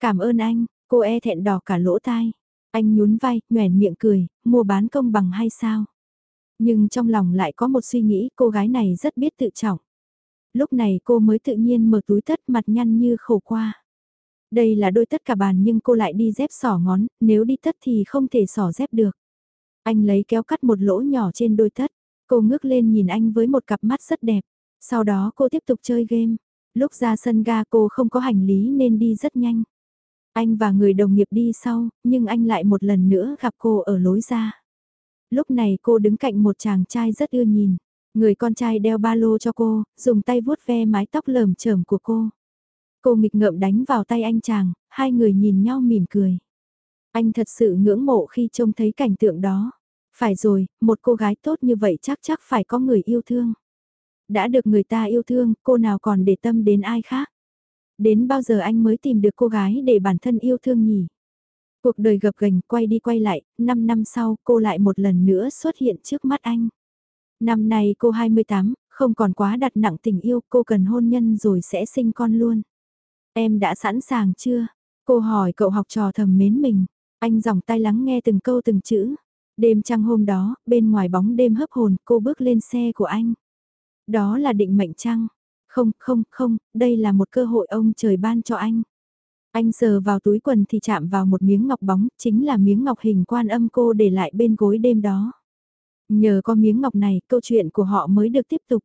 Cảm ơn anh, cô e thẹn đỏ cả lỗ tai. Anh nhún vai, nhoẻn miệng cười, mua bán công bằng hay sao? Nhưng trong lòng lại có một suy nghĩ cô gái này rất biết tự trọng. Lúc này cô mới tự nhiên mở túi tất mặt nhăn như khổ qua. Đây là đôi tất cả bàn nhưng cô lại đi dép sỏ ngón, nếu đi tất thì không thể sỏ dép được. Anh lấy kéo cắt một lỗ nhỏ trên đôi tất. Cô ngước lên nhìn anh với một cặp mắt rất đẹp. Sau đó cô tiếp tục chơi game. Lúc ra sân ga cô không có hành lý nên đi rất nhanh. Anh và người đồng nghiệp đi sau, nhưng anh lại một lần nữa gặp cô ở lối ra. Lúc này cô đứng cạnh một chàng trai rất ưa nhìn. Người con trai đeo ba lô cho cô, dùng tay vuốt ve mái tóc lởm chởm của cô. Cô nghịch ngợm đánh vào tay anh chàng, hai người nhìn nhau mỉm cười. Anh thật sự ngưỡng mộ khi trông thấy cảnh tượng đó. Phải rồi, một cô gái tốt như vậy chắc chắc phải có người yêu thương. Đã được người ta yêu thương, cô nào còn để tâm đến ai khác. Đến bao giờ anh mới tìm được cô gái để bản thân yêu thương nhỉ? Cuộc đời gập ghềnh quay đi quay lại, 5 năm sau cô lại một lần nữa xuất hiện trước mắt anh. Năm nay cô 28, không còn quá đặt nặng tình yêu, cô cần hôn nhân rồi sẽ sinh con luôn. Em đã sẵn sàng chưa? Cô hỏi cậu học trò thầm mến mình. Anh dòng tay lắng nghe từng câu từng chữ. Đêm trăng hôm đó, bên ngoài bóng đêm hấp hồn, cô bước lên xe của anh. Đó là định mệnh trăng. Không, không, không, đây là một cơ hội ông trời ban cho anh. Anh sờ vào túi quần thì chạm vào một miếng ngọc bóng, chính là miếng ngọc hình quan âm cô để lại bên gối đêm đó. Nhờ có miếng ngọc này, câu chuyện của họ mới được tiếp tục.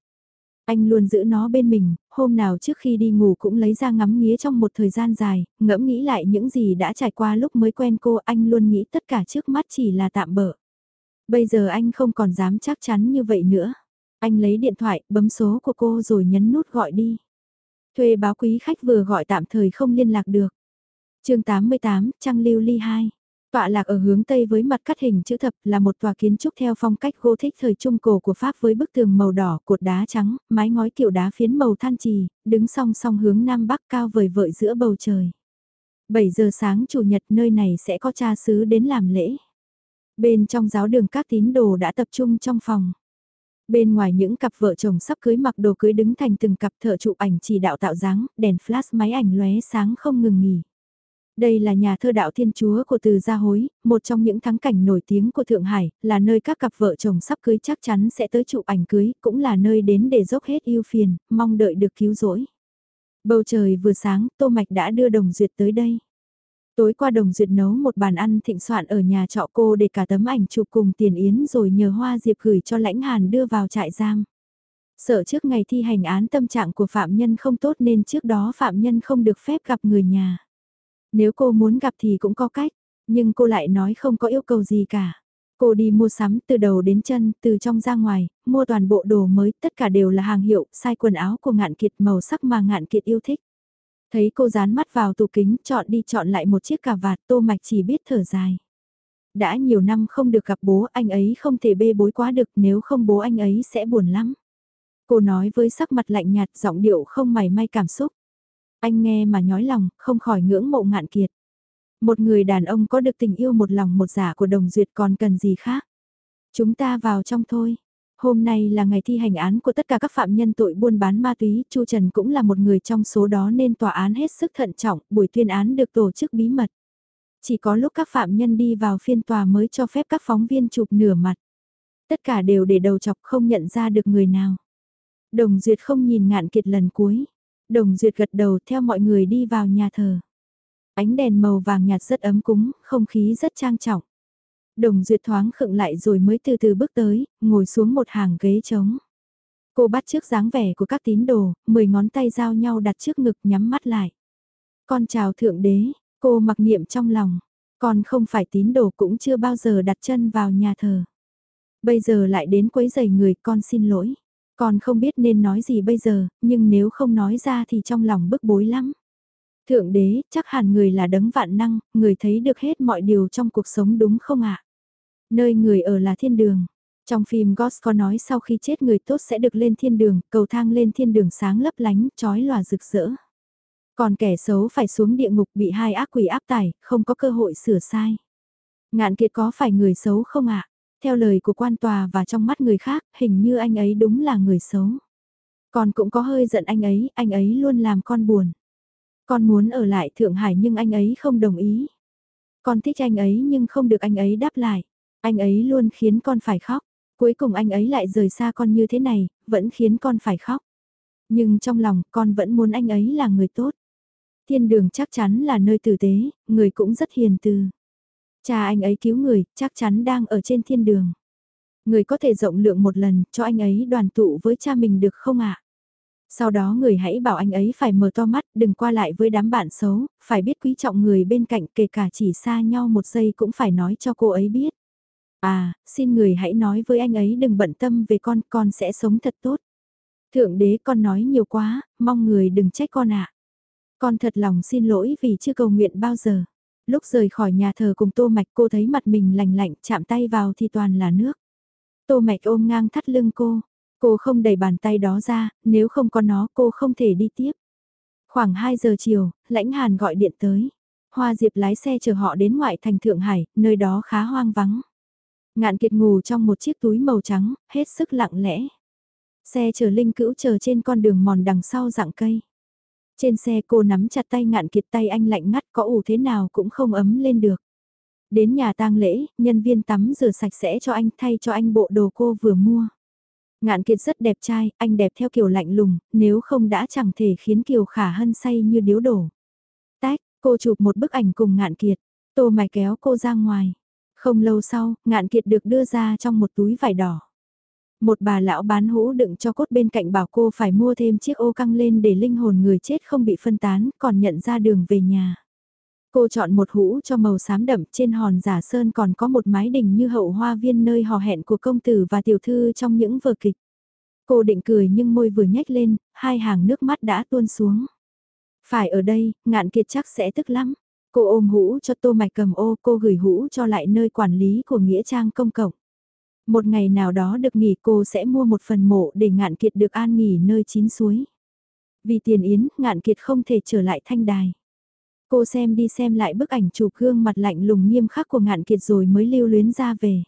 Anh luôn giữ nó bên mình, hôm nào trước khi đi ngủ cũng lấy ra ngắm nghía trong một thời gian dài, ngẫm nghĩ lại những gì đã trải qua lúc mới quen cô, anh luôn nghĩ tất cả trước mắt chỉ là tạm bỡ. Bây giờ anh không còn dám chắc chắn như vậy nữa. Anh lấy điện thoại, bấm số của cô rồi nhấn nút gọi đi. Thuê báo quý khách vừa gọi tạm thời không liên lạc được. chương 88, Trăng Lưu Ly 2. Tọa lạc ở hướng Tây với mặt cắt hình chữ thập là một tòa kiến trúc theo phong cách Gothic thời Trung Cổ của Pháp với bức tường màu đỏ, cột đá trắng, mái ngói kiểu đá phiến màu than trì, đứng song song hướng Nam Bắc cao vời vợi giữa bầu trời. 7 giờ sáng Chủ nhật nơi này sẽ có cha xứ đến làm lễ. Bên trong giáo đường các tín đồ đã tập trung trong phòng. Bên ngoài những cặp vợ chồng sắp cưới mặc đồ cưới đứng thành từng cặp thợ chụp ảnh chỉ đạo tạo dáng, đèn flash máy ảnh lóe sáng không ngừng nghỉ. Đây là nhà thơ đạo thiên chúa của từ gia hối, một trong những thắng cảnh nổi tiếng của Thượng Hải, là nơi các cặp vợ chồng sắp cưới chắc chắn sẽ tới chụp ảnh cưới, cũng là nơi đến để dốc hết yêu phiền, mong đợi được cứu rỗi. Bầu trời vừa sáng, Tô Mạch đã đưa Đồng Duyệt tới đây. Tối qua Đồng Duyệt nấu một bàn ăn thịnh soạn ở nhà trọ cô để cả tấm ảnh chụp cùng tiền yến rồi nhờ Hoa Diệp gửi cho lãnh hàn đưa vào trại giam. Sợ trước ngày thi hành án tâm trạng của phạm nhân không tốt nên trước đó phạm nhân không được phép gặp người nhà. Nếu cô muốn gặp thì cũng có cách, nhưng cô lại nói không có yêu cầu gì cả. Cô đi mua sắm từ đầu đến chân, từ trong ra ngoài, mua toàn bộ đồ mới, tất cả đều là hàng hiệu, sai quần áo của ngạn kiệt màu sắc mà ngạn kiệt yêu thích. Thấy cô dán mắt vào tủ kính, chọn đi chọn lại một chiếc cà vạt, tô mạch chỉ biết thở dài. Đã nhiều năm không được gặp bố, anh ấy không thể bê bối quá được, nếu không bố anh ấy sẽ buồn lắm. Cô nói với sắc mặt lạnh nhạt, giọng điệu không mảy may cảm xúc. Anh nghe mà nhói lòng, không khỏi ngưỡng mộ ngạn kiệt. Một người đàn ông có được tình yêu một lòng một giả của đồng duyệt còn cần gì khác. Chúng ta vào trong thôi. Hôm nay là ngày thi hành án của tất cả các phạm nhân tội buôn bán ma túy, Chu Trần cũng là một người trong số đó nên tòa án hết sức thận trọng, buổi tuyên án được tổ chức bí mật. Chỉ có lúc các phạm nhân đi vào phiên tòa mới cho phép các phóng viên chụp nửa mặt. Tất cả đều để đầu chọc không nhận ra được người nào. Đồng Duyệt không nhìn ngạn kiệt lần cuối. Đồng Duyệt gật đầu theo mọi người đi vào nhà thờ. Ánh đèn màu vàng nhạt rất ấm cúng, không khí rất trang trọng. Đồng Duyệt thoáng khựng lại rồi mới từ từ bước tới, ngồi xuống một hàng ghế trống. Cô bắt trước dáng vẻ của các tín đồ, mười ngón tay giao nhau đặt trước ngực nhắm mắt lại. Con chào Thượng Đế, cô mặc niệm trong lòng. Con không phải tín đồ cũng chưa bao giờ đặt chân vào nhà thờ. Bây giờ lại đến quấy giày người con xin lỗi. Con không biết nên nói gì bây giờ, nhưng nếu không nói ra thì trong lòng bức bối lắm. Thượng đế, chắc hẳn người là đấng vạn năng, người thấy được hết mọi điều trong cuộc sống đúng không ạ? Nơi người ở là thiên đường. Trong phim Ghost có nói sau khi chết người tốt sẽ được lên thiên đường, cầu thang lên thiên đường sáng lấp lánh, trói lòa rực rỡ. Còn kẻ xấu phải xuống địa ngục bị hai ác quỷ áp tải, không có cơ hội sửa sai. Ngạn kiệt có phải người xấu không ạ? Theo lời của quan tòa và trong mắt người khác, hình như anh ấy đúng là người xấu. Con cũng có hơi giận anh ấy, anh ấy luôn làm con buồn. Con muốn ở lại Thượng Hải nhưng anh ấy không đồng ý. Con thích anh ấy nhưng không được anh ấy đáp lại. Anh ấy luôn khiến con phải khóc. Cuối cùng anh ấy lại rời xa con như thế này, vẫn khiến con phải khóc. Nhưng trong lòng con vẫn muốn anh ấy là người tốt. Thiên đường chắc chắn là nơi tử tế, người cũng rất hiền từ. Cha anh ấy cứu người, chắc chắn đang ở trên thiên đường. Người có thể rộng lượng một lần cho anh ấy đoàn tụ với cha mình được không ạ? Sau đó người hãy bảo anh ấy phải mở to mắt, đừng qua lại với đám bạn xấu, phải biết quý trọng người bên cạnh kể cả chỉ xa nhau một giây cũng phải nói cho cô ấy biết. À, xin người hãy nói với anh ấy đừng bận tâm về con, con sẽ sống thật tốt. Thượng đế con nói nhiều quá, mong người đừng trách con ạ. Con thật lòng xin lỗi vì chưa cầu nguyện bao giờ. Lúc rời khỏi nhà thờ cùng tô mạch cô thấy mặt mình lành lạnh chạm tay vào thì toàn là nước. Tô mạch ôm ngang thắt lưng cô. Cô không đẩy bàn tay đó ra, nếu không có nó cô không thể đi tiếp. Khoảng 2 giờ chiều, lãnh hàn gọi điện tới. Hoa Diệp lái xe chờ họ đến ngoại thành Thượng Hải, nơi đó khá hoang vắng. Ngạn kiệt ngủ trong một chiếc túi màu trắng, hết sức lặng lẽ. Xe chở linh cữu chờ trên con đường mòn đằng sau dạng cây. Trên xe cô nắm chặt tay ngạn kiệt tay anh lạnh ngắt có ủ thế nào cũng không ấm lên được. Đến nhà tang lễ, nhân viên tắm rửa sạch sẽ cho anh thay cho anh bộ đồ cô vừa mua. Ngạn kiệt rất đẹp trai, anh đẹp theo kiểu lạnh lùng, nếu không đã chẳng thể khiến Kiều Khả Hân say như điếu đổ. Tách, cô chụp một bức ảnh cùng ngạn kiệt, tô mày kéo cô ra ngoài. Không lâu sau, ngạn kiệt được đưa ra trong một túi vải đỏ. Một bà lão bán hũ đựng cho cốt bên cạnh bảo cô phải mua thêm chiếc ô căng lên để linh hồn người chết không bị phân tán, còn nhận ra đường về nhà. Cô chọn một hũ cho màu xám đậm trên hòn giả sơn còn có một mái đình như hậu hoa viên nơi hò hẹn của công tử và tiểu thư trong những vở kịch. Cô định cười nhưng môi vừa nhếch lên, hai hàng nước mắt đã tuôn xuống. Phải ở đây, ngạn kiệt chắc sẽ tức lắm. Cô ôm hũ cho tô mạch cầm ô, cô gửi hũ cho lại nơi quản lý của Nghĩa Trang công cộng. Một ngày nào đó được nghỉ cô sẽ mua một phần mộ để ngạn kiệt được an nghỉ nơi chín suối. Vì tiền yến, ngạn kiệt không thể trở lại thanh đài. Cô xem đi xem lại bức ảnh chụp gương mặt lạnh lùng nghiêm khắc của ngạn kiệt rồi mới lưu luyến ra về.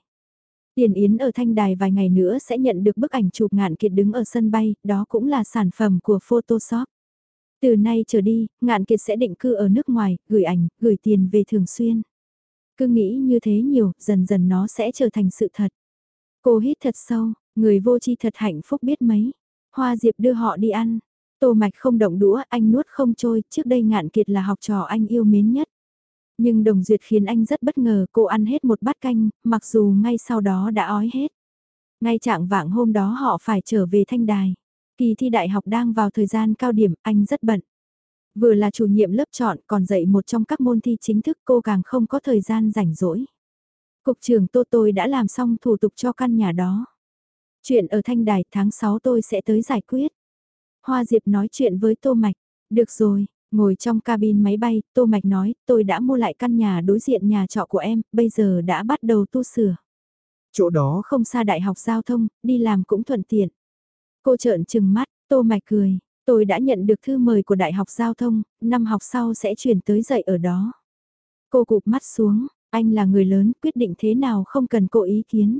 Tiền Yến ở Thanh Đài vài ngày nữa sẽ nhận được bức ảnh chụp ngạn kiệt đứng ở sân bay, đó cũng là sản phẩm của Photoshop. Từ nay trở đi, ngạn kiệt sẽ định cư ở nước ngoài, gửi ảnh, gửi tiền về thường xuyên. Cứ nghĩ như thế nhiều, dần dần nó sẽ trở thành sự thật. Cô hít thật sâu, người vô chi thật hạnh phúc biết mấy. Hoa Diệp đưa họ đi ăn. Tô Mạch không động đũa, anh nuốt không trôi, trước đây ngạn kiệt là học trò anh yêu mến nhất. Nhưng Đồng Duyệt khiến anh rất bất ngờ cô ăn hết một bát canh, mặc dù ngay sau đó đã ói hết. Ngay trạng vạng hôm đó họ phải trở về thanh đài. Kỳ thi đại học đang vào thời gian cao điểm, anh rất bận. Vừa là chủ nhiệm lớp chọn còn dạy một trong các môn thi chính thức cô càng không có thời gian rảnh rỗi. Cục trưởng Tô tôi đã làm xong thủ tục cho căn nhà đó. Chuyện ở Thanh Đài tháng 6 tôi sẽ tới giải quyết. Hoa Diệp nói chuyện với Tô Mạch. Được rồi, ngồi trong cabin máy bay, Tô Mạch nói tôi đã mua lại căn nhà đối diện nhà trọ của em, bây giờ đã bắt đầu tu sửa. Chỗ đó không xa đại học giao thông, đi làm cũng thuận tiện. Cô trợn trừng mắt, Tô Mạch cười, tôi đã nhận được thư mời của đại học giao thông, năm học sau sẽ chuyển tới dạy ở đó. Cô cụp mắt xuống, anh là người lớn quyết định thế nào không cần cô ý kiến.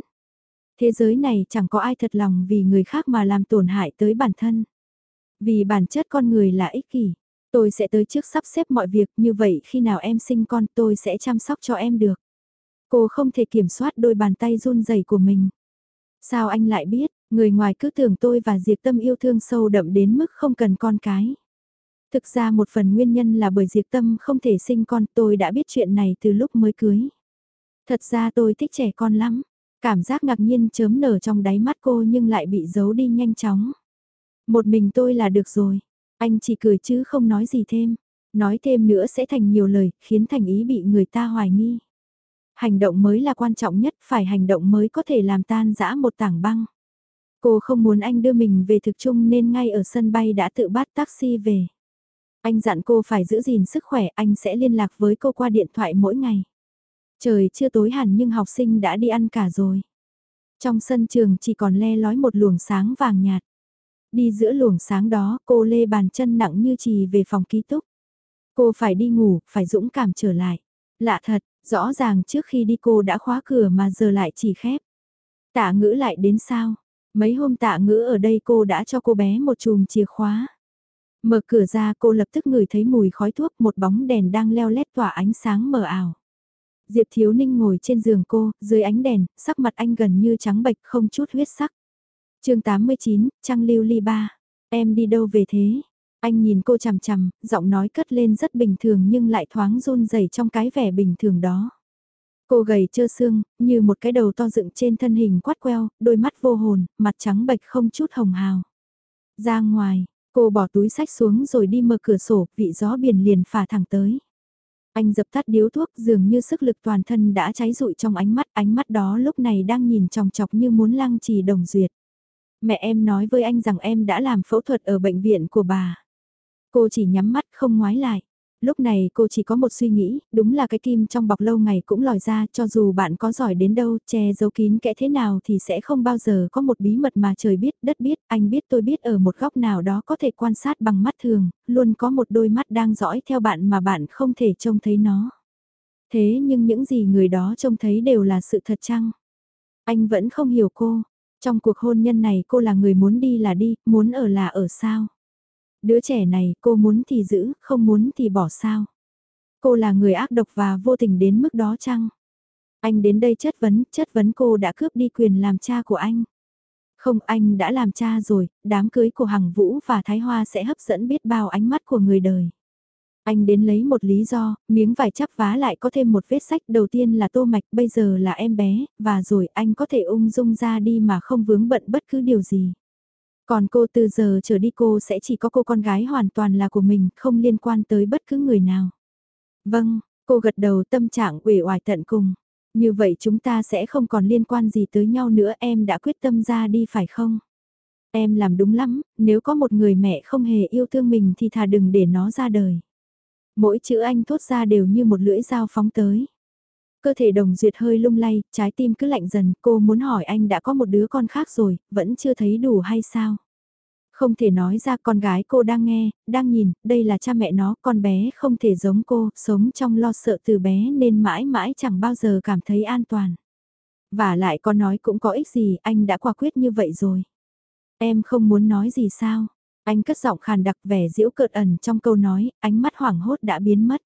Thế giới này chẳng có ai thật lòng vì người khác mà làm tổn hại tới bản thân. Vì bản chất con người là ích kỷ. Tôi sẽ tới trước sắp xếp mọi việc như vậy khi nào em sinh con tôi sẽ chăm sóc cho em được. Cô không thể kiểm soát đôi bàn tay run rẩy của mình. Sao anh lại biết, người ngoài cứ tưởng tôi và Diệp Tâm yêu thương sâu đậm đến mức không cần con cái. Thực ra một phần nguyên nhân là bởi Diệp Tâm không thể sinh con tôi đã biết chuyện này từ lúc mới cưới. Thật ra tôi thích trẻ con lắm. Cảm giác ngạc nhiên chớm nở trong đáy mắt cô nhưng lại bị giấu đi nhanh chóng. Một mình tôi là được rồi. Anh chỉ cười chứ không nói gì thêm. Nói thêm nữa sẽ thành nhiều lời, khiến thành ý bị người ta hoài nghi. Hành động mới là quan trọng nhất, phải hành động mới có thể làm tan dã một tảng băng. Cô không muốn anh đưa mình về thực chung nên ngay ở sân bay đã tự bắt taxi về. Anh dặn cô phải giữ gìn sức khỏe, anh sẽ liên lạc với cô qua điện thoại mỗi ngày. Trời chưa tối hẳn nhưng học sinh đã đi ăn cả rồi. Trong sân trường chỉ còn le lói một luồng sáng vàng nhạt. Đi giữa luồng sáng đó, cô lê bàn chân nặng như trì về phòng ký túc. Cô phải đi ngủ, phải dũng cảm trở lại. Lạ thật, rõ ràng trước khi đi cô đã khóa cửa mà giờ lại chỉ khép. Tạ ngữ lại đến sao? Mấy hôm tạ ngữ ở đây cô đã cho cô bé một chùm chìa khóa. Mở cửa ra cô lập tức ngửi thấy mùi khói thuốc một bóng đèn đang leo lét tỏa ánh sáng mờ ảo. Diệp Thiếu Ninh ngồi trên giường cô, dưới ánh đèn, sắc mặt anh gần như trắng bệch không chút huyết sắc. chương 89, Trăng Lưu Ly Ba. Em đi đâu về thế? Anh nhìn cô chằm chằm, giọng nói cất lên rất bình thường nhưng lại thoáng run rẩy trong cái vẻ bình thường đó. Cô gầy trơ xương, như một cái đầu to dựng trên thân hình quát queo, đôi mắt vô hồn, mặt trắng bệch không chút hồng hào. Ra ngoài, cô bỏ túi sách xuống rồi đi mở cửa sổ, vị gió biển liền phả thẳng tới. Anh dập tắt điếu thuốc dường như sức lực toàn thân đã cháy rụi trong ánh mắt, ánh mắt đó lúc này đang nhìn tròng chọc như muốn lăng trì đồng duyệt. Mẹ em nói với anh rằng em đã làm phẫu thuật ở bệnh viện của bà. Cô chỉ nhắm mắt không ngoái lại. Lúc này cô chỉ có một suy nghĩ, đúng là cái kim trong bọc lâu ngày cũng lòi ra cho dù bạn có giỏi đến đâu, che giấu kín kẽ thế nào thì sẽ không bao giờ có một bí mật mà trời biết, đất biết, anh biết tôi biết ở một góc nào đó có thể quan sát bằng mắt thường, luôn có một đôi mắt đang dõi theo bạn mà bạn không thể trông thấy nó. Thế nhưng những gì người đó trông thấy đều là sự thật chăng? Anh vẫn không hiểu cô. Trong cuộc hôn nhân này cô là người muốn đi là đi, muốn ở là ở sao? Đứa trẻ này cô muốn thì giữ, không muốn thì bỏ sao. Cô là người ác độc và vô tình đến mức đó chăng? Anh đến đây chất vấn, chất vấn cô đã cướp đi quyền làm cha của anh. Không anh đã làm cha rồi, đám cưới của Hằng Vũ và Thái Hoa sẽ hấp dẫn biết bao ánh mắt của người đời. Anh đến lấy một lý do, miếng vải chắp vá lại có thêm một vết sách đầu tiên là tô mạch bây giờ là em bé, và rồi anh có thể ung dung ra đi mà không vướng bận bất cứ điều gì. Còn cô từ giờ trở đi cô sẽ chỉ có cô con gái hoàn toàn là của mình, không liên quan tới bất cứ người nào. Vâng, cô gật đầu tâm trạng uể oải tận cùng. Như vậy chúng ta sẽ không còn liên quan gì tới nhau nữa em đã quyết tâm ra đi phải không? Em làm đúng lắm, nếu có một người mẹ không hề yêu thương mình thì thà đừng để nó ra đời. Mỗi chữ anh thốt ra đều như một lưỡi dao phóng tới. Cơ thể đồng duyệt hơi lung lay, trái tim cứ lạnh dần, cô muốn hỏi anh đã có một đứa con khác rồi, vẫn chưa thấy đủ hay sao? Không thể nói ra con gái cô đang nghe, đang nhìn, đây là cha mẹ nó, con bé không thể giống cô, sống trong lo sợ từ bé nên mãi mãi chẳng bao giờ cảm thấy an toàn. Và lại con nói cũng có ích gì, anh đã quả quyết như vậy rồi. Em không muốn nói gì sao? Anh cất giọng khàn đặc vẻ diễu cợt ẩn trong câu nói, ánh mắt hoảng hốt đã biến mất.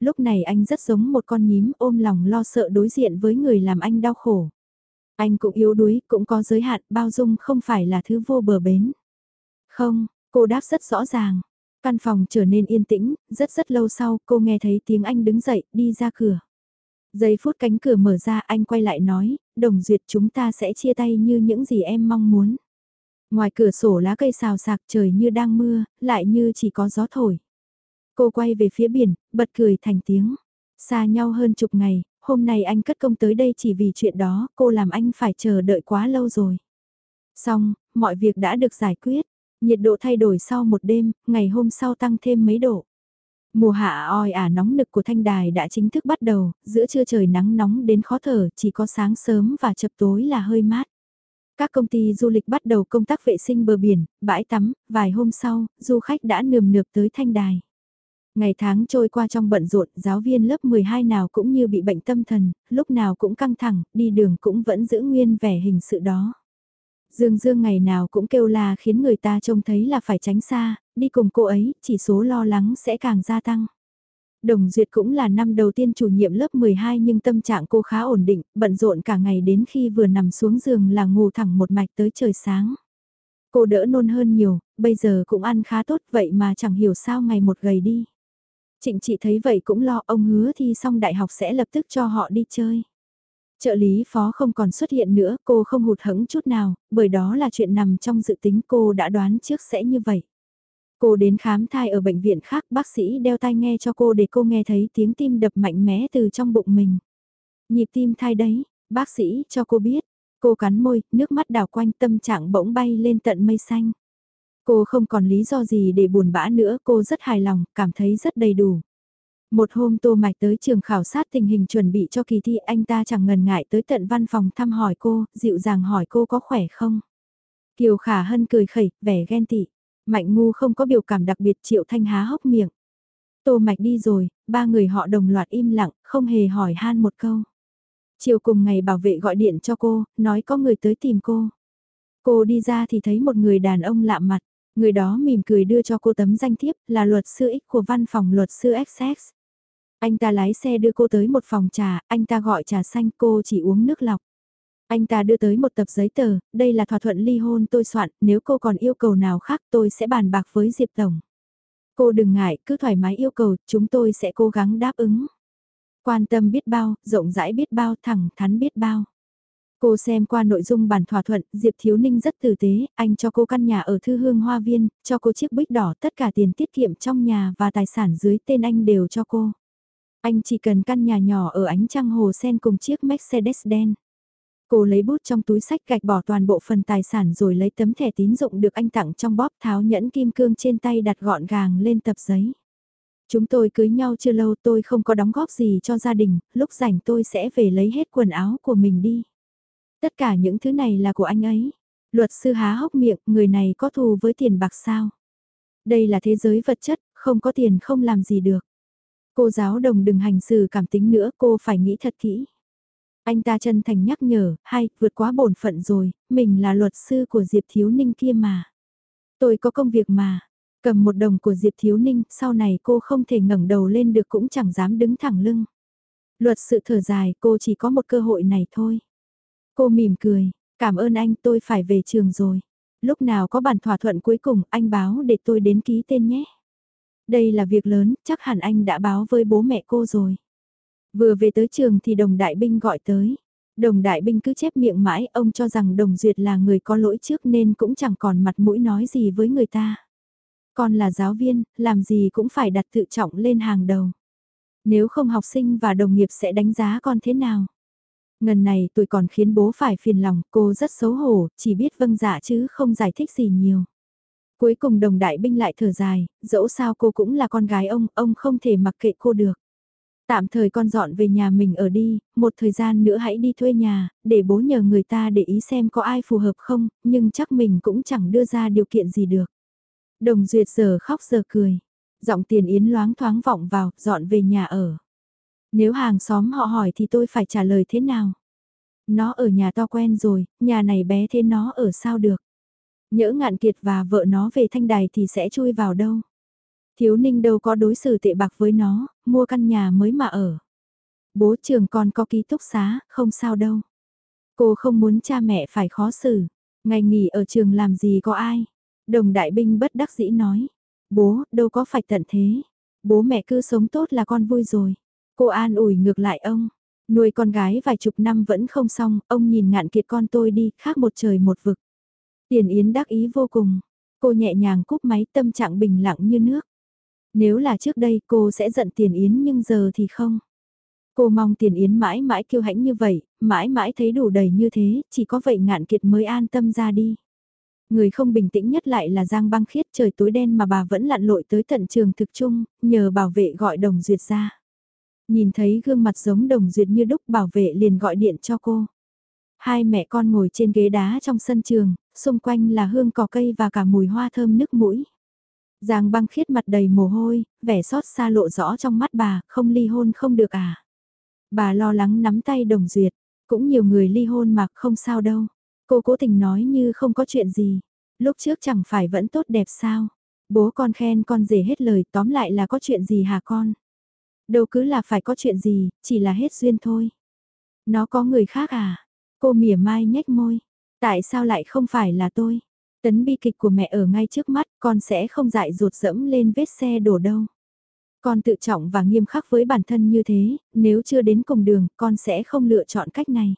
Lúc này anh rất giống một con nhím ôm lòng lo sợ đối diện với người làm anh đau khổ. Anh cũng yếu đuối, cũng có giới hạn, bao dung không phải là thứ vô bờ bến. Không, cô đáp rất rõ ràng. Căn phòng trở nên yên tĩnh, rất rất lâu sau cô nghe thấy tiếng anh đứng dậy, đi ra cửa. Giây phút cánh cửa mở ra anh quay lại nói, đồng duyệt chúng ta sẽ chia tay như những gì em mong muốn. Ngoài cửa sổ lá cây xào sạc trời như đang mưa, lại như chỉ có gió thổi. Cô quay về phía biển, bật cười thành tiếng. Xa nhau hơn chục ngày, hôm nay anh cất công tới đây chỉ vì chuyện đó, cô làm anh phải chờ đợi quá lâu rồi. Xong, mọi việc đã được giải quyết. Nhiệt độ thay đổi sau một đêm, ngày hôm sau tăng thêm mấy độ. Mùa hạ oi ả nóng nực của thanh đài đã chính thức bắt đầu, giữa trưa trời nắng nóng đến khó thở, chỉ có sáng sớm và chập tối là hơi mát. Các công ty du lịch bắt đầu công tác vệ sinh bờ biển, bãi tắm, vài hôm sau, du khách đã nườm nượp tới thanh đài. Ngày tháng trôi qua trong bận rộn, giáo viên lớp 12 nào cũng như bị bệnh tâm thần, lúc nào cũng căng thẳng, đi đường cũng vẫn giữ nguyên vẻ hình sự đó. Dương Dương ngày nào cũng kêu là khiến người ta trông thấy là phải tránh xa, đi cùng cô ấy, chỉ số lo lắng sẽ càng gia tăng. Đồng Duyệt cũng là năm đầu tiên chủ nhiệm lớp 12 nhưng tâm trạng cô khá ổn định, bận rộn cả ngày đến khi vừa nằm xuống giường là ngủ thẳng một mạch tới trời sáng. Cô đỡ nôn hơn nhiều, bây giờ cũng ăn khá tốt vậy mà chẳng hiểu sao ngày một gầy đi. Trịnh chị thấy vậy cũng lo ông hứa thi xong đại học sẽ lập tức cho họ đi chơi. Trợ lý phó không còn xuất hiện nữa, cô không hụt hẫng chút nào, bởi đó là chuyện nằm trong dự tính cô đã đoán trước sẽ như vậy. Cô đến khám thai ở bệnh viện khác, bác sĩ đeo tai nghe cho cô để cô nghe thấy tiếng tim đập mạnh mẽ từ trong bụng mình. Nhịp tim thai đấy, bác sĩ cho cô biết. Cô cắn môi, nước mắt đào quanh tâm trạng bỗng bay lên tận mây xanh. Cô không còn lý do gì để buồn bã nữa, cô rất hài lòng, cảm thấy rất đầy đủ. Một hôm Tô Mạch tới trường khảo sát tình hình chuẩn bị cho kỳ thi anh ta chẳng ngần ngại tới tận văn phòng thăm hỏi cô, dịu dàng hỏi cô có khỏe không. Kiều Khả Hân cười khẩy, vẻ ghen tị. Mạnh ngu không có biểu cảm đặc biệt Triệu Thanh há hốc miệng. Tô Mạch đi rồi, ba người họ đồng loạt im lặng, không hề hỏi han một câu. Chiều cùng ngày bảo vệ gọi điện cho cô, nói có người tới tìm cô. Cô đi ra thì thấy một người đàn ông lạ mặt, người đó mỉm cười đưa cho cô tấm danh thiếp là luật sư X của văn phòng luật sư XX. Anh ta lái xe đưa cô tới một phòng trà, anh ta gọi trà xanh cô chỉ uống nước lọc. Anh ta đưa tới một tập giấy tờ, đây là thỏa thuận ly hôn tôi soạn, nếu cô còn yêu cầu nào khác tôi sẽ bàn bạc với Diệp Tổng. Cô đừng ngại, cứ thoải mái yêu cầu, chúng tôi sẽ cố gắng đáp ứng. Quan tâm biết bao, rộng rãi biết bao, thẳng thắn biết bao. Cô xem qua nội dung bản thỏa thuận, Diệp Thiếu Ninh rất tử tế, anh cho cô căn nhà ở Thư Hương Hoa Viên, cho cô chiếc bích đỏ, tất cả tiền tiết kiệm trong nhà và tài sản dưới tên anh đều cho cô. Anh chỉ cần căn nhà nhỏ ở ánh trăng hồ sen cùng chiếc Mercedes đen. Cô lấy bút trong túi sách gạch bỏ toàn bộ phần tài sản rồi lấy tấm thẻ tín dụng được anh tặng trong bóp tháo nhẫn kim cương trên tay đặt gọn gàng lên tập giấy. Chúng tôi cưới nhau chưa lâu tôi không có đóng góp gì cho gia đình, lúc rảnh tôi sẽ về lấy hết quần áo của mình đi. Tất cả những thứ này là của anh ấy. Luật sư há hốc miệng, người này có thù với tiền bạc sao? Đây là thế giới vật chất, không có tiền không làm gì được. Cô giáo đồng đừng hành xử cảm tính nữa, cô phải nghĩ thật kỹ. Anh ta chân thành nhắc nhở, hay, vượt quá bổn phận rồi, mình là luật sư của Diệp Thiếu Ninh kia mà. Tôi có công việc mà, cầm một đồng của Diệp Thiếu Ninh, sau này cô không thể ngẩng đầu lên được cũng chẳng dám đứng thẳng lưng. Luật sự thở dài, cô chỉ có một cơ hội này thôi. Cô mỉm cười, cảm ơn anh tôi phải về trường rồi. Lúc nào có bản thỏa thuận cuối cùng anh báo để tôi đến ký tên nhé. Đây là việc lớn, chắc hẳn anh đã báo với bố mẹ cô rồi. Vừa về tới trường thì đồng đại binh gọi tới. Đồng đại binh cứ chép miệng mãi, ông cho rằng đồng duyệt là người có lỗi trước nên cũng chẳng còn mặt mũi nói gì với người ta. Con là giáo viên, làm gì cũng phải đặt tự trọng lên hàng đầu. Nếu không học sinh và đồng nghiệp sẽ đánh giá con thế nào? Ngần này tuổi còn khiến bố phải phiền lòng, cô rất xấu hổ, chỉ biết vâng dạ chứ không giải thích gì nhiều. Cuối cùng đồng đại binh lại thở dài, dẫu sao cô cũng là con gái ông, ông không thể mặc kệ cô được. Tạm thời con dọn về nhà mình ở đi, một thời gian nữa hãy đi thuê nhà, để bố nhờ người ta để ý xem có ai phù hợp không, nhưng chắc mình cũng chẳng đưa ra điều kiện gì được. Đồng Duyệt giờ khóc giờ cười, giọng tiền yến loáng thoáng vọng vào, dọn về nhà ở. Nếu hàng xóm họ hỏi thì tôi phải trả lời thế nào? Nó ở nhà to quen rồi, nhà này bé thế nó ở sao được? Nhỡ ngạn kiệt và vợ nó về thanh đài thì sẽ chui vào đâu? Thiếu ninh đâu có đối xử tệ bạc với nó, mua căn nhà mới mà ở. Bố trường con có ký túc xá, không sao đâu. Cô không muốn cha mẹ phải khó xử. Ngày nghỉ ở trường làm gì có ai. Đồng đại binh bất đắc dĩ nói. Bố, đâu có phải tận thế. Bố mẹ cứ sống tốt là con vui rồi. Cô an ủi ngược lại ông. Nuôi con gái vài chục năm vẫn không xong, ông nhìn ngạn kiệt con tôi đi, khác một trời một vực. Tiền Yến đắc ý vô cùng. Cô nhẹ nhàng cúp máy tâm trạng bình lặng như nước. Nếu là trước đây cô sẽ giận Tiền Yến nhưng giờ thì không. Cô mong Tiền Yến mãi mãi kiêu hãnh như vậy, mãi mãi thấy đủ đầy như thế, chỉ có vậy ngạn kiệt mới an tâm ra đi. Người không bình tĩnh nhất lại là Giang băng khiết trời tối đen mà bà vẫn lặn lội tới tận trường thực trung, nhờ bảo vệ gọi đồng duyệt ra. Nhìn thấy gương mặt giống đồng duyệt như đúc bảo vệ liền gọi điện cho cô. Hai mẹ con ngồi trên ghế đá trong sân trường, xung quanh là hương cỏ cây và cả mùi hoa thơm nức mũi. Giang băng khiết mặt đầy mồ hôi, vẻ xót xa lộ rõ trong mắt bà, không ly hôn không được à. Bà lo lắng nắm tay đồng duyệt, cũng nhiều người ly hôn mà không sao đâu. Cô cố tình nói như không có chuyện gì, lúc trước chẳng phải vẫn tốt đẹp sao. Bố con khen con rể hết lời tóm lại là có chuyện gì hả con? Đâu cứ là phải có chuyện gì, chỉ là hết duyên thôi. Nó có người khác à? Cô mỉa mai nhếch môi. Tại sao lại không phải là tôi? Tấn bi kịch của mẹ ở ngay trước mắt, con sẽ không dại ruột dẫm lên vết xe đổ đâu. Con tự trọng và nghiêm khắc với bản thân như thế, nếu chưa đến cùng đường, con sẽ không lựa chọn cách này.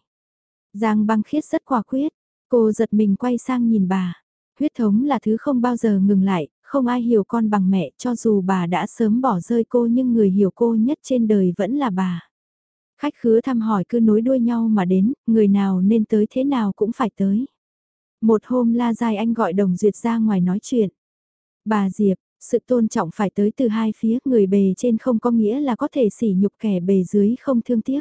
Giang băng khiết rất quả quyết, cô giật mình quay sang nhìn bà. Huyết thống là thứ không bao giờ ngừng lại, không ai hiểu con bằng mẹ cho dù bà đã sớm bỏ rơi cô nhưng người hiểu cô nhất trên đời vẫn là bà. Khách khứa thăm hỏi cứ nối đuôi nhau mà đến, người nào nên tới thế nào cũng phải tới. Một hôm La Giai Anh gọi Đồng Duyệt ra ngoài nói chuyện. Bà Diệp, sự tôn trọng phải tới từ hai phía, người bề trên không có nghĩa là có thể sỉ nhục kẻ bề dưới không thương tiếc.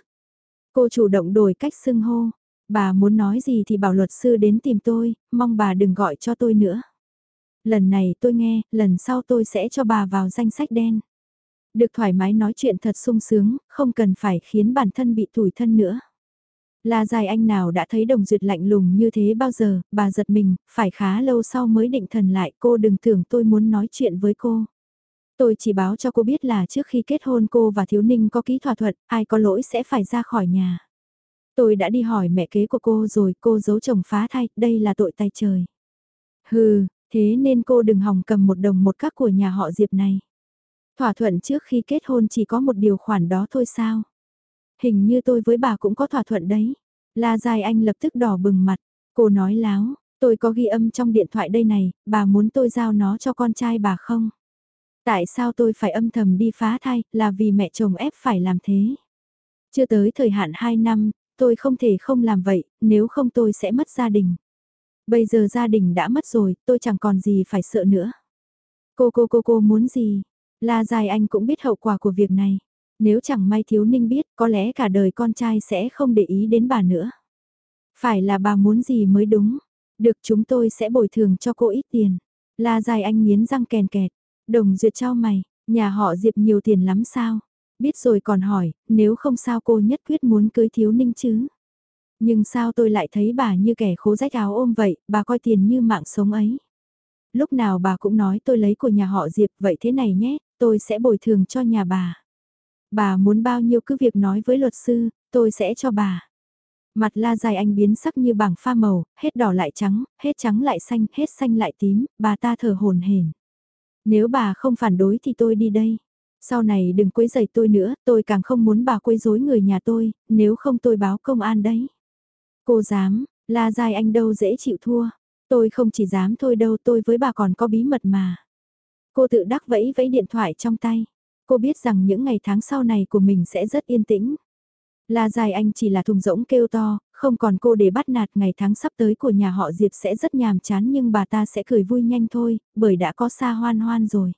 Cô chủ động đổi cách xưng hô, bà muốn nói gì thì bảo luật sư đến tìm tôi, mong bà đừng gọi cho tôi nữa. Lần này tôi nghe, lần sau tôi sẽ cho bà vào danh sách đen. Được thoải mái nói chuyện thật sung sướng, không cần phải khiến bản thân bị tủi thân nữa. Là dài anh nào đã thấy đồng duyệt lạnh lùng như thế bao giờ, bà giật mình, phải khá lâu sau mới định thần lại cô đừng tưởng tôi muốn nói chuyện với cô. Tôi chỉ báo cho cô biết là trước khi kết hôn cô và Thiếu Ninh có ký thỏa thuận, ai có lỗi sẽ phải ra khỏi nhà. Tôi đã đi hỏi mẹ kế của cô rồi, cô giấu chồng phá thai, đây là tội tay trời. Hừ, thế nên cô đừng hòng cầm một đồng một các của nhà họ Diệp này. Thỏa thuận trước khi kết hôn chỉ có một điều khoản đó thôi sao? Hình như tôi với bà cũng có thỏa thuận đấy. La Giai Anh lập tức đỏ bừng mặt. Cô nói láo, tôi có ghi âm trong điện thoại đây này, bà muốn tôi giao nó cho con trai bà không? Tại sao tôi phải âm thầm đi phá thai, là vì mẹ chồng ép phải làm thế. Chưa tới thời hạn 2 năm, tôi không thể không làm vậy, nếu không tôi sẽ mất gia đình. Bây giờ gia đình đã mất rồi, tôi chẳng còn gì phải sợ nữa. Cô cô cô cô muốn gì? La Dài Anh cũng biết hậu quả của việc này. Nếu chẳng may thiếu ninh biết, có lẽ cả đời con trai sẽ không để ý đến bà nữa. Phải là bà muốn gì mới đúng. Được chúng tôi sẽ bồi thường cho cô ít tiền. La dài anh miến răng kèn kẹt. Đồng duyệt cho mày, nhà họ Diệp nhiều tiền lắm sao? Biết rồi còn hỏi, nếu không sao cô nhất quyết muốn cưới thiếu ninh chứ? Nhưng sao tôi lại thấy bà như kẻ khố rách áo ôm vậy, bà coi tiền như mạng sống ấy. Lúc nào bà cũng nói tôi lấy của nhà họ Diệp vậy thế này nhé, tôi sẽ bồi thường cho nhà bà. Bà muốn bao nhiêu cứ việc nói với luật sư, tôi sẽ cho bà. Mặt la dài anh biến sắc như bảng pha màu, hết đỏ lại trắng, hết trắng lại xanh, hết xanh lại tím, bà ta thở hồn hển. Nếu bà không phản đối thì tôi đi đây. Sau này đừng quấy rầy tôi nữa, tôi càng không muốn bà quấy rối người nhà tôi, nếu không tôi báo công an đấy. Cô dám, la dài anh đâu dễ chịu thua. Tôi không chỉ dám thôi đâu tôi với bà còn có bí mật mà. Cô tự đắc vẫy vẫy điện thoại trong tay. Cô biết rằng những ngày tháng sau này của mình sẽ rất yên tĩnh. La dài anh chỉ là thùng rỗng kêu to, không còn cô để bắt nạt ngày tháng sắp tới của nhà họ Diệp sẽ rất nhàm chán nhưng bà ta sẽ cười vui nhanh thôi, bởi đã có xa hoan hoan rồi.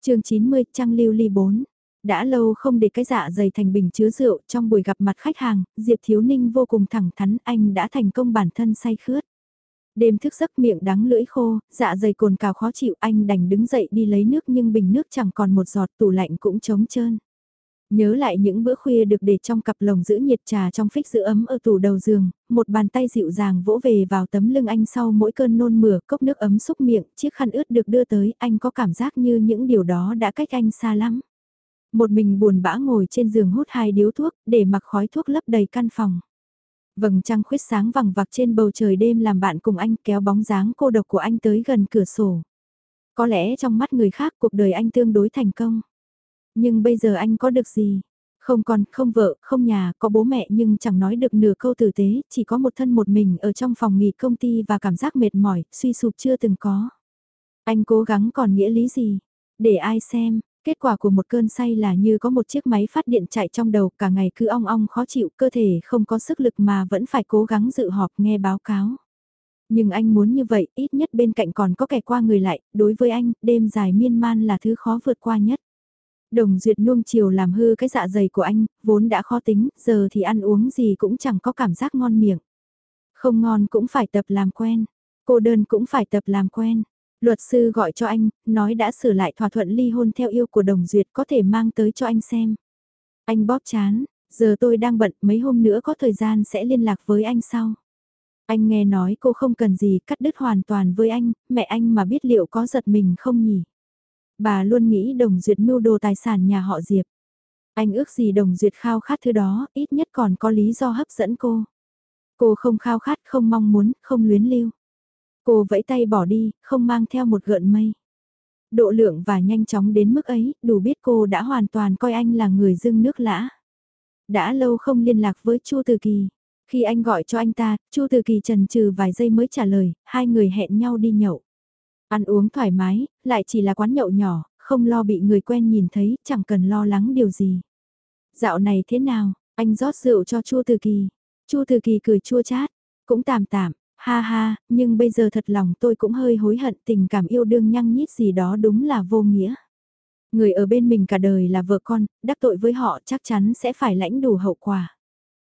chương 90 Trăng Lưu Ly 4 đã lâu không để cái dạ dày thành bình chứa rượu trong buổi gặp mặt khách hàng, Diệp Thiếu Ninh vô cùng thẳng thắn anh đã thành công bản thân say khướt. Đêm thức giấc miệng đắng lưỡi khô, dạ dày cồn cào khó chịu anh đành đứng dậy đi lấy nước nhưng bình nước chẳng còn một giọt tủ lạnh cũng trống trơn. Nhớ lại những bữa khuya được để trong cặp lồng giữ nhiệt trà trong phích giữ ấm ở tủ đầu giường, một bàn tay dịu dàng vỗ về vào tấm lưng anh sau mỗi cơn nôn mửa cốc nước ấm xúc miệng, chiếc khăn ướt được đưa tới, anh có cảm giác như những điều đó đã cách anh xa lắm. Một mình buồn bã ngồi trên giường hút hai điếu thuốc, để mặc khói thuốc lấp đầy căn phòng. Vầng trăng khuyết sáng vằng vặc trên bầu trời đêm làm bạn cùng anh kéo bóng dáng cô độc của anh tới gần cửa sổ. Có lẽ trong mắt người khác cuộc đời anh tương đối thành công. Nhưng bây giờ anh có được gì? Không con, không vợ, không nhà, có bố mẹ nhưng chẳng nói được nửa câu tử tế, chỉ có một thân một mình ở trong phòng nghỉ công ty và cảm giác mệt mỏi, suy sụp chưa từng có. Anh cố gắng còn nghĩa lý gì? Để ai xem, Kết quả của một cơn say là như có một chiếc máy phát điện chạy trong đầu cả ngày cứ ong ong khó chịu cơ thể không có sức lực mà vẫn phải cố gắng dự họp nghe báo cáo. Nhưng anh muốn như vậy, ít nhất bên cạnh còn có kẻ qua người lại, đối với anh, đêm dài miên man là thứ khó vượt qua nhất. Đồng duyệt nuông chiều làm hư cái dạ dày của anh, vốn đã khó tính, giờ thì ăn uống gì cũng chẳng có cảm giác ngon miệng. Không ngon cũng phải tập làm quen, cô đơn cũng phải tập làm quen. Luật sư gọi cho anh, nói đã sửa lại thỏa thuận ly hôn theo yêu của Đồng Duyệt có thể mang tới cho anh xem. Anh bóp chán, giờ tôi đang bận mấy hôm nữa có thời gian sẽ liên lạc với anh sau. Anh nghe nói cô không cần gì cắt đứt hoàn toàn với anh, mẹ anh mà biết liệu có giật mình không nhỉ? Bà luôn nghĩ Đồng Duyệt mưu đồ tài sản nhà họ Diệp. Anh ước gì Đồng Duyệt khao khát thứ đó, ít nhất còn có lý do hấp dẫn cô. Cô không khao khát, không mong muốn, không luyến lưu. Cô vẫy tay bỏ đi, không mang theo một gợn mây. Độ lượng và nhanh chóng đến mức ấy, đủ biết cô đã hoàn toàn coi anh là người dưng nước lã. Đã lâu không liên lạc với Chu Từ Kỳ. Khi anh gọi cho anh ta, Chu Từ Kỳ trần trừ vài giây mới trả lời, hai người hẹn nhau đi nhậu. Ăn uống thoải mái, lại chỉ là quán nhậu nhỏ, không lo bị người quen nhìn thấy, chẳng cần lo lắng điều gì. Dạo này thế nào, anh rót rượu cho Chu Từ Kỳ. Chu Từ Kỳ cười chua chát, cũng tạm tạm, ha ha, nhưng bây giờ thật lòng tôi cũng hơi hối hận tình cảm yêu đương nhăng nhít gì đó đúng là vô nghĩa. Người ở bên mình cả đời là vợ con, đắc tội với họ chắc chắn sẽ phải lãnh đủ hậu quả.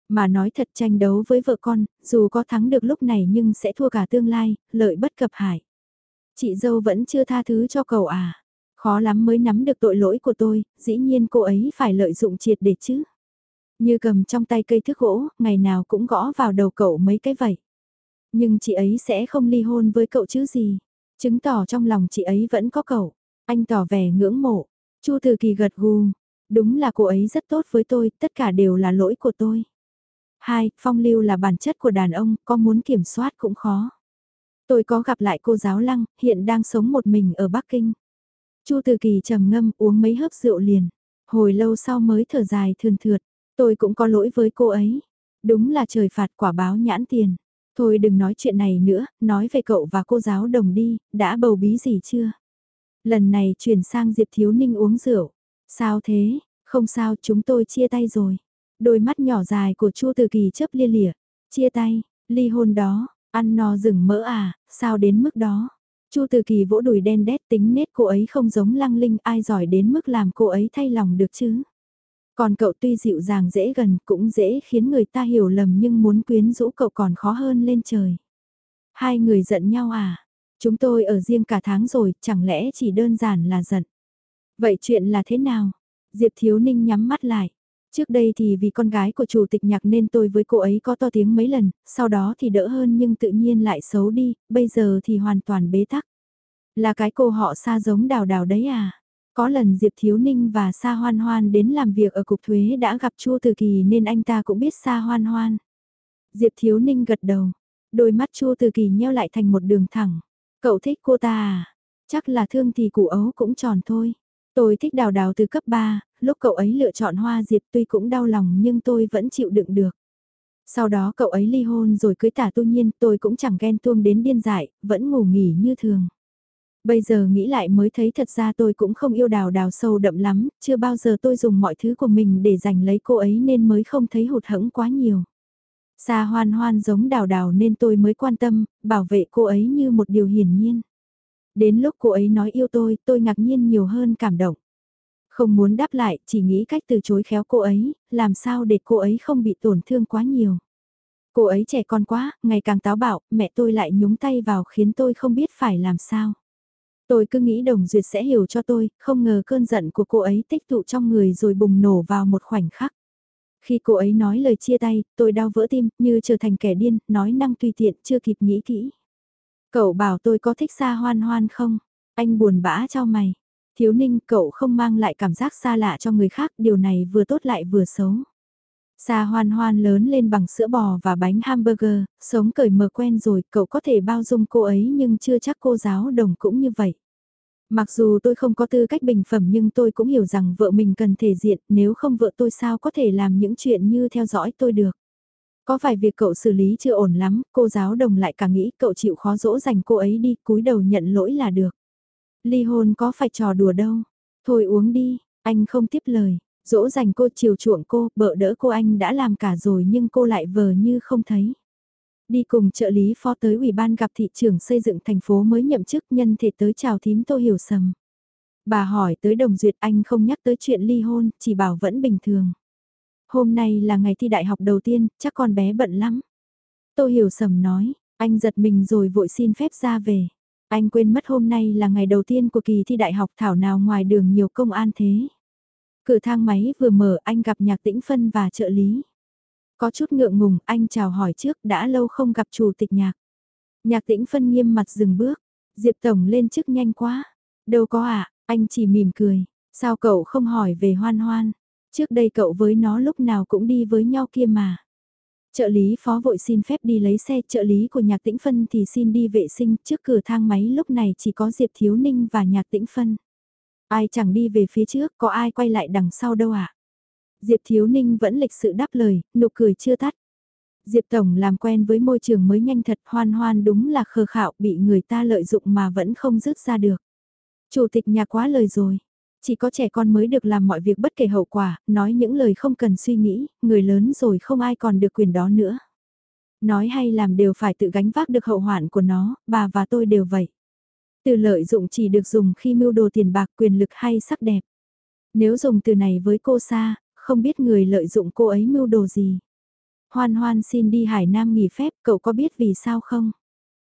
Mà nói thật tranh đấu với vợ con, dù có thắng được lúc này nhưng sẽ thua cả tương lai, lợi bất cập hại. Chị dâu vẫn chưa tha thứ cho cậu à. Khó lắm mới nắm được tội lỗi của tôi, dĩ nhiên cô ấy phải lợi dụng triệt để chứ. Như cầm trong tay cây thước gỗ, ngày nào cũng gõ vào đầu cậu mấy cái vậy. Nhưng chị ấy sẽ không ly hôn với cậu chứ gì. Chứng tỏ trong lòng chị ấy vẫn có cậu. Anh tỏ vẻ ngưỡng mộ. Chu Từ Kỳ gật gù. Đúng là cô ấy rất tốt với tôi, tất cả đều là lỗi của tôi. Hai, phong lưu là bản chất của đàn ông, có muốn kiểm soát cũng khó. Tôi có gặp lại cô giáo lăng, hiện đang sống một mình ở Bắc Kinh. Chu Từ Kỳ trầm ngâm uống mấy hớp rượu liền. Hồi lâu sau mới thở dài thườn thượt. Tôi cũng có lỗi với cô ấy. Đúng là trời phạt quả báo nhãn tiền. Thôi đừng nói chuyện này nữa, nói về cậu và cô giáo đồng đi, đã bầu bí gì chưa? Lần này chuyển sang Diệp Thiếu Ninh uống rượu. Sao thế? Không sao, chúng tôi chia tay rồi. Đôi mắt nhỏ dài của Chu Từ Kỳ chớp lia lịa. Chia tay, ly hôn đó, ăn no rừng mỡ à, sao đến mức đó? Chu Từ Kỳ vỗ đùi đen đét tính nết cô ấy không giống lăng linh ai giỏi đến mức làm cô ấy thay lòng được chứ. Còn cậu tuy dịu dàng dễ gần cũng dễ khiến người ta hiểu lầm nhưng muốn quyến rũ cậu còn khó hơn lên trời. Hai người giận nhau à? Chúng tôi ở riêng cả tháng rồi, chẳng lẽ chỉ đơn giản là giận. Vậy chuyện là thế nào? Diệp Thiếu Ninh nhắm mắt lại. Trước đây thì vì con gái của chủ tịch nhạc nên tôi với cô ấy có to tiếng mấy lần, sau đó thì đỡ hơn nhưng tự nhiên lại xấu đi, bây giờ thì hoàn toàn bế tắc. Là cái cô họ xa giống đào đào đấy à? Có lần Diệp Thiếu Ninh và Sa Hoan Hoan đến làm việc ở Cục Thuế đã gặp Chu Từ Kỳ nên anh ta cũng biết Sa Hoan Hoan. Diệp Thiếu Ninh gật đầu, đôi mắt Chu Từ Kỳ nheo lại thành một đường thẳng. Cậu thích cô ta à? Chắc là thương thì củ ấu cũng tròn thôi. Tôi thích đào đào từ cấp 3, lúc cậu ấy lựa chọn hoa diệp tuy cũng đau lòng nhưng tôi vẫn chịu đựng được. Sau đó cậu ấy ly hôn rồi cưới tả tu nhiên tôi cũng chẳng ghen tuông đến điên dại, vẫn ngủ nghỉ như thường. Bây giờ nghĩ lại mới thấy thật ra tôi cũng không yêu đào đào sâu đậm lắm, chưa bao giờ tôi dùng mọi thứ của mình để giành lấy cô ấy nên mới không thấy hụt hẫng quá nhiều. Xa hoan hoan giống đào đào nên tôi mới quan tâm, bảo vệ cô ấy như một điều hiển nhiên. Đến lúc cô ấy nói yêu tôi, tôi ngạc nhiên nhiều hơn cảm động. Không muốn đáp lại, chỉ nghĩ cách từ chối khéo cô ấy, làm sao để cô ấy không bị tổn thương quá nhiều. Cô ấy trẻ con quá, ngày càng táo bạo, mẹ tôi lại nhúng tay vào khiến tôi không biết phải làm sao. Tôi cứ nghĩ Đồng Duyệt sẽ hiểu cho tôi, không ngờ cơn giận của cô ấy tích tụ trong người rồi bùng nổ vào một khoảnh khắc. Khi cô ấy nói lời chia tay, tôi đau vỡ tim, như trở thành kẻ điên, nói năng tùy tiện, chưa kịp nghĩ kỹ. Cậu bảo tôi có thích xa hoan hoan không? Anh buồn bã cho mày. Thiếu ninh cậu không mang lại cảm giác xa lạ cho người khác, điều này vừa tốt lại vừa xấu. xa hoan hoan lớn lên bằng sữa bò và bánh hamburger, sống cởi mở quen rồi, cậu có thể bao dung cô ấy nhưng chưa chắc cô giáo đồng cũng như vậy. Mặc dù tôi không có tư cách bình phẩm nhưng tôi cũng hiểu rằng vợ mình cần thể diện, nếu không vợ tôi sao có thể làm những chuyện như theo dõi tôi được. Có phải việc cậu xử lý chưa ổn lắm, cô giáo đồng lại cả nghĩ cậu chịu khó dỗ dành cô ấy đi, cúi đầu nhận lỗi là được. Ly hôn có phải trò đùa đâu. Thôi uống đi, anh không tiếp lời. Dỗ dành cô chiều chuộng cô, bợ đỡ cô anh đã làm cả rồi nhưng cô lại vờ như không thấy. Đi cùng trợ lý phó tới ủy ban gặp thị trưởng xây dựng thành phố mới nhậm chức nhân thể tới chào thím tô hiểu sầm. Bà hỏi tới đồng duyệt anh không nhắc tới chuyện ly hôn, chỉ bảo vẫn bình thường. Hôm nay là ngày thi đại học đầu tiên, chắc con bé bận lắm. Tô hiểu sầm nói, anh giật mình rồi vội xin phép ra về. Anh quên mất hôm nay là ngày đầu tiên của kỳ thi đại học thảo nào ngoài đường nhiều công an thế. Cửa thang máy vừa mở anh gặp nhạc tĩnh phân và trợ lý. Có chút ngượng ngùng, anh chào hỏi trước đã lâu không gặp chủ tịch nhạc. Nhạc tĩnh phân nghiêm mặt dừng bước, Diệp Tổng lên chức nhanh quá. Đâu có ạ, anh chỉ mỉm cười, sao cậu không hỏi về hoan hoan. Trước đây cậu với nó lúc nào cũng đi với nhau kia mà. Trợ lý phó vội xin phép đi lấy xe, trợ lý của nhạc tĩnh phân thì xin đi vệ sinh, trước cửa thang máy lúc này chỉ có Diệp Thiếu Ninh và nhạc tĩnh phân. Ai chẳng đi về phía trước, có ai quay lại đằng sau đâu ạ? À? Diệp Thiếu Ninh vẫn lịch sự đáp lời, nụ cười chưa tắt. Diệp Tổng làm quen với môi trường mới nhanh thật hoan hoan đúng là khờ khạo bị người ta lợi dụng mà vẫn không dứt ra được. Chủ tịch nhà quá lời rồi. Chỉ có trẻ con mới được làm mọi việc bất kể hậu quả, nói những lời không cần suy nghĩ, người lớn rồi không ai còn được quyền đó nữa. Nói hay làm đều phải tự gánh vác được hậu hoạn của nó, bà và tôi đều vậy. Từ lợi dụng chỉ được dùng khi mưu đồ tiền bạc quyền lực hay sắc đẹp. Nếu dùng từ này với cô Sa, không biết người lợi dụng cô ấy mưu đồ gì. Hoan hoan xin đi Hải Nam nghỉ phép, cậu có biết vì sao không?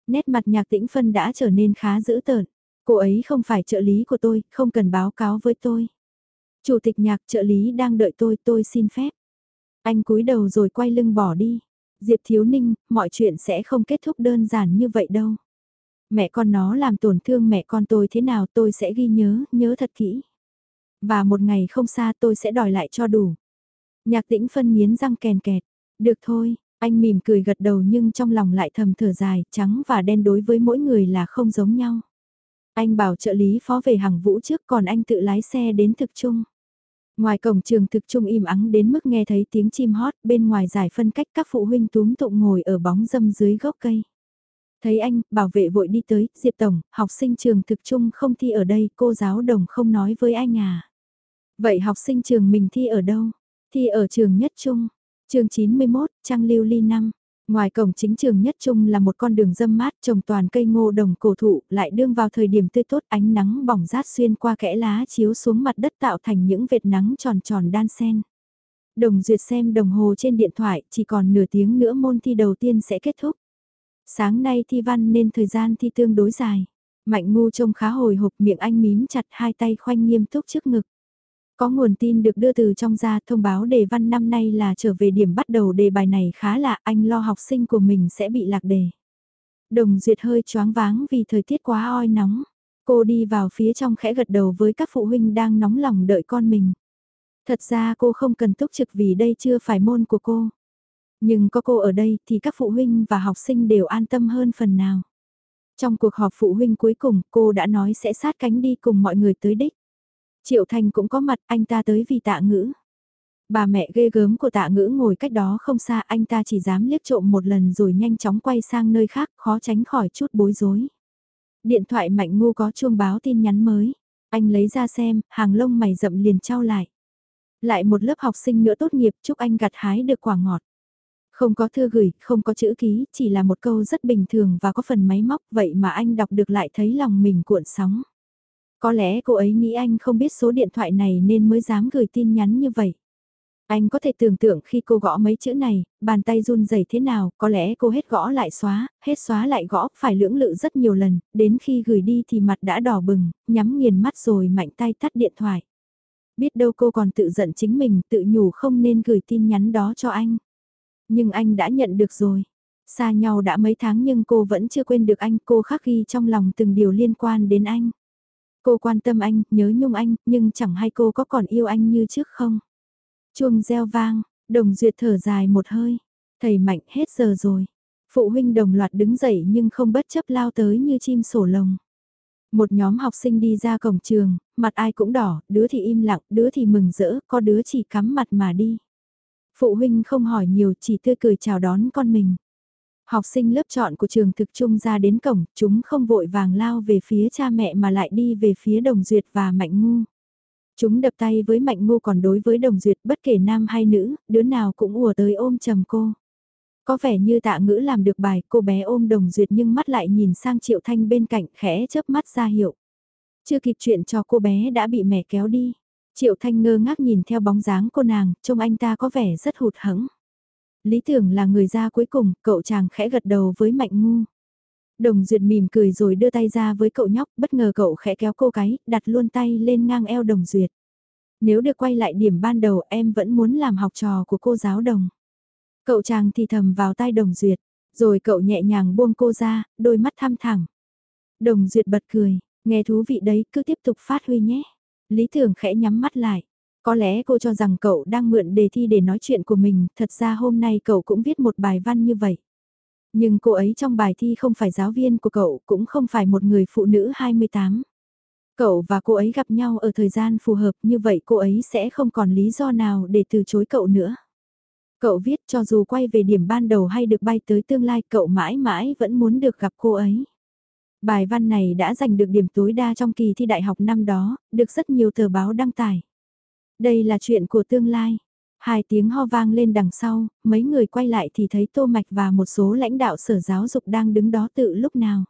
Nét mặt nhạc tĩnh phân đã trở nên khá dữ tợn. Cô ấy không phải trợ lý của tôi, không cần báo cáo với tôi. Chủ tịch nhạc trợ lý đang đợi tôi, tôi xin phép. Anh cúi đầu rồi quay lưng bỏ đi. Diệp Thiếu Ninh, mọi chuyện sẽ không kết thúc đơn giản như vậy đâu. Mẹ con nó làm tổn thương mẹ con tôi thế nào tôi sẽ ghi nhớ, nhớ thật kỹ. Và một ngày không xa tôi sẽ đòi lại cho đủ. Nhạc tĩnh phân miến răng kèn kẹt. Được thôi, anh mỉm cười gật đầu nhưng trong lòng lại thầm thở dài, trắng và đen đối với mỗi người là không giống nhau. Anh bảo trợ lý phó về hàng vũ trước còn anh tự lái xe đến thực trung. Ngoài cổng trường thực trung im ắng đến mức nghe thấy tiếng chim hót, bên ngoài giải phân cách các phụ huynh túm tụng ngồi ở bóng dâm dưới gốc cây. Thấy anh, bảo vệ vội đi tới, Diệp Tổng, học sinh trường thực trung không thi ở đây, cô giáo đồng không nói với anh à. Vậy học sinh trường mình thi ở đâu? Thi ở trường nhất trung. chương 91, Trang Lưu Ly năm Ngoài cổng chính trường nhất trung là một con đường dâm mát trồng toàn cây ngô đồng cổ thụ, lại đương vào thời điểm tươi tốt ánh nắng bỏng rát xuyên qua kẽ lá chiếu xuống mặt đất tạo thành những vệt nắng tròn tròn đan sen. Đồng duyệt xem đồng hồ trên điện thoại, chỉ còn nửa tiếng nữa môn thi đầu tiên sẽ kết thúc. Sáng nay thi văn nên thời gian thi tương đối dài. Mạnh ngu trông khá hồi hộp miệng anh mím chặt hai tay khoanh nghiêm túc trước ngực. Có nguồn tin được đưa từ trong ra thông báo đề văn năm nay là trở về điểm bắt đầu đề bài này khá lạ, anh lo học sinh của mình sẽ bị lạc đề. Đồng duyệt hơi choáng váng vì thời tiết quá oi nóng. Cô đi vào phía trong khẽ gật đầu với các phụ huynh đang nóng lòng đợi con mình. Thật ra cô không cần túc trực vì đây chưa phải môn của cô. Nhưng có cô ở đây thì các phụ huynh và học sinh đều an tâm hơn phần nào. Trong cuộc họp phụ huynh cuối cùng, cô đã nói sẽ sát cánh đi cùng mọi người tới đích. Triệu Thành cũng có mặt anh ta tới vì tạ ngữ. Bà mẹ ghê gớm của tạ ngữ ngồi cách đó không xa anh ta chỉ dám liếc trộm một lần rồi nhanh chóng quay sang nơi khác khó tránh khỏi chút bối rối. Điện thoại mạnh ngu có chuông báo tin nhắn mới. Anh lấy ra xem, hàng lông mày rậm liền trao lại. Lại một lớp học sinh nữa tốt nghiệp chúc anh gặt hái được quả ngọt. Không có thư gửi, không có chữ ký, chỉ là một câu rất bình thường và có phần máy móc vậy mà anh đọc được lại thấy lòng mình cuộn sóng. Có lẽ cô ấy nghĩ anh không biết số điện thoại này nên mới dám gửi tin nhắn như vậy. Anh có thể tưởng tượng khi cô gõ mấy chữ này, bàn tay run rẩy thế nào, có lẽ cô hết gõ lại xóa, hết xóa lại gõ, phải lưỡng lự rất nhiều lần, đến khi gửi đi thì mặt đã đỏ bừng, nhắm nghiền mắt rồi mạnh tay tắt điện thoại. Biết đâu cô còn tự giận chính mình, tự nhủ không nên gửi tin nhắn đó cho anh. Nhưng anh đã nhận được rồi. Xa nhau đã mấy tháng nhưng cô vẫn chưa quên được anh, cô khắc ghi trong lòng từng điều liên quan đến anh. Cô quan tâm anh, nhớ nhung anh, nhưng chẳng hay cô có còn yêu anh như trước không? Chuông reo vang, đồng duyệt thở dài một hơi. Thầy mạnh hết giờ rồi. Phụ huynh đồng loạt đứng dậy nhưng không bất chấp lao tới như chim sổ lồng. Một nhóm học sinh đi ra cổng trường, mặt ai cũng đỏ, đứa thì im lặng, đứa thì mừng rỡ, có đứa chỉ cắm mặt mà đi. Phụ huynh không hỏi nhiều chỉ tươi cười chào đón con mình. Học sinh lớp chọn của trường thực trung ra đến cổng, chúng không vội vàng lao về phía cha mẹ mà lại đi về phía Đồng Duyệt và Mạnh Ngu. Chúng đập tay với Mạnh Ngu còn đối với Đồng Duyệt bất kể nam hay nữ, đứa nào cũng ùa tới ôm chầm cô. Có vẻ như tạ ngữ làm được bài, cô bé ôm Đồng Duyệt nhưng mắt lại nhìn sang Triệu Thanh bên cạnh khẽ chớp mắt ra hiệu. Chưa kịp chuyện cho cô bé đã bị mẹ kéo đi. Triệu Thanh ngơ ngác nhìn theo bóng dáng cô nàng, trông anh ta có vẻ rất hụt hẫng. Lý tưởng là người ra cuối cùng, cậu chàng khẽ gật đầu với Mạnh Ngu. Đồng Duyệt mỉm cười rồi đưa tay ra với cậu nhóc, bất ngờ cậu khẽ kéo cô cái, đặt luôn tay lên ngang eo Đồng Duyệt. Nếu được quay lại điểm ban đầu em vẫn muốn làm học trò của cô giáo đồng. Cậu chàng thì thầm vào tai Đồng Duyệt, rồi cậu nhẹ nhàng buông cô ra, đôi mắt thăm thẳng. Đồng Duyệt bật cười, nghe thú vị đấy, cứ tiếp tục phát huy nhé. Lý Thường khẽ nhắm mắt lại. Có lẽ cô cho rằng cậu đang mượn đề thi để nói chuyện của mình, thật ra hôm nay cậu cũng viết một bài văn như vậy. Nhưng cô ấy trong bài thi không phải giáo viên của cậu, cũng không phải một người phụ nữ 28. Cậu và cô ấy gặp nhau ở thời gian phù hợp như vậy cô ấy sẽ không còn lý do nào để từ chối cậu nữa. Cậu viết cho dù quay về điểm ban đầu hay được bay tới tương lai cậu mãi mãi vẫn muốn được gặp cô ấy. Bài văn này đã giành được điểm tối đa trong kỳ thi đại học năm đó, được rất nhiều tờ báo đăng tải. Đây là chuyện của tương lai. Hai tiếng ho vang lên đằng sau, mấy người quay lại thì thấy Tô Mạch và một số lãnh đạo sở giáo dục đang đứng đó tự lúc nào.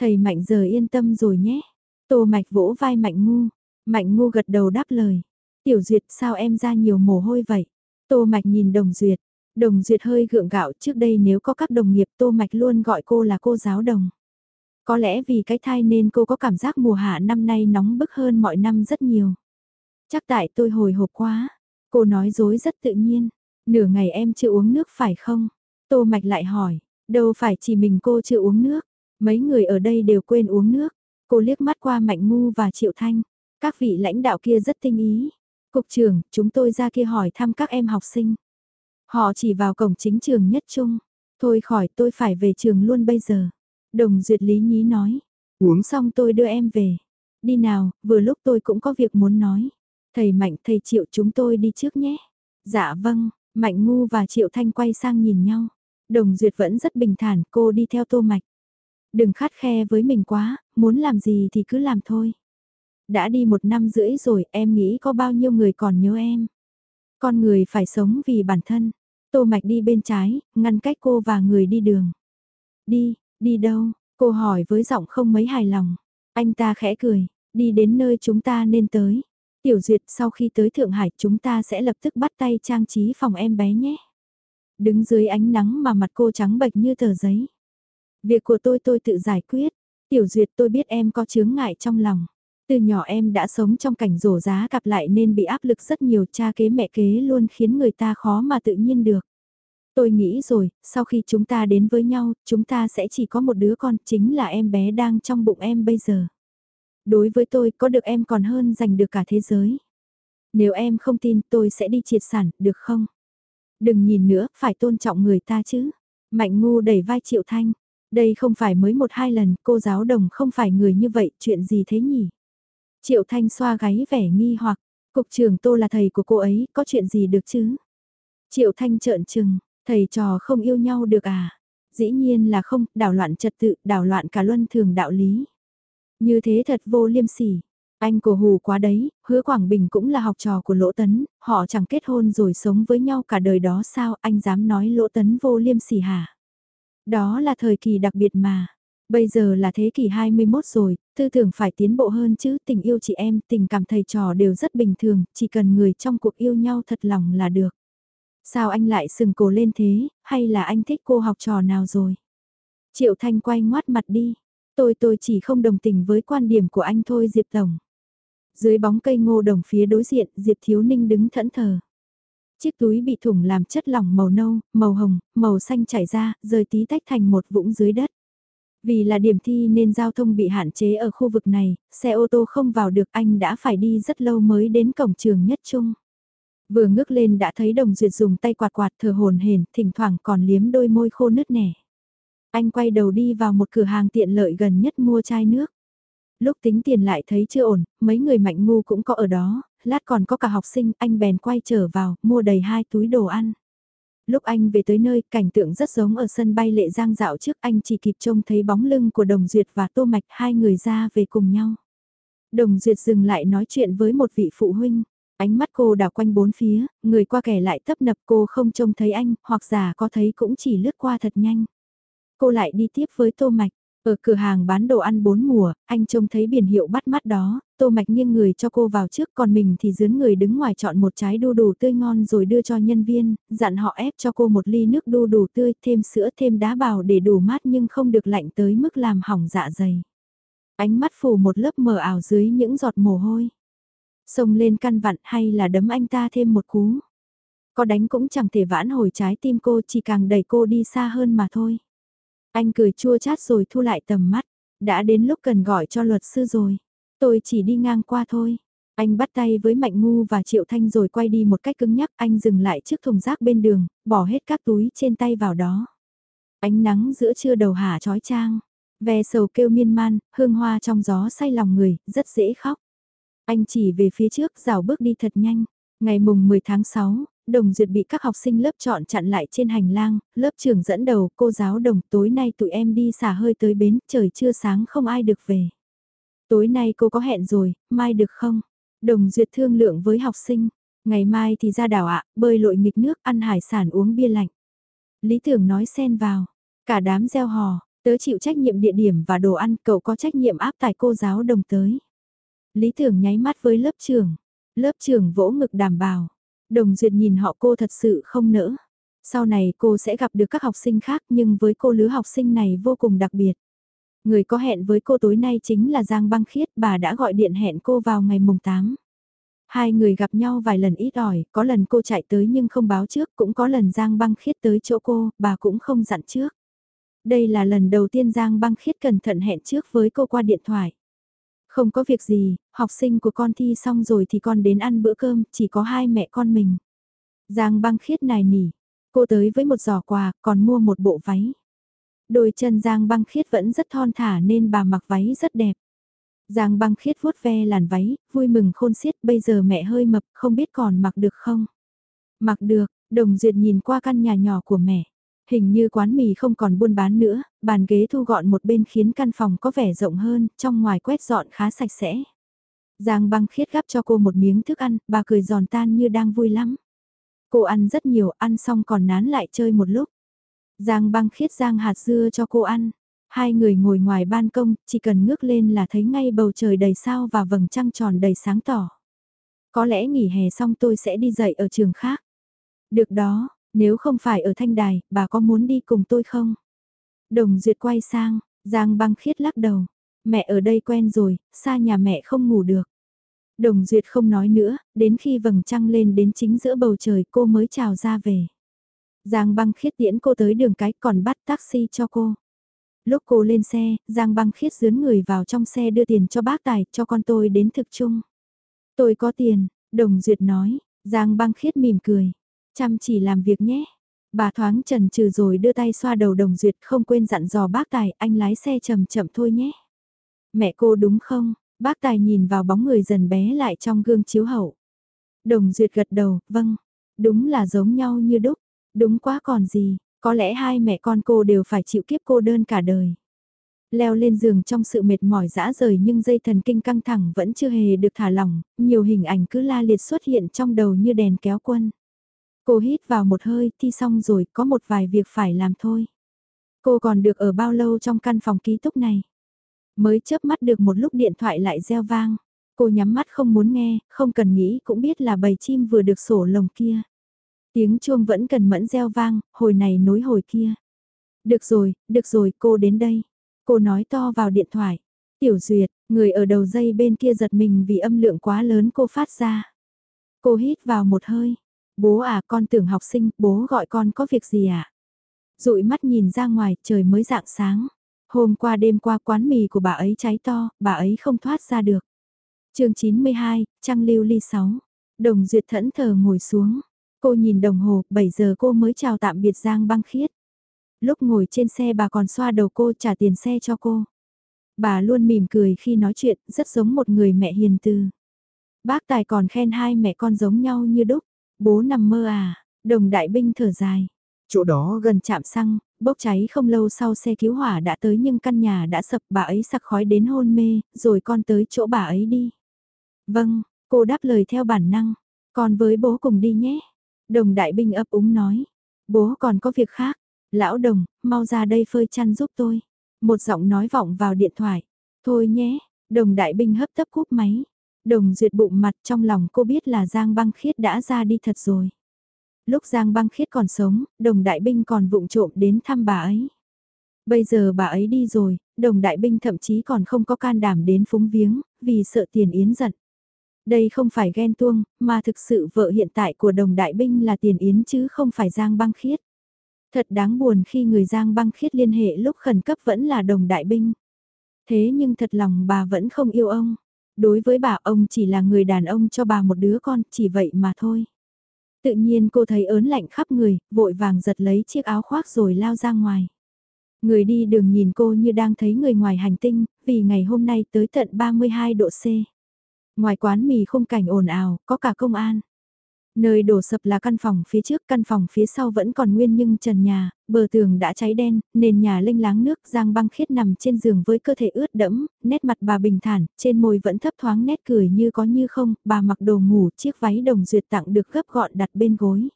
Thầy Mạnh giờ yên tâm rồi nhé. Tô Mạch vỗ vai Mạnh Ngu. Mạnh Ngu gật đầu đáp lời. Tiểu Duyệt sao em ra nhiều mồ hôi vậy? Tô Mạch nhìn Đồng Duyệt. Đồng Duyệt hơi gượng gạo trước đây nếu có các đồng nghiệp Tô Mạch luôn gọi cô là cô giáo đồng. Có lẽ vì cái thai nên cô có cảm giác mùa hạ năm nay nóng bức hơn mọi năm rất nhiều. Chắc tại tôi hồi hộp quá. Cô nói dối rất tự nhiên. Nửa ngày em chưa uống nước phải không? Tô Mạch lại hỏi. Đâu phải chỉ mình cô chưa uống nước. Mấy người ở đây đều quên uống nước. Cô liếc mắt qua Mạnh Ngu và Triệu Thanh. Các vị lãnh đạo kia rất tinh ý. Cục trưởng, chúng tôi ra kia hỏi thăm các em học sinh. Họ chỉ vào cổng chính trường nhất trung. Thôi khỏi tôi phải về trường luôn bây giờ. Đồng Duyệt Lý Nhí nói. Uống xong tôi đưa em về. Đi nào, vừa lúc tôi cũng có việc muốn nói. Thầy Mạnh, thầy Triệu chúng tôi đi trước nhé. Dạ vâng, Mạnh Ngu và Triệu Thanh quay sang nhìn nhau. Đồng Duyệt vẫn rất bình thản, cô đi theo Tô Mạch. Đừng khát khe với mình quá, muốn làm gì thì cứ làm thôi. Đã đi một năm rưỡi rồi, em nghĩ có bao nhiêu người còn nhớ em. Con người phải sống vì bản thân. Tô Mạch đi bên trái, ngăn cách cô và người đi đường. Đi, đi đâu? Cô hỏi với giọng không mấy hài lòng. Anh ta khẽ cười, đi đến nơi chúng ta nên tới. Tiểu Duyệt sau khi tới Thượng Hải chúng ta sẽ lập tức bắt tay trang trí phòng em bé nhé. Đứng dưới ánh nắng mà mặt cô trắng bệch như tờ giấy. Việc của tôi tôi tự giải quyết. Tiểu Duyệt tôi biết em có chướng ngại trong lòng. Từ nhỏ em đã sống trong cảnh rổ giá cặp lại nên bị áp lực rất nhiều cha kế mẹ kế luôn khiến người ta khó mà tự nhiên được. Tôi nghĩ rồi, sau khi chúng ta đến với nhau, chúng ta sẽ chỉ có một đứa con, chính là em bé đang trong bụng em bây giờ. Đối với tôi, có được em còn hơn giành được cả thế giới. Nếu em không tin, tôi sẽ đi triệt sản, được không? Đừng nhìn nữa, phải tôn trọng người ta chứ. Mạnh ngu đẩy vai Triệu Thanh. Đây không phải mới một hai lần, cô giáo đồng không phải người như vậy, chuyện gì thế nhỉ? Triệu Thanh xoa gáy vẻ nghi hoặc, cục trưởng Tô là thầy của cô ấy, có chuyện gì được chứ? Triệu Thanh trợn trừng, thầy trò không yêu nhau được à? Dĩ nhiên là không, đảo loạn trật tự, đảo loạn cả luân thường đạo lý. Như thế thật vô liêm sỉ. Anh cổ hù quá đấy, hứa Quảng Bình cũng là học trò của Lỗ Tấn, họ chẳng kết hôn rồi sống với nhau cả đời đó sao anh dám nói Lỗ Tấn vô liêm sỉ hả? Đó là thời kỳ đặc biệt mà. Bây giờ là thế kỷ 21 rồi, tư tưởng phải tiến bộ hơn chứ, tình yêu chị em, tình cảm thầy trò đều rất bình thường, chỉ cần người trong cuộc yêu nhau thật lòng là được. Sao anh lại sừng cổ lên thế, hay là anh thích cô học trò nào rồi? Triệu Thanh quay ngoát mặt đi, tôi tôi chỉ không đồng tình với quan điểm của anh thôi Diệp Tổng. Dưới bóng cây ngô đồng phía đối diện, Diệp Thiếu Ninh đứng thẫn thờ. Chiếc túi bị thủng làm chất lỏng màu nâu, màu hồng, màu xanh chảy ra, rơi tí tách thành một vũng dưới đất. Vì là điểm thi nên giao thông bị hạn chế ở khu vực này, xe ô tô không vào được anh đã phải đi rất lâu mới đến cổng trường nhất trung. Vừa ngước lên đã thấy đồng duyệt dùng tay quạt quạt thở hồn hển, thỉnh thoảng còn liếm đôi môi khô nứt nẻ. Anh quay đầu đi vào một cửa hàng tiện lợi gần nhất mua chai nước. Lúc tính tiền lại thấy chưa ổn, mấy người mạnh ngu cũng có ở đó, lát còn có cả học sinh, anh bèn quay trở vào, mua đầy hai túi đồ ăn. Lúc anh về tới nơi, cảnh tượng rất giống ở sân bay lệ giang dạo trước anh chỉ kịp trông thấy bóng lưng của Đồng Duyệt và Tô Mạch hai người ra về cùng nhau. Đồng Duyệt dừng lại nói chuyện với một vị phụ huynh. Ánh mắt cô đảo quanh bốn phía, người qua kẻ lại tấp nập cô không trông thấy anh, hoặc giả có thấy cũng chỉ lướt qua thật nhanh. Cô lại đi tiếp với Tô Mạch. Ở cửa hàng bán đồ ăn bốn mùa, anh trông thấy biển hiệu bắt mắt đó, tô mạch nghiêng người cho cô vào trước còn mình thì dướn người đứng ngoài chọn một trái đu đủ tươi ngon rồi đưa cho nhân viên, dặn họ ép cho cô một ly nước đu đủ tươi, thêm sữa thêm đá bào để đủ mát nhưng không được lạnh tới mức làm hỏng dạ dày. Ánh mắt phủ một lớp mờ ảo dưới những giọt mồ hôi. Xông lên căn vặn hay là đấm anh ta thêm một cú. Có đánh cũng chẳng thể vãn hồi trái tim cô chỉ càng đẩy cô đi xa hơn mà thôi. Anh cười chua chát rồi thu lại tầm mắt. Đã đến lúc cần gọi cho luật sư rồi. Tôi chỉ đi ngang qua thôi. Anh bắt tay với Mạnh Ngu và Triệu Thanh rồi quay đi một cách cứng nhắc. Anh dừng lại trước thùng rác bên đường, bỏ hết các túi trên tay vào đó. Ánh nắng giữa trưa đầu hả trói trang. Ve sầu kêu miên man, hương hoa trong gió say lòng người, rất dễ khóc. Anh chỉ về phía trước rào bước đi thật nhanh. Ngày mùng 10 tháng 6, Đồng Duyệt bị các học sinh lớp chọn chặn lại trên hành lang, lớp trưởng dẫn đầu cô giáo đồng tối nay tụi em đi xả hơi tới bến, trời chưa sáng không ai được về. Tối nay cô có hẹn rồi, mai được không? Đồng Duyệt thương lượng với học sinh, ngày mai thì ra đảo ạ, bơi lội nghịch nước, ăn hải sản uống bia lạnh. Lý tưởng nói xen vào, cả đám gieo hò, tớ chịu trách nhiệm địa điểm và đồ ăn, cậu có trách nhiệm áp tải cô giáo đồng tới. Lý tưởng nháy mắt với lớp trưởng, lớp trưởng vỗ ngực đảm bảo, Đồng Duyệt nhìn họ cô thật sự không nỡ. Sau này cô sẽ gặp được các học sinh khác nhưng với cô lứa học sinh này vô cùng đặc biệt. Người có hẹn với cô tối nay chính là Giang Băng Khiết, bà đã gọi điện hẹn cô vào ngày mùng 8. Hai người gặp nhau vài lần ít ỏi, có lần cô chạy tới nhưng không báo trước, cũng có lần Giang Băng Khiết tới chỗ cô, bà cũng không dặn trước. Đây là lần đầu tiên Giang Băng Khiết cẩn thận hẹn trước với cô qua điện thoại. Không có việc gì, học sinh của con thi xong rồi thì con đến ăn bữa cơm, chỉ có hai mẹ con mình. Giang băng khiết nài nỉ, cô tới với một giỏ quà, còn mua một bộ váy. Đôi chân Giang băng khiết vẫn rất thon thả nên bà mặc váy rất đẹp. Giang băng khiết vuốt ve làn váy, vui mừng khôn xiết, bây giờ mẹ hơi mập, không biết còn mặc được không? Mặc được, đồng duyệt nhìn qua căn nhà nhỏ của mẹ. Hình như quán mì không còn buôn bán nữa, bàn ghế thu gọn một bên khiến căn phòng có vẻ rộng hơn, trong ngoài quét dọn khá sạch sẽ. Giang băng khiết gắp cho cô một miếng thức ăn, bà cười giòn tan như đang vui lắm. Cô ăn rất nhiều, ăn xong còn nán lại chơi một lúc. Giang băng khiết giang hạt dưa cho cô ăn. Hai người ngồi ngoài ban công, chỉ cần ngước lên là thấy ngay bầu trời đầy sao và vầng trăng tròn đầy sáng tỏ. Có lẽ nghỉ hè xong tôi sẽ đi dạy ở trường khác. Được đó, nếu không phải ở Thanh Đài, bà có muốn đi cùng tôi không? Đồng Duyệt quay sang, Giang băng khiết lắc đầu. Mẹ ở đây quen rồi, xa nhà mẹ không ngủ được. Đồng Duyệt không nói nữa, đến khi vầng trăng lên đến chính giữa bầu trời cô mới chào ra về. Giang băng khiết tiễn cô tới đường cái còn bắt taxi cho cô. Lúc cô lên xe, Giang băng khiết dướn người vào trong xe đưa tiền cho bác tài, cho con tôi đến thực chung. Tôi có tiền, Đồng Duyệt nói, Giang băng khiết mỉm cười. Chăm chỉ làm việc nhé. Bà thoáng trần trừ rồi đưa tay xoa đầu đồng duyệt không quên dặn dò bác tài anh lái xe chậm chậm thôi nhé. Mẹ cô đúng không? Bác tài nhìn vào bóng người dần bé lại trong gương chiếu hậu. Đồng duyệt gật đầu, vâng. Đúng là giống nhau như đúc. Đúng quá còn gì, có lẽ hai mẹ con cô đều phải chịu kiếp cô đơn cả đời. Leo lên giường trong sự mệt mỏi dã rời nhưng dây thần kinh căng thẳng vẫn chưa hề được thả lỏng, nhiều hình ảnh cứ la liệt xuất hiện trong đầu như đèn kéo quân. Cô hít vào một hơi, thi xong rồi, có một vài việc phải làm thôi. Cô còn được ở bao lâu trong căn phòng ký túc này? Mới chớp mắt được một lúc điện thoại lại reo vang. Cô nhắm mắt không muốn nghe, không cần nghĩ cũng biết là bầy chim vừa được sổ lồng kia. Tiếng chuông vẫn cần mẫn reo vang, hồi này nối hồi kia. Được rồi, được rồi, cô đến đây. Cô nói to vào điện thoại. Tiểu Duyệt, người ở đầu dây bên kia giật mình vì âm lượng quá lớn cô phát ra. Cô hít vào một hơi, Bố à con tưởng học sinh, bố gọi con có việc gì à? Rụi mắt nhìn ra ngoài, trời mới dạng sáng. Hôm qua đêm qua quán mì của bà ấy cháy to, bà ấy không thoát ra được. chương 92, Trăng Lưu Ly 6. Đồng Duyệt thẫn thờ ngồi xuống. Cô nhìn đồng hồ, 7 giờ cô mới chào tạm biệt Giang băng khiết. Lúc ngồi trên xe bà còn xoa đầu cô trả tiền xe cho cô. Bà luôn mỉm cười khi nói chuyện, rất giống một người mẹ hiền từ. Bác Tài còn khen hai mẹ con giống nhau như đúc. Bố nằm mơ à, đồng đại binh thở dài. Chỗ đó gần chạm xăng, bốc cháy không lâu sau xe cứu hỏa đã tới nhưng căn nhà đã sập bà ấy sặc khói đến hôn mê, rồi con tới chỗ bà ấy đi. Vâng, cô đáp lời theo bản năng, con với bố cùng đi nhé. Đồng đại binh ấp úng nói, bố còn có việc khác, lão đồng, mau ra đây phơi chăn giúp tôi. Một giọng nói vọng vào điện thoại. Thôi nhé, đồng đại binh hấp tấp cúp máy. Đồng duyệt bụng mặt trong lòng cô biết là Giang băng khiết đã ra đi thật rồi. Lúc Giang băng khiết còn sống, đồng đại binh còn vụng trộm đến thăm bà ấy. Bây giờ bà ấy đi rồi, đồng đại binh thậm chí còn không có can đảm đến phúng viếng, vì sợ tiền yến giận. Đây không phải ghen tuông, mà thực sự vợ hiện tại của đồng đại binh là tiền yến chứ không phải Giang băng khiết. Thật đáng buồn khi người Giang băng khiết liên hệ lúc khẩn cấp vẫn là đồng đại binh. Thế nhưng thật lòng bà vẫn không yêu ông. Đối với bà ông chỉ là người đàn ông cho bà một đứa con, chỉ vậy mà thôi. Tự nhiên cô thấy ớn lạnh khắp người, vội vàng giật lấy chiếc áo khoác rồi lao ra ngoài. Người đi đường nhìn cô như đang thấy người ngoài hành tinh, vì ngày hôm nay tới tận 32 độ C. Ngoài quán mì khung cảnh ồn ào, có cả công an. Nơi đổ sập là căn phòng phía trước, căn phòng phía sau vẫn còn nguyên nhưng trần nhà, bờ tường đã cháy đen, nền nhà lênh láng nước, Giang băng khiết nằm trên giường với cơ thể ướt đẫm, nét mặt bà bình thản, trên môi vẫn thấp thoáng nét cười như có như không, bà mặc đồ ngủ, chiếc váy đồng duyệt tặng được gấp gọn đặt bên gối.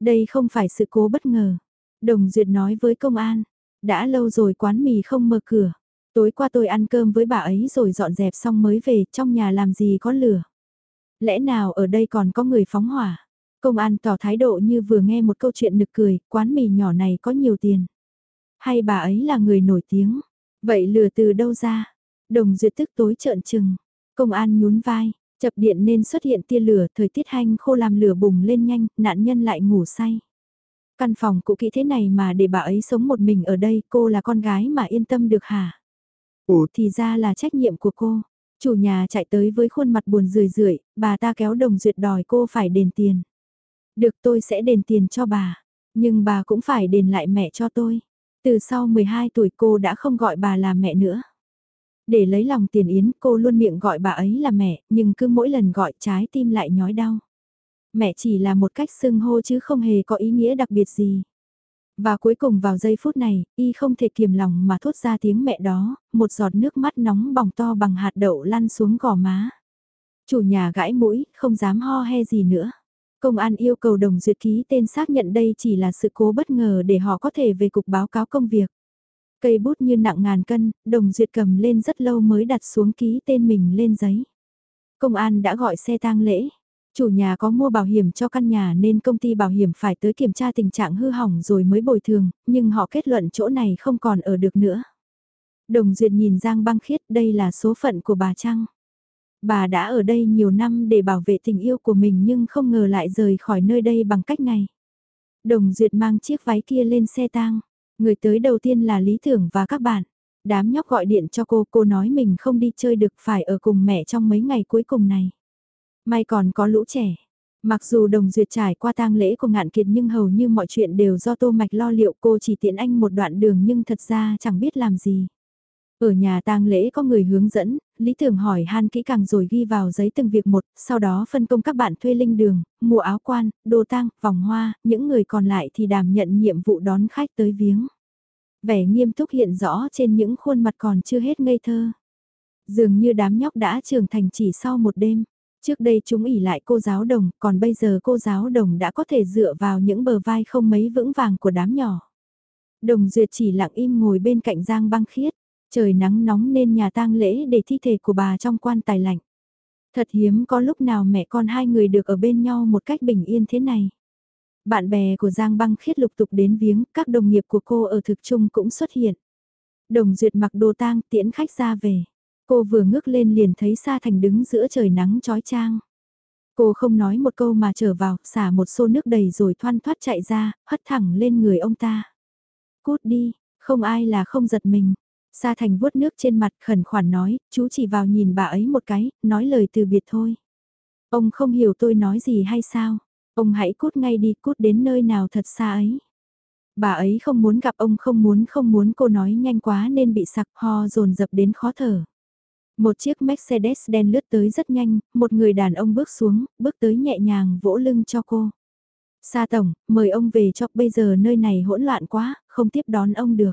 Đây không phải sự cố bất ngờ. Đồng duyệt nói với công an, đã lâu rồi quán mì không mở cửa. Tối qua tôi ăn cơm với bà ấy rồi dọn dẹp xong mới về, trong nhà làm gì có lửa. Lẽ nào ở đây còn có người phóng hỏa? Công an tỏ thái độ như vừa nghe một câu chuyện nực cười, quán mì nhỏ này có nhiều tiền. Hay bà ấy là người nổi tiếng? Vậy lừa từ đâu ra? Đồng duyệt tức tối trợn trừng. Công an nhún vai, chập điện nên xuất hiện tia lửa, thời tiết hanh khô làm lửa bùng lên nhanh, nạn nhân lại ngủ say. Căn phòng cũ kỹ thế này mà để bà ấy sống một mình ở đây, cô là con gái mà yên tâm được hả? Ủa thì ra là trách nhiệm của cô. Chủ nhà chạy tới với khuôn mặt buồn rười rượi, bà ta kéo đồng duyệt đòi cô phải đền tiền. Được tôi sẽ đền tiền cho bà, nhưng bà cũng phải đền lại mẹ cho tôi. Từ sau 12 tuổi cô đã không gọi bà là mẹ nữa. Để lấy lòng tiền yến cô luôn miệng gọi bà ấy là mẹ, nhưng cứ mỗi lần gọi trái tim lại nhói đau. Mẹ chỉ là một cách xưng hô chứ không hề có ý nghĩa đặc biệt gì. Và cuối cùng vào giây phút này, y không thể kiềm lòng mà thốt ra tiếng mẹ đó, một giọt nước mắt nóng bỏng to bằng hạt đậu lăn xuống gò má. Chủ nhà gãi mũi, không dám ho he gì nữa. Công an yêu cầu đồng duyệt ký tên xác nhận đây chỉ là sự cố bất ngờ để họ có thể về cục báo cáo công việc. Cây bút như nặng ngàn cân, đồng duyệt cầm lên rất lâu mới đặt xuống ký tên mình lên giấy. Công an đã gọi xe tang lễ, Chủ nhà có mua bảo hiểm cho căn nhà nên công ty bảo hiểm phải tới kiểm tra tình trạng hư hỏng rồi mới bồi thường, nhưng họ kết luận chỗ này không còn ở được nữa. Đồng Duyệt nhìn Giang băng khiết đây là số phận của bà Trăng. Bà đã ở đây nhiều năm để bảo vệ tình yêu của mình nhưng không ngờ lại rời khỏi nơi đây bằng cách này. Đồng Duyệt mang chiếc váy kia lên xe tang. Người tới đầu tiên là Lý Thưởng và các bạn. Đám nhóc gọi điện cho cô, cô nói mình không đi chơi được phải ở cùng mẹ trong mấy ngày cuối cùng này. May còn có lũ trẻ. Mặc dù đồng duyệt trải qua tang lễ của ngạn kiệt nhưng hầu như mọi chuyện đều do tô mạch lo liệu cô chỉ tiện anh một đoạn đường nhưng thật ra chẳng biết làm gì. Ở nhà tang lễ có người hướng dẫn, Lý Tưởng hỏi han kỹ càng rồi ghi vào giấy từng việc một, sau đó phân công các bạn thuê linh đường, mua áo quan, đồ tang, vòng hoa, những người còn lại thì đảm nhận nhiệm vụ đón khách tới viếng. Vẻ nghiêm túc hiện rõ trên những khuôn mặt còn chưa hết ngây thơ. Dường như đám nhóc đã trưởng thành chỉ sau một đêm. Trước đây chúng ỉ lại cô giáo đồng, còn bây giờ cô giáo đồng đã có thể dựa vào những bờ vai không mấy vững vàng của đám nhỏ. Đồng Duyệt chỉ lặng im ngồi bên cạnh Giang băng khiết, trời nắng nóng nên nhà tang lễ để thi thể của bà trong quan tài lạnh. Thật hiếm có lúc nào mẹ con hai người được ở bên nhau một cách bình yên thế này. Bạn bè của Giang băng khiết lục tục đến viếng, các đồng nghiệp của cô ở thực trung cũng xuất hiện. Đồng Duyệt mặc đồ tang tiễn khách ra về. Cô vừa ngước lên liền thấy Sa Thành đứng giữa trời nắng chói chang. Cô không nói một câu mà trở vào, xả một xô nước đầy rồi thoăn thoát chạy ra, hất thẳng lên người ông ta. Cút đi, không ai là không giật mình. Sa Thành vuốt nước trên mặt khẩn khoản nói, chú chỉ vào nhìn bà ấy một cái, nói lời từ biệt thôi. Ông không hiểu tôi nói gì hay sao? Ông hãy cút ngay đi, cút đến nơi nào thật xa ấy. Bà ấy không muốn gặp ông không muốn không muốn cô nói nhanh quá nên bị sặc ho dồn dập đến khó thở. Một chiếc Mercedes đen lướt tới rất nhanh, một người đàn ông bước xuống, bước tới nhẹ nhàng vỗ lưng cho cô. Sa tổng, mời ông về cho bây giờ nơi này hỗn loạn quá, không tiếp đón ông được.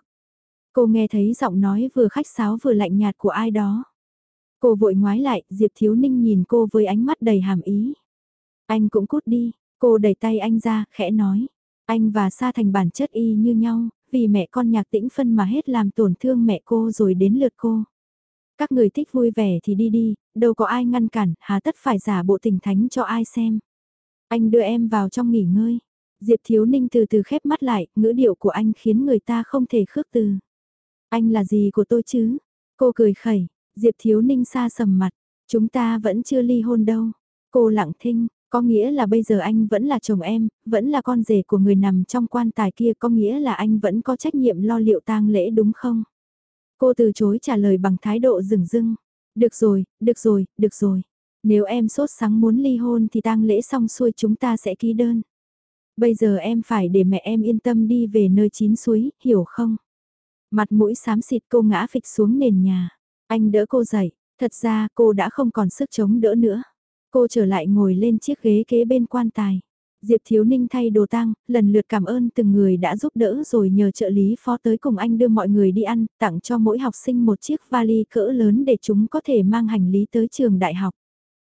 Cô nghe thấy giọng nói vừa khách sáo vừa lạnh nhạt của ai đó. Cô vội ngoái lại, Diệp Thiếu Ninh nhìn cô với ánh mắt đầy hàm ý. Anh cũng cút đi, cô đẩy tay anh ra, khẽ nói. Anh và Sa Thành bản chất y như nhau, vì mẹ con nhạc tĩnh phân mà hết làm tổn thương mẹ cô rồi đến lượt cô. Các người thích vui vẻ thì đi đi, đâu có ai ngăn cản, hà tất phải giả bộ tình thánh cho ai xem. Anh đưa em vào trong nghỉ ngơi. Diệp Thiếu Ninh từ từ khép mắt lại, ngữ điệu của anh khiến người ta không thể khước từ. Anh là gì của tôi chứ? Cô cười khẩy, Diệp Thiếu Ninh xa sầm mặt, chúng ta vẫn chưa ly hôn đâu. Cô lặng thinh, có nghĩa là bây giờ anh vẫn là chồng em, vẫn là con rể của người nằm trong quan tài kia, có nghĩa là anh vẫn có trách nhiệm lo liệu tang lễ đúng không? Cô từ chối trả lời bằng thái độ rừng rưng. Được rồi, được rồi, được rồi. Nếu em sốt sáng muốn ly hôn thì tang lễ xong xuôi chúng ta sẽ ký đơn. Bây giờ em phải để mẹ em yên tâm đi về nơi chín suối, hiểu không? Mặt mũi xám xịt cô ngã phịch xuống nền nhà. Anh đỡ cô dậy, thật ra cô đã không còn sức chống đỡ nữa. Cô trở lại ngồi lên chiếc ghế kế bên quan tài. Diệp Thiếu Ninh thay đồ tang, lần lượt cảm ơn từng người đã giúp đỡ rồi nhờ trợ lý phó tới cùng anh đưa mọi người đi ăn, tặng cho mỗi học sinh một chiếc vali cỡ lớn để chúng có thể mang hành lý tới trường đại học.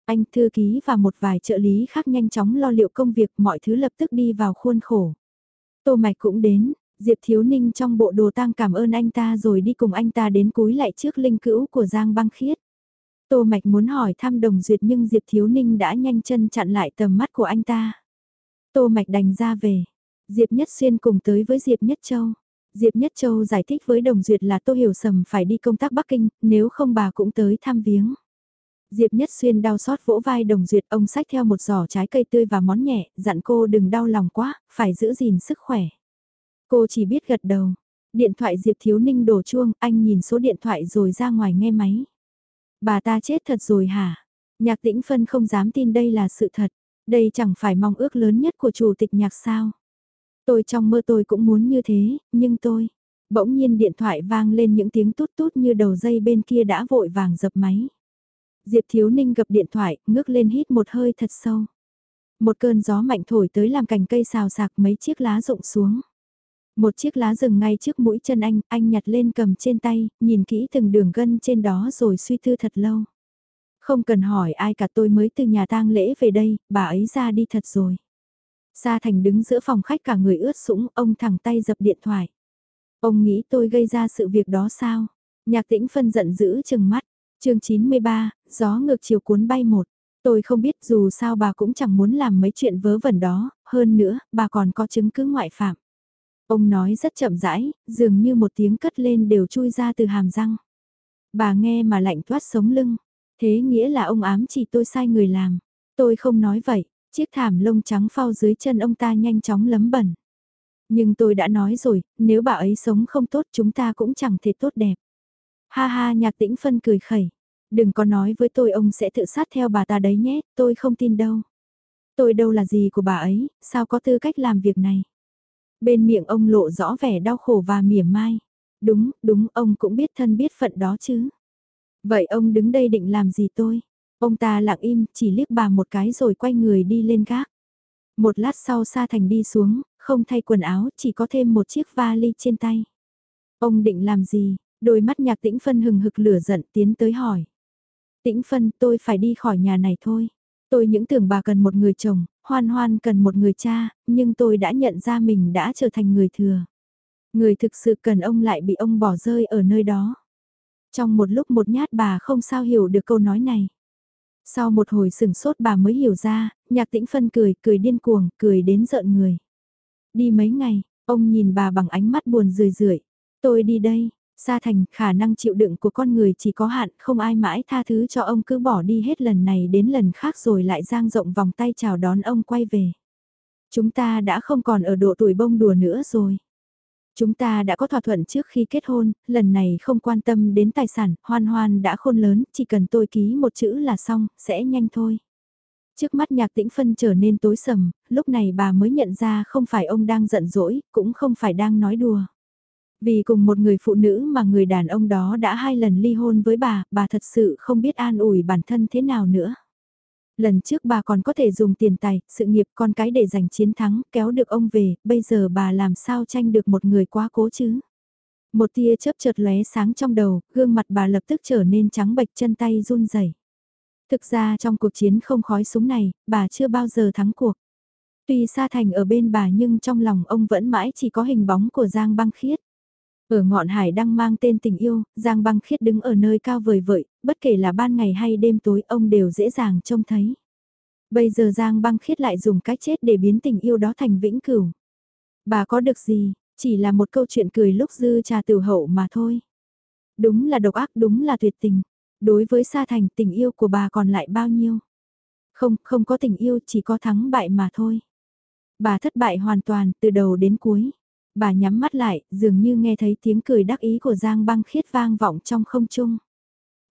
Anh thư ký và một vài trợ lý khác nhanh chóng lo liệu công việc mọi thứ lập tức đi vào khuôn khổ. Tô Mạch cũng đến, Diệp Thiếu Ninh trong bộ đồ tang cảm ơn anh ta rồi đi cùng anh ta đến cúi lại trước linh cữu của Giang băng khiết. Tô Mạch muốn hỏi thăm đồng duyệt nhưng Diệp Thiếu Ninh đã nhanh chân chặn lại tầm mắt của anh ta. Tô Mạch đành ra về. Diệp Nhất Xuyên cùng tới với Diệp Nhất Châu. Diệp Nhất Châu giải thích với Đồng Duyệt là Tô Hiểu Sầm phải đi công tác Bắc Kinh, nếu không bà cũng tới thăm viếng. Diệp Nhất Xuyên đau xót vỗ vai Đồng Duyệt ông sách theo một giỏ trái cây tươi và món nhẹ, dặn cô đừng đau lòng quá, phải giữ gìn sức khỏe. Cô chỉ biết gật đầu. Điện thoại Diệp Thiếu Ninh đổ chuông, anh nhìn số điện thoại rồi ra ngoài nghe máy. Bà ta chết thật rồi hả? Nhạc tĩnh phân không dám tin đây là sự thật. Đây chẳng phải mong ước lớn nhất của chủ tịch nhạc sao. Tôi trong mơ tôi cũng muốn như thế, nhưng tôi... Bỗng nhiên điện thoại vang lên những tiếng tút tút như đầu dây bên kia đã vội vàng dập máy. Diệp Thiếu Ninh gập điện thoại, ngước lên hít một hơi thật sâu. Một cơn gió mạnh thổi tới làm cành cây xào sạc mấy chiếc lá rụng xuống. Một chiếc lá rừng ngay trước mũi chân anh, anh nhặt lên cầm trên tay, nhìn kỹ từng đường gân trên đó rồi suy tư thật lâu. Không cần hỏi ai cả tôi mới từ nhà tang lễ về đây, bà ấy ra đi thật rồi. Sa Thành đứng giữa phòng khách cả người ướt sũng, ông thẳng tay dập điện thoại. Ông nghĩ tôi gây ra sự việc đó sao? Nhạc tĩnh phân giận dữ chừng mắt. chương 93, gió ngược chiều cuốn bay một. Tôi không biết dù sao bà cũng chẳng muốn làm mấy chuyện vớ vẩn đó, hơn nữa, bà còn có chứng cứ ngoại phạm. Ông nói rất chậm rãi, dường như một tiếng cất lên đều chui ra từ hàm răng. Bà nghe mà lạnh toát sống lưng. Thế nghĩa là ông ám chỉ tôi sai người làm. Tôi không nói vậy, chiếc thảm lông trắng phao dưới chân ông ta nhanh chóng lấm bẩn. Nhưng tôi đã nói rồi, nếu bà ấy sống không tốt chúng ta cũng chẳng thể tốt đẹp. Ha ha nhạc tĩnh phân cười khẩy. Đừng có nói với tôi ông sẽ tự sát theo bà ta đấy nhé, tôi không tin đâu. Tôi đâu là gì của bà ấy, sao có tư cách làm việc này. Bên miệng ông lộ rõ vẻ đau khổ và mỉa mai. Đúng, đúng, ông cũng biết thân biết phận đó chứ. Vậy ông đứng đây định làm gì tôi? Ông ta lặng im, chỉ liếc bà một cái rồi quay người đi lên gác. Một lát sau Sa Thành đi xuống, không thay quần áo, chỉ có thêm một chiếc vali trên tay. Ông định làm gì? Đôi mắt nhạc tĩnh phân hừng hực lửa giận tiến tới hỏi. Tĩnh phân tôi phải đi khỏi nhà này thôi. Tôi những tưởng bà cần một người chồng, hoan hoan cần một người cha, nhưng tôi đã nhận ra mình đã trở thành người thừa. Người thực sự cần ông lại bị ông bỏ rơi ở nơi đó. Trong một lúc một nhát bà không sao hiểu được câu nói này. Sau một hồi sừng sốt bà mới hiểu ra, nhạc tĩnh phân cười, cười điên cuồng, cười đến giận người. Đi mấy ngày, ông nhìn bà bằng ánh mắt buồn rười rượi. Tôi đi đây, xa thành khả năng chịu đựng của con người chỉ có hạn, không ai mãi tha thứ cho ông cứ bỏ đi hết lần này đến lần khác rồi lại giang rộng vòng tay chào đón ông quay về. Chúng ta đã không còn ở độ tuổi bông đùa nữa rồi. Chúng ta đã có thỏa thuận trước khi kết hôn, lần này không quan tâm đến tài sản, hoan hoan đã khôn lớn, chỉ cần tôi ký một chữ là xong, sẽ nhanh thôi. Trước mắt nhạc tĩnh phân trở nên tối sầm, lúc này bà mới nhận ra không phải ông đang giận dỗi, cũng không phải đang nói đùa. Vì cùng một người phụ nữ mà người đàn ông đó đã hai lần ly hôn với bà, bà thật sự không biết an ủi bản thân thế nào nữa. Lần trước bà còn có thể dùng tiền tài, sự nghiệp con cái để giành chiến thắng, kéo được ông về, bây giờ bà làm sao tranh được một người quá cố chứ? Một tia chớp chợt lóe sáng trong đầu, gương mặt bà lập tức trở nên trắng bệch chân tay run rẩy. Thực ra trong cuộc chiến không khói súng này, bà chưa bao giờ thắng cuộc. Tuy Sa thành ở bên bà nhưng trong lòng ông vẫn mãi chỉ có hình bóng của Giang băng khiết. Ở ngọn hải đang mang tên tình yêu, Giang băng khiết đứng ở nơi cao vời vợi, bất kể là ban ngày hay đêm tối ông đều dễ dàng trông thấy. Bây giờ Giang băng khiết lại dùng cách chết để biến tình yêu đó thành vĩnh cửu. Bà có được gì, chỉ là một câu chuyện cười lúc dư trà tử hậu mà thôi. Đúng là độc ác, đúng là tuyệt tình. Đối với Sa Thành tình yêu của bà còn lại bao nhiêu? Không, không có tình yêu chỉ có thắng bại mà thôi. Bà thất bại hoàn toàn từ đầu đến cuối. Bà nhắm mắt lại, dường như nghe thấy tiếng cười đắc ý của Giang băng khiết vang vọng trong không trung.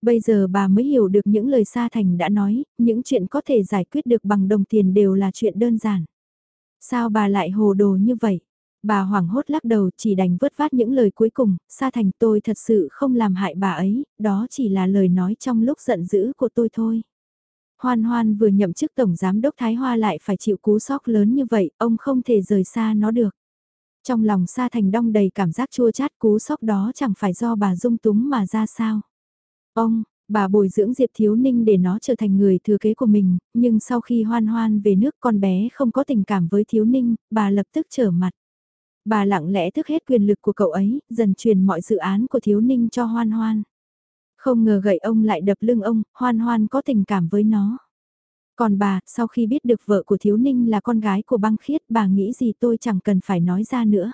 Bây giờ bà mới hiểu được những lời Sa Thành đã nói, những chuyện có thể giải quyết được bằng đồng tiền đều là chuyện đơn giản. Sao bà lại hồ đồ như vậy? Bà hoảng hốt lắc đầu chỉ đành vớt vát những lời cuối cùng, Sa Thành tôi thật sự không làm hại bà ấy, đó chỉ là lời nói trong lúc giận dữ của tôi thôi. Hoan Hoan vừa nhậm chức Tổng Giám đốc Thái Hoa lại phải chịu cú sốc lớn như vậy, ông không thể rời xa nó được. Trong lòng Sa Thành đong đầy cảm giác chua chát cú sốc đó chẳng phải do bà dung túng mà ra sao. Ông, bà bồi dưỡng Diệp Thiếu Ninh để nó trở thành người thừa kế của mình, nhưng sau khi hoan hoan về nước con bé không có tình cảm với Thiếu Ninh, bà lập tức trở mặt. Bà lặng lẽ thức hết quyền lực của cậu ấy, dần truyền mọi dự án của Thiếu Ninh cho hoan hoan. Không ngờ gậy ông lại đập lưng ông, hoan hoan có tình cảm với nó. Còn bà, sau khi biết được vợ của Thiếu Ninh là con gái của băng khiết, bà nghĩ gì tôi chẳng cần phải nói ra nữa.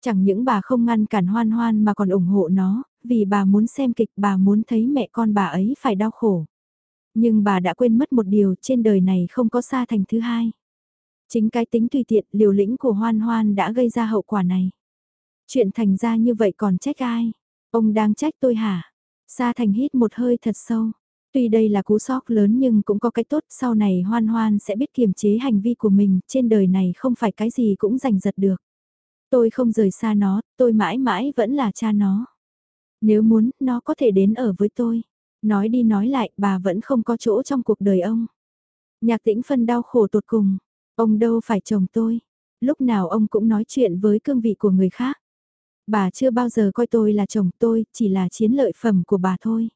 Chẳng những bà không ngăn cản hoan hoan mà còn ủng hộ nó, vì bà muốn xem kịch bà muốn thấy mẹ con bà ấy phải đau khổ. Nhưng bà đã quên mất một điều trên đời này không có xa thành thứ hai. Chính cái tính tùy tiện liều lĩnh của hoan hoan đã gây ra hậu quả này. Chuyện thành ra như vậy còn trách ai? Ông đang trách tôi hả? Sa thành hít một hơi thật sâu. Tuy đây là cú sốc lớn nhưng cũng có cái tốt sau này hoan hoan sẽ biết kiềm chế hành vi của mình, trên đời này không phải cái gì cũng giành giật được. Tôi không rời xa nó, tôi mãi mãi vẫn là cha nó. Nếu muốn, nó có thể đến ở với tôi. Nói đi nói lại, bà vẫn không có chỗ trong cuộc đời ông. Nhạc tĩnh phân đau khổ tột cùng. Ông đâu phải chồng tôi. Lúc nào ông cũng nói chuyện với cương vị của người khác. Bà chưa bao giờ coi tôi là chồng tôi, chỉ là chiến lợi phẩm của bà thôi.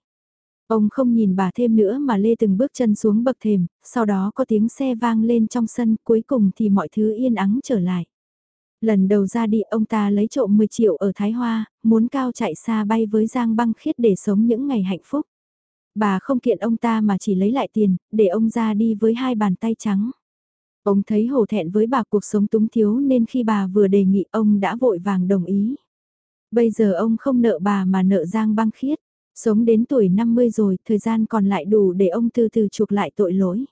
Ông không nhìn bà thêm nữa mà lê từng bước chân xuống bậc thềm, sau đó có tiếng xe vang lên trong sân, cuối cùng thì mọi thứ yên ắng trở lại. Lần đầu ra đi ông ta lấy trộm 10 triệu ở Thái Hoa, muốn cao chạy xa bay với Giang băng khiết để sống những ngày hạnh phúc. Bà không kiện ông ta mà chỉ lấy lại tiền, để ông ra đi với hai bàn tay trắng. Ông thấy hổ thẹn với bà cuộc sống túng thiếu nên khi bà vừa đề nghị ông đã vội vàng đồng ý. Bây giờ ông không nợ bà mà nợ Giang băng khiết. Sống đến tuổi 50 rồi, thời gian còn lại đủ để ông từ từ chuộc lại tội lỗi.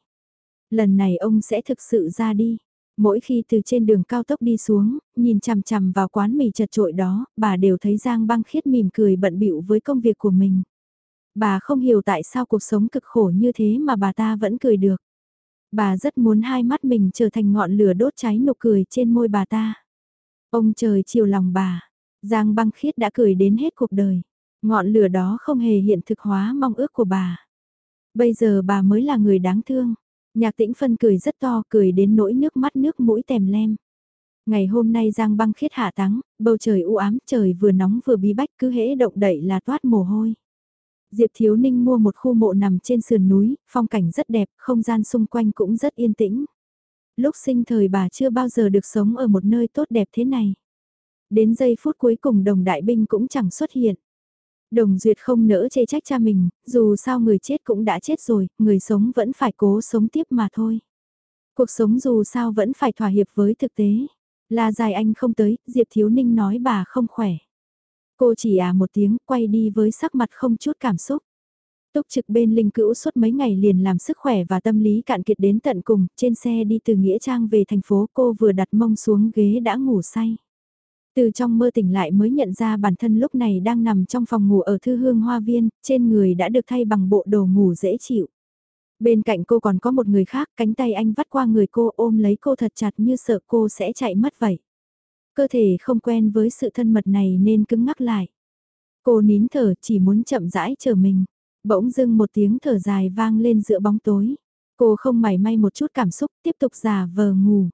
Lần này ông sẽ thực sự ra đi. Mỗi khi từ trên đường cao tốc đi xuống, nhìn chằm chằm vào quán mì chật trội đó, bà đều thấy Giang băng khiết mỉm cười bận bịu với công việc của mình. Bà không hiểu tại sao cuộc sống cực khổ như thế mà bà ta vẫn cười được. Bà rất muốn hai mắt mình trở thành ngọn lửa đốt cháy nụ cười trên môi bà ta. Ông trời chiều lòng bà, Giang băng khiết đã cười đến hết cuộc đời. Ngọn lửa đó không hề hiện thực hóa mong ước của bà. Bây giờ bà mới là người đáng thương. Nhạc tĩnh phân cười rất to, cười đến nỗi nước mắt nước mũi tèm lem. Ngày hôm nay Giang băng khiết hạ tắng, bầu trời u ám, trời vừa nóng vừa bí bách cứ hễ động đậy là toát mồ hôi. Diệp Thiếu Ninh mua một khu mộ nằm trên sườn núi, phong cảnh rất đẹp, không gian xung quanh cũng rất yên tĩnh. Lúc sinh thời bà chưa bao giờ được sống ở một nơi tốt đẹp thế này. Đến giây phút cuối cùng đồng đại binh cũng chẳng xuất hiện. Đồng Duyệt không nỡ chê trách cha mình, dù sao người chết cũng đã chết rồi, người sống vẫn phải cố sống tiếp mà thôi. Cuộc sống dù sao vẫn phải thỏa hiệp với thực tế. Là dài anh không tới, Diệp Thiếu Ninh nói bà không khỏe. Cô chỉ à một tiếng, quay đi với sắc mặt không chút cảm xúc. Túc trực bên linh cữu suốt mấy ngày liền làm sức khỏe và tâm lý cạn kiệt đến tận cùng, trên xe đi từ Nghĩa Trang về thành phố cô vừa đặt mông xuống ghế đã ngủ say. Từ trong mơ tỉnh lại mới nhận ra bản thân lúc này đang nằm trong phòng ngủ ở thư hương hoa viên, trên người đã được thay bằng bộ đồ ngủ dễ chịu. Bên cạnh cô còn có một người khác, cánh tay anh vắt qua người cô ôm lấy cô thật chặt như sợ cô sẽ chạy mất vậy. Cơ thể không quen với sự thân mật này nên cứng ngắc lại. Cô nín thở chỉ muốn chậm rãi chờ mình. Bỗng dưng một tiếng thở dài vang lên giữa bóng tối. Cô không mảy may một chút cảm xúc tiếp tục giả vờ ngủ.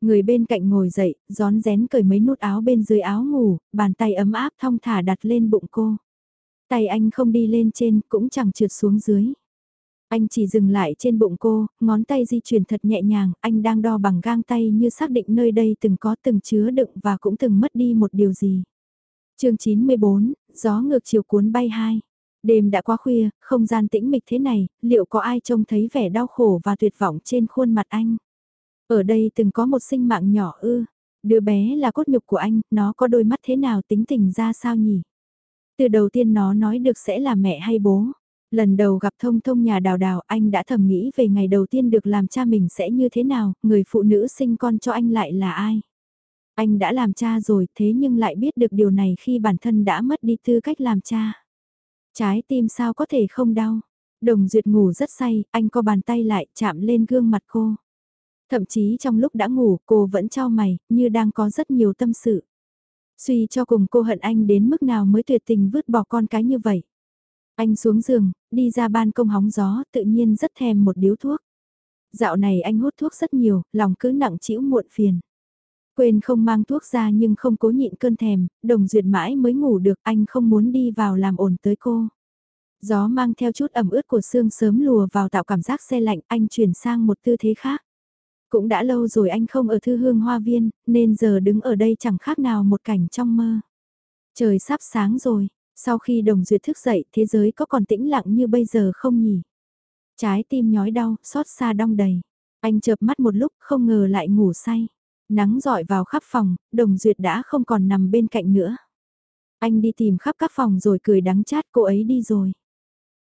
Người bên cạnh ngồi dậy, gión rén cởi mấy nút áo bên dưới áo ngủ, bàn tay ấm áp thong thả đặt lên bụng cô. Tay anh không đi lên trên cũng chẳng trượt xuống dưới. Anh chỉ dừng lại trên bụng cô, ngón tay di chuyển thật nhẹ nhàng, anh đang đo bằng gang tay như xác định nơi đây từng có từng chứa đựng và cũng từng mất đi một điều gì. chương 94, gió ngược chiều cuốn bay hai. Đêm đã quá khuya, không gian tĩnh mịch thế này, liệu có ai trông thấy vẻ đau khổ và tuyệt vọng trên khuôn mặt anh? Ở đây từng có một sinh mạng nhỏ ư, đứa bé là cốt nhục của anh, nó có đôi mắt thế nào tính tình ra sao nhỉ? Từ đầu tiên nó nói được sẽ là mẹ hay bố. Lần đầu gặp thông thông nhà đào đào anh đã thầm nghĩ về ngày đầu tiên được làm cha mình sẽ như thế nào, người phụ nữ sinh con cho anh lại là ai. Anh đã làm cha rồi thế nhưng lại biết được điều này khi bản thân đã mất đi tư cách làm cha. Trái tim sao có thể không đau. Đồng Duyệt ngủ rất say, anh co bàn tay lại chạm lên gương mặt cô. Thậm chí trong lúc đã ngủ cô vẫn trao mày, như đang có rất nhiều tâm sự. Suy cho cùng cô hận anh đến mức nào mới tuyệt tình vứt bỏ con cái như vậy. Anh xuống giường, đi ra ban công hóng gió, tự nhiên rất thèm một điếu thuốc. Dạo này anh hút thuốc rất nhiều, lòng cứ nặng chịu muộn phiền. Quên không mang thuốc ra nhưng không cố nhịn cơn thèm, đồng duyệt mãi mới ngủ được anh không muốn đi vào làm ổn tới cô. Gió mang theo chút ẩm ướt của xương sớm lùa vào tạo cảm giác xe lạnh anh chuyển sang một tư thế khác. Cũng đã lâu rồi anh không ở thư hương hoa viên, nên giờ đứng ở đây chẳng khác nào một cảnh trong mơ. Trời sắp sáng rồi, sau khi đồng duyệt thức dậy thế giới có còn tĩnh lặng như bây giờ không nhỉ? Trái tim nhói đau, xót xa đong đầy. Anh chợp mắt một lúc không ngờ lại ngủ say. Nắng dọi vào khắp phòng, đồng duyệt đã không còn nằm bên cạnh nữa. Anh đi tìm khắp các phòng rồi cười đắng chát cô ấy đi rồi.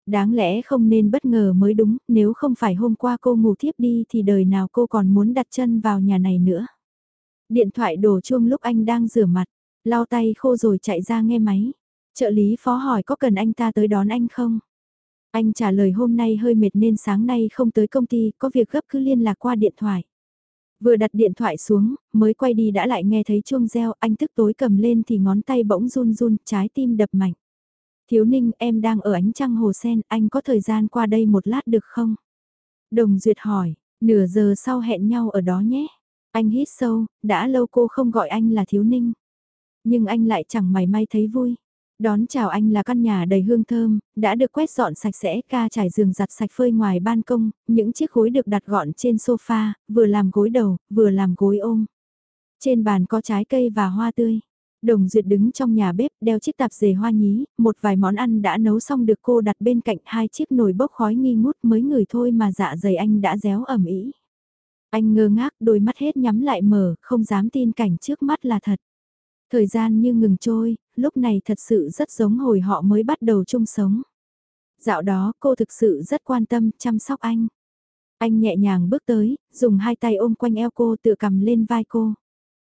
Đáng lẽ không nên bất ngờ mới đúng, nếu không phải hôm qua cô ngủ thiếp đi thì đời nào cô còn muốn đặt chân vào nhà này nữa. Điện thoại đổ chuông lúc anh đang rửa mặt, lau tay khô rồi chạy ra nghe máy. Trợ lý phó hỏi có cần anh ta tới đón anh không? Anh trả lời hôm nay hơi mệt nên sáng nay không tới công ty, có việc gấp cứ liên lạc qua điện thoại. Vừa đặt điện thoại xuống, mới quay đi đã lại nghe thấy chuông reo, anh tức tối cầm lên thì ngón tay bỗng run run, trái tim đập mạnh. Thiếu ninh em đang ở ánh trăng hồ sen, anh có thời gian qua đây một lát được không? Đồng Duyệt hỏi, nửa giờ sau hẹn nhau ở đó nhé. Anh hít sâu, đã lâu cô không gọi anh là thiếu ninh. Nhưng anh lại chẳng mày may thấy vui. Đón chào anh là căn nhà đầy hương thơm, đã được quét dọn sạch sẽ, ca trải giường giặt sạch phơi ngoài ban công, những chiếc gối được đặt gọn trên sofa, vừa làm gối đầu, vừa làm gối ôm. Trên bàn có trái cây và hoa tươi. Đồng Duyệt đứng trong nhà bếp đeo chiếc tạp dề hoa nhí, một vài món ăn đã nấu xong được cô đặt bên cạnh hai chiếc nồi bốc khói nghi ngút mới ngửi thôi mà dạ dày anh đã réo ẩm ý. Anh ngơ ngác đôi mắt hết nhắm lại mở, không dám tin cảnh trước mắt là thật. Thời gian như ngừng trôi, lúc này thật sự rất giống hồi họ mới bắt đầu chung sống. Dạo đó cô thực sự rất quan tâm, chăm sóc anh. Anh nhẹ nhàng bước tới, dùng hai tay ôm quanh eo cô tựa cầm lên vai cô.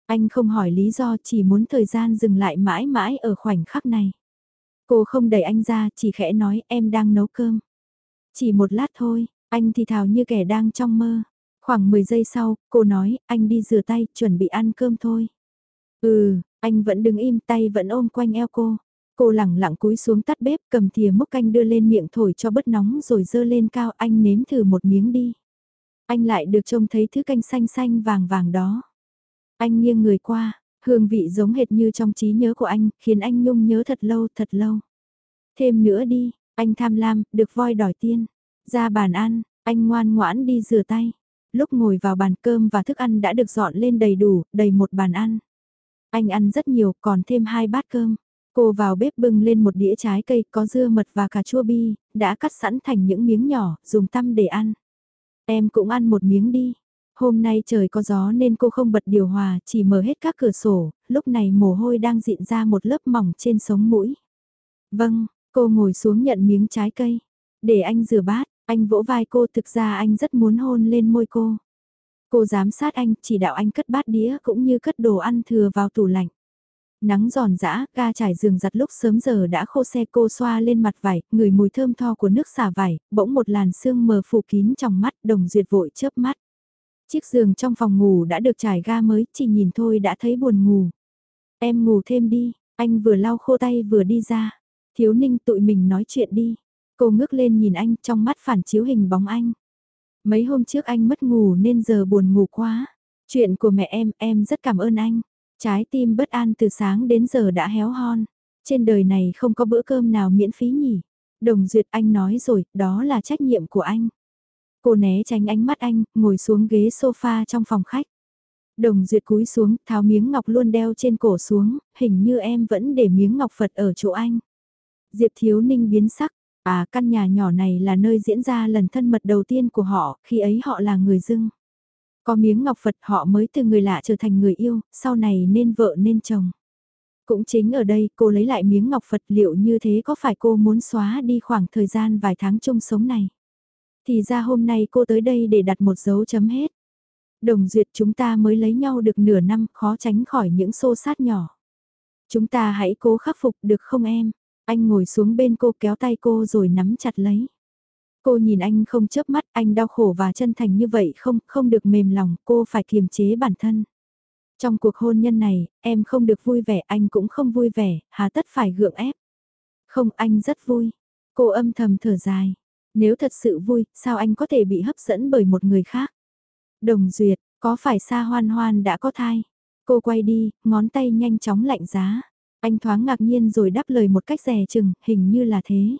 Anh không hỏi lý do chỉ muốn thời gian dừng lại mãi mãi ở khoảnh khắc này. Cô không đẩy anh ra, chỉ khẽ nói em đang nấu cơm. Chỉ một lát thôi, anh thì thào như kẻ đang trong mơ. Khoảng 10 giây sau, cô nói, anh đi rửa tay, chuẩn bị ăn cơm thôi. Ừ, anh vẫn đứng im tay vẫn ôm quanh eo cô. Cô lẳng lặng cúi xuống tắt bếp cầm thìa múc canh đưa lên miệng thổi cho bớt nóng rồi dơ lên cao anh nếm thử một miếng đi. Anh lại được trông thấy thứ canh xanh xanh vàng vàng đó. Anh nghiêng người qua, hương vị giống hệt như trong trí nhớ của anh, khiến anh nhung nhớ thật lâu thật lâu. Thêm nữa đi, anh tham lam, được voi đòi tiên. Ra bàn ăn, anh ngoan ngoãn đi rửa tay. Lúc ngồi vào bàn cơm và thức ăn đã được dọn lên đầy đủ, đầy một bàn ăn. Anh ăn rất nhiều, còn thêm hai bát cơm. Cô vào bếp bưng lên một đĩa trái cây có dưa mật và cà chua bi, đã cắt sẵn thành những miếng nhỏ, dùng tăm để ăn. Em cũng ăn một miếng đi. Hôm nay trời có gió nên cô không bật điều hòa, chỉ mở hết các cửa sổ, lúc này mồ hôi đang dịn ra một lớp mỏng trên sống mũi. Vâng, cô ngồi xuống nhận miếng trái cây. Để anh rửa bát, anh vỗ vai cô thực ra anh rất muốn hôn lên môi cô. Cô giám sát anh, chỉ đạo anh cất bát đĩa cũng như cất đồ ăn thừa vào tủ lạnh. Nắng giòn giã, ga trải giường giặt lúc sớm giờ đã khô xe cô xoa lên mặt vải, người mùi thơm tho của nước xả vải, bỗng một làn sương mờ phủ kín trong mắt, đồng duyệt vội chớp mắt. Chiếc giường trong phòng ngủ đã được trải ga mới, chỉ nhìn thôi đã thấy buồn ngủ. Em ngủ thêm đi, anh vừa lau khô tay vừa đi ra. Thiếu ninh tụi mình nói chuyện đi. Cô ngước lên nhìn anh trong mắt phản chiếu hình bóng anh. Mấy hôm trước anh mất ngủ nên giờ buồn ngủ quá. Chuyện của mẹ em, em rất cảm ơn anh. Trái tim bất an từ sáng đến giờ đã héo hon. Trên đời này không có bữa cơm nào miễn phí nhỉ. Đồng Duyệt anh nói rồi, đó là trách nhiệm của anh. Cô né tránh ánh mắt anh, ngồi xuống ghế sofa trong phòng khách. Đồng Duyệt cúi xuống, tháo miếng ngọc luôn đeo trên cổ xuống, hình như em vẫn để miếng ngọc Phật ở chỗ anh. Diệp Thiếu Ninh biến sắc, à căn nhà nhỏ này là nơi diễn ra lần thân mật đầu tiên của họ, khi ấy họ là người dưng. Có miếng ngọc Phật họ mới từ người lạ trở thành người yêu, sau này nên vợ nên chồng. Cũng chính ở đây cô lấy lại miếng ngọc Phật liệu như thế có phải cô muốn xóa đi khoảng thời gian vài tháng chung sống này. Thì ra hôm nay cô tới đây để đặt một dấu chấm hết. Đồng duyệt chúng ta mới lấy nhau được nửa năm khó tránh khỏi những xô sát nhỏ. Chúng ta hãy cố khắc phục được không em? Anh ngồi xuống bên cô kéo tay cô rồi nắm chặt lấy. Cô nhìn anh không chớp mắt, anh đau khổ và chân thành như vậy không, không được mềm lòng, cô phải kiềm chế bản thân. Trong cuộc hôn nhân này, em không được vui vẻ, anh cũng không vui vẻ, hà tất phải gượng ép. Không, anh rất vui. Cô âm thầm thở dài. Nếu thật sự vui, sao anh có thể bị hấp dẫn bởi một người khác? Đồng duyệt, có phải Sa Hoan Hoan đã có thai? Cô quay đi, ngón tay nhanh chóng lạnh giá. Anh thoáng ngạc nhiên rồi đáp lời một cách rè chừng, hình như là thế.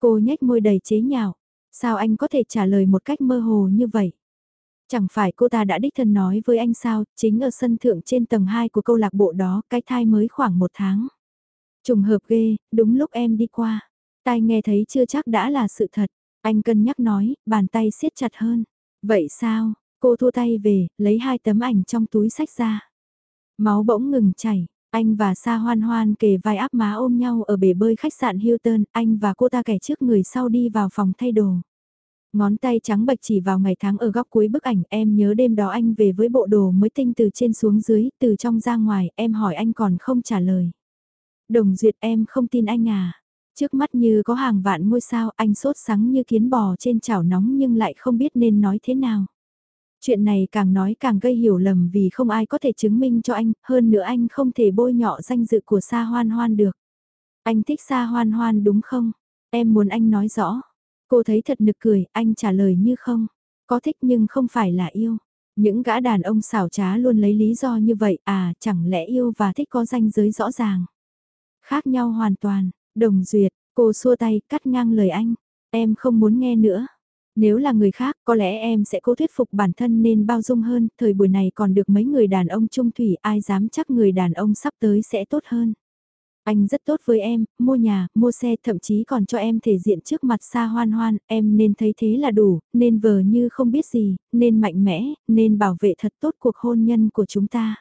Cô nhếch môi đầy chế nhạo. Sao anh có thể trả lời một cách mơ hồ như vậy? Chẳng phải cô ta đã đích thân nói với anh sao, chính ở sân thượng trên tầng 2 của câu lạc bộ đó, cái thai mới khoảng một tháng. Trùng hợp ghê, đúng lúc em đi qua. Tai nghe thấy chưa chắc đã là sự thật. Anh cân nhắc nói, bàn tay siết chặt hơn. Vậy sao, cô thua tay về, lấy hai tấm ảnh trong túi sách ra. Máu bỗng ngừng chảy, anh và Sa Hoan Hoan kề vai áp má ôm nhau ở bể bơi khách sạn Hilton, anh và cô ta kẻ trước người sau đi vào phòng thay đồ. Ngón tay trắng bạch chỉ vào ngày tháng ở góc cuối bức ảnh em nhớ đêm đó anh về với bộ đồ mới tinh từ trên xuống dưới, từ trong ra ngoài, em hỏi anh còn không trả lời. Đồng duyệt em không tin anh à. Trước mắt như có hàng vạn ngôi sao, anh sốt sắng như kiến bò trên chảo nóng nhưng lại không biết nên nói thế nào. Chuyện này càng nói càng gây hiểu lầm vì không ai có thể chứng minh cho anh, hơn nữa anh không thể bôi nhọ danh dự của Sa Hoan Hoan được. Anh thích Sa Hoan Hoan đúng không? Em muốn anh nói rõ. Cô thấy thật nực cười, anh trả lời như không. Có thích nhưng không phải là yêu. Những gã đàn ông xảo trá luôn lấy lý do như vậy, à, chẳng lẽ yêu và thích có danh giới rõ ràng. Khác nhau hoàn toàn, đồng duyệt, cô xua tay, cắt ngang lời anh. Em không muốn nghe nữa. Nếu là người khác, có lẽ em sẽ cố thuyết phục bản thân nên bao dung hơn, thời buổi này còn được mấy người đàn ông trung thủy, ai dám chắc người đàn ông sắp tới sẽ tốt hơn. Anh rất tốt với em, mua nhà, mua xe, thậm chí còn cho em thể diện trước mặt xa hoan hoan, em nên thấy thế là đủ, nên vờ như không biết gì, nên mạnh mẽ, nên bảo vệ thật tốt cuộc hôn nhân của chúng ta.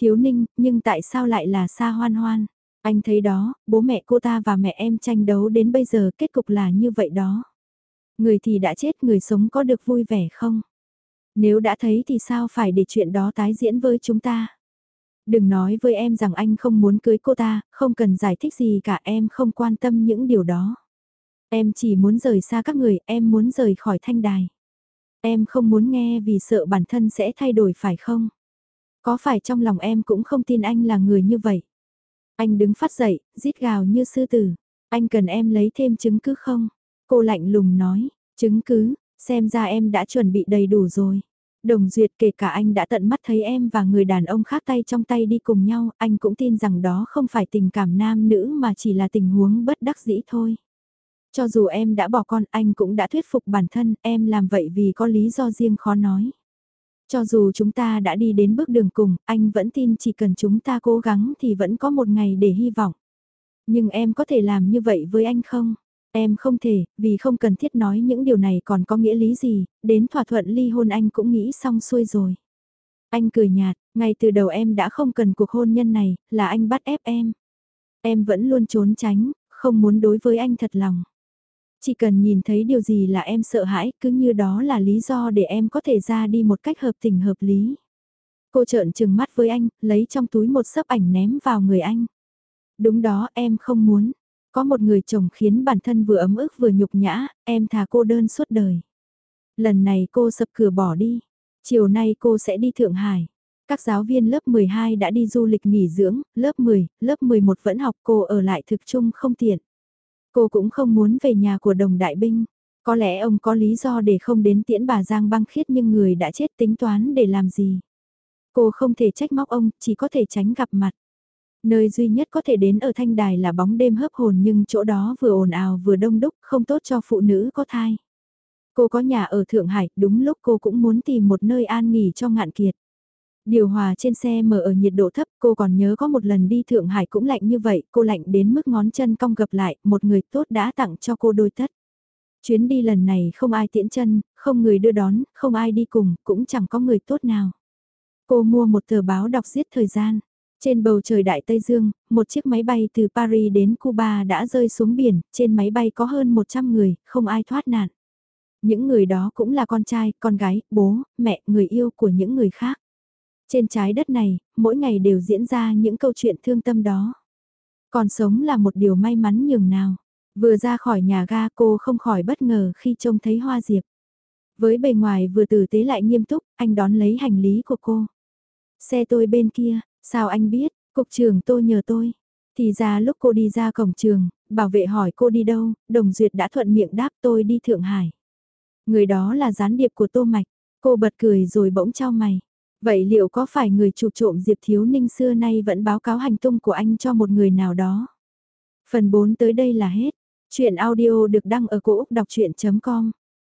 Thiếu ninh, nhưng tại sao lại là xa hoan hoan? Anh thấy đó, bố mẹ cô ta và mẹ em tranh đấu đến bây giờ kết cục là như vậy đó. Người thì đã chết, người sống có được vui vẻ không? Nếu đã thấy thì sao phải để chuyện đó tái diễn với chúng ta? Đừng nói với em rằng anh không muốn cưới cô ta, không cần giải thích gì cả em không quan tâm những điều đó. Em chỉ muốn rời xa các người, em muốn rời khỏi thanh đài. Em không muốn nghe vì sợ bản thân sẽ thay đổi phải không? Có phải trong lòng em cũng không tin anh là người như vậy? Anh đứng phát dậy, rít gào như sư tử. Anh cần em lấy thêm chứng cứ không? Cô lạnh lùng nói, chứng cứ, xem ra em đã chuẩn bị đầy đủ rồi. Đồng Duyệt kể cả anh đã tận mắt thấy em và người đàn ông khác tay trong tay đi cùng nhau, anh cũng tin rằng đó không phải tình cảm nam nữ mà chỉ là tình huống bất đắc dĩ thôi. Cho dù em đã bỏ con anh cũng đã thuyết phục bản thân em làm vậy vì có lý do riêng khó nói. Cho dù chúng ta đã đi đến bước đường cùng, anh vẫn tin chỉ cần chúng ta cố gắng thì vẫn có một ngày để hy vọng. Nhưng em có thể làm như vậy với anh không? Em không thể, vì không cần thiết nói những điều này còn có nghĩa lý gì, đến thỏa thuận ly hôn anh cũng nghĩ xong xuôi rồi. Anh cười nhạt, ngay từ đầu em đã không cần cuộc hôn nhân này, là anh bắt ép em. Em vẫn luôn trốn tránh, không muốn đối với anh thật lòng. Chỉ cần nhìn thấy điều gì là em sợ hãi, cứ như đó là lý do để em có thể ra đi một cách hợp tình hợp lý. Cô trợn trừng mắt với anh, lấy trong túi một sấp ảnh ném vào người anh. Đúng đó em không muốn, có một người chồng khiến bản thân vừa ấm ức vừa nhục nhã, em thà cô đơn suốt đời. Lần này cô sập cửa bỏ đi. Chiều nay cô sẽ đi Thượng Hải. Các giáo viên lớp 12 đã đi du lịch nghỉ dưỡng, lớp 10, lớp 11 vẫn học cô ở lại thực chung không tiện. Cô cũng không muốn về nhà của đồng đại binh. Có lẽ ông có lý do để không đến tiễn bà Giang băng khiết nhưng người đã chết tính toán để làm gì. Cô không thể trách móc ông, chỉ có thể tránh gặp mặt. Nơi duy nhất có thể đến ở thanh đài là bóng đêm hấp hồn nhưng chỗ đó vừa ồn ào vừa đông đúc, không tốt cho phụ nữ có thai. Cô có nhà ở Thượng Hải, đúng lúc cô cũng muốn tìm một nơi an nghỉ cho ngạn kiệt. Điều hòa trên xe mở ở nhiệt độ thấp, cô còn nhớ có một lần đi Thượng Hải cũng lạnh như vậy, cô lạnh đến mức ngón chân cong gập lại, một người tốt đã tặng cho cô đôi tất. Chuyến đi lần này không ai tiễn chân, không người đưa đón, không ai đi cùng, cũng chẳng có người tốt nào. Cô mua một tờ báo đọc giết thời gian. Trên bầu trời Đại Tây Dương, một chiếc máy bay từ Paris đến Cuba đã rơi xuống biển, trên máy bay có hơn 100 người, không ai thoát nạn. Những người đó cũng là con trai, con gái, bố, mẹ, người yêu của những người khác. Trên trái đất này, mỗi ngày đều diễn ra những câu chuyện thương tâm đó. Còn sống là một điều may mắn nhường nào. Vừa ra khỏi nhà ga cô không khỏi bất ngờ khi trông thấy hoa diệp. Với bề ngoài vừa tử tế lại nghiêm túc, anh đón lấy hành lý của cô. Xe tôi bên kia, sao anh biết, cục trưởng tôi nhờ tôi. Thì ra lúc cô đi ra cổng trường, bảo vệ hỏi cô đi đâu, đồng duyệt đã thuận miệng đáp tôi đi Thượng Hải. Người đó là gián điệp của Tô Mạch, cô bật cười rồi bỗng trao mày. Vậy liệu có phải người chụp trộm Diệp Thiếu Ninh xưa nay vẫn báo cáo hành tung của anh cho một người nào đó? Phần 4 tới đây là hết. Chuyện audio được đăng ở cổ Úc đọc chuyện.com